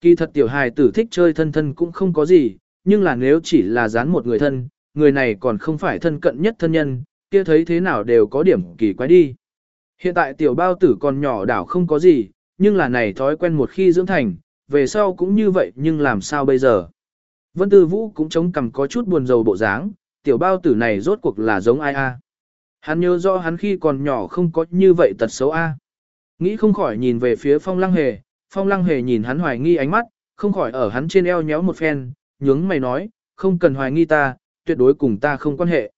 Kỳ thật tiểu hài tử thích chơi thân thân cũng không có gì, nhưng là nếu chỉ là dán một người thân, người này còn không phải thân cận nhất thân nhân, kia thấy thế nào đều có điểm kỳ quái đi. Hiện tại tiểu bao tử còn nhỏ đảo không có gì, nhưng là này thói quen một khi dưỡng thành, về sau cũng như vậy nhưng làm sao bây giờ. Vân Tư Vũ cũng chống cằm có chút buồn rầu bộ dáng, tiểu bao tử này rốt cuộc là giống ai a? Hắn nhớ rõ hắn khi còn nhỏ không có như vậy tật xấu a. Nghĩ không khỏi nhìn về phía phong lăng hề, phong lăng hề nhìn hắn hoài nghi ánh mắt, không khỏi ở hắn trên eo nhéo một phen, nhướng mày nói, không cần hoài nghi ta, tuyệt đối cùng ta không quan hệ.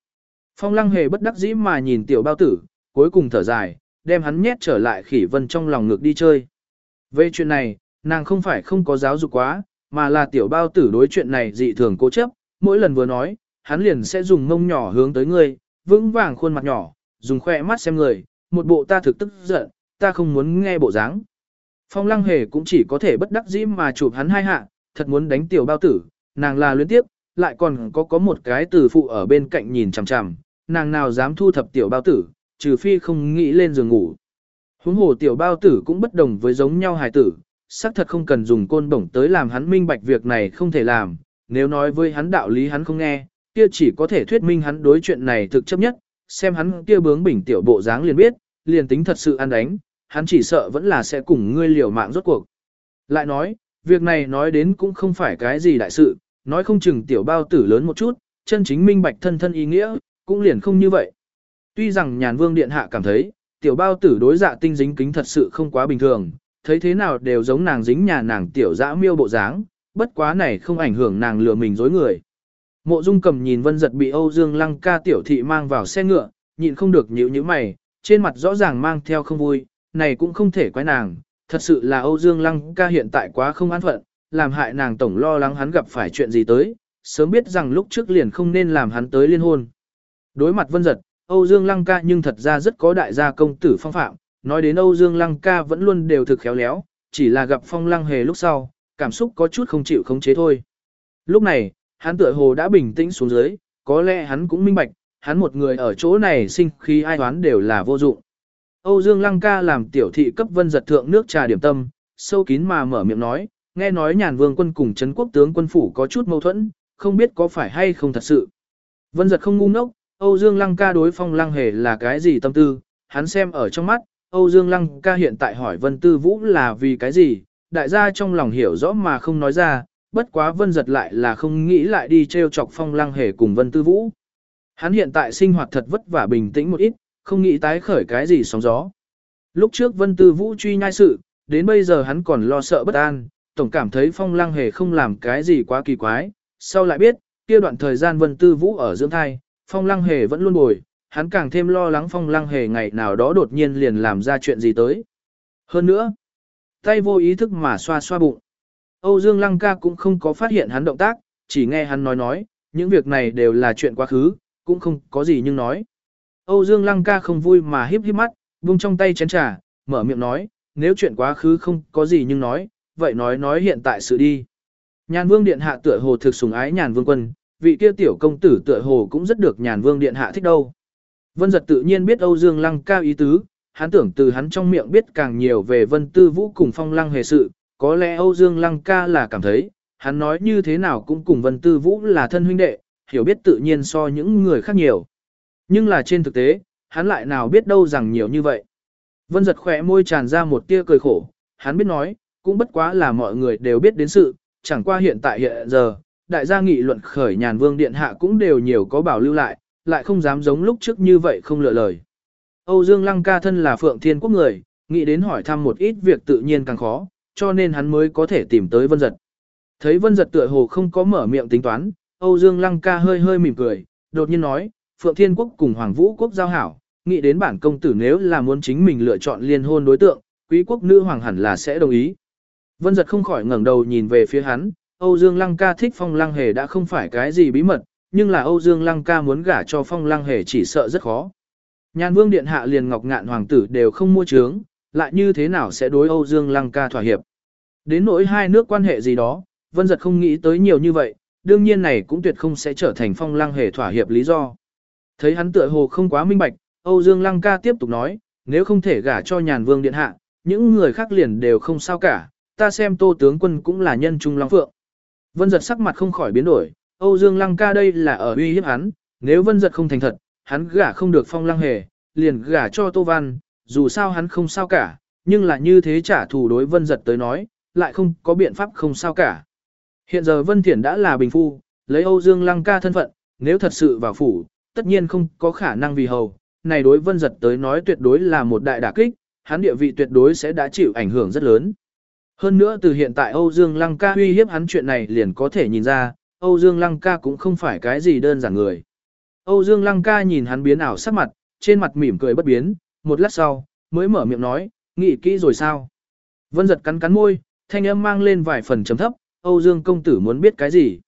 Phong lăng hề bất đắc dĩ mà nhìn tiểu bao tử, cuối cùng thở dài, đem hắn nhét trở lại khỉ vân trong lòng ngực đi chơi. Về chuyện này, nàng không phải không có giáo dục quá, mà là tiểu bao tử đối chuyện này dị thường cố chấp, mỗi lần vừa nói, hắn liền sẽ dùng mông nhỏ hướng tới ngươi, vững vàng khuôn mặt nhỏ, dùng khoe mắt xem người, một bộ ta thực tức giận, ta không muốn nghe bộ dáng. Phong lăng hề cũng chỉ có thể bất đắc dĩ mà chụp hắn hai hạ, thật muốn đánh tiểu bao tử, nàng là luyến tiếp, lại còn có có một cái tử phụ ở bên cạnh nhìn chằm chằm, nàng nào dám thu thập tiểu bao tử, trừ phi không nghĩ lên giường ngủ. Huống hồ tiểu bao tử cũng bất đồng với giống nhau hài tử, xác thật không cần dùng côn bổng tới làm hắn minh bạch việc này không thể làm, nếu nói với hắn đạo lý hắn không nghe, kia chỉ có thể thuyết minh hắn đối chuyện này thực chấp nhất, xem hắn kia bướng bỉnh tiểu bộ dáng liền biết, liền tính thật sự ăn đánh, hắn chỉ sợ vẫn là sẽ cùng ngươi liều mạng rốt cuộc. Lại nói, việc này nói đến cũng không phải cái gì đại sự, nói không chừng tiểu bao tử lớn một chút, chân chính minh bạch thân thân ý nghĩa, cũng liền không như vậy. Tuy rằng nhàn vương điện hạ cảm thấy, tiểu bao tử đối dạ tinh dính kính thật sự không quá bình thường, thấy thế nào đều giống nàng dính nhà nàng tiểu dã miêu bộ dáng, bất quá này không ảnh hưởng nàng lừa mình dối người. Mộ dung cầm nhìn vân giật bị Âu Dương Lăng ca tiểu thị mang vào xe ngựa, nhịn không được nhíu nhíu mày, trên mặt rõ ràng mang theo không vui, này cũng không thể quái nàng, thật sự là Âu Dương Lăng ca hiện tại quá không an phận, làm hại nàng tổng lo lắng hắn gặp phải chuyện gì tới, sớm biết rằng lúc trước liền không nên làm hắn tới liên hôn. Đối mặt vân giật, Âu Dương Lăng ca nhưng thật ra rất có đại gia công tử phong phạm, nói đến Âu Dương Lăng ca vẫn luôn đều thực khéo léo, chỉ là gặp phong lăng hề lúc sau, cảm xúc có chút không chịu khống chế thôi. Lúc này, hắn tựa hồ đã bình tĩnh xuống dưới, có lẽ hắn cũng minh bạch, hắn một người ở chỗ này sinh khí ai toán đều là vô dụng. Âu Dương Lăng ca làm tiểu thị cấp vân giật thượng nước trà điểm tâm, sâu kín mà mở miệng nói, nghe nói nhàn vương quân cùng Trấn quốc tướng quân phủ có chút mâu thuẫn, không biết có phải hay không thật sự. Vân giật không ngu ngốc, Âu Dương Lăng ca đối phong lăng hề là cái gì tâm tư, hắn xem ở trong mắt, Âu Dương Lăng ca hiện tại hỏi Vân Tư Vũ là vì cái gì, đại gia trong lòng hiểu rõ mà không nói ra, bất quá Vân giật lại là không nghĩ lại đi treo chọc phong lăng hề cùng Vân Tư Vũ. Hắn hiện tại sinh hoạt thật vất vả bình tĩnh một ít, không nghĩ tái khởi cái gì sóng gió. Lúc trước Vân Tư Vũ truy nhai sự, đến bây giờ hắn còn lo sợ bất an, tổng cảm thấy phong lăng hề không làm cái gì quá kỳ quái, sau lại biết, kia đoạn thời gian Vân Tư Vũ ở dưỡng thai, phong lăng hề vẫn luôn bồi, hắn càng thêm lo lắng phong lăng hề ngày nào đó đột nhiên liền làm ra chuyện gì tới. Hơn nữa, tay vô ý thức mà xoa xoa bụng. Âu Dương Lăng ca cũng không có phát hiện hắn động tác, chỉ nghe hắn nói nói, những việc này đều là chuyện quá khứ, cũng không có gì nhưng nói. Âu Dương Lăng ca không vui mà híp híp mắt, buông trong tay chén trà, mở miệng nói, nếu chuyện quá khứ không có gì nhưng nói, vậy nói nói hiện tại sự đi. Nhàn Vương Điện Hạ tựa hồ thực sủng ái Nhàn Vương Quân, vị kia tiểu công tử tựa hồ cũng rất được Nhàn Vương Điện Hạ thích đâu. Vân giật tự nhiên biết Âu Dương Lăng ca ý tứ, hắn tưởng từ hắn trong miệng biết càng nhiều về Vân Tư Vũ cùng Phong Lăng hề sự, có lẽ Âu Dương Lăng ca là cảm thấy, hắn nói như thế nào cũng cùng Vân Tư Vũ là thân huynh đệ, hiểu biết tự nhiên so những người khác nhiều. Nhưng là trên thực tế, hắn lại nào biết đâu rằng nhiều như vậy. Vân giật khỏe môi tràn ra một tia cười khổ, hắn biết nói, cũng bất quá là mọi người đều biết đến sự, chẳng qua hiện tại hiện giờ, đại gia nghị luận khởi nhàn vương điện hạ cũng đều nhiều có bảo lưu lại, lại không dám giống lúc trước như vậy không lựa lời. Âu Dương Lăng ca thân là phượng thiên quốc người, nghĩ đến hỏi thăm một ít việc tự nhiên càng khó, cho nên hắn mới có thể tìm tới vân giật. Thấy vân giật tựa hồ không có mở miệng tính toán, Âu Dương Lăng ca hơi hơi mỉm cười, đột nhiên nói, Phượng Thiên Quốc cùng Hoàng Vũ Quốc giao hảo, nghĩ đến bản công tử nếu là muốn chính mình lựa chọn liên hôn đối tượng, quý quốc nữ hoàng hẳn là sẽ đồng ý. Vân giật không khỏi ngẩng đầu nhìn về phía hắn, Âu Dương Lăng ca thích Phong Lăng Hề đã không phải cái gì bí mật, nhưng là Âu Dương Lăng ca muốn gả cho Phong Lăng Hề chỉ sợ rất khó. Nhan Vương Điện Hạ liền Ngọc Ngạn Hoàng tử đều không mua trướng, lại như thế nào sẽ đối Âu Dương Lăng ca thỏa hiệp. Đến nỗi hai nước quan hệ gì đó, Vân giật không nghĩ tới nhiều như vậy, đương nhiên này cũng tuyệt không sẽ trở thành Phong Lăng Hề thỏa hiệp lý do. Thấy hắn tựa hồ không quá minh bạch, Âu Dương Lăng ca tiếp tục nói, nếu không thể gả cho nhàn vương điện hạ, những người khác liền đều không sao cả, ta xem tô tướng quân cũng là nhân trung long phượng. Vân giật sắc mặt không khỏi biến đổi, Âu Dương Lăng ca đây là ở uy hiếp hắn, nếu vân giật không thành thật, hắn gả không được phong lăng hề, liền gả cho tô văn, dù sao hắn không sao cả, nhưng là như thế trả thù đối vân giật tới nói, lại không có biện pháp không sao cả. Hiện giờ Vân Thiển đã là bình phu, lấy Âu Dương Lăng ca thân phận, nếu thật sự vào phủ, tất nhiên không có khả năng vì hầu, này đối vân giật tới nói tuyệt đối là một đại đả kích, hắn địa vị tuyệt đối sẽ đã chịu ảnh hưởng rất lớn. Hơn nữa từ hiện tại Âu Dương Lăng ca uy hiếp hắn chuyện này liền có thể nhìn ra, Âu Dương Lăng ca cũng không phải cái gì đơn giản người. Âu Dương Lăng ca nhìn hắn biến ảo sắc mặt, trên mặt mỉm cười bất biến, một lát sau, mới mở miệng nói, nghĩ kỹ rồi sao? Vân giật cắn cắn môi, thanh âm mang lên vài phần chấm thấp, Âu Dương công tử muốn biết cái gì?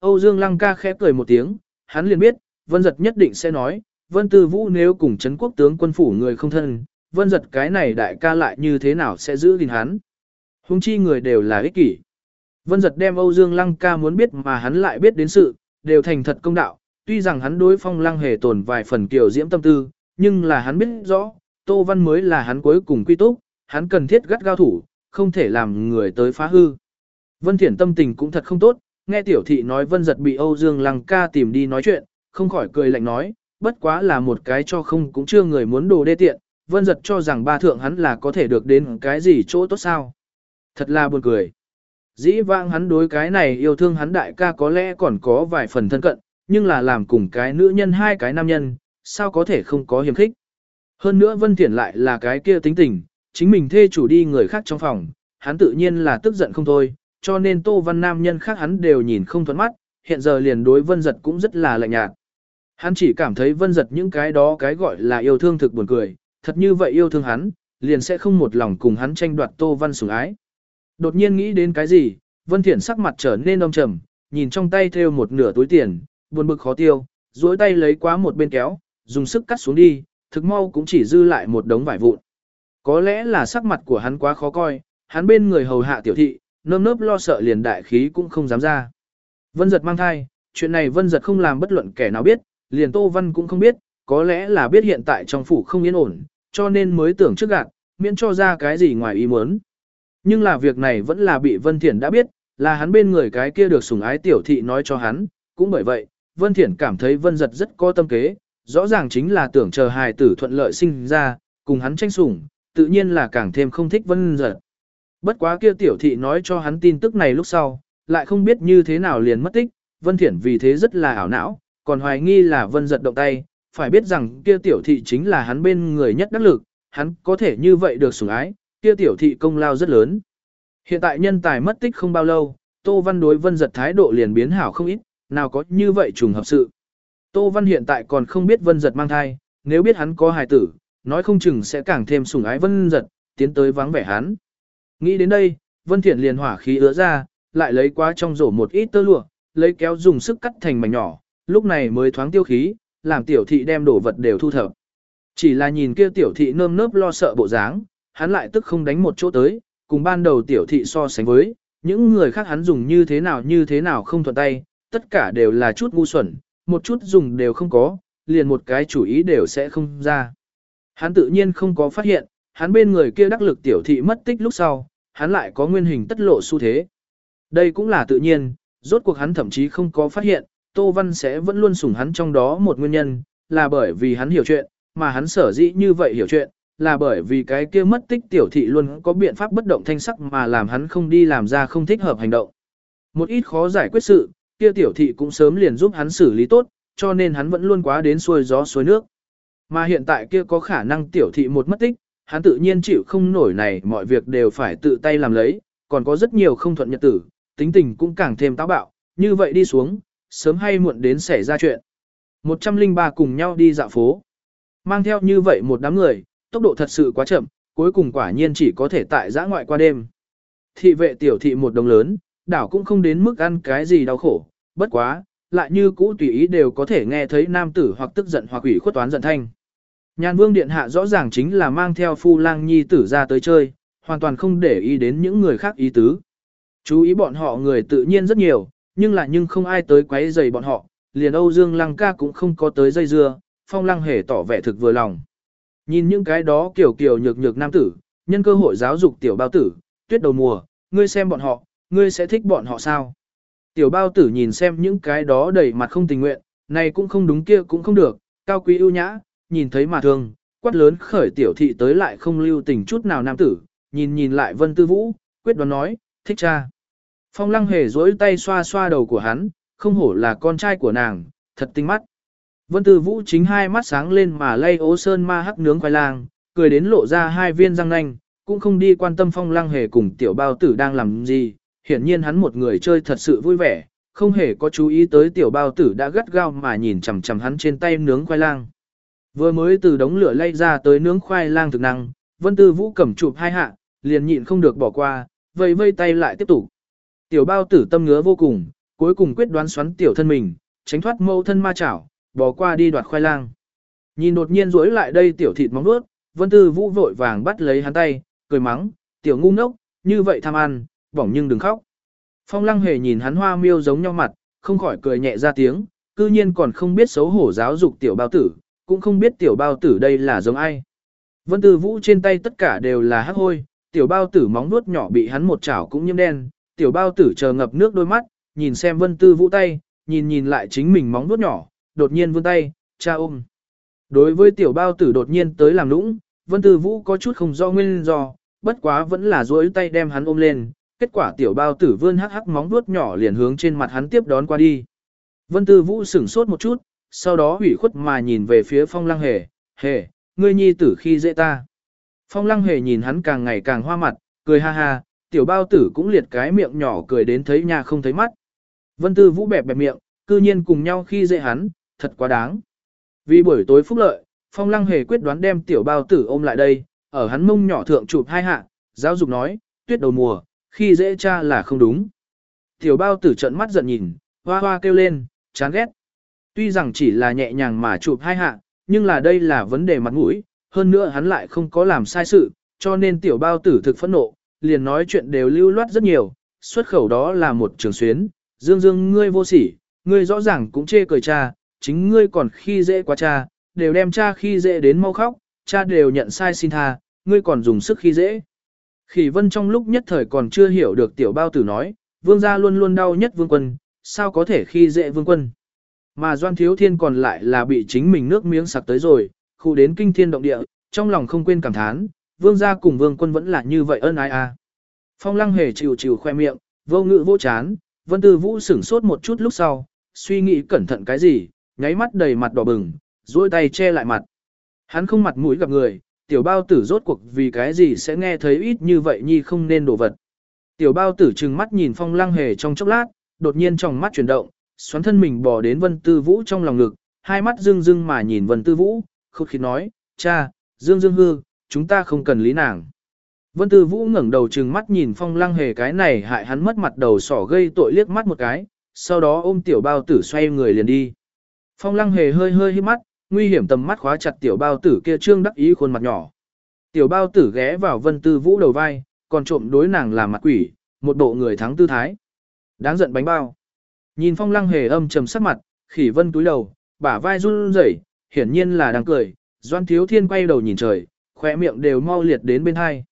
Âu Dương Lăng ca khẽ cười một tiếng, hắn liền biết, Vân giật nhất định sẽ nói, Vân Tư Vũ nếu cùng Trấn quốc tướng quân phủ người không thân, Vân giật cái này đại ca lại như thế nào sẽ giữ gìn hắn? Hùng chi người đều là ích kỷ. Vân giật đem Âu Dương Lăng ca muốn biết mà hắn lại biết đến sự, đều thành thật công đạo, tuy rằng hắn đối phong lăng hề tồn vài phần kiểu diễm tâm tư, nhưng là hắn biết rõ, Tô Văn mới là hắn cuối cùng quy túc, hắn cần thiết gắt gao thủ, không thể làm người tới phá hư. Vân Thiển tâm tình cũng thật không tốt, nghe tiểu thị nói Vân giật bị Âu Dương Lăng ca tìm đi nói chuyện, không khỏi cười lạnh nói, bất quá là một cái cho không cũng chưa người muốn đồ đê tiện, Vân giật cho rằng ba thượng hắn là có thể được đến cái gì chỗ tốt sao. Thật là buồn cười. Dĩ vãng hắn đối cái này yêu thương hắn đại ca có lẽ còn có vài phần thân cận, nhưng là làm cùng cái nữ nhân hai cái nam nhân, sao có thể không có hiểm khích. Hơn nữa Vân Thiển lại là cái kia tính tình, chính mình thê chủ đi người khác trong phòng, hắn tự nhiên là tức giận không thôi, cho nên Tô Văn nam nhân khác hắn đều nhìn không thuận mắt, hiện giờ liền đối Vân Giật cũng rất là lạnh nhạt. Hắn chỉ cảm thấy Vân Giật những cái đó cái gọi là yêu thương thực buồn cười, thật như vậy yêu thương hắn, liền sẽ không một lòng cùng hắn tranh đoạt Tô Văn sủng ái. Đột nhiên nghĩ đến cái gì, Vân Thiển sắc mặt trở nên đông trầm, nhìn trong tay thêu một nửa túi tiền, buồn bực khó tiêu, duỗi tay lấy quá một bên kéo, dùng sức cắt xuống đi, thực mau cũng chỉ dư lại một đống vải vụn. Có lẽ là sắc mặt của hắn quá khó coi, hắn bên người hầu hạ tiểu thị, nơm nớp lo sợ liền đại khí cũng không dám ra. Vân giật mang thai, chuyện này vân giật không làm bất luận kẻ nào biết, liền Tô Văn cũng không biết, có lẽ là biết hiện tại trong phủ không yên ổn, cho nên mới tưởng trước gạt, miễn cho ra cái gì ngoài ý muốn. Nhưng là việc này vẫn là bị Vân Thiển đã biết, là hắn bên người cái kia được sủng ái tiểu thị nói cho hắn, cũng bởi vậy, Vân Thiển cảm thấy Vân Giật rất có tâm kế, rõ ràng chính là tưởng chờ hài tử thuận lợi sinh ra, cùng hắn tranh sủng, tự nhiên là càng thêm không thích Vân Giật. Bất quá kia tiểu thị nói cho hắn tin tức này lúc sau, lại không biết như thế nào liền mất tích, Vân Thiển vì thế rất là ảo não, còn hoài nghi là Vân Giật động tay, phải biết rằng kia tiểu thị chính là hắn bên người nhất đắc lực, hắn có thể như vậy được sủng ái, kia tiểu thị công lao rất lớn. Hiện tại nhân tài mất tích không bao lâu, Tô Văn đối Vân Giật thái độ liền biến hảo không ít, nào có như vậy trùng hợp sự. Tô Văn hiện tại còn không biết Vân Giật mang thai, nếu biết hắn có hài tử, nói không chừng sẽ càng thêm sủng ái Vân Giật, tiến tới vắng vẻ hắn. Nghĩ đến đây, Vân Thiện liền hỏa khí ứa ra, lại lấy qua trong rổ một ít tơ lụa, lấy kéo dùng sức cắt thành mảnh nhỏ, lúc này mới thoáng tiêu khí, làm tiểu thị đem đổ vật đều thu thập. Chỉ là nhìn kia tiểu thị nơm nớp lo sợ bộ dáng, hắn lại tức không đánh một chỗ tới, cùng ban đầu tiểu thị so sánh với, những người khác hắn dùng như thế nào như thế nào không thuận tay, tất cả đều là chút ngu xuẩn, một chút dùng đều không có, liền một cái chủ ý đều sẽ không ra. Hắn tự nhiên không có phát hiện, hắn bên người kia đắc lực tiểu thị mất tích lúc sau, hắn lại có nguyên hình tất lộ xu thế. Đây cũng là tự nhiên, rốt cuộc hắn thậm chí không có phát hiện, Tô Văn sẽ vẫn luôn sủng hắn trong đó một nguyên nhân, là bởi vì hắn hiểu chuyện, mà hắn sở dĩ như vậy hiểu chuyện, là bởi vì cái kia mất tích tiểu thị luôn có biện pháp bất động thanh sắc mà làm hắn không đi làm ra không thích hợp hành động. Một ít khó giải quyết sự, kia tiểu thị cũng sớm liền giúp hắn xử lý tốt, cho nên hắn vẫn luôn quá đến xuôi gió xuôi nước. Mà hiện tại kia có khả năng tiểu thị một mất tích, hắn tự nhiên chịu không nổi này mọi việc đều phải tự tay làm lấy, còn có rất nhiều không thuận nhật tử, tính tình cũng càng thêm táo bạo, như vậy đi xuống, sớm hay muộn đến xảy ra chuyện. 103 cùng nhau đi dạo phố. Mang theo như vậy một đám người, tốc độ thật sự quá chậm, cuối cùng quả nhiên chỉ có thể tại giã ngoại qua đêm. Thị vệ tiểu thị một đồng lớn, đảo cũng không đến mức ăn cái gì đau khổ, bất quá, lại như cũ tùy ý đều có thể nghe thấy nam tử hoặc tức giận hoặc ủy khuất toán giận thanh. Nhàn vương điện hạ rõ ràng chính là mang theo phu lang nhi tử ra tới chơi, hoàn toàn không để ý đến những người khác ý tứ. Chú ý bọn họ người tự nhiên rất nhiều, nhưng là nhưng không ai tới quấy rầy bọn họ, liền Âu Dương Lăng ca cũng không có tới dây dưa, phong lăng hề tỏ vẻ thực vừa lòng. Nhìn những cái đó kiểu kiểu nhược nhược nam tử, nhân cơ hội giáo dục tiểu bao tử, tuyết đầu mùa, ngươi xem bọn họ, ngươi sẽ thích bọn họ sao? Tiểu bao tử nhìn xem những cái đó đầy mặt không tình nguyện, này cũng không đúng kia cũng không được, cao quý ưu nhã, nhìn thấy mà thương, quát lớn khởi tiểu thị tới lại không lưu tình chút nào nam tử, nhìn nhìn lại vân tư vũ, quyết đoán nói, thích cha. Phong lăng hề duỗi tay xoa xoa đầu của hắn, không hổ là con trai của nàng, thật tinh mắt. Vân tư vũ chính hai mắt sáng lên mà lay ố sơn ma hắc nướng khoai lang, cười đến lộ ra hai viên răng nanh, cũng không đi quan tâm phong lăng hề cùng tiểu bao tử đang làm gì, hiển nhiên hắn một người chơi thật sự vui vẻ, không hề có chú ý tới tiểu bao tử đã gắt gao mà nhìn chằm chằm hắn trên tay nướng khoai lang. Vừa mới từ đống lửa lay ra tới nướng khoai lang thực năng, Vân Tư Vũ cầm chụp hai hạ, liền nhịn không được bỏ qua, vây vây tay lại tiếp tục. Tiểu bao tử tâm ngứa vô cùng, cuối cùng quyết đoán xoắn tiểu thân mình, tránh thoát mâu thân ma chảo, bỏ qua đi đoạt khoai lang. Nhìn đột nhiên rối lại đây tiểu thịt móng nuốt, Vân Tư Vũ vội vàng bắt lấy hắn tay, cười mắng, tiểu ngu ngốc, như vậy tham ăn, bỏng nhưng đừng khóc. Phong lăng hề nhìn hắn hoa miêu giống nhau mặt, không khỏi cười nhẹ ra tiếng, cư nhiên còn không biết xấu hổ giáo dục tiểu bao tử, cũng không biết tiểu bao tử đây là giống ai. Vân Tư Vũ trên tay tất cả đều là hắc hôi, tiểu bao tử móng nuốt nhỏ bị hắn một chảo cũng nhiễm đen, tiểu bao tử chờ ngập nước đôi mắt, nhìn xem Vân Tư Vũ tay, nhìn nhìn lại chính mình móng vuốt nhỏ, đột nhiên vươn tay, cha ôm. Đối với tiểu bao tử đột nhiên tới làm nũng, Vân Tư Vũ có chút không do nguyên do, bất quá vẫn là duỗi tay đem hắn ôm lên, kết quả tiểu bao tử vươn hắc hắc móng vuốt nhỏ liền hướng trên mặt hắn tiếp đón qua đi. Vân Tư Vũ sửng sốt một chút, sau đó hủy khuất mà nhìn về phía Phong Lăng Hề, "Hề, ngươi nhi tử khi dễ ta." Phong Lăng Hề nhìn hắn càng ngày càng hoa mặt, cười ha ha, tiểu bao tử cũng liệt cái miệng nhỏ cười đến thấy nhà không thấy mắt. Vân Tư Vũ bẹp bẹp miệng, cư nhiên cùng nhau khi dễ hắn, thật quá đáng. Vì buổi tối phúc lợi, Phong Lăng Hề quyết đoán đem tiểu bao tử ôm lại đây, ở hắn mông nhỏ thượng chụp hai hạ, giáo dục nói, tuyết đầu mùa, khi dễ cha là không đúng. Tiểu bao tử trận mắt giận nhìn, hoa hoa kêu lên, chán ghét. Tuy rằng chỉ là nhẹ nhàng mà chụp hai hạ, nhưng là đây là vấn đề mặt mũi, hơn nữa hắn lại không có làm sai sự, cho nên tiểu bao tử thực phẫn nộ, liền nói chuyện đều lưu loát rất nhiều, xuất khẩu đó là một trường xuyến, dương dương ngươi vô sỉ, ngươi rõ ràng cũng chê cười cha, chính ngươi còn khi dễ quá cha, đều đem cha khi dễ đến mau khóc, cha đều nhận sai xin tha, ngươi còn dùng sức khi dễ. Khỉ vân trong lúc nhất thời còn chưa hiểu được tiểu bao tử nói, vương gia luôn luôn đau nhất vương quân, sao có thể khi dễ vương quân. Mà doan thiếu thiên còn lại là bị chính mình nước miếng sặc tới rồi, khu đến kinh thiên động địa, trong lòng không quên cảm thán, vương gia cùng vương quân vẫn là như vậy ân ai à? Phong lăng hề chịu chịu khoe miệng, vô ngữ vô chán, vân tư vũ sửng sốt một chút lúc sau, suy nghĩ cẩn thận cái gì, nháy mắt đầy mặt đỏ bừng, duỗi tay che lại mặt. Hắn không mặt mũi gặp người, tiểu bao tử rốt cuộc vì cái gì sẽ nghe thấy ít như vậy nhi không nên đổ vật. Tiểu bao tử trừng mắt nhìn phong lăng hề trong chốc lát, đột nhiên trong mắt chuyển động, xoắn thân mình bò đến vân tư vũ trong lòng ngực, hai mắt dương dương mà nhìn vân tư vũ, khốt khí nói, cha, dương dương hư, chúng ta không cần lý nàng. Vân tư vũ ngẩng đầu trừng mắt nhìn phong lăng hề cái này hại hắn mất mặt đầu sỏ gây tội liếc mắt một cái, sau đó ôm tiểu bao tử xoay người liền đi. Phong lăng hề hơi hơi hít mắt, nguy hiểm tầm mắt khóa chặt tiểu bao tử kia trương đắc ý khuôn mặt nhỏ. Tiểu bao tử ghé vào vân tư vũ đầu vai, còn trộm đối nàng làm mặt quỷ, một bộ người thắng tư thái. Đáng giận bánh bao. Nhìn phong lăng hề âm trầm sắc mặt, khỉ vân túi đầu, bả vai run rẩy, hiển nhiên là đang cười, doan thiếu thiên quay đầu nhìn trời, khóe miệng đều mau liệt đến bên hai.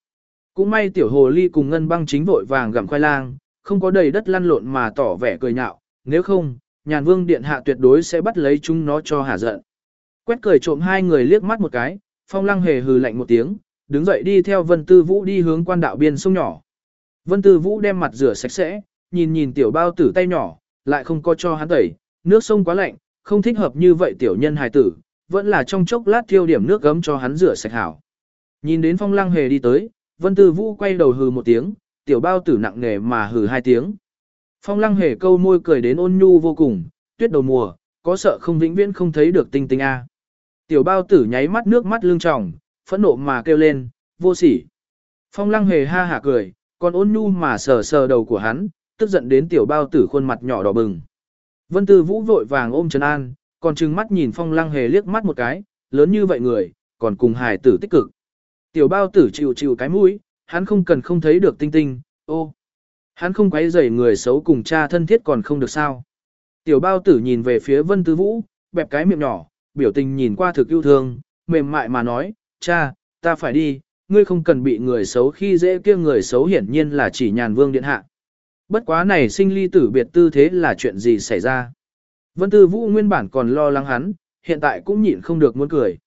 Cũng may tiểu hồ ly cùng ngân băng chính vội vàng gặm khoai lang, không có đầy đất lăn lộn mà tỏ vẻ cười nhạo, nếu không, nhàn vương điện hạ tuyệt đối sẽ bắt lấy chúng nó cho hả giận. Quét cười trộm hai người liếc mắt một cái, phong lăng hề hừ lạnh một tiếng, đứng dậy đi theo vân tư vũ đi hướng quan đạo biên sông nhỏ. Vân tư vũ đem mặt rửa sạch sẽ, nhìn nhìn tiểu bao tử tay nhỏ, lại không có cho hắn tẩy, nước sông quá lạnh, không thích hợp như vậy tiểu nhân hài tử, vẫn là trong chốc lát thiêu điểm nước gấm cho hắn rửa sạch hảo. Nhìn đến phong lăng hề đi tới, vân tư vũ quay đầu hừ một tiếng, tiểu bao tử nặng nề mà hừ hai tiếng. Phong lăng hề câu môi cười đến ôn nhu vô cùng, tuyết đầu mùa, có sợ không vĩnh viễn không thấy được tinh tinh a. Tiểu bao tử nháy mắt nước mắt lưng tròng, phẫn nộ mà kêu lên, vô sỉ. Phong lăng hề ha hả cười, còn ôn nhu mà sờ sờ đầu của hắn, tức giận đến tiểu bao tử khuôn mặt nhỏ đỏ bừng. Vân Tư Vũ vội vàng ôm Trần An, còn trừng mắt nhìn phong lăng hề liếc mắt một cái, lớn như vậy người, còn cùng hài tử tích cực. Tiểu bao tử chịu chịu cái mũi, hắn không cần không thấy được tinh tinh, ô. Hắn không quấy rầy người xấu cùng cha thân thiết còn không được sao. Tiểu bao tử nhìn về phía Vân Tư Vũ, bẹp cái miệng nhỏ, biểu tình nhìn qua thực yêu thương, mềm mại mà nói, cha, ta phải đi, ngươi không cần bị người xấu khi dễ kia người xấu hiển nhiên là chỉ nhàn vương điện hạ. Bất quá này sinh ly tử biệt tư thế là chuyện gì xảy ra. Vân Tư Vũ nguyên bản còn lo lắng hắn, hiện tại cũng nhịn không được muốn cười.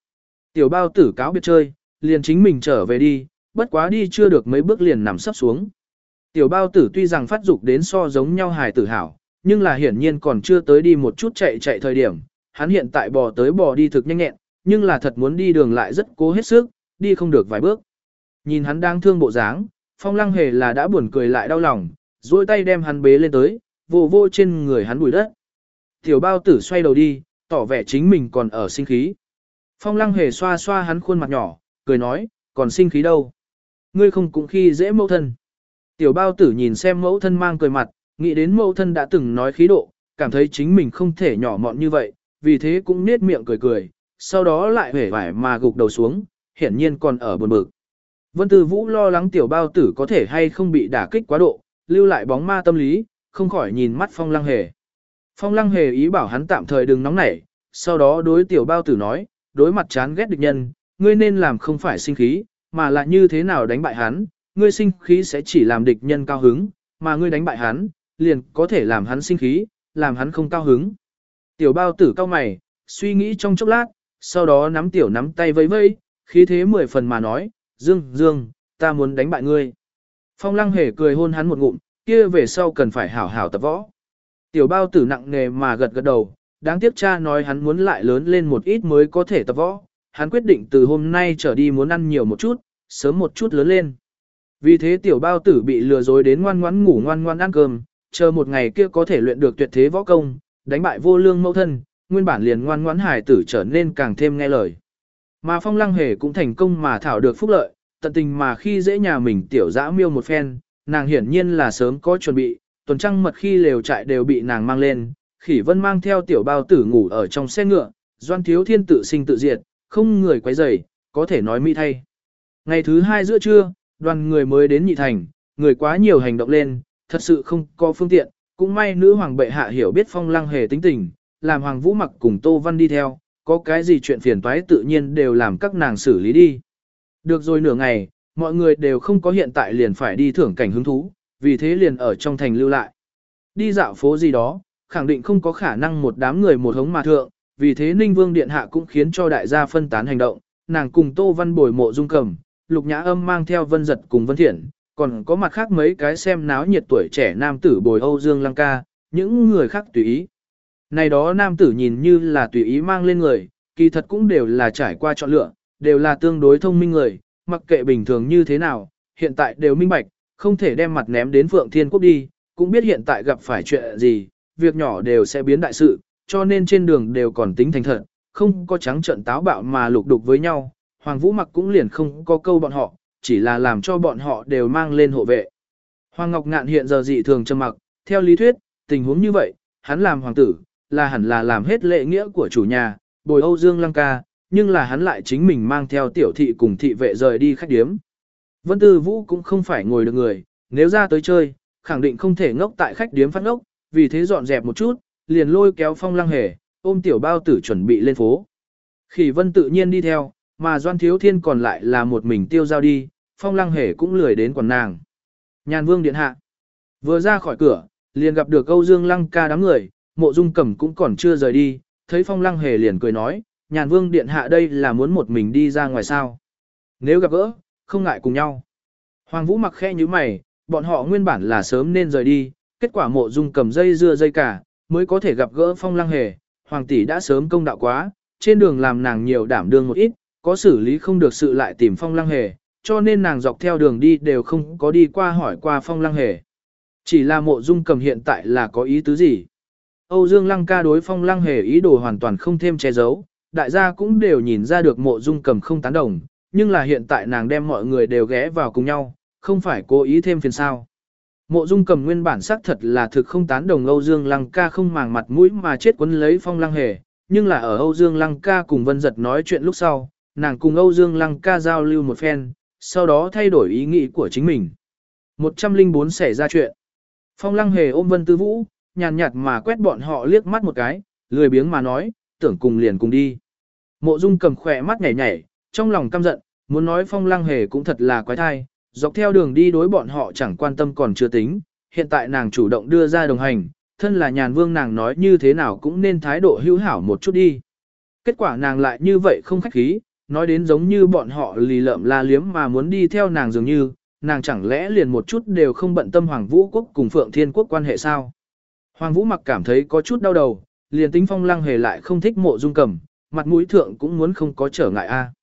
Tiểu bao tử cáo biệt chơi, liền chính mình trở về đi, bất quá đi chưa được mấy bước liền nằm sắp xuống. Tiểu bao tử tuy rằng phát dục đến so giống nhau hài tử hảo, nhưng là hiển nhiên còn chưa tới đi một chút chạy chạy thời điểm, hắn hiện tại bò tới bò đi thực nhanh nhẹn, nhưng là thật muốn đi đường lại rất cố hết sức, đi không được vài bước. Nhìn hắn đang thương bộ dáng, phong lăng hề là đã buồn cười lại đau lòng, duỗi tay đem hắn bế lên tới, vô vô trên người hắn bụi đất. Tiểu bao tử xoay đầu đi, tỏ vẻ chính mình còn ở sinh khí. Phong lăng hề xoa xoa hắn khuôn mặt nhỏ, cười nói, còn sinh khí đâu. Ngươi không cũng khi dễ mẫu thân. Tiểu bao tử nhìn xem mẫu thân mang cười mặt, nghĩ đến mẫu thân đã từng nói khí độ, cảm thấy chính mình không thể nhỏ mọn như vậy, vì thế cũng nết miệng cười cười, sau đó lại hể vải mà gục đầu xuống, hiển nhiên còn ở buồn bực. Vân Tư Vũ lo lắng tiểu bao tử có thể hay không bị đả kích quá độ, lưu lại bóng ma tâm lý, không khỏi nhìn mắt phong lăng hề. Phong lăng hề ý bảo hắn tạm thời đừng nóng nảy, sau đó đối tiểu bao tử nói, đối mặt chán ghét địch nhân, ngươi nên làm không phải sinh khí, mà là như thế nào đánh bại hắn, ngươi sinh khí sẽ chỉ làm địch nhân cao hứng, mà ngươi đánh bại hắn, liền có thể làm hắn sinh khí, làm hắn không cao hứng. Tiểu bao tử cao mày, suy nghĩ trong chốc lát, sau đó nắm tiểu nắm tay vẫy vẫy, khí thế mười phần mà nói, Dương, Dương, ta muốn đánh bại ngươi. Phong lăng hề cười hôn hắn một ngụm, kia về sau cần phải hảo hảo tập võ. Tiểu bao tử nặng nề mà gật gật đầu, đáng tiếc cha nói hắn muốn lại lớn lên một ít mới có thể tập võ, hắn quyết định từ hôm nay trở đi muốn ăn nhiều một chút, sớm một chút lớn lên. Vì thế tiểu bao tử bị lừa dối đến ngoan ngoãn ngủ ngoan ngoan ăn cơm, chờ một ngày kia có thể luyện được tuyệt thế võ công, đánh bại vô lương mẫu thân, nguyên bản liền ngoan ngoãn hài tử trở nên càng thêm nghe lời. Mà phong lăng hề cũng thành công mà thảo được phúc lợi, tận tình mà khi dễ nhà mình tiểu dã miêu một phen, nàng hiển nhiên là sớm có chuẩn bị, tuần trăng mật khi lều trại đều bị nàng mang lên, khỉ vân mang theo tiểu bao tử ngủ ở trong xe ngựa, doan thiếu thiên tự sinh tự diệt, không người quấy rầy, có thể nói mỹ thay. Ngày thứ hai giữa trưa, đoàn người mới đến nhị thành, người quá nhiều hành động lên, thật sự không có phương tiện, cũng may nữ hoàng bệ hạ hiểu biết phong lăng hề tính tình, làm hoàng vũ mặc cùng Tô Văn đi theo, có cái gì chuyện phiền toái tự nhiên đều làm các nàng xử lý đi. Được rồi nửa ngày, mọi người đều không có hiện tại liền phải đi thưởng cảnh hứng thú, vì thế liền ở trong thành lưu lại. Đi dạo phố gì đó, khẳng định không có khả năng một đám người một hống mà thượng, vì thế Ninh Vương Điện Hạ cũng khiến cho đại gia phân tán hành động, nàng cùng Tô Văn bồi mộ dung cầm, Lục Nhã Âm mang theo Vân Giật cùng Vân Thiện, còn có mặt khác mấy cái xem náo nhiệt tuổi trẻ nam tử bồi Âu Dương Lăng ca, những người khác tùy ý. Này đó nam tử nhìn như là tùy ý mang lên người, kỳ thật cũng đều là trải qua chọn lựa, đều là tương đối thông minh người, mặc kệ bình thường như thế nào, hiện tại đều minh bạch, không thể đem mặt ném đến Phượng Thiên Quốc đi, cũng biết hiện tại gặp phải chuyện gì, việc nhỏ đều sẽ biến đại sự, cho nên trên đường đều còn tính thành thật, không có trắng trận táo bạo mà lục đục với nhau, Hoàng Vũ mặc cũng liền không có câu bọn họ, chỉ là làm cho bọn họ đều mang lên hộ vệ. Hoàng Ngọc Ngạn hiện giờ dị thường trầm mặc, theo lý thuyết, tình huống như vậy, hắn làm hoàng tử, là hẳn là làm hết lệ nghĩa của chủ nhà, bồi Âu Dương Lăng ca, nhưng là hắn lại chính mình mang theo tiểu thị cùng thị vệ rời đi khách điếm. Vân Tư Vũ cũng không phải ngồi được người, nếu ra tới chơi, khẳng định không thể ngốc tại khách điếm phát ngốc, vì thế dọn dẹp một chút, liền lôi kéo phong lăng hề, ôm tiểu bao tử chuẩn bị lên phố. Khỉ Vân tự nhiên đi theo, mà Doan Thiếu Thiên còn lại là một mình tiêu giao đi, phong lăng hề cũng lười đến quần nàng. Nhàn Vương Điện Hạ vừa ra khỏi cửa, liền gặp được Âu Dương Lăng ca đám người, mộ dung cẩm cũng còn chưa rời đi, thấy phong lăng hề liền cười nói, nhàn vương điện hạ đây là muốn một mình đi ra ngoài sao. Nếu gặp gỡ, không ngại cùng nhau. Hoàng vũ mặc khe như mày, bọn họ nguyên bản là sớm nên rời đi, kết quả mộ dung cầm dây dưa dây cả, mới có thể gặp gỡ phong lăng hề. Hoàng tỷ đã sớm công đạo quá, trên đường làm nàng nhiều đảm đương một ít, có xử lý không được sự lại tìm phong lăng hề, cho nên nàng dọc theo đường đi đều không có đi qua hỏi qua phong lăng hề. Chỉ là mộ dung cầm hiện tại là có ý tứ gì? Âu Dương Lăng ca đối phong lăng hề ý đồ hoàn toàn không thêm che giấu, đại gia cũng đều nhìn ra được mộ dung cầm không tán đồng, nhưng là hiện tại nàng đem mọi người đều ghé vào cùng nhau, không phải cố ý thêm phiền sao. Mộ dung cầm nguyên bản xác thật là thực không tán đồng Âu Dương Lăng ca không màng mặt mũi mà chết quấn lấy phong lăng hề, nhưng là ở Âu Dương Lăng ca cùng Vân Giật nói chuyện lúc sau, nàng cùng Âu Dương Lăng ca giao lưu một phen, sau đó thay đổi ý nghĩ của chính mình. 104 xảy ra chuyện. Phong lăng hề ôm Vân Tư Vũ, nhàn nhạt mà quét bọn họ liếc mắt một cái, lười biếng mà nói, tưởng cùng liền cùng đi. Mộ Dung cầm khỏe mắt nhảy nhảy, trong lòng căm giận, Muốn nói phong lăng hề cũng thật là quái thai, dọc theo đường đi đối bọn họ chẳng quan tâm còn chưa tính, hiện tại nàng chủ động đưa ra đồng hành, thân là nhàn vương nàng nói như thế nào cũng nên thái độ hữu hảo một chút đi. Kết quả nàng lại như vậy không khách khí, nói đến giống như bọn họ lì lợm la liếm mà muốn đi theo nàng dường như, nàng chẳng lẽ liền một chút đều không bận tâm Hoàng Vũ Quốc cùng Phượng Thiên Quốc quan hệ sao. Hoàng Vũ mặc cảm thấy có chút đau đầu, liền tính phong lăng hề lại không thích mộ dung cầm, mặt mũi thượng cũng muốn không có trở ngại a.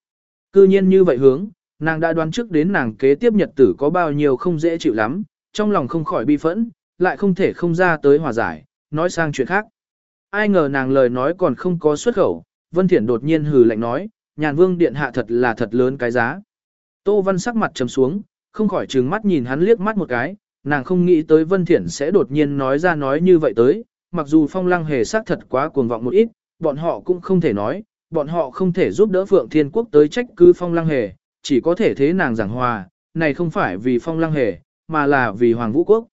Cư nhiên như vậy hướng, nàng đã đoán trước đến nàng kế tiếp nhật tử có bao nhiêu không dễ chịu lắm, trong lòng không khỏi bi phẫn, lại không thể không ra tới hòa giải, nói sang chuyện khác. Ai ngờ nàng lời nói còn không có xuất khẩu, Vân Thiển đột nhiên hừ lạnh nói, nhàn vương điện hạ thật là thật lớn cái giá. Tô Văn sắc mặt trầm xuống, không khỏi trừng mắt nhìn hắn liếc mắt một cái, nàng không nghĩ tới Vân Thiển sẽ đột nhiên nói ra nói như vậy tới, mặc dù phong lăng hề sắc thật quá cuồng vọng một ít, bọn họ cũng không thể nói, bọn họ không thể giúp đỡ Phượng Thiên Quốc tới trách cứ phong lăng hề, chỉ có thể thế nàng giảng hòa, này không phải vì phong lăng hề, mà là vì Hoàng Vũ Quốc.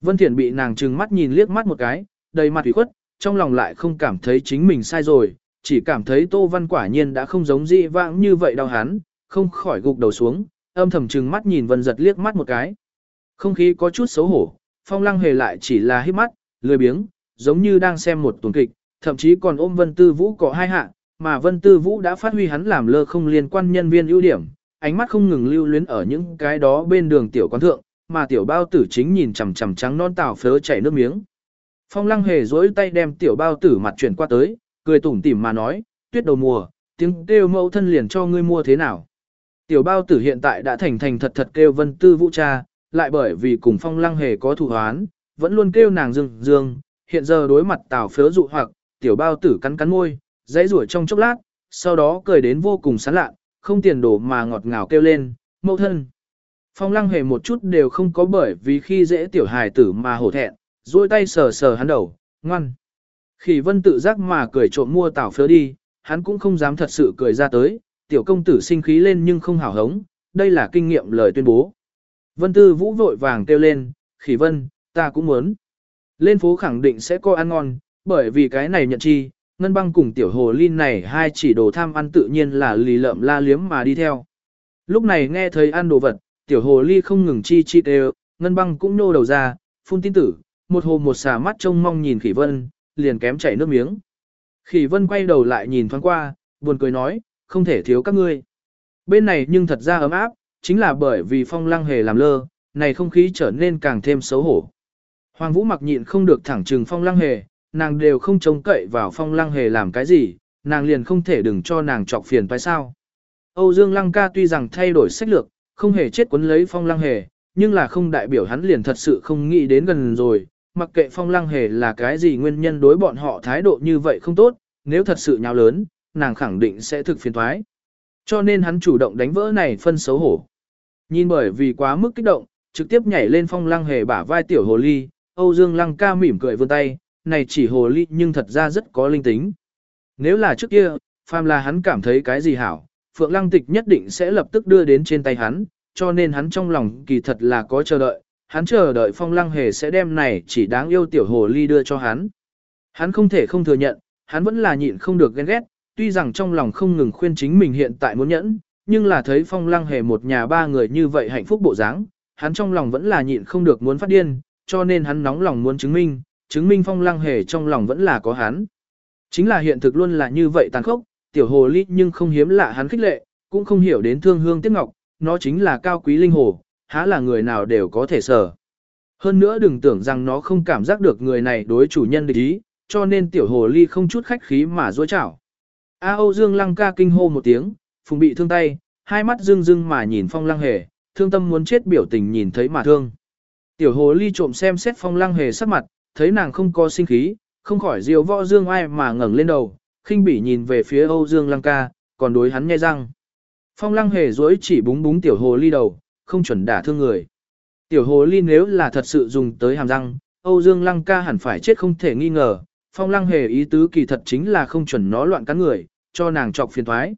Vân thiện bị nàng trừng mắt nhìn liếc mắt một cái, đầy mặt ủy khuất, trong lòng lại không cảm thấy chính mình sai rồi, chỉ cảm thấy Tô Văn quả nhiên đã không giống dị vãng như vậy đau hắn, không khỏi gục đầu xuống, âm thầm trừng mắt nhìn Vân giật liếc mắt một cái. Không khí có chút xấu hổ, phong lăng hề lại chỉ là hít mắt, lười biếng, giống như đang xem một tuần kịch, thậm chí còn ôm Vân Tư Vũ có hai hạ, mà Vân Tư Vũ đã phát huy hắn làm lơ không liên quan nhân viên ưu điểm, ánh mắt không ngừng lưu luyến ở những cái đó bên đường tiểu quán thượng, mà tiểu bao tử chính nhìn chằm chằm trắng non tảo phớ chảy nước miếng. Phong lăng hề dối tay đem tiểu bao tử mặt chuyển qua tới, cười tủm tỉm mà nói, tuyết đầu mùa, tiếng kêu mẫu thân liền cho ngươi mua thế nào. Tiểu bao tử hiện tại đã thành thành thật thật kêu vân tư vũ cha, lại bởi vì cùng phong lăng hề có thủ hoán, vẫn luôn kêu nàng dương dương, hiện giờ đối mặt tảo phớ dụ hoặc, tiểu bao tử cắn cắn môi, dãy rủa trong chốc lát, sau đó cười đến vô cùng sán lạ, không tiền đổ mà ngọt ngào kêu lên, mẫu thân. Phong lăng hề một chút đều không có bởi vì khi dễ tiểu hài tử mà hổ thẹn, duỗi tay sờ sờ hắn đầu, ngoan. Khỉ vân tự giác mà cười trộm mua tảo phớ đi, hắn cũng không dám thật sự cười ra tới, tiểu công tử sinh khí lên nhưng không hào hống, đây là kinh nghiệm lời tuyên bố. Vân tư vũ vội vàng kêu lên, khỉ vân, ta cũng muốn. Lên phố khẳng định sẽ có ăn ngon, bởi vì cái này nhận chi, ngân băng cùng tiểu hồ linh này hai chỉ đồ tham ăn tự nhiên là lì lợm la liếm mà đi theo. Lúc này nghe thấy ăn đồ vật, tiểu hồ ly không ngừng chi chi đều, ngân băng cũng nô đầu ra, phun tin tử, một hồ một xà mắt trông mong nhìn khỉ vân, liền kém chảy nước miếng. Khỉ vân quay đầu lại nhìn thoáng qua, buồn cười nói, không thể thiếu các ngươi. Bên này nhưng thật ra ấm áp, chính là bởi vì phong lăng hề làm lơ, này không khí trở nên càng thêm xấu hổ. Hoàng Vũ mặc nhịn không được thẳng trừng phong lăng hề, nàng đều không trông cậy vào phong lăng hề làm cái gì, nàng liền không thể đừng cho nàng chọc phiền phải sao. Âu Dương Lăng ca tuy rằng thay đổi sách lược, không hề chết quấn lấy phong lăng hề, nhưng là không đại biểu hắn liền thật sự không nghĩ đến gần rồi, mặc kệ phong lăng hề là cái gì nguyên nhân đối bọn họ thái độ như vậy không tốt, nếu thật sự nhào lớn, nàng khẳng định sẽ thực phiền thoái. Cho nên hắn chủ động đánh vỡ này phân xấu hổ. Nhìn bởi vì quá mức kích động, trực tiếp nhảy lên phong lăng hề bả vai tiểu hồ ly, Âu Dương lăng ca mỉm cười vươn tay, này chỉ hồ ly nhưng thật ra rất có linh tính. Nếu là trước kia, phàm là hắn cảm thấy cái gì hảo, Phượng Lăng Tịch nhất định sẽ lập tức đưa đến trên tay hắn, cho nên hắn trong lòng kỳ thật là có chờ đợi, hắn chờ đợi Phong Lăng Hề sẽ đem này chỉ đáng yêu tiểu hồ ly đưa cho hắn. Hắn không thể không thừa nhận, hắn vẫn là nhịn không được ghen ghét, tuy rằng trong lòng không ngừng khuyên chính mình hiện tại muốn nhẫn, nhưng là thấy Phong Lăng Hề một nhà ba người như vậy hạnh phúc bộ dáng, hắn trong lòng vẫn là nhịn không được muốn phát điên, cho nên hắn nóng lòng muốn chứng minh, chứng minh Phong Lăng Hề trong lòng vẫn là có hắn. Chính là hiện thực luôn là như vậy tàn khốc, tiểu hồ ly nhưng không hiếm lạ hắn khích lệ, cũng không hiểu đến thương hương tiếc ngọc, nó chính là cao quý linh hồ, há là người nào đều có thể sở. Hơn nữa đừng tưởng rằng nó không cảm giác được người này đối chủ nhân địch ý, cho nên tiểu hồ ly không chút khách khí mà dối chảo. A Âu Dương Lăng ca kinh hô một tiếng, phùng bị thương tay, hai mắt dương dương mà nhìn phong lăng hề, thương tâm muốn chết biểu tình nhìn thấy mà thương. Tiểu hồ ly trộm xem xét phong lăng hề sắc mặt, thấy nàng không có sinh khí, không khỏi diều võ dương ai mà ngẩng lên đầu, khinh bỉ nhìn về phía Âu Dương Lăng ca, còn đối hắn nghe răng. Phong lăng hề dối chỉ búng búng tiểu hồ ly đầu, không chuẩn đả thương người. Tiểu hồ ly nếu là thật sự dùng tới hàm răng, Âu Dương Lăng ca hẳn phải chết không thể nghi ngờ. Phong lăng hề ý tứ kỳ thật chính là không chuẩn nó loạn cắn người, cho nàng trọc phiền thoái.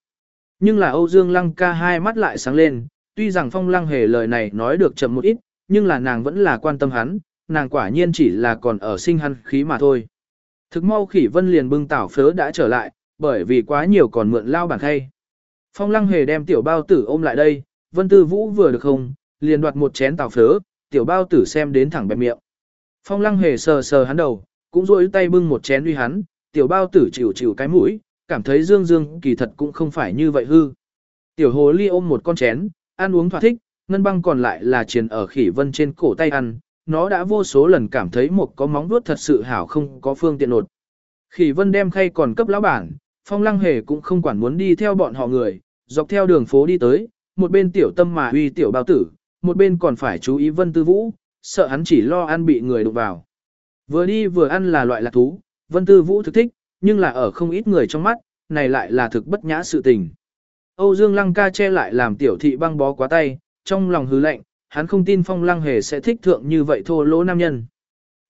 Nhưng là Âu Dương Lăng ca hai mắt lại sáng lên, tuy rằng phong lăng hề lời này nói được chậm một ít, nhưng là nàng vẫn là quan tâm hắn, nàng quả nhiên chỉ là còn ở sinh hắn khí mà thôi. Thực mau khỉ vân liền bưng tảo phớ đã trở lại, bởi vì quá nhiều còn mượn lao bản khay. Phong lăng hề đem tiểu bao tử ôm lại đây, vân tư vũ vừa được không, liền đoạt một chén tảo phớ, tiểu bao tử xem đến thẳng bẹp miệng. Phong lăng hề sờ sờ hắn đầu, cũng rỗi tay bưng một chén uy hắn, tiểu bao tử chịu chịu cái mũi, cảm thấy dương dương kỳ thật cũng không phải như vậy hư. Tiểu hồ ly ôm một con chén, ăn uống thỏa thích, ngân băng còn lại là triền ở khỉ vân trên cổ tay ăn, nó đã vô số lần cảm thấy một có móng vuốt thật sự hảo không có phương tiện nột. Khỉ vân đem khay còn cấp lão bản, phong lăng hề cũng không quản muốn đi theo bọn họ người, dọc theo đường phố đi tới, một bên tiểu tâm mà uy tiểu bao tử, một bên còn phải chú ý vân tư vũ, sợ hắn chỉ lo ăn bị người đụng vào. Vừa đi vừa ăn là loại lạc thú, vân tư vũ thực thích, nhưng là ở không ít người trong mắt, này lại là thực bất nhã sự tình. Âu Dương Lăng ca che lại làm tiểu thị băng bó quá tay, trong lòng hứ lạnh, hắn không tin Phong Lăng Hề sẽ thích thượng như vậy thô lỗ nam nhân.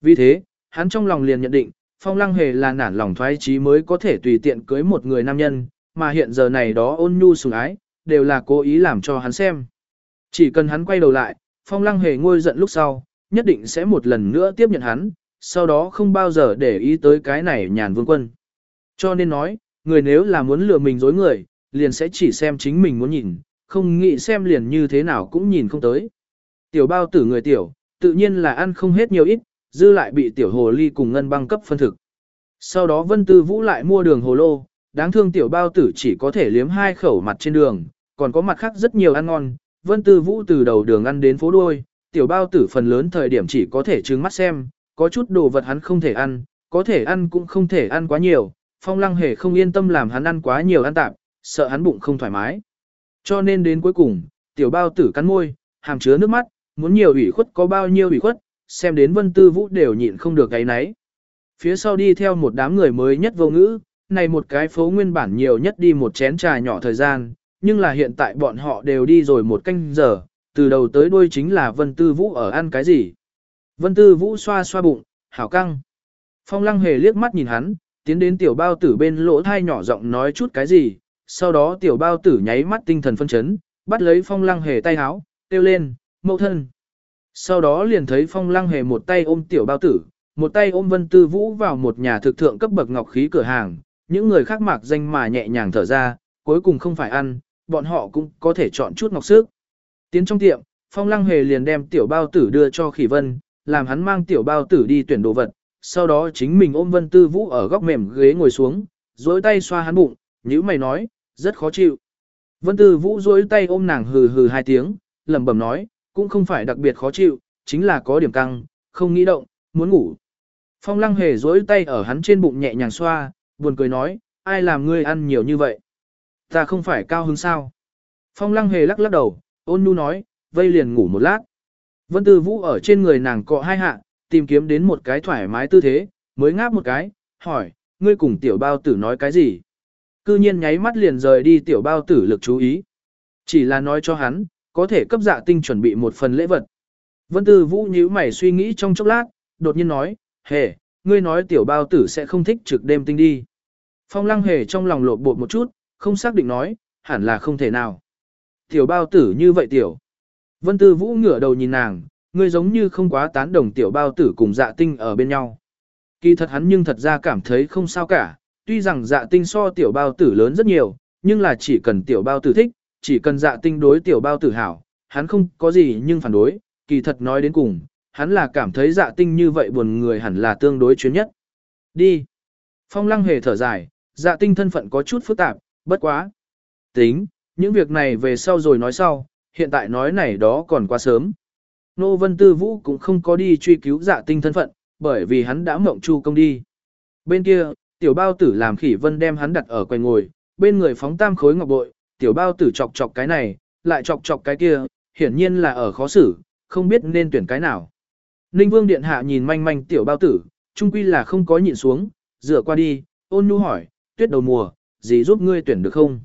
Vì thế, hắn trong lòng liền nhận định, Phong Lăng Hề là nản lòng thoái chí mới có thể tùy tiện cưới một người nam nhân, mà hiện giờ này đó ôn nhu sủng ái, đều là cố ý làm cho hắn xem. Chỉ cần hắn quay đầu lại, Phong Lăng Hề ngôi giận lúc sau, nhất định sẽ một lần nữa tiếp nhận hắn, sau đó không bao giờ để ý tới cái này nhàn vương quân. Cho nên nói, người nếu là muốn lừa mình dối người, liền sẽ chỉ xem chính mình muốn nhìn, không nghĩ xem liền như thế nào cũng nhìn không tới. Tiểu bao tử người tiểu, tự nhiên là ăn không hết nhiều ít, dư lại bị tiểu hồ ly cùng ngân băng cấp phân thực. Sau đó Vân Tư Vũ lại mua đường hồ lô, đáng thương tiểu bao tử chỉ có thể liếm hai khẩu mặt trên đường, còn có mặt khác rất nhiều ăn ngon. Vân Tư Vũ từ đầu đường ăn đến phố đuôi, tiểu bao tử phần lớn thời điểm chỉ có thể trừng mắt xem, có chút đồ vật hắn không thể ăn, có thể ăn cũng không thể ăn quá nhiều. Phong lăng hề không yên tâm làm hắn ăn quá nhiều ăn tạm, sợ hắn bụng không thoải mái. Cho nên đến cuối cùng, tiểu bao tử cắn môi, hàm chứa nước mắt, muốn nhiều ủy khuất có bao nhiêu ủy khuất, xem đến vân tư vũ đều nhịn không được cái nấy. Phía sau đi theo một đám người mới nhất vô ngữ, này một cái phố nguyên bản nhiều nhất đi một chén trà nhỏ thời gian, nhưng là hiện tại bọn họ đều đi rồi một canh giờ, từ đầu tới đuôi chính là vân tư vũ ở ăn cái gì. Vân tư vũ xoa xoa bụng, hảo căng. Phong lăng hề liếc mắt nhìn hắn, tiến đến tiểu bao tử bên lỗ thai nhỏ giọng nói chút cái gì, sau đó tiểu bao tử nháy mắt tinh thần phân chấn, bắt lấy phong lăng hề tay háo, kêu lên, mẫu thân. Sau đó liền thấy phong lăng hề một tay ôm tiểu bao tử, một tay ôm vân tư vũ vào một nhà thực thượng cấp bậc ngọc khí cửa hàng, những người khác mạc danh mà nhẹ nhàng thở ra, cuối cùng không phải ăn, bọn họ cũng có thể chọn chút ngọc sức. Tiến trong tiệm, phong lăng hề liền đem tiểu bao tử đưa cho khỉ vân, làm hắn mang tiểu bao tử đi tuyển đồ vật, sau đó chính mình ôm vân tư vũ ở góc mềm ghế ngồi xuống, dối tay xoa hắn bụng, như mày nói, rất khó chịu. Vân Tư Vũ duỗi tay ôm nàng hừ hừ hai tiếng, lẩm bẩm nói, cũng không phải đặc biệt khó chịu, chính là có điểm căng, không nghĩ động, muốn ngủ. Phong Lăng hề duỗi tay ở hắn trên bụng nhẹ nhàng xoa, buồn cười nói, ai làm ngươi ăn nhiều như vậy? Ta không phải cao hứng sao? Phong Lăng hề lắc lắc đầu, ôn nhu nói, vây liền ngủ một lát. Vân Tư Vũ ở trên người nàng cọ hai hạ, tìm kiếm đến một cái thoải mái tư thế, mới ngáp một cái, hỏi, ngươi cùng tiểu bao tử nói cái gì? Cư nhiên nháy mắt liền rời đi tiểu bao tử lực chú ý. Chỉ là nói cho hắn, có thể cấp dạ tinh chuẩn bị một phần lễ vật. Vân Tư Vũ nhíu mày suy nghĩ trong chốc lát, đột nhiên nói, hề, ngươi nói tiểu bao tử sẽ không thích trực đêm tinh đi. Phong lăng hề trong lòng lột bột một chút, không xác định nói, hẳn là không thể nào. Tiểu bao tử như vậy tiểu. Vân Tư Vũ ngửa đầu nhìn nàng, ngươi giống như không quá tán đồng tiểu bao tử cùng dạ tinh ở bên nhau. Kỳ thật hắn nhưng thật ra cảm thấy không sao cả, Tuy rằng dạ tinh so tiểu bao tử lớn rất nhiều, nhưng là chỉ cần tiểu bao tử thích, chỉ cần dạ tinh đối tiểu bao tử hảo, hắn không có gì nhưng phản đối, kỳ thật nói đến cùng, hắn là cảm thấy dạ tinh như vậy buồn người hẳn là tương đối chuyến nhất. Đi. Phong lăng hề thở dài, dạ tinh thân phận có chút phức tạp, bất quá. Tính, những việc này về sau rồi nói sau, hiện tại nói này đó còn quá sớm. Nô Vân Tư Vũ cũng không có đi truy cứu dạ tinh thân phận, bởi vì hắn đã mộng chu công đi. Bên kia, tiểu bao tử làm khỉ vân đem hắn đặt ở quầy ngồi, bên người phóng tam khối ngọc bội, tiểu bao tử chọc chọc cái này, lại chọc chọc cái kia, hiển nhiên là ở khó xử, không biết nên tuyển cái nào. Ninh vương điện hạ nhìn manh manh tiểu bao tử, trung quy là không có nhịn xuống, dựa qua đi, ôn nhu hỏi, tuyết đầu mùa, gì giúp ngươi tuyển được không?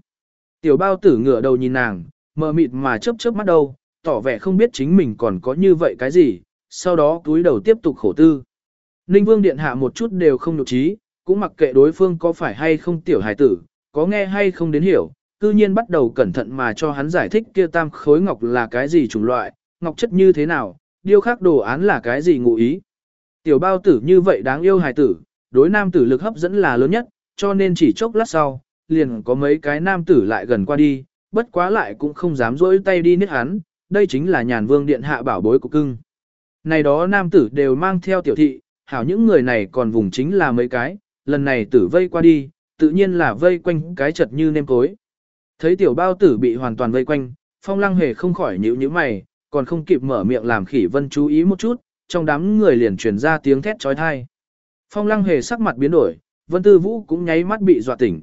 Tiểu bao tử ngửa đầu nhìn nàng, mờ mịt mà chớp chớp mắt đầu, tỏ vẻ không biết chính mình còn có như vậy cái gì, sau đó túi đầu tiếp tục khổ tư. Ninh vương điện hạ một chút đều không nhục trí, cũng mặc kệ đối phương có phải hay không tiểu hài tử, có nghe hay không đến hiểu, cư nhiên bắt đầu cẩn thận mà cho hắn giải thích kia tam khối ngọc là cái gì chủng loại, ngọc chất như thế nào, điêu khắc đồ án là cái gì ngụ ý. Tiểu bao tử như vậy đáng yêu hài tử, đối nam tử lực hấp dẫn là lớn nhất, cho nên chỉ chốc lát sau, liền có mấy cái nam tử lại gần qua đi, bất quá lại cũng không dám rỗi tay đi nít hắn, đây chính là nhàn vương điện hạ bảo bối của cưng. Này đó nam tử đều mang theo tiểu thị, hảo những người này còn vùng chính là mấy cái, lần này tử vây qua đi, tự nhiên là vây quanh cái chật như nêm cối. Thấy tiểu bao tử bị hoàn toàn vây quanh, phong lăng hề không khỏi nhíu nhíu mày, còn không kịp mở miệng làm khỉ vân chú ý một chút, trong đám người liền truyền ra tiếng thét trói thai. Phong lăng hề sắc mặt biến đổi, vân tư vũ cũng nháy mắt bị dọa tỉnh.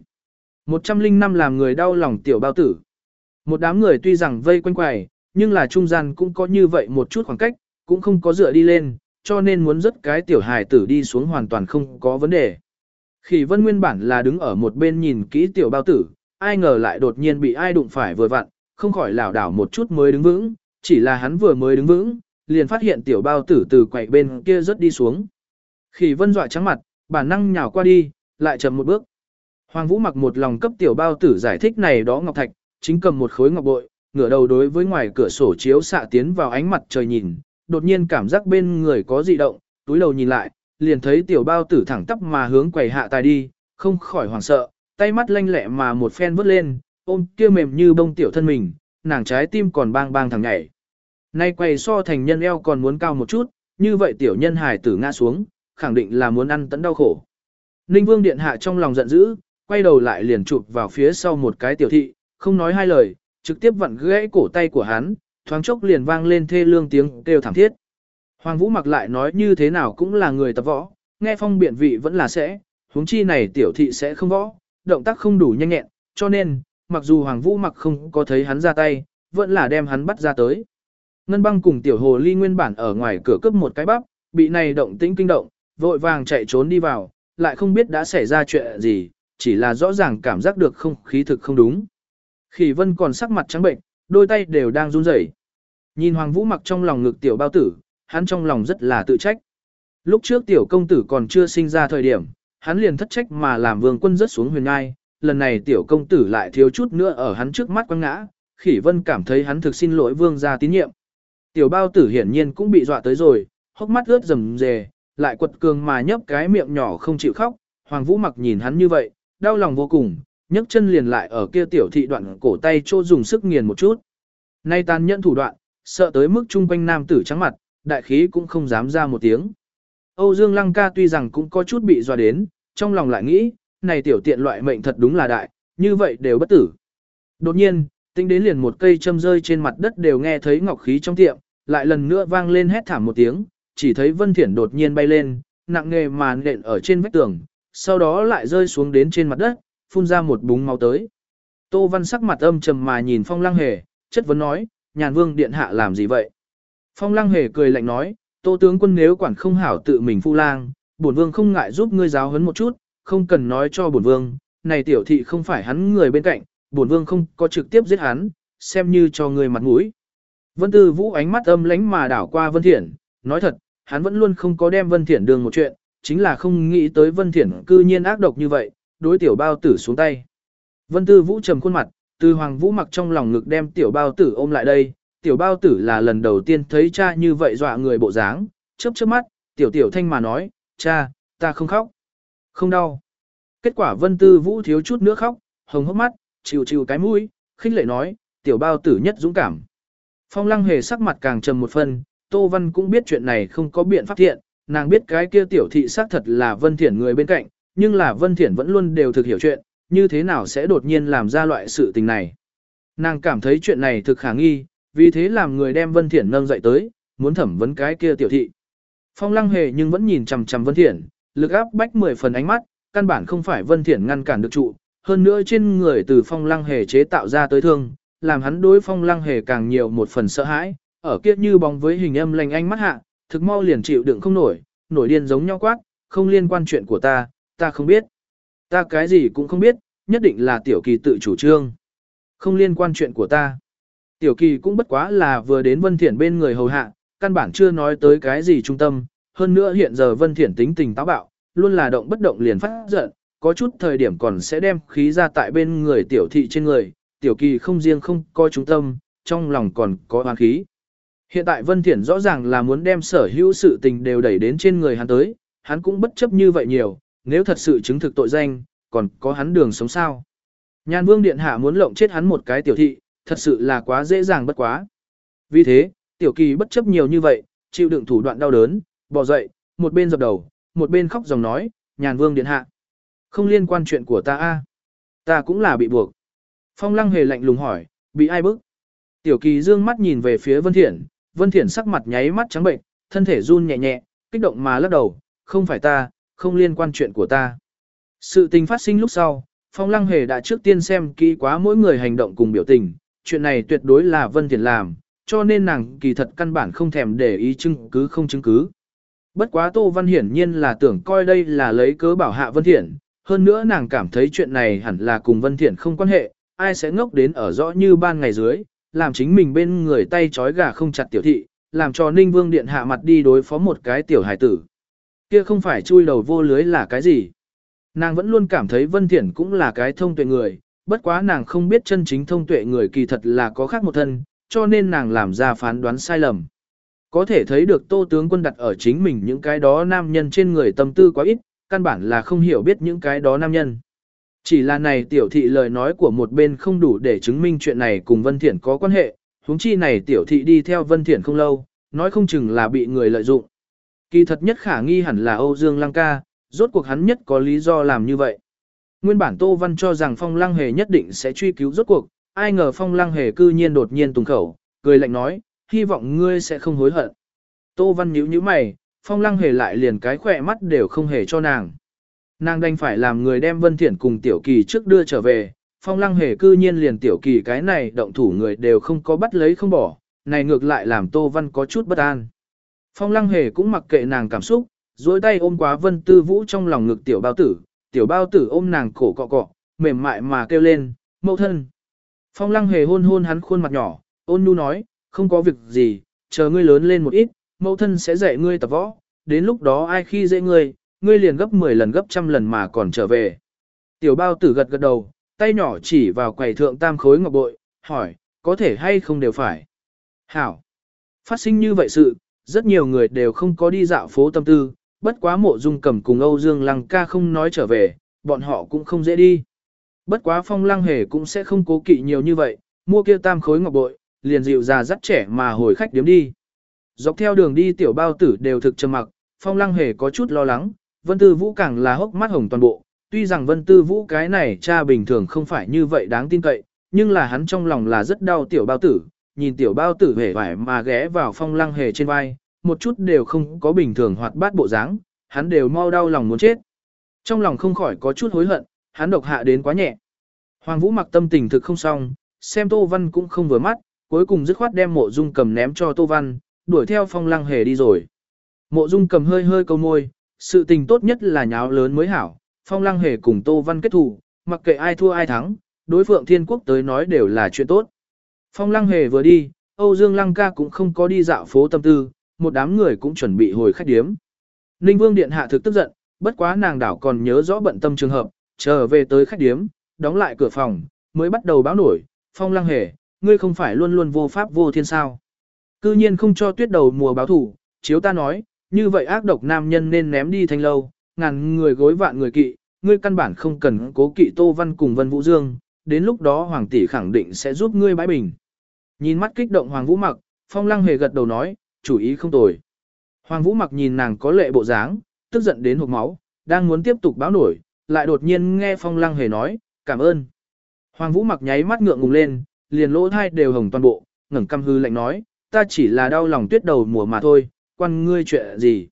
105 làm người đau lòng tiểu bao tử. Một đám người tuy rằng vây quanh quầy, nhưng là trung gian cũng có như vậy một chút khoảng cách, cũng không có dựa đi lên, cho nên muốn dứt cái tiểu hài tử đi xuống hoàn toàn không có vấn đề. Khỉ vân nguyên bản là đứng ở một bên nhìn kỹ tiểu bao tử, ai ngờ lại đột nhiên bị ai đụng phải vừa vặn, không khỏi lảo đảo một chút mới đứng vững, chỉ là hắn vừa mới đứng vững, liền phát hiện tiểu bao tử từ quậy bên kia rớt đi xuống. Khỉ vân dọa trắng mặt, bản năng nhào qua đi, lại chậm một bước. Hoàng Vũ mặc một lòng cấp tiểu bao tử giải thích này đó ngọc thạch, chính cầm một khối ngọc bội, ngửa đầu đối với ngoài cửa sổ chiếu xạ tiến vào ánh mặt trời nhìn, đột nhiên cảm giác bên người có dị động, túi đầu nhìn lại, liền thấy tiểu bao tử thẳng tắp mà hướng quầy hạ tài đi, không khỏi hoảng sợ, tay mắt lanh lẹ mà một phen vứt lên, ôm kia mềm như bông tiểu thân mình, nàng trái tim còn bang bang thằng nhảy. Nay quầy so thành nhân eo còn muốn cao một chút, như vậy tiểu nhân hài tử ngã xuống, khẳng định là muốn ăn tận đau khổ. Ninh Vương Điện Hạ trong lòng giận dữ, quay đầu lại liền chụp vào phía sau một cái tiểu thị, không nói hai lời, trực tiếp vặn gãy cổ tay của hắn, thoáng chốc liền vang lên thê lương tiếng kêu thảm thiết. Hoàng Vũ mặc lại nói như thế nào cũng là người tập võ, nghe phong biện vị vẫn là sẽ, huống chi này tiểu thị sẽ không võ, động tác không đủ nhanh nhẹn, cho nên, mặc dù Hoàng Vũ mặc không có thấy hắn ra tay, vẫn là đem hắn bắt ra tới. Ngân băng cùng tiểu hồ ly nguyên bản ở ngoài cửa cướp một cái bắp, bị này động tĩnh kinh động, vội vàng chạy trốn đi vào, lại không biết đã xảy ra chuyện gì, chỉ là rõ ràng cảm giác được không khí thực không đúng. Khỉ vân còn sắc mặt trắng bệnh, đôi tay đều đang run rẩy. Nhìn Hoàng Vũ mặc trong lòng ngực tiểu bao tử, hắn trong lòng rất là tự trách. Lúc trước tiểu công tử còn chưa sinh ra thời điểm, hắn liền thất trách mà làm vương quân rớt xuống huyền ngai, lần này tiểu công tử lại thiếu chút nữa ở hắn trước mắt quăng ngã, khỉ vân cảm thấy hắn thực xin lỗi vương gia tín nhiệm. Tiểu bao tử hiển nhiên cũng bị dọa tới rồi, hốc mắt ướt rầm rề, lại quật cường mà nhấp cái miệng nhỏ không chịu khóc, Hoàng Vũ mặc nhìn hắn như vậy, đau lòng vô cùng, nhấc chân liền lại ở kia tiểu thị đoạn cổ tay chô dùng sức nghiền một chút. Nay tàn nhẫn thủ đoạn, sợ tới mức chung quanh nam tử trắng mặt, đại khí cũng không dám ra một tiếng. Âu Dương Lăng ca tuy rằng cũng có chút bị dọa đến, trong lòng lại nghĩ, này tiểu tiện loại mệnh thật đúng là đại, như vậy đều bất tử. Đột nhiên, tính đến liền một cây châm rơi trên mặt đất đều nghe thấy ngọc khí trong tiệm, lại lần nữa vang lên hét thảm một tiếng, chỉ thấy Vân Thiển đột nhiên bay lên, nặng nghề mà nện ở trên vách tường, sau đó lại rơi xuống đến trên mặt đất, phun ra một búng máu tới. Tô Văn sắc mặt âm trầm mà nhìn Phong Lăng Hề, chất vấn nói, nhàn vương điện hạ làm gì vậy? Phong Lăng Hề cười lạnh nói, Tô tướng quân nếu quản không hảo tự mình phu lang, bổn vương không ngại giúp ngươi giáo huấn một chút, không cần nói cho bổn vương, này tiểu thị không phải hắn người bên cạnh, bổn vương không có trực tiếp giết hắn, xem như cho ngươi mặt mũi. Vân Tư Vũ ánh mắt âm lánh mà đảo qua Vân Thiển, nói thật, hắn vẫn luôn không có đem Vân Thiển đường một chuyện, chính là không nghĩ tới Vân Thiển cư nhiên ác độc như vậy, đối tiểu bao tử xuống tay. Vân Tư Vũ trầm khuôn mặt, từ Hoàng Vũ mặc trong lòng ngực đem tiểu bao tử ôm lại đây, tiểu bao tử là lần đầu tiên thấy cha như vậy dọa người bộ dáng, chớp chớp mắt, tiểu tiểu thanh mà nói, cha, ta không khóc, không đau. Kết quả Vân Tư Vũ thiếu chút nữa khóc, hồng hốc mắt, chịu chịu cái mũi, khinh lệ nói, tiểu bao tử nhất dũng cảm. Phong lăng hề sắc mặt càng trầm một phần, Tô Văn cũng biết chuyện này không có biện pháp thiện, nàng biết cái kia tiểu thị xác thật là Vân Thiển người bên cạnh, nhưng là Vân Thiển vẫn luôn đều thực hiểu chuyện, như thế nào sẽ đột nhiên làm ra loại sự tình này. Nàng cảm thấy chuyện này thực khả nghi, vì thế làm người đem Vân Thiển nâng dậy tới, muốn thẩm vấn cái kia tiểu thị. Phong lăng hề nhưng vẫn nhìn chằm chằm Vân Thiển, lực áp bách mười phần ánh mắt, căn bản không phải Vân Thiển ngăn cản được trụ, hơn nữa trên người từ phong lăng hề chế tạo ra tới thương, làm hắn đối phong lăng hề càng nhiều một phần sợ hãi, ở kia như bóng với hình âm lành ánh mắt hạ, thực mau liền chịu đựng không nổi, nổi điên giống nhau quát, không liên quan chuyện của ta, ta không biết. Ta cái gì cũng không biết, nhất định là tiểu kỳ tự chủ trương. Không liên quan chuyện của ta. Tiểu kỳ cũng bất quá là vừa đến Vân Thiển bên người hầu hạ, căn bản chưa nói tới cái gì trung tâm, hơn nữa hiện giờ Vân Thiển tính tình táo bạo, luôn là động bất động liền phát giận, có chút thời điểm còn sẽ đem khí ra tại bên người tiểu thị trên người, tiểu kỳ không riêng không coi trung tâm, trong lòng còn có oán khí. Hiện tại Vân Thiển rõ ràng là muốn đem sở hữu sự tình đều đẩy đến trên người hắn tới, hắn cũng bất chấp như vậy nhiều, nếu thật sự chứng thực tội danh, còn có hắn đường sống sao. Nhan vương điện hạ muốn lộng chết hắn một cái tiểu thị, thật sự là quá dễ dàng bất quá. Vì thế, tiểu kỳ bất chấp nhiều như vậy, chịu đựng thủ đoạn đau đớn, bỏ dậy, một bên dập đầu, một bên khóc dòng nói, nhàn vương điện hạ. Không liên quan chuyện của ta a Ta cũng là bị buộc. Phong lăng hề lạnh lùng hỏi, bị ai bức? Tiểu kỳ dương mắt nhìn về phía Vân Thiển, Vân Thiển sắc mặt nháy mắt trắng bệnh, thân thể run nhẹ nhẹ, kích động mà lắc đầu, không phải ta, không liên quan chuyện của ta. Sự tình phát sinh lúc sau, Phong Lăng Hề đã trước tiên xem kỹ quá mỗi người hành động cùng biểu tình, chuyện này tuyệt đối là Vân Thiển làm, cho nên nàng kỳ thật căn bản không thèm để ý chứng cứ không chứng cứ. Bất quá Tô Văn hiển nhiên là tưởng coi đây là lấy cớ bảo hạ Vân Thiển, hơn nữa nàng cảm thấy chuyện này hẳn là cùng Vân Thiển không quan hệ, ai sẽ ngốc đến ở rõ như ban ngày dưới, làm chính mình bên người tay chói gà không chặt tiểu thị, làm cho Ninh Vương Điện hạ mặt đi đối phó một cái tiểu hải tử. Kia không phải chui đầu vô lưới là cái gì. Nàng vẫn luôn cảm thấy Vân Thiển cũng là cái thông tuệ người, bất quá nàng không biết chân chính thông tuệ người kỳ thật là có khác một thân, cho nên nàng làm ra phán đoán sai lầm. Có thể thấy được tô tướng quân đặt ở chính mình những cái đó nam nhân trên người tâm tư quá ít, căn bản là không hiểu biết những cái đó nam nhân. Chỉ là này tiểu thị lời nói của một bên không đủ để chứng minh chuyện này cùng Vân Thiển có quan hệ, huống chi này tiểu thị đi theo Vân Thiển không lâu, nói không chừng là bị người lợi dụng. Kỳ thật nhất khả nghi hẳn là Âu Dương Lăng ca, rốt cuộc hắn nhất có lý do làm như vậy. Nguyên bản Tô Văn cho rằng Phong Lăng Hề nhất định sẽ truy cứu rốt cuộc, ai ngờ Phong Lăng Hề cư nhiên đột nhiên tùng khẩu, cười lạnh nói, hy vọng ngươi sẽ không hối hận. Tô Văn nhíu nhíu mày, Phong Lăng Hề lại liền cái khỏe mắt đều không hề cho nàng. Nàng đành phải làm người đem Vân Thiển cùng Tiểu Kỳ trước đưa trở về, Phong Lăng Hề cư nhiên liền Tiểu Kỳ cái này động thủ người đều không có bắt lấy không bỏ, này ngược lại làm Tô Văn có chút bất an. Phong Lăng Hề cũng mặc kệ nàng cảm xúc, duỗi tay ôm quá Vân Tư Vũ trong lòng ngực Tiểu Bao Tử, Tiểu Bao Tử ôm nàng cổ cọ cọ, mềm mại mà kêu lên, mẫu thân. Phong Lăng Hề hôn hôn hắn khuôn mặt nhỏ, ôn nhu nói, không có việc gì, chờ ngươi lớn lên một ít, mẫu thân sẽ dạy ngươi tập võ, đến lúc đó ai khi dễ ngươi, ngươi liền gấp 10 lần gấp trăm lần mà còn trở về. Tiểu bao tử gật gật đầu, tay nhỏ chỉ vào quầy thượng tam khối ngọc bội, hỏi, có thể hay không đều phải. Hảo. Phát sinh như vậy sự, rất nhiều người đều không có đi dạo phố tâm tư, bất quá mộ dung cầm cùng Âu Dương Lăng ca không nói trở về, bọn họ cũng không dễ đi. Bất quá phong lăng hề cũng sẽ không cố kỵ nhiều như vậy, mua kia tam khối ngọc bội, liền dịu già dắt trẻ mà hồi khách điếm đi. Dọc theo đường đi tiểu bao tử đều thực trầm mặc, phong lăng hề có chút lo lắng, vân tư vũ càng là hốc mắt hồng toàn bộ, tuy rằng vân tư vũ cái này cha bình thường không phải như vậy đáng tin cậy, nhưng là hắn trong lòng là rất đau tiểu bao tử, nhìn tiểu bao tử hề vải mà ghé vào phong lăng hề trên vai, một chút đều không có bình thường hoạt bát bộ dáng, hắn đều mau đau lòng muốn chết. Trong lòng không khỏi có chút hối hận, hắn độc hạ đến quá nhẹ. Hoàng Vũ mặc tâm tình thực không xong, xem Tô Văn cũng không vừa mắt, cuối cùng dứt khoát đem mộ dung cầm ném cho Tô Văn, đuổi theo phong lăng hề đi rồi. Mộ dung cầm hơi hơi câu môi, sự tình tốt nhất là nháo lớn mới hảo, phong lăng hề cùng Tô Văn kết thù, mặc kệ ai thua ai thắng, đối phượng thiên quốc tới nói đều là chuyện tốt. Phong lăng hề vừa đi, Âu Dương lăng ca cũng không có đi dạo phố tâm tư, một đám người cũng chuẩn bị hồi khách điếm. Ninh Vương Điện Hạ thực tức giận, bất quá nàng đảo còn nhớ rõ bận tâm trường hợp, trở về tới khách điếm, đóng lại cửa phòng, mới bắt đầu báo nổi, phong lăng hề, ngươi không phải luôn luôn vô pháp vô thiên sao. Cư nhiên không cho tuyết đầu mùa báo thủ, chiếu ta nói, như vậy ác độc nam nhân nên ném đi thanh lâu, ngàn người gối vạn người kỵ, ngươi căn bản không cần cố kỵ Tô Văn cùng Vân Vũ Dương, đến lúc đó Hoàng tỷ khẳng định sẽ giúp ngươi bãi bình. Nhìn mắt kích động Hoàng Vũ Mặc, Phong Lăng hề gật đầu nói, chủ ý không tồi. Hoàng Vũ Mặc nhìn nàng có lệ bộ dáng, tức giận đến hộp máu, đang muốn tiếp tục báo nổi, lại đột nhiên nghe Phong Lăng hề nói, cảm ơn. Hoàng Vũ Mặc nháy mắt ngượng ngùng lên, liền lỗ thai đều hồng toàn bộ, ngẩng căm hư lạnh nói, ta chỉ là đau lòng tuyết đầu mùa mà thôi, quan ngươi chuyện gì.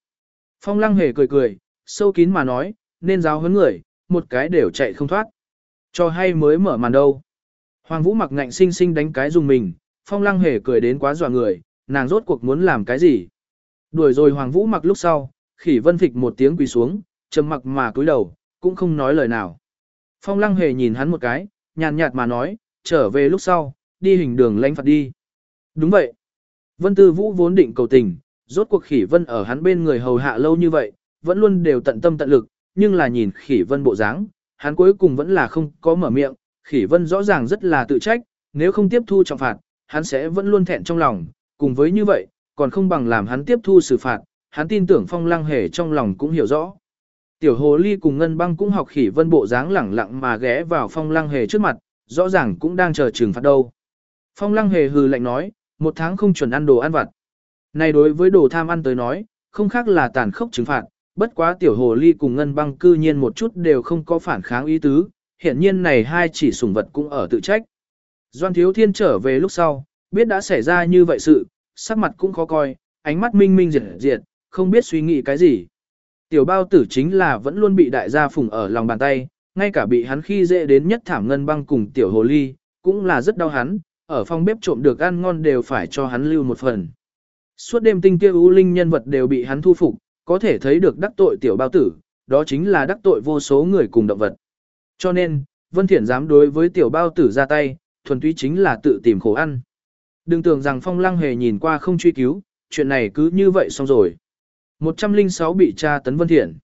Phong lăng hề cười cười, sâu kín mà nói, nên giáo huấn người, một cái đều chạy không thoát. Cho hay mới mở màn đâu. Hoàng Vũ mặc ngạnh sinh sinh đánh cái dùng mình, phong lăng hề cười đến quá dọa người, nàng rốt cuộc muốn làm cái gì. Đuổi rồi Hoàng Vũ mặc lúc sau, khỉ vân phịch một tiếng quỳ xuống, trầm mặc mà cúi đầu, cũng không nói lời nào. Phong lăng hề nhìn hắn một cái, nhàn nhạt mà nói, trở về lúc sau, đi hình đường lãnh phạt đi. Đúng vậy. Vân Tư Vũ vốn định cầu tình, rốt cuộc khỉ vân ở hắn bên người hầu hạ lâu như vậy, vẫn luôn đều tận tâm tận lực, nhưng là nhìn khỉ vân bộ dáng, hắn cuối cùng vẫn là không có mở miệng, khỉ vân rõ ràng rất là tự trách, nếu không tiếp thu trọng phạt, hắn sẽ vẫn luôn thẹn trong lòng, cùng với như vậy, còn không bằng làm hắn tiếp thu xử phạt, hắn tin tưởng phong lăng hề trong lòng cũng hiểu rõ. Tiểu hồ ly cùng ngân băng cũng học khỉ vân bộ dáng lẳng lặng mà ghé vào phong lăng hề trước mặt, rõ ràng cũng đang chờ trừng phạt đâu. Phong lăng hề hừ lạnh nói, một tháng không chuẩn ăn đồ ăn vặt. Này đối với đồ tham ăn tới nói, không khác là tàn khốc trừng phạt, bất quá tiểu hồ ly cùng ngân băng cư nhiên một chút đều không có phản kháng ý tứ, hiện nhiên này hai chỉ sủng vật cũng ở tự trách. Doan thiếu thiên trở về lúc sau, biết đã xảy ra như vậy sự, sắc mặt cũng khó coi, ánh mắt minh minh diệt diệt, không biết suy nghĩ cái gì. Tiểu bao tử chính là vẫn luôn bị đại gia phùng ở lòng bàn tay, ngay cả bị hắn khi dễ đến nhất thảm ngân băng cùng tiểu hồ ly, cũng là rất đau hắn, ở phòng bếp trộm được ăn ngon đều phải cho hắn lưu một phần. Suốt đêm tinh kia ưu linh nhân vật đều bị hắn thu phục, có thể thấy được đắc tội tiểu bao tử, đó chính là đắc tội vô số người cùng động vật. Cho nên, Vân Thiển dám đối với tiểu bao tử ra tay, thuần túy chính là tự tìm khổ ăn. Đừng tưởng rằng phong lăng hề nhìn qua không truy cứu, chuyện này cứ như vậy xong rồi. 106 bị tra tấn Vân Thiển.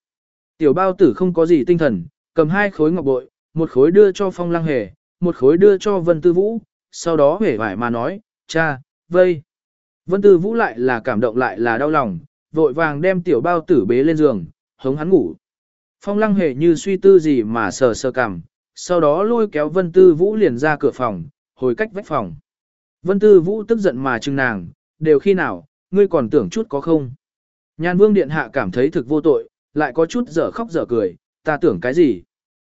Tiểu bao tử không có gì tinh thần, cầm hai khối ngọc bội, một khối đưa cho phong lăng hề, một khối đưa cho Vân Tư Vũ, sau đó hể vải mà nói, cha, vây. Vân Tư Vũ lại là cảm động lại là đau lòng, vội vàng đem tiểu bao tử bế lên giường, hống hắn ngủ. Phong lăng hề như suy tư gì mà sờ sờ cằm, sau đó lôi kéo Vân Tư Vũ liền ra cửa phòng, hồi cách vách phòng. Vân Tư Vũ tức giận mà chừng nàng, đều khi nào, ngươi còn tưởng chút có không. Nhan Vương Điện Hạ cảm thấy thực vô tội, lại có chút dở khóc dở cười, ta tưởng cái gì.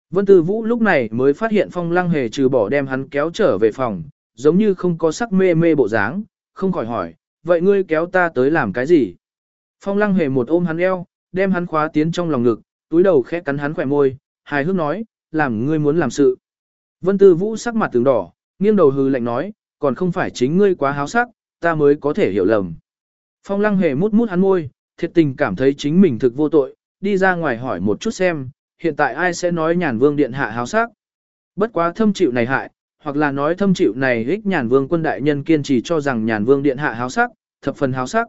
Vân Tư Vũ lúc này mới phát hiện Phong Lăng Hề trừ bỏ đem hắn kéo trở về phòng, giống như không có sắc mê mê bộ dáng, không khỏi hỏi, vậy ngươi kéo ta tới làm cái gì? Phong Lăng Hề một ôm hắn eo, đem hắn khóa tiến trong lòng ngực, túi đầu khẽ cắn hắn khỏe môi, hài hước nói, làm ngươi muốn làm sự. Vân Tư Vũ sắc mặt từng đỏ, nghiêng đầu hừ lạnh nói, còn không phải chính ngươi quá háo sắc, ta mới có thể hiểu lầm. Phong Lăng Hề mút mút hắn môi, thiệt tình cảm thấy chính mình thực vô tội, đi ra ngoài hỏi một chút xem, hiện tại ai sẽ nói nhàn vương điện hạ háo sắc. Bất quá thâm chịu này hại, hoặc là nói thâm chịu này ích nhàn vương quân đại nhân kiên trì cho rằng nhàn vương điện hạ háo sắc, thập phần háo sắc.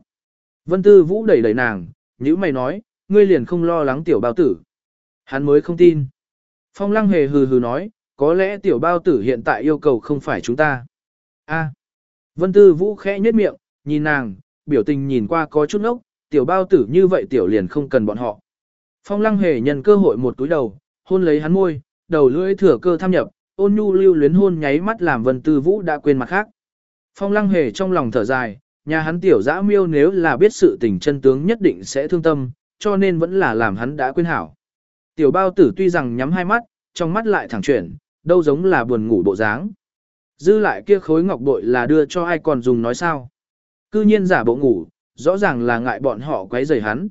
Vân Tư Vũ đẩy đẩy nàng, nữ mày nói, ngươi liền không lo lắng tiểu bao tử. Hắn mới không tin. Phong lăng hề hừ hừ nói, có lẽ tiểu bao tử hiện tại yêu cầu không phải chúng ta. A. Vân Tư Vũ khẽ nhếch miệng, nhìn nàng, biểu tình nhìn qua có chút nốc. tiểu bao tử như vậy tiểu liền không cần bọn họ. Phong lăng hề nhân cơ hội một túi đầu, hôn lấy hắn môi, đầu lưỡi thừa cơ tham nhập, ôn nhu lưu luyến hôn nháy mắt làm Vân Tư Vũ đã quên mặt khác. Phong lăng hề trong lòng thở dài, nhà hắn tiểu dã miêu nếu là biết sự tình chân tướng nhất định sẽ thương tâm, cho nên vẫn là làm hắn đã quên hảo. Tiểu bao tử tuy rằng nhắm hai mắt, trong mắt lại thẳng chuyển, đâu giống là buồn ngủ bộ dáng. Dư lại kia khối ngọc bội là đưa cho ai còn dùng nói sao. Cư nhiên giả bộ ngủ, rõ ràng là ngại bọn họ quấy rầy hắn.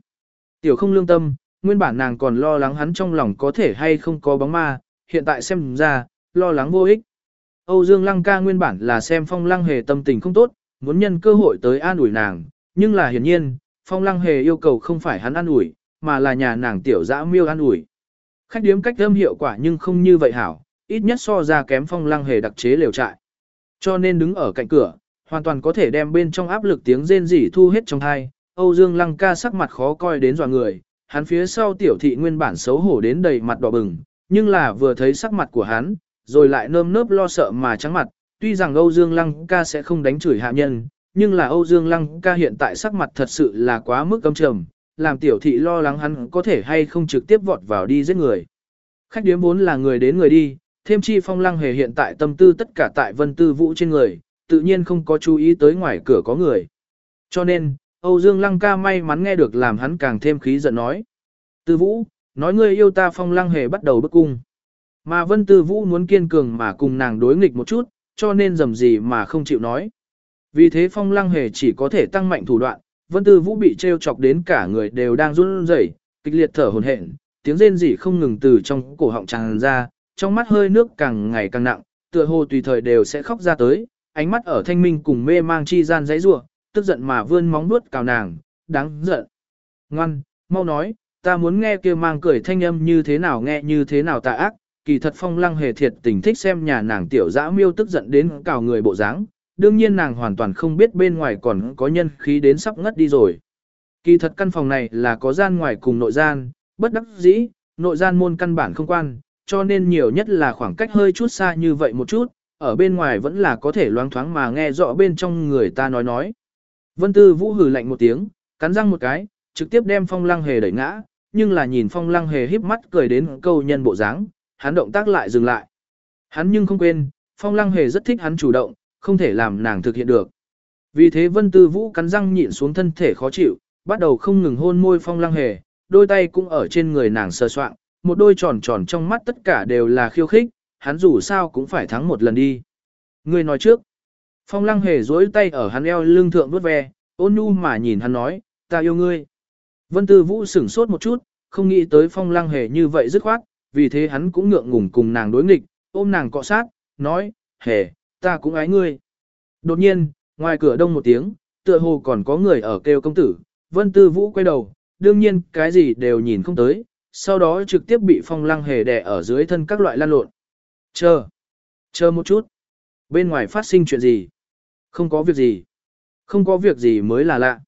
Tiểu không lương tâm, nguyên bản nàng còn lo lắng hắn trong lòng có thể hay không có bóng ma, hiện tại xem ra, lo lắng vô ích. Âu Dương Lăng ca nguyên bản là xem phong lăng hề tâm tình không tốt, muốn nhân cơ hội tới an ủi nàng, nhưng là hiển nhiên, phong lăng hề yêu cầu không phải hắn an ủi, mà là nhà nàng tiểu dã miêu an ủi. Khách điếm cách âm hiệu quả nhưng không như vậy hảo, ít nhất so ra kém phong lăng hề đặc chế liều trại. Cho nên đứng ở cạnh cửa, hoàn toàn có thể đem bên trong áp lực tiếng rên rỉ thu hết trong thai. Âu Dương Lăng ca sắc mặt khó coi đến dọa người, hắn phía sau tiểu thị nguyên bản xấu hổ đến đầy mặt đỏ bừng, nhưng là vừa thấy sắc mặt của hắn, rồi lại nơm nớp lo sợ mà trắng mặt, tuy rằng Âu Dương Lăng ca sẽ không đánh chửi hạ nhân, nhưng là Âu Dương Lăng ca hiện tại sắc mặt thật sự là quá mức căm trầm, làm tiểu thị lo lắng hắn có thể hay không trực tiếp vọt vào đi giết người. Khách điếm vốn là người đến người đi, thêm chi phong lăng hề hiện tại tâm tư tất cả tại vân tư vũ trên người, tự nhiên không có chú ý tới ngoài cửa có người. Cho nên, Âu Dương Lăng ca may mắn nghe được làm hắn càng thêm khí giận nói. Tư vũ, nói ngươi yêu ta phong lăng hề bắt đầu bức cung. Mà vân tư vũ muốn kiên cường mà cùng nàng đối nghịch một chút, cho nên dầm gì mà không chịu nói. Vì thế phong lăng hề chỉ có thể tăng mạnh thủ đoạn, vân tư vũ bị treo chọc đến cả người đều đang run rẩy, kịch liệt thở hổn hển, tiếng rên rỉ không ngừng từ trong cổ họng tràn ra, trong mắt hơi nước càng ngày càng nặng, tựa hồ tùy thời đều sẽ khóc ra tới, ánh mắt ở thanh minh cùng mê mang chi gian dãy rủa, tức giận mà vươn móng vuốt cào nàng, đáng giận. Ngoan, mau nói, ta muốn nghe kia mang cười thanh âm như thế nào nghe như thế nào tà ác, kỳ thật phong lăng hề thiệt tình thích xem nhà nàng tiểu dã miêu tức giận đến cào người bộ dáng, đương nhiên nàng hoàn toàn không biết bên ngoài còn có nhân khí đến sắp ngất đi rồi. Kỳ thật căn phòng này là có gian ngoài cùng nội gian, bất đắc dĩ, nội gian môn căn bản không quan, cho nên nhiều nhất là khoảng cách hơi chút xa như vậy một chút, ở bên ngoài vẫn là có thể loáng thoáng mà nghe rõ bên trong người ta nói nói. Vân Tư Vũ hừ lạnh một tiếng, cắn răng một cái, trực tiếp đem phong lăng hề đẩy ngã, nhưng là nhìn phong lăng hề híp mắt cười đến câu nhân bộ dáng, hắn động tác lại dừng lại. Hắn nhưng không quên, Phong Lăng Hề rất thích hắn chủ động, không thể làm nàng thực hiện được. Vì thế Vân Tư Vũ cắn răng nhịn xuống thân thể khó chịu, bắt đầu không ngừng hôn môi Phong Lăng Hề, đôi tay cũng ở trên người nàng sờ soạng, một đôi tròn tròn trong mắt tất cả đều là khiêu khích, hắn dù sao cũng phải thắng một lần đi. Ngươi nói trước. Phong Lăng Hề duỗi tay ở hắn eo lưng thượng vuốt ve, ôn nhu mà nhìn hắn nói, ta yêu ngươi. Vân Tư Vũ sửng sốt một chút, không nghĩ tới Phong Lăng Hề như vậy dứt khoát, vì thế hắn cũng ngượng ngùng cùng nàng đối nghịch, ôm nàng cọ sát, nói, Hề, ta cũng ái ngươi. Đột nhiên, ngoài cửa đông một tiếng, tựa hồ còn có người ở kêu công tử, Vân Tư Vũ quay đầu, đương nhiên cái gì đều nhìn không tới, sau đó trực tiếp bị Phong Lăng Hề đè ở dưới thân các loại lan lộn. Chờ, chờ một chút. Bên ngoài phát sinh chuyện gì? Không có việc gì. Không có việc gì mới là lạ.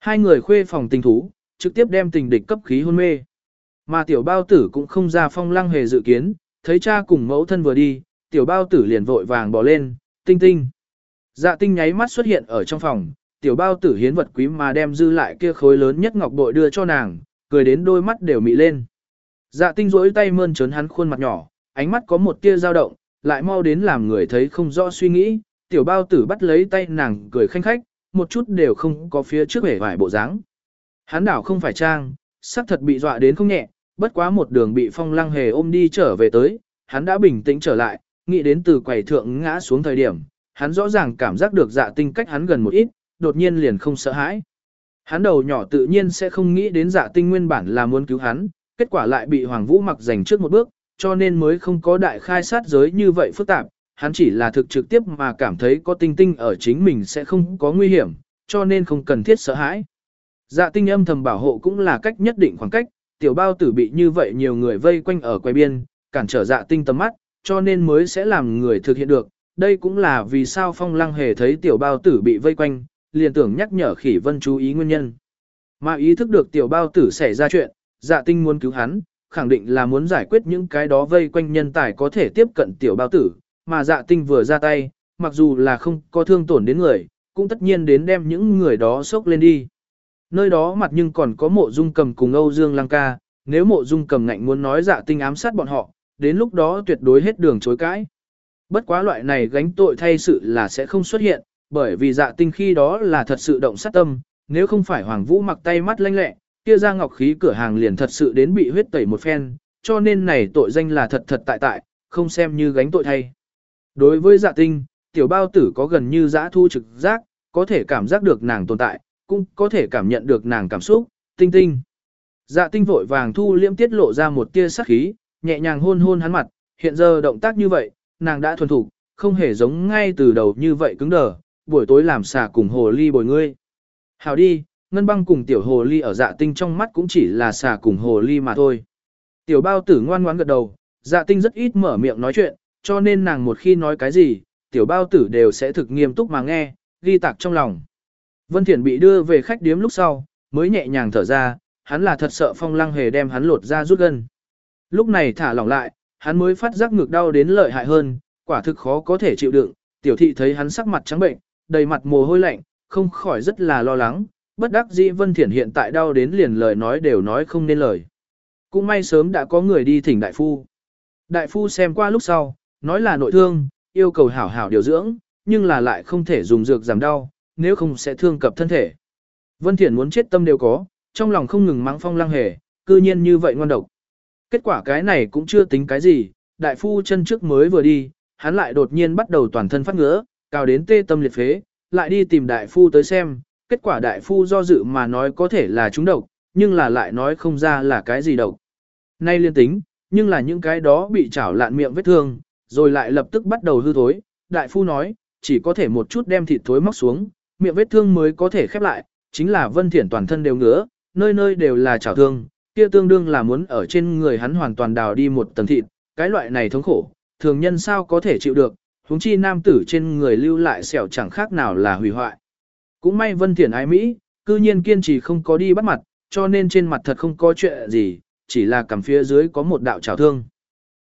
Hai người khuê phòng tình thú, trực tiếp đem tình địch cấp khí hôn mê. Mà tiểu bao tử cũng không ra phong lăng hề dự kiến, thấy cha cùng mẫu thân vừa đi, tiểu bao tử liền vội vàng bỏ lên, tinh tinh. Dạ tinh nháy mắt xuất hiện ở trong phòng, tiểu bao tử hiến vật quý mà đem dư lại kia khối lớn nhất ngọc bội đưa cho nàng, cười đến đôi mắt đều mị lên. Dạ tinh rỗi tay mơn trớn hắn khuôn mặt nhỏ, ánh mắt có một tia dao động, lại mau đến làm người thấy không rõ suy nghĩ, tiểu bao tử bắt lấy tay nàng cười khanh khách, một chút đều không có phía trước vẻ vải bộ dáng. Hắn đảo không phải trang, sắc thật bị dọa đến không nhẹ, bất quá một đường bị phong lăng hề ôm đi trở về tới, hắn đã bình tĩnh trở lại, nghĩ đến từ quầy thượng ngã xuống thời điểm, hắn rõ ràng cảm giác được dạ tinh cách hắn gần một ít, đột nhiên liền không sợ hãi. Hắn đầu nhỏ tự nhiên sẽ không nghĩ đến dạ tinh nguyên bản là muốn cứu hắn, kết quả lại bị Hoàng Vũ mặc giành trước một bước, cho nên mới không có đại khai sát giới như vậy phức tạp, hắn chỉ là thực trực tiếp mà cảm thấy có tinh tinh ở chính mình sẽ không có nguy hiểm, cho nên không cần thiết sợ hãi. Dạ tinh âm thầm bảo hộ cũng là cách nhất định khoảng cách, tiểu bao tử bị như vậy nhiều người vây quanh ở quay biên, cản trở dạ tinh tầm mắt, cho nên mới sẽ làm người thực hiện được. Đây cũng là vì sao phong lăng hề thấy tiểu bao tử bị vây quanh, liền tưởng nhắc nhở khỉ vân chú ý nguyên nhân. Mà ý thức được tiểu bao tử xảy ra chuyện, dạ tinh muốn cứu hắn, khẳng định là muốn giải quyết những cái đó vây quanh nhân tài có thể tiếp cận tiểu bao tử, mà dạ tinh vừa ra tay, mặc dù là không có thương tổn đến người, cũng tất nhiên đến đem những người đó sốc lên đi. Nơi đó mặt nhưng còn có mộ dung cầm cùng Âu Dương Lăng ca, nếu mộ dung cầm ngạnh muốn nói dạ tinh ám sát bọn họ, đến lúc đó tuyệt đối hết đường chối cãi. Bất quá loại này gánh tội thay sự là sẽ không xuất hiện, bởi vì dạ tinh khi đó là thật sự động sát tâm, nếu không phải Hoàng Vũ mặc tay mắt lanh lẹ, kia ra ngọc khí cửa hàng liền thật sự đến bị huyết tẩy một phen, cho nên này tội danh là thật thật tại tại, không xem như gánh tội thay. Đối với dạ tinh, tiểu bao tử có gần như dã thu trực giác, có thể cảm giác được nàng tồn tại, cũng có thể cảm nhận được nàng cảm xúc, tinh tinh. Dạ tinh vội vàng thu liễm tiết lộ ra một tia sắc khí, nhẹ nhàng hôn hôn hắn mặt, hiện giờ động tác như vậy, nàng đã thuần thục, không hề giống ngay từ đầu như vậy cứng đờ, buổi tối làm xà cùng hồ ly bồi ngươi. Hào đi, ngân băng cùng tiểu hồ ly ở dạ tinh trong mắt cũng chỉ là xà cùng hồ ly mà thôi. Tiểu bao tử ngoan ngoãn gật đầu, dạ tinh rất ít mở miệng nói chuyện, cho nên nàng một khi nói cái gì, tiểu bao tử đều sẽ thực nghiêm túc mà nghe, ghi tạc trong lòng. Vân Thiển bị đưa về khách điếm lúc sau, mới nhẹ nhàng thở ra, hắn là thật sợ phong lăng hề đem hắn lột ra rút gân. Lúc này thả lỏng lại, hắn mới phát giác ngược đau đến lợi hại hơn, quả thực khó có thể chịu đựng, tiểu thị thấy hắn sắc mặt trắng bệnh, đầy mặt mồ hôi lạnh, không khỏi rất là lo lắng, bất đắc dĩ Vân Thiển hiện tại đau đến liền lời nói đều nói không nên lời. Cũng may sớm đã có người đi thỉnh đại phu. Đại phu xem qua lúc sau, nói là nội thương, yêu cầu hảo hảo điều dưỡng, nhưng là lại không thể dùng dược giảm đau, nếu không sẽ thương cập thân thể. Vân Thiển muốn chết tâm đều có, trong lòng không ngừng mắng phong lăng hề, cư nhiên như vậy ngon độc. Kết quả cái này cũng chưa tính cái gì, đại phu chân trước mới vừa đi, hắn lại đột nhiên bắt đầu toàn thân phát ngứa, cao đến tê tâm liệt phế, lại đi tìm đại phu tới xem, kết quả đại phu do dự mà nói có thể là trúng độc, nhưng là lại nói không ra là cái gì độc. Nay liên tính, nhưng là những cái đó bị chảo lạn miệng vết thương, rồi lại lập tức bắt đầu hư thối. Đại phu nói, chỉ có thể một chút đem thịt thối móc xuống, miệng vết thương mới có thể khép lại, chính là Vân Thiển toàn thân đều ngứa, nơi nơi đều là chảo thương, kia tương đương là muốn ở trên người hắn hoàn toàn đào đi một tầng thịt, cái loại này thống khổ, thường nhân sao có thể chịu được, huống chi nam tử trên người lưu lại sẹo chẳng khác nào là hủy hoại. Cũng may Vân Thiển ái Mỹ, cư nhiên kiên trì không có đi bắt mặt, cho nên trên mặt thật không có chuyện gì, chỉ là cằm phía dưới có một đạo trào thương.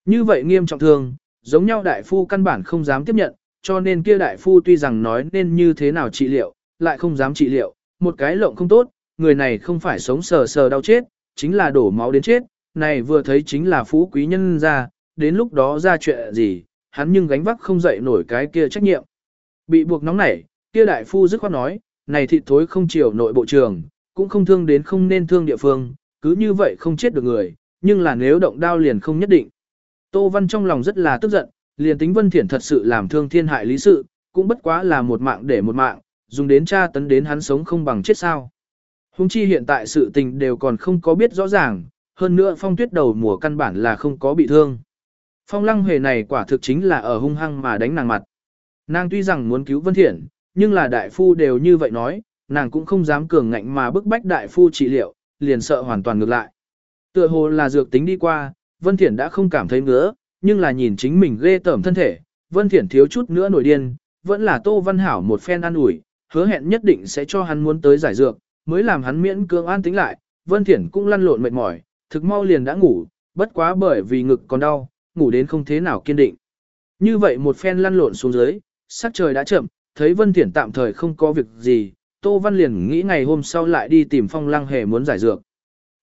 Như vậy nghiêm trọng thương, giống nhau đại phu căn bản không dám tiếp nhận, cho nên kia đại phu tuy rằng nói nên như thế nào trị liệu, lại không dám trị liệu, một cái lộng không tốt, người này không phải sống sờ sờ đau chết, chính là đổ máu đến chết, này vừa thấy chính là phú quý nhân ra, đến lúc đó ra chuyện gì, hắn nhưng gánh vác không dậy nổi cái kia trách nhiệm. Bị buộc nóng nảy, kia đại phu dứt khoát nói, này thịt thối không chiều nội bộ trường, cũng không thương đến không nên thương địa phương, cứ như vậy không chết được người, nhưng là nếu động đao liền không nhất định. Tô Văn trong lòng rất là tức giận, liền tính Vân Thiển thật sự làm thương thiên hại lý sự, cũng bất quá là một mạng để một mạng, dùng đến tra tấn đến hắn sống không bằng chết sao. Hùng chi hiện tại sự tình đều còn không có biết rõ ràng, hơn nữa phong tuyết đầu mùa căn bản là không có bị thương. Phong lăng hề này quả thực chính là ở hung hăng mà đánh nàng mặt. Nàng tuy rằng muốn cứu Vân Thiển, nhưng là đại phu đều như vậy nói, nàng cũng không dám cường ngạnh mà bức bách đại phu trị liệu, liền sợ hoàn toàn ngược lại. Tựa hồ là dược tính đi qua, Vân Thiển đã không cảm thấy ngứa, nhưng là nhìn chính mình ghê tởm thân thể, Vân Thiển thiếu chút nữa nổi điên, vẫn là Tô Văn Hảo một phen ăn ủi, hứa hẹn nhất định sẽ cho hắn muốn tới giải dược, mới làm hắn miễn cưỡng an tĩnh lại, Vân Thiển cũng lăn lộn mệt mỏi, thực mau liền đã ngủ, bất quá bởi vì ngực còn đau, ngủ đến không thế nào kiên định. Như vậy một phen lăn lộn xuống dưới, sắc trời đã chậm, thấy Vân Thiển tạm thời không có việc gì, Tô Văn liền nghĩ ngày hôm sau lại đi tìm Phong Lăng Hề muốn giải dược.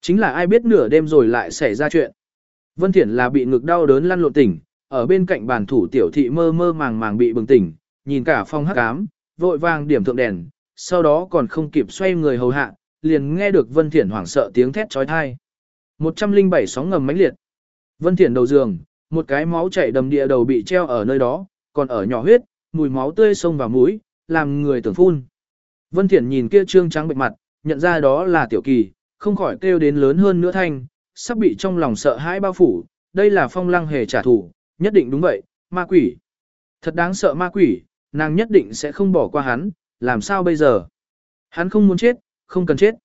Chính là ai biết nửa đêm rồi lại xảy ra chuyện. Vân Thiển là bị ngực đau đớn lăn lộn tỉnh, ở bên cạnh bàn thủ tiểu thị mơ mơ màng màng bị bừng tỉnh, nhìn cả phong hắc ám, vội vàng điểm thượng đèn, sau đó còn không kịp xoay người hầu hạ, liền nghe được Vân Thiển hoảng sợ tiếng thét trói thai. 107 sóng ngầm mãnh liệt. Vân Thiển đầu giường, một cái máu chảy đầm địa đầu bị treo ở nơi đó, còn ở nhỏ huyết, mùi máu tươi sông vào mũi, làm người tưởng phun. Vân Thiển nhìn kia trương trắng bệnh mặt, nhận ra đó là tiểu kỳ, không khỏi kêu đến lớn hơn nữa thanh, sắp bị trong lòng sợ hãi bao phủ, đây là phong lăng hề trả thù, nhất định đúng vậy, ma quỷ. Thật đáng sợ ma quỷ, nàng nhất định sẽ không bỏ qua hắn, làm sao bây giờ? Hắn không muốn chết, không cần chết.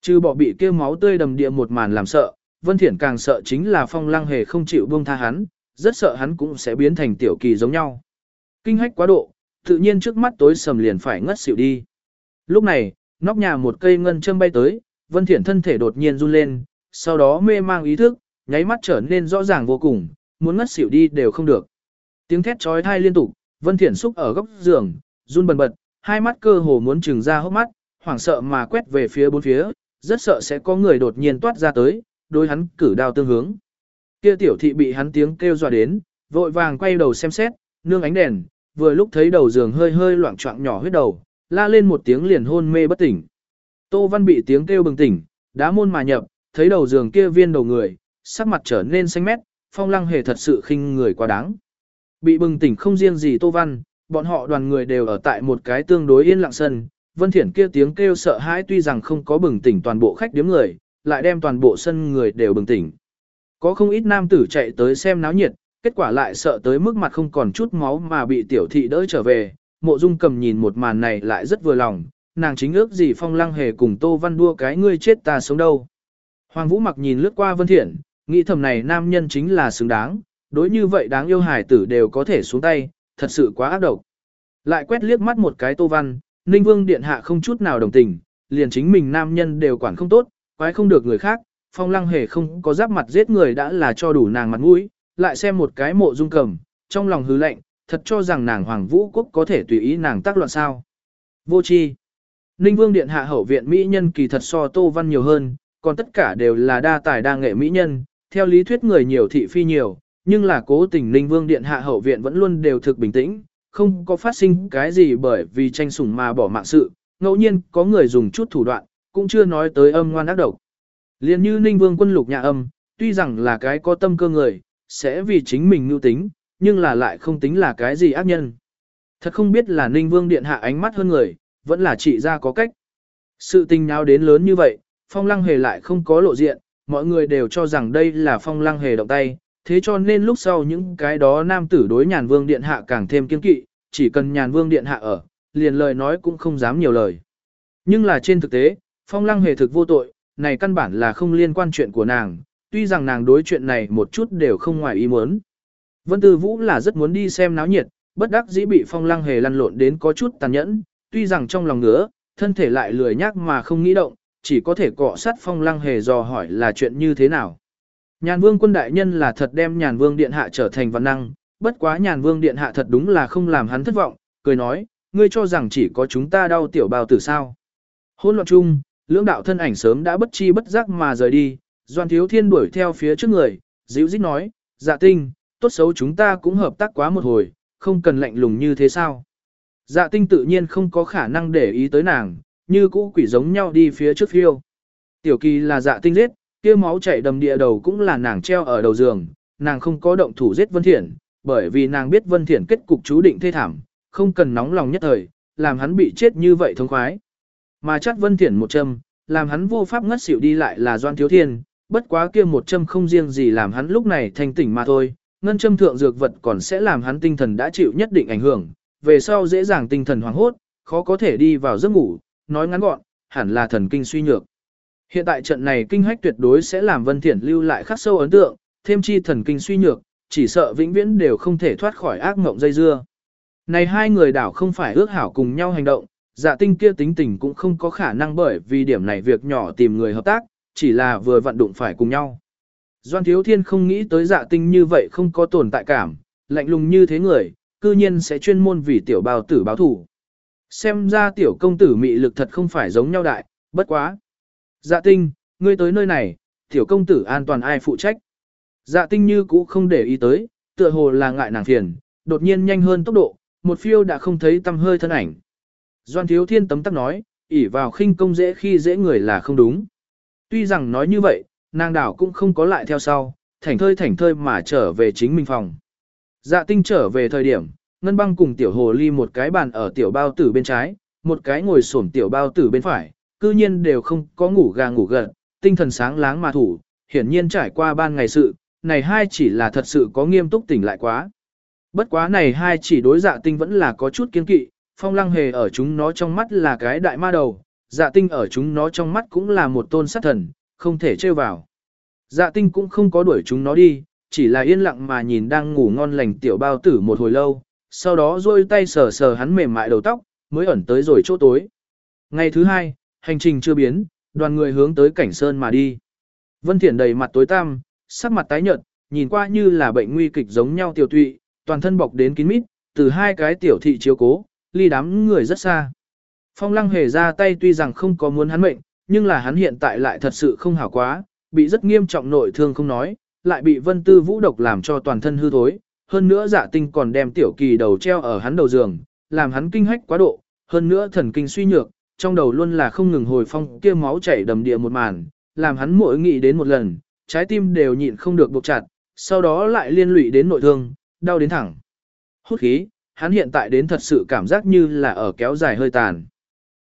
Trừ bỏ bị kêu máu tươi đầm địa một màn làm sợ, Vân Thiển càng sợ chính là phong lăng hề không chịu buông tha hắn, rất sợ hắn cũng sẽ biến thành tiểu kỳ giống nhau. Kinh hách quá độ, tự nhiên trước mắt tối sầm liền phải ngất xỉu đi. Lúc này, nóc nhà một cây ngân châm bay tới, Vân Thiển thân thể đột nhiên run lên, sau đó mê mang ý thức, nháy mắt trở nên rõ ràng vô cùng, muốn ngất xỉu đi đều không được. Tiếng thét trói thai liên tục, Vân Thiển xúc ở góc giường, run bần bật, hai mắt cơ hồ muốn trừng ra hốc mắt, hoảng sợ mà quét về phía bốn phía, rất sợ sẽ có người đột nhiên toát ra tới, đối hắn cử đao tương hướng. Kia tiểu thị bị hắn tiếng kêu dọa đến, vội vàng quay đầu xem xét, nương ánh đèn, vừa lúc thấy đầu giường hơi hơi loạn trọng nhỏ huyết đầu, la lên một tiếng liền hôn mê bất tỉnh. Tô Văn bị tiếng kêu bừng tỉnh, đá môn mà nhập, thấy đầu giường kia viên đầu người, sắc mặt trở nên xanh mét, phong lăng hề thật sự khinh người quá đáng. Bị bừng tỉnh không riêng gì Tô Văn, bọn họ đoàn người đều ở tại một cái tương đối yên lặng sân. Vân Thiển kia tiếng kêu sợ hãi tuy rằng không có bừng tỉnh toàn bộ khách điếm người, lại đem toàn bộ sân người đều bừng tỉnh. Có không ít nam tử chạy tới xem náo nhiệt, kết quả lại sợ tới mức mặt không còn chút máu mà bị tiểu thị đỡ trở về. Mộ Dung cầm nhìn một màn này lại rất vừa lòng, nàng chính ước gì phong lăng hề cùng Tô Văn đua cái ngươi chết ta sống đâu. Hoàng Vũ mặc nhìn lướt qua Vân Thiển, nghĩ thầm này nam nhân chính là xứng đáng, đối như vậy đáng yêu hài tử đều có thể xuống tay, thật sự quá ác độc. Lại quét liếc mắt một cái Tô Văn, Ninh Vương Điện Hạ không chút nào đồng tình, liền chính mình nam nhân đều quản không tốt, quái không được người khác, phong lăng hề không có giáp mặt giết người đã là cho đủ nàng mặt mũi, lại xem một cái mộ dung cầm, trong lòng hứ lệnh, thật cho rằng nàng Hoàng Vũ Quốc có thể tùy ý nàng tác loạn sao. Vô chi. Ninh Vương Điện Hạ hậu viện Mỹ nhân kỳ thật so Tô Văn nhiều hơn, còn tất cả đều là đa tài đa nghệ Mỹ nhân, theo lý thuyết người nhiều thị phi nhiều, nhưng là cố tình Ninh Vương Điện Hạ hậu viện vẫn luôn đều thực bình tĩnh, không có phát sinh cái gì bởi vì tranh sủng mà bỏ mạng sự, ngẫu nhiên có người dùng chút thủ đoạn, cũng chưa nói tới âm ngoan ác độc. Liên như Ninh Vương quân lục nhà âm, tuy rằng là cái có tâm cơ người, sẽ vì chính mình nưu tính, nhưng là lại không tính là cái gì ác nhân. Thật không biết là Ninh Vương Điện Hạ ánh mắt hơn người, vẫn là trị ra có cách. Sự tình nào đến lớn như vậy, Phong Lăng Hề lại không có lộ diện, mọi người đều cho rằng đây là Phong Lăng Hề động tay, thế cho nên lúc sau những cái đó nam tử đối nhàn vương điện hạ càng thêm kiên kỵ, chỉ cần nhàn vương điện hạ ở, liền lời nói cũng không dám nhiều lời. Nhưng là trên thực tế, phong lăng hề thực vô tội, này căn bản là không liên quan chuyện của nàng, tuy rằng nàng đối chuyện này một chút đều không ngoài ý muốn. Vân Tư Vũ là rất muốn đi xem náo nhiệt, bất đắc dĩ bị phong lăng hề lăn lộn đến có chút tàn nhẫn, tuy rằng trong lòng ngứa, thân thể lại lười nhác mà không nghĩ động, chỉ có thể cọ sát phong lăng hề dò hỏi là chuyện như thế nào. Nhàn vương quân đại nhân là thật đem nhàn vương điện hạ trở thành văn năng, bất quá nhàn vương điện hạ thật đúng là không làm hắn thất vọng, cười nói, ngươi cho rằng chỉ có chúng ta đau tiểu bào tử sao. Hôn loạn chung, lưỡng đạo thân ảnh sớm đã bất chi bất giác mà rời đi, doan thiếu thiên đuổi theo phía trước người, dịu dít nói, dạ tinh, tốt xấu chúng ta cũng hợp tác quá một hồi, không cần lạnh lùng như thế sao. Dạ tinh tự nhiên không có khả năng để ý tới nàng, như cũ quỷ giống nhau đi phía trước phiêu. Tiểu kỳ là dạ tinh giết, kia máu chảy đầm địa đầu cũng là nàng treo ở đầu giường, nàng không có động thủ giết Vân Thiển, bởi vì nàng biết Vân Thiển kết cục chú định thê thảm, không cần nóng lòng nhất thời, làm hắn bị chết như vậy thông khoái. Mà chắc Vân Thiển một châm, làm hắn vô pháp ngất xỉu đi lại là Doan Thiếu Thiên, bất quá kia một châm không riêng gì làm hắn lúc này thanh tỉnh mà thôi, ngân châm thượng dược vật còn sẽ làm hắn tinh thần đã chịu nhất định ảnh hưởng, về sau dễ dàng tinh thần hoảng hốt, khó có thể đi vào giấc ngủ, nói ngắn gọn, hẳn là thần kinh suy nhược. Hiện tại trận này kinh hách tuyệt đối sẽ làm Vân Thiển lưu lại khắc sâu ấn tượng, thêm chi thần kinh suy nhược, chỉ sợ vĩnh viễn đều không thể thoát khỏi ác mộng dây dưa. Này hai người đảo không phải ước hảo cùng nhau hành động, dạ tinh kia tính tình cũng không có khả năng bởi vì điểm này việc nhỏ tìm người hợp tác, chỉ là vừa vận đụng phải cùng nhau. Doan Thiếu Thiên không nghĩ tới dạ tinh như vậy không có tồn tại cảm, lạnh lùng như thế người, cư nhiên sẽ chuyên môn vì tiểu bào tử báo thủ. Xem ra tiểu công tử mị lực thật không phải giống nhau đại, bất quá. Dạ tinh, ngươi tới nơi này, tiểu công tử an toàn ai phụ trách. Dạ tinh như cũ không để ý tới, tựa hồ là ngại nàng phiền, đột nhiên nhanh hơn tốc độ, một phiêu đã không thấy tâm hơi thân ảnh. Doan thiếu thiên tấm tắc nói, ỉ vào khinh công dễ khi dễ người là không đúng. Tuy rằng nói như vậy, nàng đảo cũng không có lại theo sau, thảnh thơi thảnh thơi mà trở về chính mình phòng. Dạ tinh trở về thời điểm, ngân băng cùng tiểu hồ ly một cái bàn ở tiểu bao tử bên trái, một cái ngồi xổm tiểu bao tử bên phải, cư nhiên đều không có ngủ gà ngủ gật, tinh thần sáng láng mà thủ, hiển nhiên trải qua ban ngày sự, này hai chỉ là thật sự có nghiêm túc tỉnh lại quá. Bất quá này hai chỉ đối dạ tinh vẫn là có chút kiên kỵ, phong lăng hề ở chúng nó trong mắt là cái đại ma đầu, dạ tinh ở chúng nó trong mắt cũng là một tôn sát thần, không thể trêu vào. Dạ tinh cũng không có đuổi chúng nó đi, chỉ là yên lặng mà nhìn đang ngủ ngon lành tiểu bao tử một hồi lâu, sau đó rôi tay sờ sờ hắn mềm mại đầu tóc, mới ẩn tới rồi chỗ tối. Ngày thứ hai, hành trình chưa biến, đoàn người hướng tới cảnh sơn mà đi. Vân Thiển đầy mặt tối tăm, sắc mặt tái nhợt, nhìn qua như là bệnh nguy kịch giống nhau tiểu tụy, toàn thân bọc đến kín mít, từ hai cái tiểu thị chiếu cố, ly đám người rất xa. Phong lăng hề ra tay tuy rằng không có muốn hắn mệnh, nhưng là hắn hiện tại lại thật sự không hảo quá, bị rất nghiêm trọng nội thương không nói, lại bị vân tư vũ độc làm cho toàn thân hư thối, hơn nữa dạ tinh còn đem tiểu kỳ đầu treo ở hắn đầu giường, làm hắn kinh hách quá độ, hơn nữa thần kinh suy nhược, trong đầu luôn là không ngừng hồi phong kia máu chảy đầm địa một màn, làm hắn mỗi nghĩ đến một lần, trái tim đều nhịn không được buộc chặt, sau đó lại liên lụy đến nội thương, đau đến thẳng. Hút khí, hắn hiện tại đến thật sự cảm giác như là ở kéo dài hơi tàn.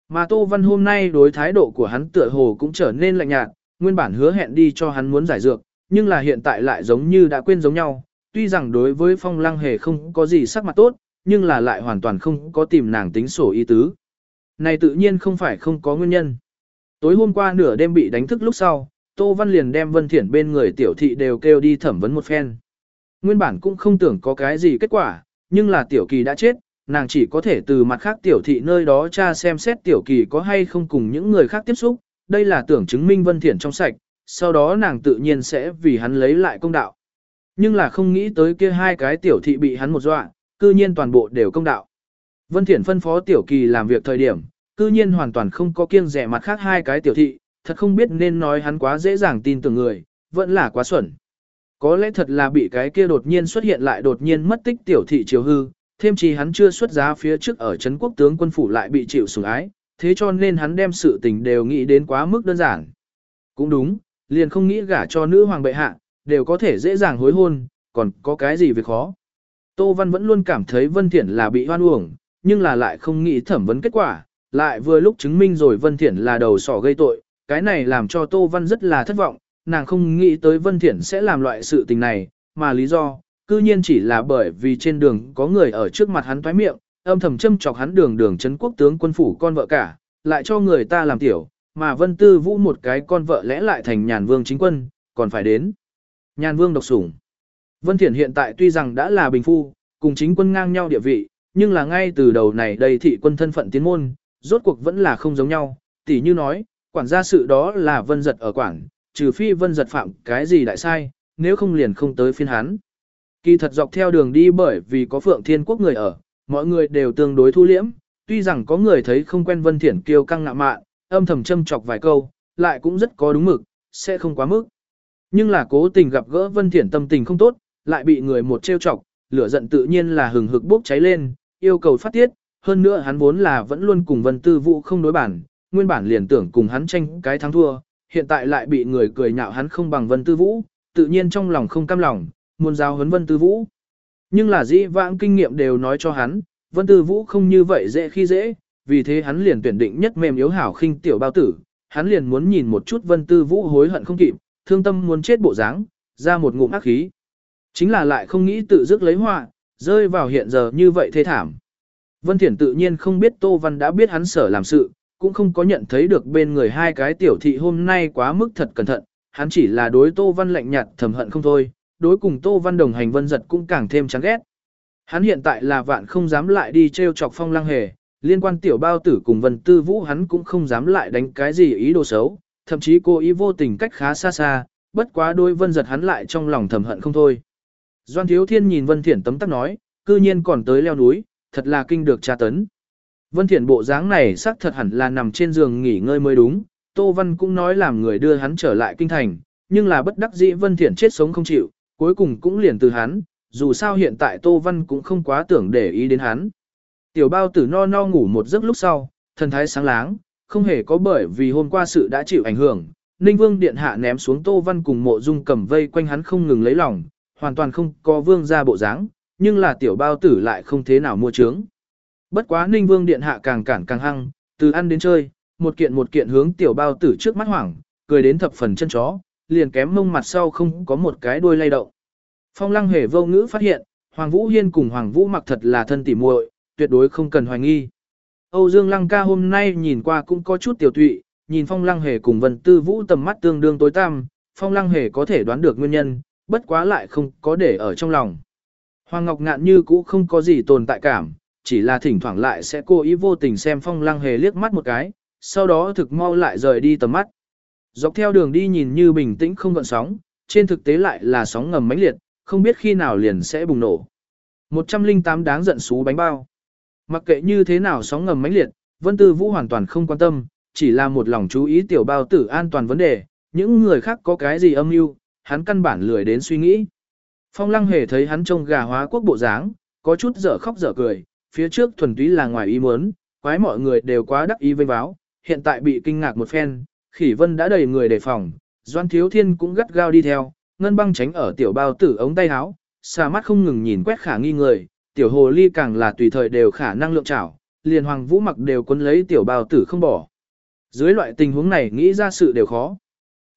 Mà Tô Văn hôm nay đối thái độ của hắn tựa hồ cũng trở nên lạnh nhạt, nguyên bản hứa hẹn đi cho hắn muốn giải dược, nhưng là hiện tại lại giống như đã quên giống nhau, tuy rằng đối với phong lăng hề không có gì sắc mặt tốt, nhưng là lại hoàn toàn không có tìm nàng tính sổ ý tứ. Này tự nhiên không phải không có nguyên nhân. Tối hôm qua nửa đêm bị đánh thức lúc sau, Tô Văn liền đem Vân Thiển bên người tiểu thị đều kêu đi thẩm vấn một phen. Nguyên bản cũng không tưởng có cái gì kết quả, nhưng là tiểu kỳ đã chết, nàng chỉ có thể từ mặt khác tiểu thị nơi đó tra xem xét tiểu kỳ có hay không cùng những người khác tiếp xúc, đây là tưởng chứng minh Vân Thiển trong sạch, sau đó nàng tự nhiên sẽ vì hắn lấy lại công đạo. Nhưng là không nghĩ tới kia hai cái tiểu thị bị hắn một dọa, cư nhiên toàn bộ đều công đạo. Vân Thiển phân phó tiểu kỳ làm việc thời điểm, cư nhiên hoàn toàn không có kiêng rẻ mặt khác hai cái tiểu thị, thật không biết nên nói hắn quá dễ dàng tin tưởng người, vẫn là quá xuẩn. Có lẽ thật là bị cái kia đột nhiên xuất hiện lại đột nhiên mất tích tiểu thị chiều hư, thêm chi hắn chưa xuất giá phía trước ở Trấn quốc tướng quân phủ lại bị chịu sủng ái, thế cho nên hắn đem sự tình đều nghĩ đến quá mức đơn giản. Cũng đúng, liền không nghĩ gả cho nữ hoàng bệ hạ, đều có thể dễ dàng hối hôn, còn có cái gì việc khó. Tô Văn vẫn luôn cảm thấy Vân Thiển là bị hoan uổng, nhưng là lại không nghĩ thẩm vấn kết quả, lại vừa lúc chứng minh rồi Vân Thiển là đầu sỏ gây tội, cái này làm cho Tô Văn rất là thất vọng, nàng không nghĩ tới Vân Thiển sẽ làm loại sự tình này, mà lý do, cư nhiên chỉ là bởi vì trên đường có người ở trước mặt hắn toái miệng, âm thầm châm chọc hắn đường đường chấn quốc tướng quân phủ con vợ cả, lại cho người ta làm tiểu, mà Vân Tư Vũ một cái con vợ lẽ lại thành nhàn vương chính quân, còn phải đến. Nhàn vương độc sủng. Vân Thiển hiện tại tuy rằng đã là bình phu, cùng chính quân ngang nhau địa vị, nhưng là ngay từ đầu này đây thị quân thân phận tiến môn, rốt cuộc vẫn là không giống nhau, tỉ như nói, quản gia sự đó là vân giật ở quảng trừ phi vân giật phạm cái gì đại sai, nếu không liền không tới phiên hắn. Kỳ thật dọc theo đường đi bởi vì có phượng thiên quốc người ở, mọi người đều tương đối thu liễm, tuy rằng có người thấy không quen vân thiển kiêu căng ngạ mạn, âm thầm châm chọc vài câu, lại cũng rất có đúng mực, sẽ không quá mức. Nhưng là cố tình gặp gỡ vân thiển tâm tình không tốt, lại bị người một trêu chọc, lửa giận tự nhiên là hừng hực bốc cháy lên, yêu cầu phát tiết, hơn nữa hắn vốn là vẫn luôn cùng Vân Tư Vũ không đối bản, nguyên bản liền tưởng cùng hắn tranh cái thắng thua, hiện tại lại bị người cười nhạo hắn không bằng Vân Tư Vũ, tự nhiên trong lòng không cam lòng, muốn giao huấn Vân Tư Vũ. Nhưng là dĩ vãng kinh nghiệm đều nói cho hắn, Vân Tư Vũ không như vậy dễ khi dễ, vì thế hắn liền tuyển định nhất mềm yếu hảo khinh tiểu bao tử, hắn liền muốn nhìn một chút Vân Tư Vũ hối hận không kịp, thương tâm muốn chết bộ dáng, ra một ngụm ác khí. Chính là lại không nghĩ tự dứt lấy họa, rơi vào hiện giờ như vậy thê thảm. Vân Thiển tự nhiên không biết Tô Văn đã biết hắn sở làm sự, cũng không có nhận thấy được bên người hai cái tiểu thị hôm nay quá mức thật cẩn thận, hắn chỉ là đối Tô Văn lạnh nhạt thầm hận không thôi, đối cùng Tô Văn đồng hành vân giật cũng càng thêm chán ghét. Hắn hiện tại là vạn không dám lại đi treo chọc phong lăng hề, liên quan tiểu bao tử cùng vân tư vũ hắn cũng không dám lại đánh cái gì ý đồ xấu, thậm chí cô ý vô tình cách khá xa xa, bất quá đôi vân giật hắn lại trong lòng thầm hận không thôi. Doan Thiếu Thiên nhìn Vân Thiển tấm tắc nói, cư nhiên còn tới leo núi, thật là kinh được tra tấn. Vân Thiện bộ dáng này xác thật hẳn là nằm trên giường nghỉ ngơi mới đúng, Tô Văn cũng nói làm người đưa hắn trở lại kinh thành, nhưng là bất đắc dĩ Vân Thiện chết sống không chịu, cuối cùng cũng liền từ hắn, dù sao hiện tại Tô Văn cũng không quá tưởng để ý đến hắn. Tiểu bao tử no no ngủ một giấc lúc sau, thần thái sáng láng, không hề có bởi vì hôm qua sự đã chịu ảnh hưởng. Ninh Vương Điện Hạ ném xuống Tô Văn cùng mộ dung cầm vây quanh hắn không ngừng lấy lòng, hoàn toàn không có vương ra bộ dáng, nhưng là tiểu bao tử lại không thế nào mua trướng. Bất quá Ninh Vương Điện Hạ càng cản càng hăng, từ ăn đến chơi, một kiện một kiện hướng tiểu bao tử trước mắt hoảng, cười đến thập phần chân chó, liền kém mông mặt sau không có một cái đuôi lay động. Phong lăng hề vô ngữ phát hiện, Hoàng Vũ Hiên cùng Hoàng Vũ mặc thật là thân tỉ muội, tuyệt đối không cần hoài nghi. Âu Dương Lăng ca hôm nay nhìn qua cũng có chút tiểu tụy, nhìn Phong Lăng Hề cùng Vân Tư Vũ tầm mắt tương đương tối tăm, Phong Lăng Hề có thể đoán được nguyên nhân, bất quá lại không có để ở trong lòng. Hoàng Ngọc Ngạn như cũ không có gì tồn tại cảm, chỉ là thỉnh thoảng lại sẽ cố ý vô tình xem Phong Lăng Hề liếc mắt một cái, sau đó thực mau lại rời đi tầm mắt. Dọc theo đường đi nhìn như bình tĩnh không gợn sóng, trên thực tế lại là sóng ngầm mãnh liệt, không biết khi nào liền sẽ bùng nổ. 108 đáng giận xú bánh bao. Mặc kệ như thế nào sóng ngầm mãnh liệt, Vân Tư Vũ hoàn toàn không quan tâm, chỉ là một lòng chú ý tiểu bao tử an toàn vấn đề, những người khác có cái gì âm mưu, hắn căn bản lười đến suy nghĩ. Phong Lăng hề thấy hắn trông gà hóa quốc bộ dáng, có chút dở khóc dở cười, phía trước thuần túy là ngoài ý muốn, quái mọi người đều quá đắc ý vênh báo, hiện tại bị kinh ngạc một phen, Khỉ Vân đã đầy người đề phòng, Doan Thiếu Thiên cũng gắt gao đi theo, ngân băng tránh ở tiểu bao tử ống tay áo, xà mắt không ngừng nhìn quét khả nghi người, tiểu hồ ly càng là tùy thời đều khả năng lượng trảo, liền hoàng vũ mặc đều cuốn lấy tiểu bao tử không bỏ. Dưới loại tình huống này nghĩ ra sự đều khó.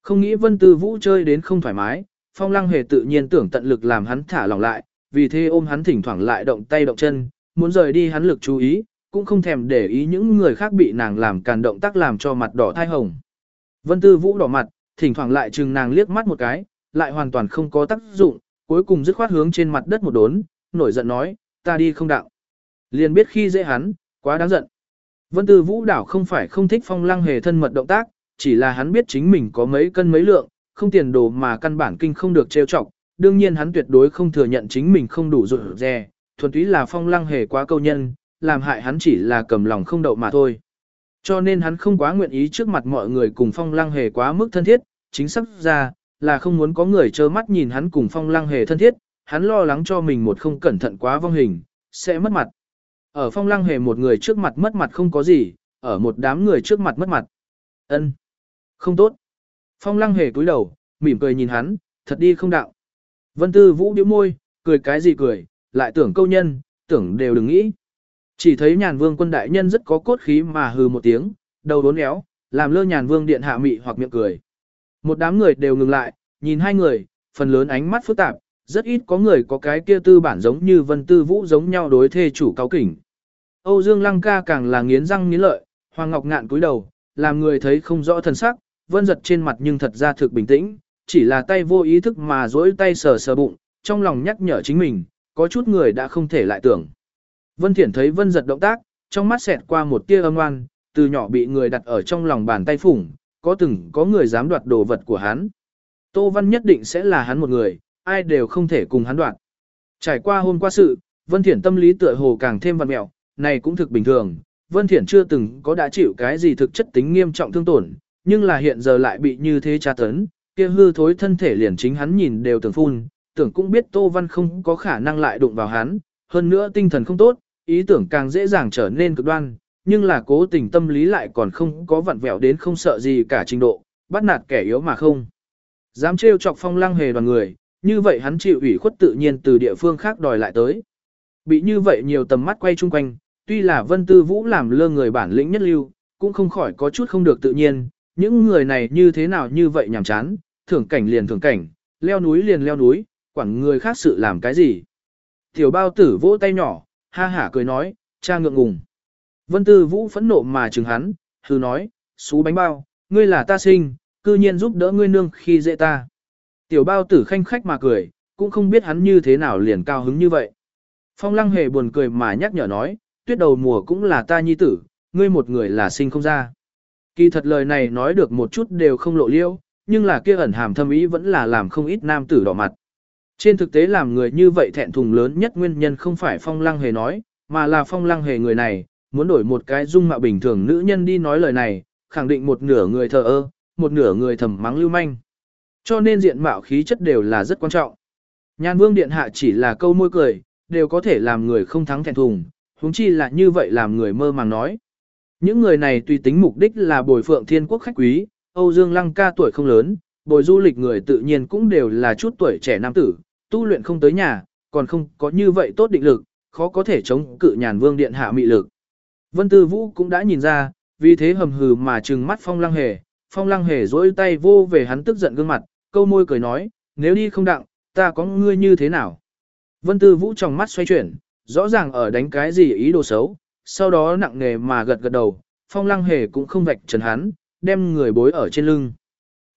Không nghĩ vân tư vũ chơi đến không thoải mái, phong lăng hề tự nhiên tưởng tận lực làm hắn thả lỏng lại, vì thế ôm hắn thỉnh thoảng lại động tay động chân, muốn rời đi hắn lực chú ý, cũng không thèm để ý những người khác bị nàng làm càn động tác làm cho mặt đỏ thai hồng. Vân tư vũ đỏ mặt, thỉnh thoảng lại chừng nàng liếc mắt một cái, lại hoàn toàn không có tác dụng, cuối cùng dứt khoát hướng trên mặt đất một đốn, nổi giận nói, ta đi không đạo. Liền biết khi dễ hắn, quá đáng giận. Vân Tư Vũ đảo không phải không thích phong lăng hề thân mật động tác, chỉ là hắn biết chính mình có mấy cân mấy lượng, không tiền đồ mà căn bản kinh không được trêu chọc. Đương nhiên hắn tuyệt đối không thừa nhận chính mình không đủ rụt rè, thuần túy là phong lăng hề quá câu nhân, làm hại hắn chỉ là cầm lòng không đậu mà thôi. Cho nên hắn không quá nguyện ý trước mặt mọi người cùng phong lăng hề quá mức thân thiết, chính xác ra, là không muốn có người trơ mắt nhìn hắn cùng phong lăng hề thân thiết, hắn lo lắng cho mình một không cẩn thận quá vong hình, sẽ mất mặt. Ở phong lăng hề một người trước mặt mất mặt không có gì, ở một đám người trước mặt mất mặt. ân Không tốt. Phong lăng hề cúi đầu, mỉm cười nhìn hắn, thật đi không đạo. Vân Tư Vũ điếu môi, cười cái gì cười, lại tưởng câu nhân, tưởng đều đừng nghĩ. Chỉ thấy nhàn vương quân đại nhân rất có cốt khí mà hừ một tiếng, đầu đốn éo, làm lơ nhàn vương điện hạ mị hoặc miệng cười. Một đám người đều ngừng lại, nhìn hai người, phần lớn ánh mắt phức tạp, rất ít có người có cái kia tư bản giống như Vân Tư Vũ giống nhau đối thê chủ cáo kỉnh. Âu Dương Lăng ca càng là nghiến răng nghiến lợi, Hoàng Ngọc ngạn cúi đầu, làm người thấy không rõ thần sắc, Vân giật trên mặt nhưng thật ra thực bình tĩnh, chỉ là tay vô ý thức mà duỗi tay sờ sờ bụng, trong lòng nhắc nhở chính mình, có chút người đã không thể lại tưởng. Vân Thiển thấy Vân giật động tác, trong mắt xẹt qua một tia âm oan, từ nhỏ bị người đặt ở trong lòng bàn tay phủng, có từng có người dám đoạt đồ vật của hắn. Tô Văn nhất định sẽ là hắn một người, ai đều không thể cùng hắn đoạt. Trải qua hôm qua sự, Vân Thiển tâm lý tựa hồ càng thêm văn mẹo, này cũng thực bình thường. Vân Thiển chưa từng có đã chịu cái gì thực chất tính nghiêm trọng thương tổn, nhưng là hiện giờ lại bị như thế tra tấn, kia hư thối thân thể liền chính hắn nhìn đều tưởng phun, tưởng cũng biết Tô Văn không có khả năng lại đụng vào hắn, hơn nữa tinh thần không tốt, ý tưởng càng dễ dàng trở nên cực đoan, nhưng là cố tình tâm lý lại còn không có vặn vẹo đến không sợ gì cả trình độ, bắt nạt kẻ yếu mà không. Dám trêu chọc phong lăng hề đoàn người, như vậy hắn chịu ủy khuất tự nhiên từ địa phương khác đòi lại tới. Bị như vậy nhiều tầm mắt quay chung quanh, tuy là Vân Tư Vũ làm lơ người bản lĩnh nhất lưu, cũng không khỏi có chút không được tự nhiên, những người này như thế nào như vậy nhàm chán, thưởng cảnh liền thưởng cảnh, leo núi liền leo núi, quản người khác sự làm cái gì. Tiểu bao tử vỗ tay nhỏ, ha hả cười nói, cha ngượng ngùng. Vân Tư Vũ phẫn nộ mà chừng hắn, hư nói, xú bánh bao, ngươi là ta sinh, cư nhiên giúp đỡ ngươi nương khi dễ ta. Tiểu bao tử khanh khách mà cười, cũng không biết hắn như thế nào liền cao hứng như vậy. Phong lăng hề buồn cười mà nhắc nhở nói, tuyết đầu mùa cũng là ta nhi tử, ngươi một người là sinh không ra. Kỳ thật lời này nói được một chút đều không lộ liêu, nhưng là kia ẩn hàm thâm ý vẫn là làm không ít nam tử đỏ mặt. Trên thực tế làm người như vậy thẹn thùng lớn nhất nguyên nhân không phải phong lăng hề nói, mà là phong lăng hề người này, muốn đổi một cái dung mạo bình thường nữ nhân đi nói lời này, khẳng định một nửa người thờ ơ, một nửa người thầm mắng lưu manh. Cho nên diện mạo khí chất đều là rất quan trọng. Nhan vương điện hạ chỉ là câu môi cười, đều có thể làm người không thắng thẹn thùng, huống chi là như vậy làm người mơ màng nói. Những người này tùy tính mục đích là bồi phượng thiên quốc khách quý, Âu Dương Lăng ca tuổi không lớn, bồi du lịch người tự nhiên cũng đều là chút tuổi trẻ nam tử, tu luyện không tới nhà, còn không có như vậy tốt định lực, khó có thể chống cự nhàn vương điện hạ mị lực. Vân Tư Vũ cũng đã nhìn ra, vì thế hầm hừ mà trừng mắt phong lăng hề, phong lăng hề dỗi tay vô về hắn tức giận gương mặt, câu môi cười nói, nếu đi không đặng, ta có ngươi như thế nào? Vân Tư Vũ trong mắt xoay chuyển, rõ ràng ở đánh cái gì ý đồ xấu, sau đó nặng nề mà gật gật đầu, phong lăng hề cũng không vạch trần hắn, đem người bối ở trên lưng.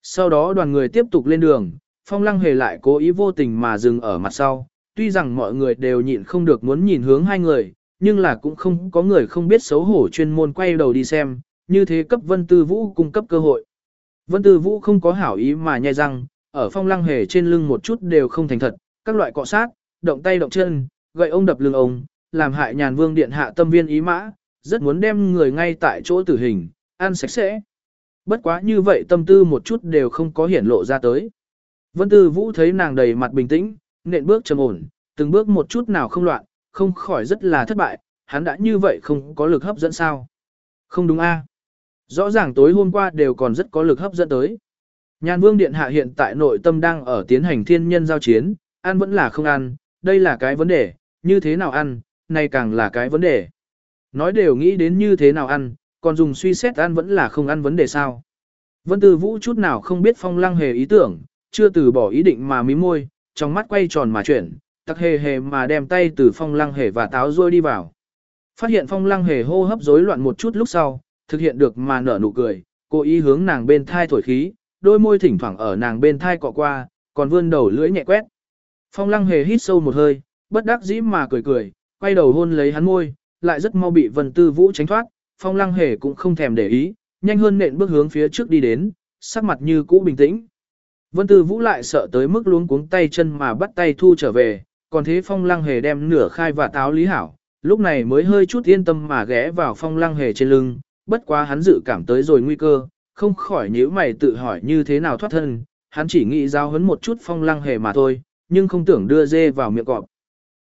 Sau đó đoàn người tiếp tục lên đường, phong lăng hề lại cố ý vô tình mà dừng ở mặt sau, tuy rằng mọi người đều nhịn không được muốn nhìn hướng hai người, nhưng là cũng không có người không biết xấu hổ chuyên môn quay đầu đi xem, như thế cấp Vân Tư Vũ cung cấp cơ hội. Vân Tư Vũ không có hảo ý mà nhai răng, ở phong lăng hề trên lưng một chút đều không thành thật, các loại cọ sát, động tay động chân, gậy ông đập lưng ông, làm hại nhàn vương điện hạ tâm viên ý mã, rất muốn đem người ngay tại chỗ tử hình, ăn sạch sẽ. Bất quá như vậy tâm tư một chút đều không có hiển lộ ra tới. Vân Tư Vũ thấy nàng đầy mặt bình tĩnh, nện bước trầm ổn, từng bước một chút nào không loạn, không khỏi rất là thất bại, hắn đã như vậy không có lực hấp dẫn sao. Không đúng a? Rõ ràng tối hôm qua đều còn rất có lực hấp dẫn tới. Nhan Vương Điện Hạ hiện tại nội tâm đang ở tiến hành thiên nhân giao chiến, ăn vẫn là không ăn, đây là cái vấn đề, như thế nào ăn, này càng là cái vấn đề. Nói đều nghĩ đến như thế nào ăn, còn dùng suy xét ăn vẫn là không ăn vấn đề sao. Vân Tư Vũ chút nào không biết phong lăng hề ý tưởng, chưa từ bỏ ý định mà mí môi, trong mắt quay tròn mà chuyển, tắc hề hề mà đem tay từ phong lăng hề và táo rôi đi vào. Phát hiện phong lăng hề hô hấp rối loạn một chút lúc sau, thực hiện được mà nở nụ cười, cố ý hướng nàng bên thai thổi khí, đôi môi thỉnh thoảng ở nàng bên thai cọ qua, còn vươn đầu lưỡi nhẹ quét. Phong lăng hề hít sâu một hơi, bất đắc dĩ mà cười cười, quay đầu hôn lấy hắn môi, lại rất mau bị vân tư vũ tránh thoát, phong lăng hề cũng không thèm để ý, nhanh hơn nện bước hướng phía trước đi đến, sắc mặt như cũ bình tĩnh. Vân tư vũ lại sợ tới mức luống cuống tay chân mà bắt tay thu trở về, còn thế phong lăng hề đem nửa khai và táo lý hảo, lúc này mới hơi chút yên tâm mà ghé vào phong lăng hề trên lưng, bất quá hắn dự cảm tới rồi nguy cơ, không khỏi nhíu mày tự hỏi như thế nào thoát thân, hắn chỉ nghĩ giao hấn một chút phong lăng hề mà thôi, nhưng không tưởng đưa dê vào miệng cọp.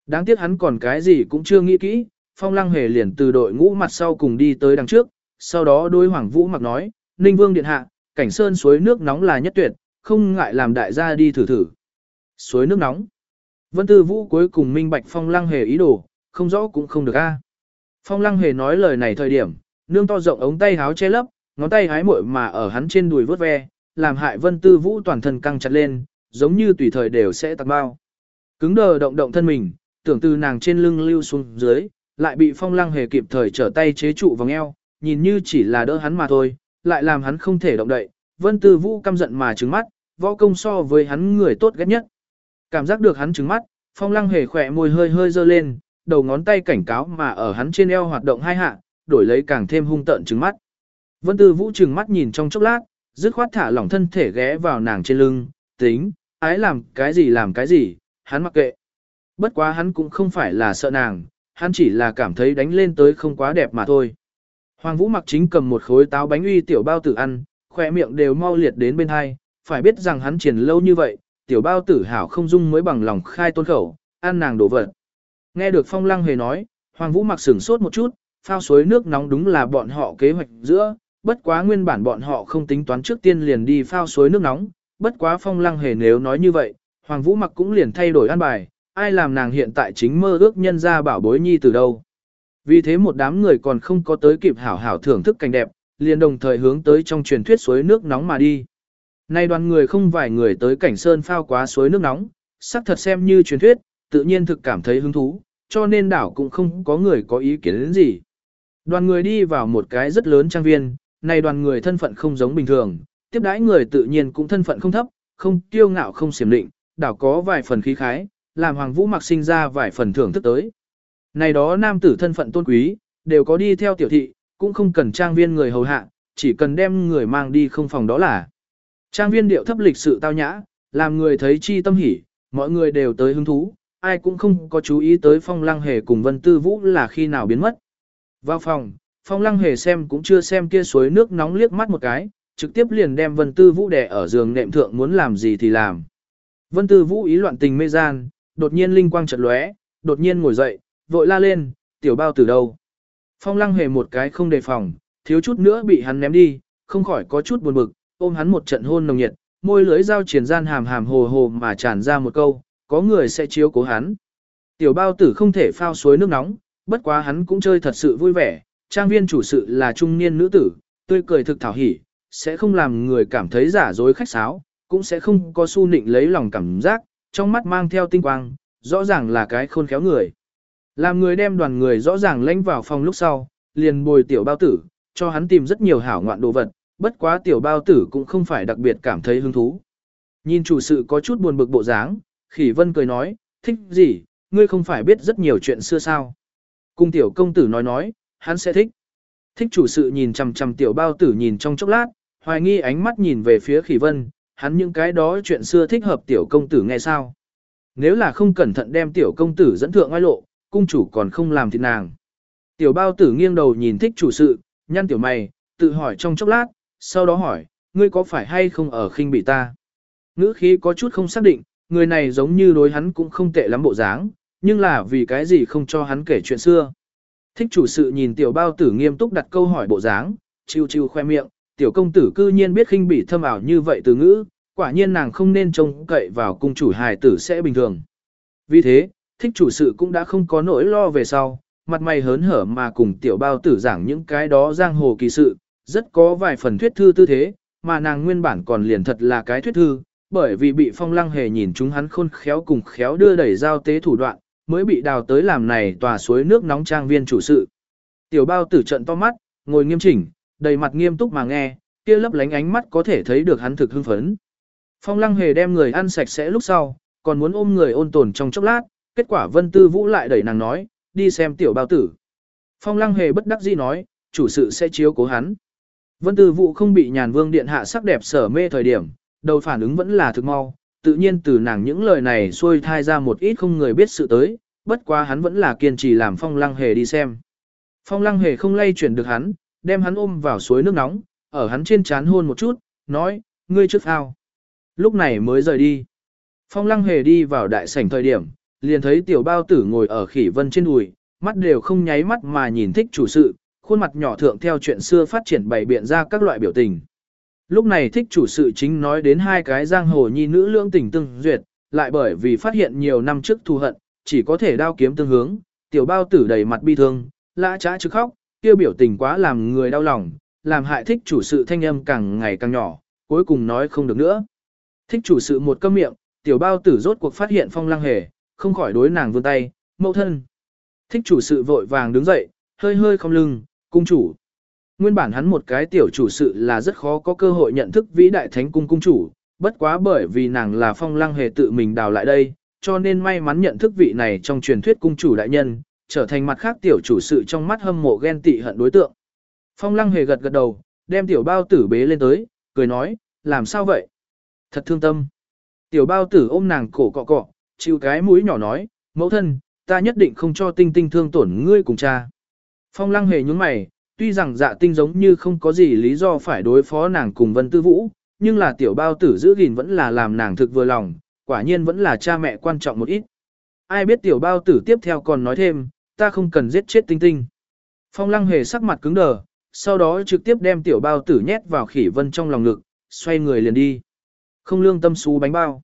Đáng tiếc hắn còn cái gì cũng chưa nghĩ kỹ, phong lăng hề liền từ đội ngũ mặt sau cùng đi tới đằng trước, sau đó đôi hoàng vũ mặc nói, Ninh Vương Điện Hạ, cảnh sơn suối nước nóng là nhất tuyệt, không ngại làm đại gia đi thử thử. Suối nước nóng. Vân Tư Vũ cuối cùng minh bạch Phong Lăng Hề ý đồ, không rõ cũng không được a. Phong Lăng Hề nói lời này thời điểm, nương to rộng ống tay háo che lấp, ngón tay hái muội mà ở hắn trên đùi vớt ve, làm hại Vân Tư Vũ toàn thân căng chặt lên, giống như tùy thời đều sẽ tạc bao. Cứng đờ động động thân mình, tưởng từ nàng trên lưng lưu xuống dưới, lại bị Phong Lăng Hề kịp thời trở tay chế trụ vòng eo, nhìn như chỉ là đỡ hắn mà thôi, lại làm hắn không thể động đậy. Vân Tư Vũ căm giận mà trừng mắt, võ công so với hắn người tốt ghét nhất. Cảm giác được hắn trừng mắt, phong lăng hề khỏe môi hơi hơi dơ lên, đầu ngón tay cảnh cáo mà ở hắn trên eo hoạt động hai hạ, đổi lấy càng thêm hung tợn trừng mắt. Vân Tư Vũ trừng mắt nhìn trong chốc lát, dứt khoát thả lỏng thân thể ghé vào nàng trên lưng, tính, ái làm cái gì làm cái gì, hắn mặc kệ. Bất quá hắn cũng không phải là sợ nàng, hắn chỉ là cảm thấy đánh lên tới không quá đẹp mà thôi. Hoàng Vũ mặc chính cầm một khối táo bánh uy tiểu bao tử ăn, khỏe miệng đều mau liệt đến bên hai, phải biết rằng hắn triển lâu như vậy, tiểu bao tử hảo không dung mới bằng lòng khai tôn khẩu, ăn nàng đổ vật. Nghe được phong lăng hề nói, Hoàng Vũ mặc sửng sốt một chút, phao suối nước nóng đúng là bọn họ kế hoạch giữa, bất quá nguyên bản bọn họ không tính toán trước tiên liền đi phao suối nước nóng, bất quá phong lăng hề nếu nói như vậy, Hoàng Vũ mặc cũng liền thay đổi an bài, ai làm nàng hiện tại chính mơ ước nhân ra bảo bối nhi từ đâu. Vì thế một đám người còn không có tới kịp hảo hảo thưởng thức cảnh đẹp, liền đồng thời hướng tới trong truyền thuyết suối nước nóng mà đi. Nay đoàn người không vài người tới cảnh sơn phao quá suối nước nóng, sắc thật xem như truyền thuyết, tự nhiên thực cảm thấy hứng thú, cho nên đảo cũng không có người có ý kiến đến gì. Đoàn người đi vào một cái rất lớn trang viên, này đoàn người thân phận không giống bình thường, tiếp đãi người tự nhiên cũng thân phận không thấp, không kiêu ngạo không xiểm định, đảo có vài phần khí khái, làm Hoàng Vũ mặc sinh ra vài phần thưởng thức tới. Này đó nam tử thân phận tôn quý, đều có đi theo tiểu thị, cũng không cần trang viên người hầu hạ, chỉ cần đem người mang đi không phòng đó là. Trang viên điệu thấp lịch sự tao nhã, làm người thấy chi tâm hỉ, mọi người đều tới hứng thú, ai cũng không có chú ý tới phong lăng hề cùng vân tư vũ là khi nào biến mất. Vào phòng, phong lăng hề xem cũng chưa xem kia suối nước nóng liếc mắt một cái, trực tiếp liền đem vân tư vũ đè ở giường nệm thượng muốn làm gì thì làm. Vân tư vũ ý loạn tình mê gian, đột nhiên linh quang chợt lóe, đột nhiên ngồi dậy, vội la lên, tiểu bao từ đâu. Phong lăng hề một cái không đề phòng, thiếu chút nữa bị hắn ném đi, không khỏi có chút buồn bực, ôm hắn một trận hôn nồng nhiệt, môi lưới dao triển gian hàm hàm hồ hồ mà tràn ra một câu, có người sẽ chiếu cố hắn. Tiểu bao tử không thể phao suối nước nóng, bất quá hắn cũng chơi thật sự vui vẻ, trang viên chủ sự là trung niên nữ tử, tươi cười thực thảo hỉ, sẽ không làm người cảm thấy giả dối khách sáo, cũng sẽ không có su nịnh lấy lòng cảm giác, trong mắt mang theo tinh quang, rõ ràng là cái khôn khéo người. Làm người đem đoàn người rõ ràng lênh vào phòng lúc sau, liền bồi tiểu bao tử, cho hắn tìm rất nhiều hảo ngoạn đồ vật, bất quá tiểu bao tử cũng không phải đặc biệt cảm thấy hứng thú. Nhìn chủ sự có chút buồn bực bộ dáng, khỉ vân cười nói, thích gì, ngươi không phải biết rất nhiều chuyện xưa sao. Cung tiểu công tử nói nói, hắn sẽ thích. Thích chủ sự nhìn chằm chằm tiểu bao tử nhìn trong chốc lát, hoài nghi ánh mắt nhìn về phía khỉ vân, hắn những cái đó chuyện xưa thích hợp tiểu công tử nghe sao. Nếu là không cẩn thận đem tiểu công tử dẫn thượng oai lộ, cung chủ còn không làm thịt nàng. Tiểu bao tử nghiêng đầu nhìn thích chủ sự, nhăn tiểu mày, tự hỏi trong chốc lát, sau đó hỏi, ngươi có phải hay không ở khinh bị ta? Ngữ khí có chút không xác định, người này giống như đối hắn cũng không tệ lắm bộ dáng, nhưng là vì cái gì không cho hắn kể chuyện xưa. Thích chủ sự nhìn tiểu bao tử nghiêm túc đặt câu hỏi bộ dáng, chiêu chiêu khoe miệng, tiểu công tử cư nhiên biết khinh bị thâm ảo như vậy từ ngữ, quả nhiên nàng không nên trông cậy vào cung chủ hài tử sẽ bình thường. Vì thế, thích chủ sự cũng đã không có nỗi lo về sau, mặt mày hớn hở mà cùng tiểu bao tử giảng những cái đó giang hồ kỳ sự, rất có vài phần thuyết thư tư thế, mà nàng nguyên bản còn liền thật là cái thuyết thư, bởi vì bị phong lăng hề nhìn chúng hắn khôn khéo cùng khéo đưa đẩy giao tế thủ đoạn, mới bị đào tới làm này tòa suối nước nóng trang viên chủ sự. Tiểu bao tử trận to mắt, ngồi nghiêm chỉnh, đầy mặt nghiêm túc mà nghe, kia lấp lánh ánh mắt có thể thấy được hắn thực hưng phấn. Phong lăng hề đem người ăn sạch sẽ lúc sau, còn muốn ôm người ôn tồn trong chốc lát, kết quả vân tư vũ lại đẩy nàng nói, đi xem tiểu bao tử. Phong lăng hề bất đắc dĩ nói, chủ sự sẽ chiếu cố hắn. Vân tư vũ không bị nhàn vương điện hạ sắc đẹp sở mê thời điểm, đầu phản ứng vẫn là thực mau, tự nhiên từ nàng những lời này xuôi thai ra một ít không người biết sự tới, bất quá hắn vẫn là kiên trì làm phong lăng hề đi xem. Phong lăng hề không lay chuyển được hắn, đem hắn ôm vào suối nước nóng, ở hắn trên chán hôn một chút, nói, ngươi trước ao. Lúc này mới rời đi. Phong lăng hề đi vào đại sảnh thời điểm, liền thấy tiểu bao tử ngồi ở khỉ vân trên đùi, mắt đều không nháy mắt mà nhìn thích chủ sự, khuôn mặt nhỏ thượng theo chuyện xưa phát triển bày biện ra các loại biểu tình. Lúc này thích chủ sự chính nói đến hai cái giang hồ nhi nữ lương tình tương duyệt, lại bởi vì phát hiện nhiều năm trước thù hận, chỉ có thể đao kiếm tương hướng, tiểu bao tử đầy mặt bi thương, lã trá chứ khóc, kia biểu tình quá làm người đau lòng, làm hại thích chủ sự thanh âm càng ngày càng nhỏ, cuối cùng nói không được nữa. Thích chủ sự một câm miệng, tiểu bao tử rốt cuộc phát hiện phong lăng hề, không khỏi đối nàng vươn tay, mẫu thân. Thích chủ sự vội vàng đứng dậy, hơi hơi không lưng, cung chủ. Nguyên bản hắn một cái tiểu chủ sự là rất khó có cơ hội nhận thức vĩ đại thánh cung cung chủ, bất quá bởi vì nàng là phong lăng hề tự mình đào lại đây, cho nên may mắn nhận thức vị này trong truyền thuyết cung chủ đại nhân, trở thành mặt khác tiểu chủ sự trong mắt hâm mộ ghen tị hận đối tượng. Phong lăng hề gật gật đầu, đem tiểu bao tử bế lên tới, cười nói, làm sao vậy? Thật thương tâm. Tiểu bao tử ôm nàng cổ cọ cọ, chịu cái mũi nhỏ nói, mẫu thân, ta nhất định không cho tinh tinh thương tổn ngươi cùng cha. Phong lăng hề nhúng mày, tuy rằng dạ tinh giống như không có gì lý do phải đối phó nàng cùng vân tư vũ, nhưng là tiểu bao tử giữ gìn vẫn là làm nàng thực vừa lòng, quả nhiên vẫn là cha mẹ quan trọng một ít. Ai biết tiểu bao tử tiếp theo còn nói thêm, ta không cần giết chết tinh tinh. Phong lăng hề sắc mặt cứng đờ, sau đó trực tiếp đem tiểu bao tử nhét vào khỉ vân trong lòng ngực, xoay người liền đi. Không lương tâm xú bánh bao.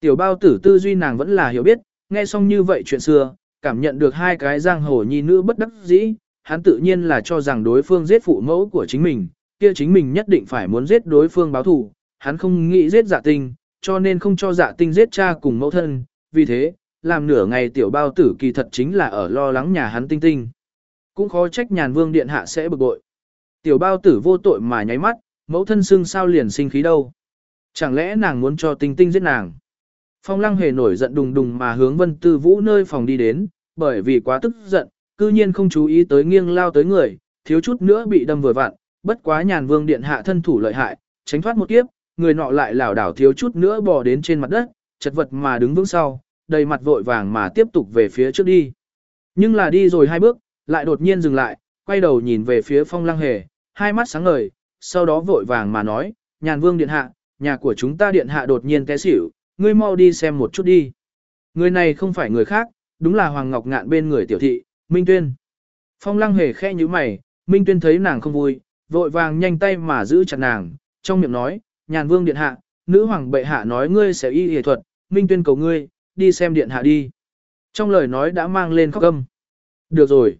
Tiểu bao tử tư duy nàng vẫn là hiểu biết, nghe xong như vậy chuyện xưa, cảm nhận được hai cái giang hồ nhi nữ bất đắc dĩ, hắn tự nhiên là cho rằng đối phương giết phụ mẫu của chính mình, kia chính mình nhất định phải muốn giết đối phương báo thù, hắn không nghĩ giết giả tinh, cho nên không cho giả tinh giết cha cùng mẫu thân, vì thế, làm nửa ngày tiểu bao tử kỳ thật chính là ở lo lắng nhà hắn tinh tinh. Cũng khó trách nhàn vương điện hạ sẽ bực bội. Tiểu bao tử vô tội mà nháy mắt, mẫu thân xưng sao liền sinh khí đâu. Chẳng lẽ nàng muốn cho tinh tinh giết nàng? Phong lăng hề nổi giận đùng đùng mà hướng vân tư vũ nơi phòng đi đến, bởi vì quá tức giận, cư nhiên không chú ý tới nghiêng lao tới người, thiếu chút nữa bị đâm vừa vặn, bất quá nhàn vương điện hạ thân thủ lợi hại, tránh thoát một kiếp, người nọ lại lảo đảo thiếu chút nữa bò đến trên mặt đất, chật vật mà đứng vững sau, đầy mặt vội vàng mà tiếp tục về phía trước đi. Nhưng là đi rồi hai bước, lại đột nhiên dừng lại, quay đầu nhìn về phía phong lăng hề, hai mắt sáng ngời, sau đó vội vàng mà nói, nhàn vương điện hạ, nhà của chúng ta điện hạ đột nhiên té xỉu, ngươi mau đi xem một chút đi. Người này không phải người khác, đúng là Hoàng Ngọc Ngạn bên người tiểu thị, Minh Tuyên. Phong lăng hề khe như mày, Minh Tuyên thấy nàng không vui, vội vàng nhanh tay mà giữ chặt nàng, trong miệng nói, nhàn vương điện hạ, nữ hoàng bệ hạ nói ngươi sẽ y y thuật, Minh Tuyên cầu ngươi, đi xem điện hạ đi. Trong lời nói đã mang lên khóc âm. Được rồi.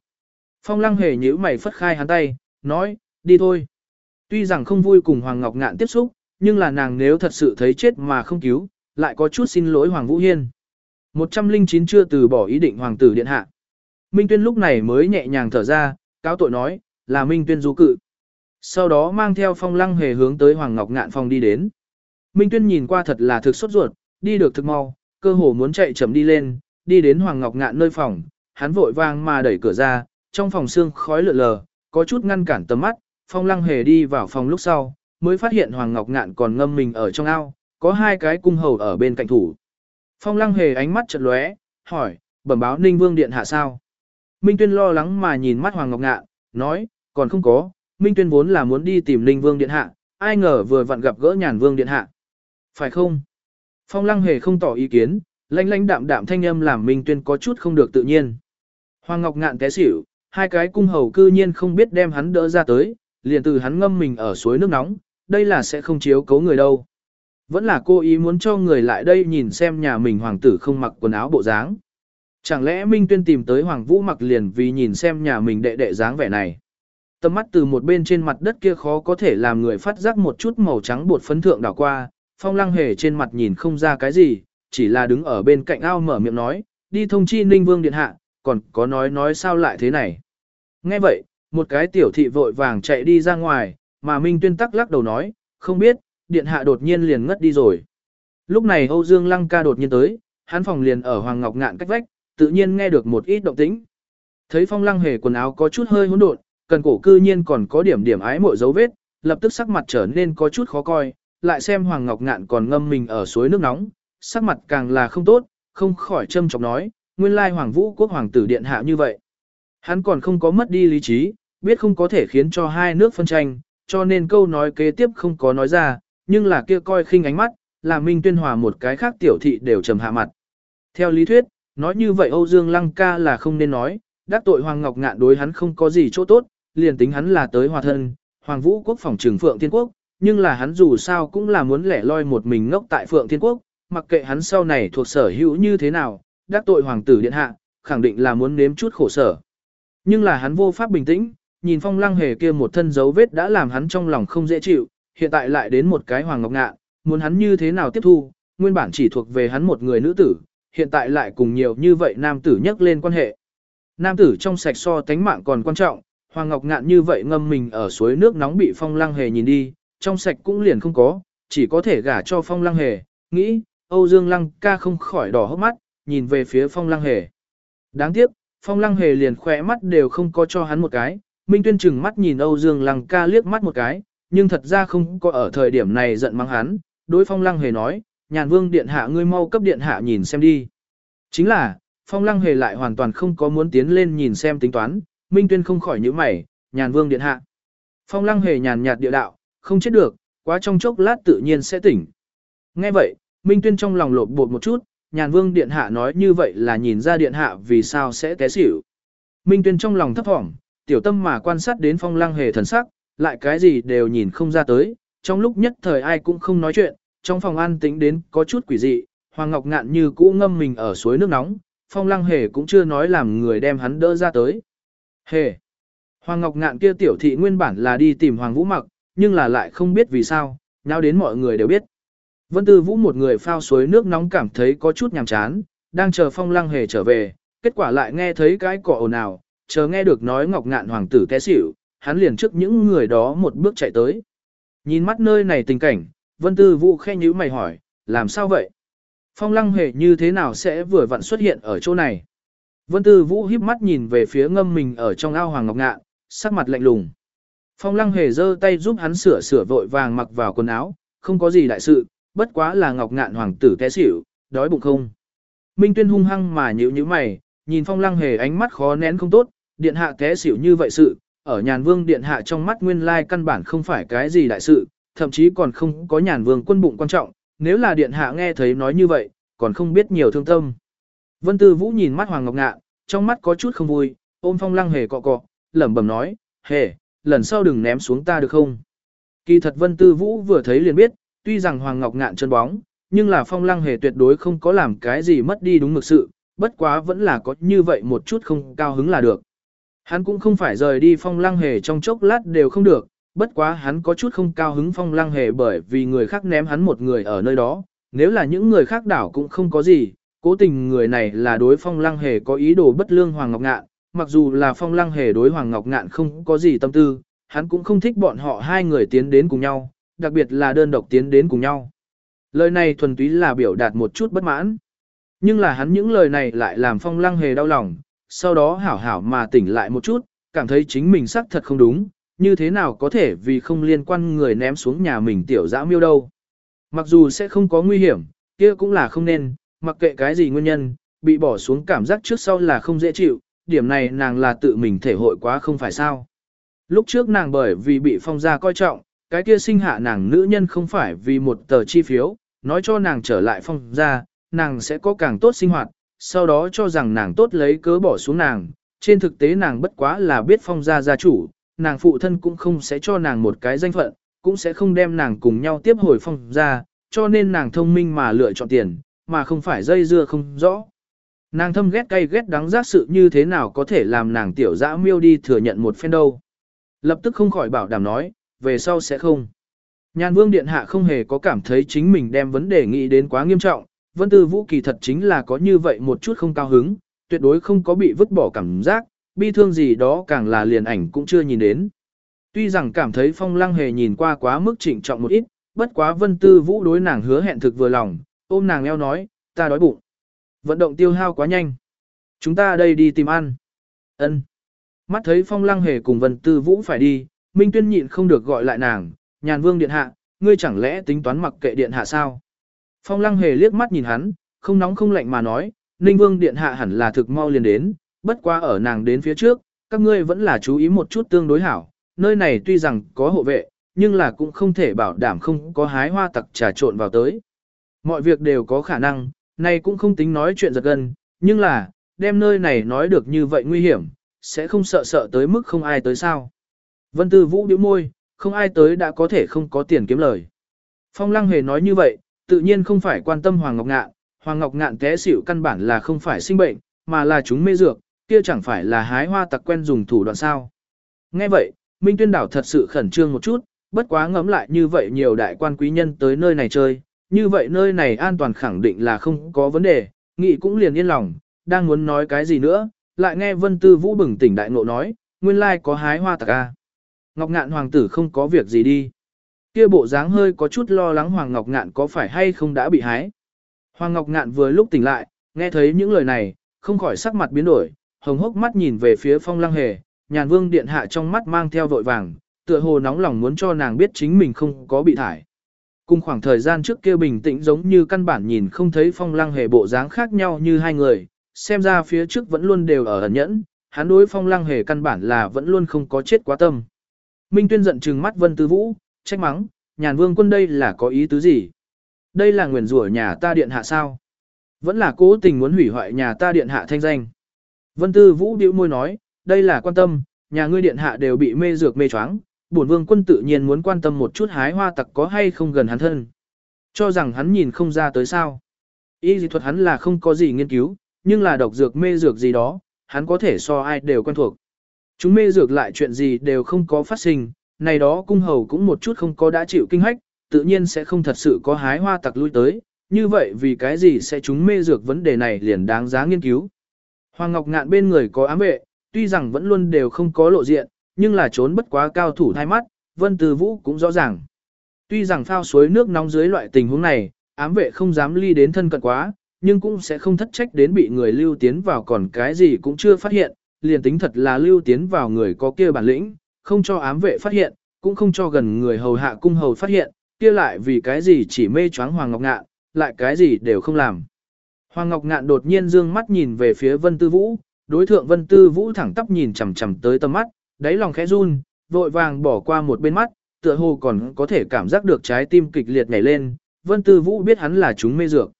Phong lăng hề nhíu mày phất khai hắn tay, nói, đi thôi. Tuy rằng không vui cùng Hoàng Ngọc Ngạn tiếp xúc, nhưng là nàng nếu thật sự thấy chết mà không cứu, lại có chút xin lỗi Hoàng Vũ Hiên. 109 chưa từ bỏ ý định Hoàng tử Điện Hạ. Minh Tuyên lúc này mới nhẹ nhàng thở ra, cáo tội nói, là Minh Tuyên du cự. Sau đó mang theo phong lăng hề hướng tới Hoàng Ngọc Ngạn phòng đi đến. Minh Tuyên nhìn qua thật là thực sốt ruột, đi được thực mau, cơ hồ muốn chạy chậm đi lên, đi đến Hoàng Ngọc Ngạn nơi phòng, hắn vội vang mà đẩy cửa ra, trong phòng xương khói lượn lờ, có chút ngăn cản tầm mắt, phong lăng hề đi vào phòng lúc sau, mới phát hiện Hoàng Ngọc Ngạn còn ngâm mình ở trong ao, có hai cái cung hầu ở bên cạnh thủ. Phong lăng hề ánh mắt chợt lóe, hỏi, bẩm báo Ninh Vương Điện hạ sao? Minh Tuyên lo lắng mà nhìn mắt Hoàng Ngọc Ngạn, nói, còn không có, Minh Tuyên vốn là muốn đi tìm Ninh Vương Điện hạ, ai ngờ vừa vặn gặp gỡ nhàn Vương Điện hạ. Phải không? Phong lăng hề không tỏ ý kiến, lanh lanh đạm đạm thanh âm làm Minh Tuyên có chút không được tự nhiên. Hoàng Ngọc Ngạn té xỉu, hai cái cung hầu cư nhiên không biết đem hắn đỡ ra tới, liền từ hắn ngâm mình ở suối nước nóng, đây là sẽ không chiếu cấu người đâu. Vẫn là cô ý muốn cho người lại đây nhìn xem nhà mình hoàng tử không mặc quần áo bộ dáng. Chẳng lẽ Minh Tuyên tìm tới Hoàng Vũ mặc liền vì nhìn xem nhà mình đệ đệ dáng vẻ này. Tầm mắt từ một bên trên mặt đất kia khó có thể làm người phát giác một chút màu trắng bột phấn thượng đảo qua, phong lăng hề trên mặt nhìn không ra cái gì, chỉ là đứng ở bên cạnh ao mở miệng nói, đi thông chi Ninh Vương Điện Hạ, còn có nói nói sao lại thế này. Nghe vậy, một cái tiểu thị vội vàng chạy đi ra ngoài, mà Minh Tuyên tắc lắc đầu nói, không biết, điện hạ đột nhiên liền ngất đi rồi. Lúc này Âu Dương Lăng ca đột nhiên tới, hắn phòng liền ở Hoàng Ngọc Ngạn cách vách, tự nhiên nghe được một ít động tĩnh. Thấy Phong Lăng hề quần áo có chút hơi hỗn độn, cần cổ cư nhiên còn có điểm điểm ái mộ dấu vết, lập tức sắc mặt trở nên có chút khó coi, lại xem Hoàng Ngọc Ngạn còn ngâm mình ở suối nước nóng, sắc mặt càng là không tốt, không khỏi châm chọc nói, nguyên lai Hoàng Vũ quốc hoàng tử điện hạ như vậy. Hắn còn không có mất đi lý trí, biết không có thể khiến cho hai nước phân tranh, cho nên câu nói kế tiếp không có nói ra, nhưng là kia coi khinh ánh mắt, là Minh Tuyên Hòa một cái khác tiểu thị đều trầm hạ mặt. Theo lý thuyết, nói như vậy Âu Dương Lăng ca là không nên nói, đắc tội Hoàng Ngọc Ngạn đối hắn không có gì chỗ tốt, liền tính hắn là tới hòa thân, Hoàng Vũ quốc phòng trường Phượng Thiên Quốc, nhưng là hắn dù sao cũng là muốn lẻ loi một mình ngốc tại Phượng Thiên Quốc, mặc kệ hắn sau này thuộc sở hữu như thế nào, đắc tội Hoàng tử Điện Hạ, khẳng định là muốn nếm chút khổ sở. Nhưng là hắn vô pháp bình tĩnh, nhìn phong lăng hề kia một thân dấu vết đã làm hắn trong lòng không dễ chịu, hiện tại lại đến một cái hoàng ngọc ngạ, muốn hắn như thế nào tiếp thu, nguyên bản chỉ thuộc về hắn một người nữ tử, hiện tại lại cùng nhiều như vậy nam tử nhắc lên quan hệ. Nam tử trong sạch so tánh mạng còn quan trọng, hoàng ngọc ngạn như vậy ngâm mình ở suối nước nóng bị phong lăng hề nhìn đi, trong sạch cũng liền không có, chỉ có thể gả cho phong lăng hề, nghĩ, Âu Dương lăng ca không khỏi đỏ hốc mắt, nhìn về phía phong lăng hề. Đáng tiếc, phong lăng hề liền khỏe mắt đều không có cho hắn một cái, Minh Tuyên chừng mắt nhìn Âu Dương Lăng ca liếc mắt một cái, nhưng thật ra không có ở thời điểm này giận mắng hắn, đối Phong Lăng hề nói, nhàn vương điện hạ ngươi mau cấp điện hạ nhìn xem đi. Chính là, Phong Lăng hề lại hoàn toàn không có muốn tiến lên nhìn xem tính toán, Minh Tuyên không khỏi nhíu mày, nhàn vương điện hạ. Phong Lăng hề nhàn nhạt địa đạo, không chết được, quá trong chốc lát tự nhiên sẽ tỉnh. Nghe vậy, Minh Tuyên trong lòng lột bột một chút, nhàn vương điện hạ nói như vậy là nhìn ra điện hạ vì sao sẽ té xỉu. Minh Tuyên trong lòng thấp thỏm, tiểu tâm mà quan sát đến phong lăng hề thần sắc, lại cái gì đều nhìn không ra tới, trong lúc nhất thời ai cũng không nói chuyện, trong phòng an tĩnh đến có chút quỷ dị, Hoàng Ngọc Ngạn như cũ ngâm mình ở suối nước nóng, phong lăng hề cũng chưa nói làm người đem hắn đỡ ra tới. Hề! Hoàng Ngọc Ngạn kia tiểu thị nguyên bản là đi tìm Hoàng Vũ mặc, nhưng là lại không biết vì sao, nào đến mọi người đều biết. Vân Tư Vũ một người phao suối nước nóng cảm thấy có chút nhàm chán, đang chờ phong lăng hề trở về, kết quả lại nghe thấy cái cỏ ồn ào, chờ nghe được nói Ngọc Ngạn Hoàng tử té xỉu, hắn liền trước những người đó một bước chạy tới. Nhìn mắt nơi này tình cảnh, Vân Tư Vũ khe nhíu mày hỏi, làm sao vậy? Phong lăng hề như thế nào sẽ vừa vặn xuất hiện ở chỗ này? Vân Tư Vũ híp mắt nhìn về phía ngâm mình ở trong ao Hoàng Ngọc Ngạn, sắc mặt lạnh lùng. Phong lăng hề giơ tay giúp hắn sửa sửa vội vàng mặc vào quần áo, không có gì đại sự, bất quá là Ngọc Ngạn Hoàng tử té xỉu, đói bụng không. Minh Tuyên hung hăng mà nhíu nhíu mày, nhìn phong lăng hề ánh mắt khó nén không tốt, điện hạ té xỉu như vậy sự, ở nhàn vương điện hạ trong mắt nguyên lai căn bản không phải cái gì đại sự, thậm chí còn không có nhàn vương quân bụng quan trọng, nếu là điện hạ nghe thấy nói như vậy, còn không biết nhiều thương tâm. Vân Tư Vũ nhìn mắt Hoàng Ngọc Ngạn, trong mắt có chút không vui, ôm phong lăng hề cọ cọ, lẩm bẩm nói, hề, lần sau đừng ném xuống ta được không? Kỳ thật Vân Tư Vũ vừa thấy liền biết, tuy rằng Hoàng Ngọc Ngạn chân bóng, nhưng là phong lăng hề tuyệt đối không có làm cái gì mất đi đúng mực sự, bất quá vẫn là có như vậy một chút không cao hứng là được. Hắn cũng không phải rời đi phong lăng hề trong chốc lát đều không được, bất quá hắn có chút không cao hứng phong lăng hề bởi vì người khác ném hắn một người ở nơi đó, nếu là những người khác đảo cũng không có gì, cố tình người này là đối phong lăng hề có ý đồ bất lương Hoàng Ngọc Ngạn, mặc dù là phong lăng hề đối Hoàng Ngọc Ngạn không có gì tâm tư, hắn cũng không thích bọn họ hai người tiến đến cùng nhau, đặc biệt là đơn độc tiến đến cùng nhau. Lời này thuần túy là biểu đạt một chút bất mãn. Nhưng là hắn những lời này lại làm phong lăng hề đau lòng, sau đó hảo hảo mà tỉnh lại một chút, cảm thấy chính mình xác thật không đúng, như thế nào có thể vì không liên quan người ném xuống nhà mình tiểu dã miêu đâu. Mặc dù sẽ không có nguy hiểm, kia cũng là không nên, mặc kệ cái gì nguyên nhân, bị bỏ xuống cảm giác trước sau là không dễ chịu, điểm này nàng là tự mình thể hội quá không phải sao. Lúc trước nàng bởi vì bị phong gia coi trọng, cái kia sinh hạ nàng nữ nhân không phải vì một tờ chi phiếu, nói cho nàng trở lại phong gia, nàng sẽ có càng tốt sinh hoạt, sau đó cho rằng nàng tốt lấy cớ bỏ xuống nàng, trên thực tế nàng bất quá là biết phong gia gia chủ, nàng phụ thân cũng không sẽ cho nàng một cái danh phận, cũng sẽ không đem nàng cùng nhau tiếp hồi phong gia, cho nên nàng thông minh mà lựa chọn tiền, mà không phải dây dưa không rõ. Nàng thâm ghét cay ghét đắng giác sự như thế nào có thể làm nàng tiểu dã miêu đi thừa nhận một phen đâu. Lập tức không khỏi bảo đảm nói, về sau sẽ không. Nhan vương điện hạ không hề có cảm thấy chính mình đem vấn đề nghĩ đến quá nghiêm trọng, vân tư vũ kỳ thật chính là có như vậy một chút không cao hứng, tuyệt đối không có bị vứt bỏ cảm giác, bi thương gì đó càng là liền ảnh cũng chưa nhìn đến. Tuy rằng cảm thấy phong lăng hề nhìn qua quá mức trịnh trọng một ít, bất quá vân tư vũ đối nàng hứa hẹn thực vừa lòng, ôm nàng eo nói, ta đói bụng. Vận động tiêu hao quá nhanh. Chúng ta đây đi tìm ăn. Ân. Mắt thấy phong lăng hề cùng vân tư vũ phải đi, Minh Tuyên nhịn không được gọi lại nàng, nhàn vương điện hạ, ngươi chẳng lẽ tính toán mặc kệ điện hạ sao? Phong lăng hề liếc mắt nhìn hắn, không nóng không lạnh mà nói, Ninh vương điện hạ hẳn là thực mau liền đến, bất qua ở nàng đến phía trước, các ngươi vẫn là chú ý một chút tương đối hảo, nơi này tuy rằng có hộ vệ, nhưng là cũng không thể bảo đảm không có hái hoa tặc trà trộn vào tới. Mọi việc đều có khả năng, này cũng không tính nói chuyện giật gân, nhưng là, đem nơi này nói được như vậy nguy hiểm, sẽ không sợ sợ tới mức không ai tới sao. Vân Tư Vũ điếu môi, không ai tới đã có thể không có tiền kiếm lời. Phong Lăng Hề nói như vậy, tự nhiên không phải quan tâm Hoàng Ngọc Ngạn, Hoàng Ngọc Ngạn té xỉu căn bản là không phải sinh bệnh, mà là chúng mê dược, kia chẳng phải là hái hoa tặc quen dùng thủ đoạn sao. Nghe vậy, Minh Tuyên Đảo thật sự khẩn trương một chút, bất quá ngẫm lại như vậy nhiều đại quan quý nhân tới nơi này chơi, như vậy nơi này an toàn khẳng định là không có vấn đề, nghị cũng liền yên lòng, đang muốn nói cái gì nữa, lại nghe Vân Tư Vũ bừng tỉnh đại ngộ nói, nguyên lai có hái hoa tạc a. À. Ngọc Ngạn hoàng tử không có việc gì đi. Kia bộ dáng hơi có chút lo lắng Hoàng Ngọc Ngạn có phải hay không đã bị hái. Hoàng Ngọc Ngạn vừa lúc tỉnh lại, nghe thấy những lời này, không khỏi sắc mặt biến đổi, hồng hốc mắt nhìn về phía phong lăng hề, nhàn vương điện hạ trong mắt mang theo vội vàng, tựa hồ nóng lòng muốn cho nàng biết chính mình không có bị thải. Cùng khoảng thời gian trước kia bình tĩnh giống như căn bản nhìn không thấy phong lăng hề bộ dáng khác nhau như hai người, xem ra phía trước vẫn luôn đều ở ẩn nhẫn, hắn đối phong lăng hề căn bản là vẫn luôn không có chết quá tâm. Minh Tuyên giận trừng mắt Vân Tư Vũ, trách mắng, nhàn vương quân đây là có ý tứ gì? Đây là nguyền rủa nhà ta điện hạ sao? Vẫn là cố tình muốn hủy hoại nhà ta điện hạ thanh danh. Vân Tư Vũ bĩu môi nói, đây là quan tâm, nhà ngươi điện hạ đều bị mê dược mê choáng, bổn vương quân tự nhiên muốn quan tâm một chút hái hoa tặc có hay không gần hắn thân. Cho rằng hắn nhìn không ra tới sao. Y dị thuật hắn là không có gì nghiên cứu, nhưng là độc dược mê dược gì đó, hắn có thể so ai đều quen thuộc. Chúng mê dược lại chuyện gì đều không có phát sinh, này đó cung hầu cũng một chút không có đã chịu kinh hách, tự nhiên sẽ không thật sự có hái hoa tặc lui tới, như vậy vì cái gì sẽ chúng mê dược vấn đề này liền đáng giá nghiên cứu. Hoàng Ngọc Ngạn bên người có ám vệ, tuy rằng vẫn luôn đều không có lộ diện, nhưng là trốn bất quá cao thủ thay mắt, Vân Tư Vũ cũng rõ ràng. Tuy rằng phao suối nước nóng dưới loại tình huống này, ám vệ không dám ly đến thân cận quá, nhưng cũng sẽ không thất trách đến bị người lưu tiến vào còn cái gì cũng chưa phát hiện, liền tính thật là lưu tiến vào người có kia bản lĩnh, không cho ám vệ phát hiện, cũng không cho gần người hầu hạ cung hầu phát hiện, kia lại vì cái gì chỉ mê choáng Hoàng Ngọc Ngạn, lại cái gì đều không làm. Hoàng Ngọc Ngạn đột nhiên dương mắt nhìn về phía Vân Tư Vũ, đối thượng Vân Tư Vũ thẳng tắp nhìn chằm chằm tới tầm mắt, đáy lòng khẽ run, vội vàng bỏ qua một bên mắt, tựa hồ còn có thể cảm giác được trái tim kịch liệt nhảy lên, Vân Tư Vũ biết hắn là chúng mê dược.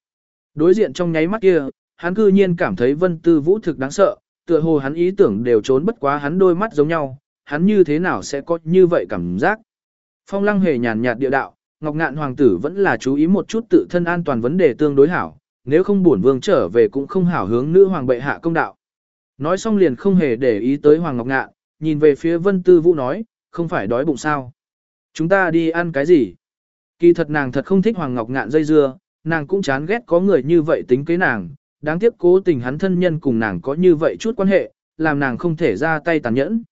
Đối diện trong nháy mắt kia, hắn cư nhiên cảm thấy Vân Tư Vũ thực đáng sợ, tựa hồ hắn ý tưởng đều trốn bất quá hắn đôi mắt giống nhau, hắn như thế nào sẽ có như vậy cảm giác. Phong lăng hề nhàn nhạt địa đạo, Ngọc Ngạn Hoàng tử vẫn là chú ý một chút tự thân an toàn vấn đề tương đối hảo, nếu không bổn vương trở về cũng không hảo hướng nữ hoàng bệ hạ công đạo. Nói xong liền không hề để ý tới Hoàng Ngọc Ngạn, nhìn về phía Vân Tư Vũ nói, không phải đói bụng sao. Chúng ta đi ăn cái gì? Kỳ thật nàng thật không thích Hoàng Ngọc Ngạn dây dưa, nàng cũng chán ghét có người như vậy tính kế nàng, đáng tiếc cố tình hắn thân nhân cùng nàng có như vậy chút quan hệ, làm nàng không thể ra tay tàn nhẫn.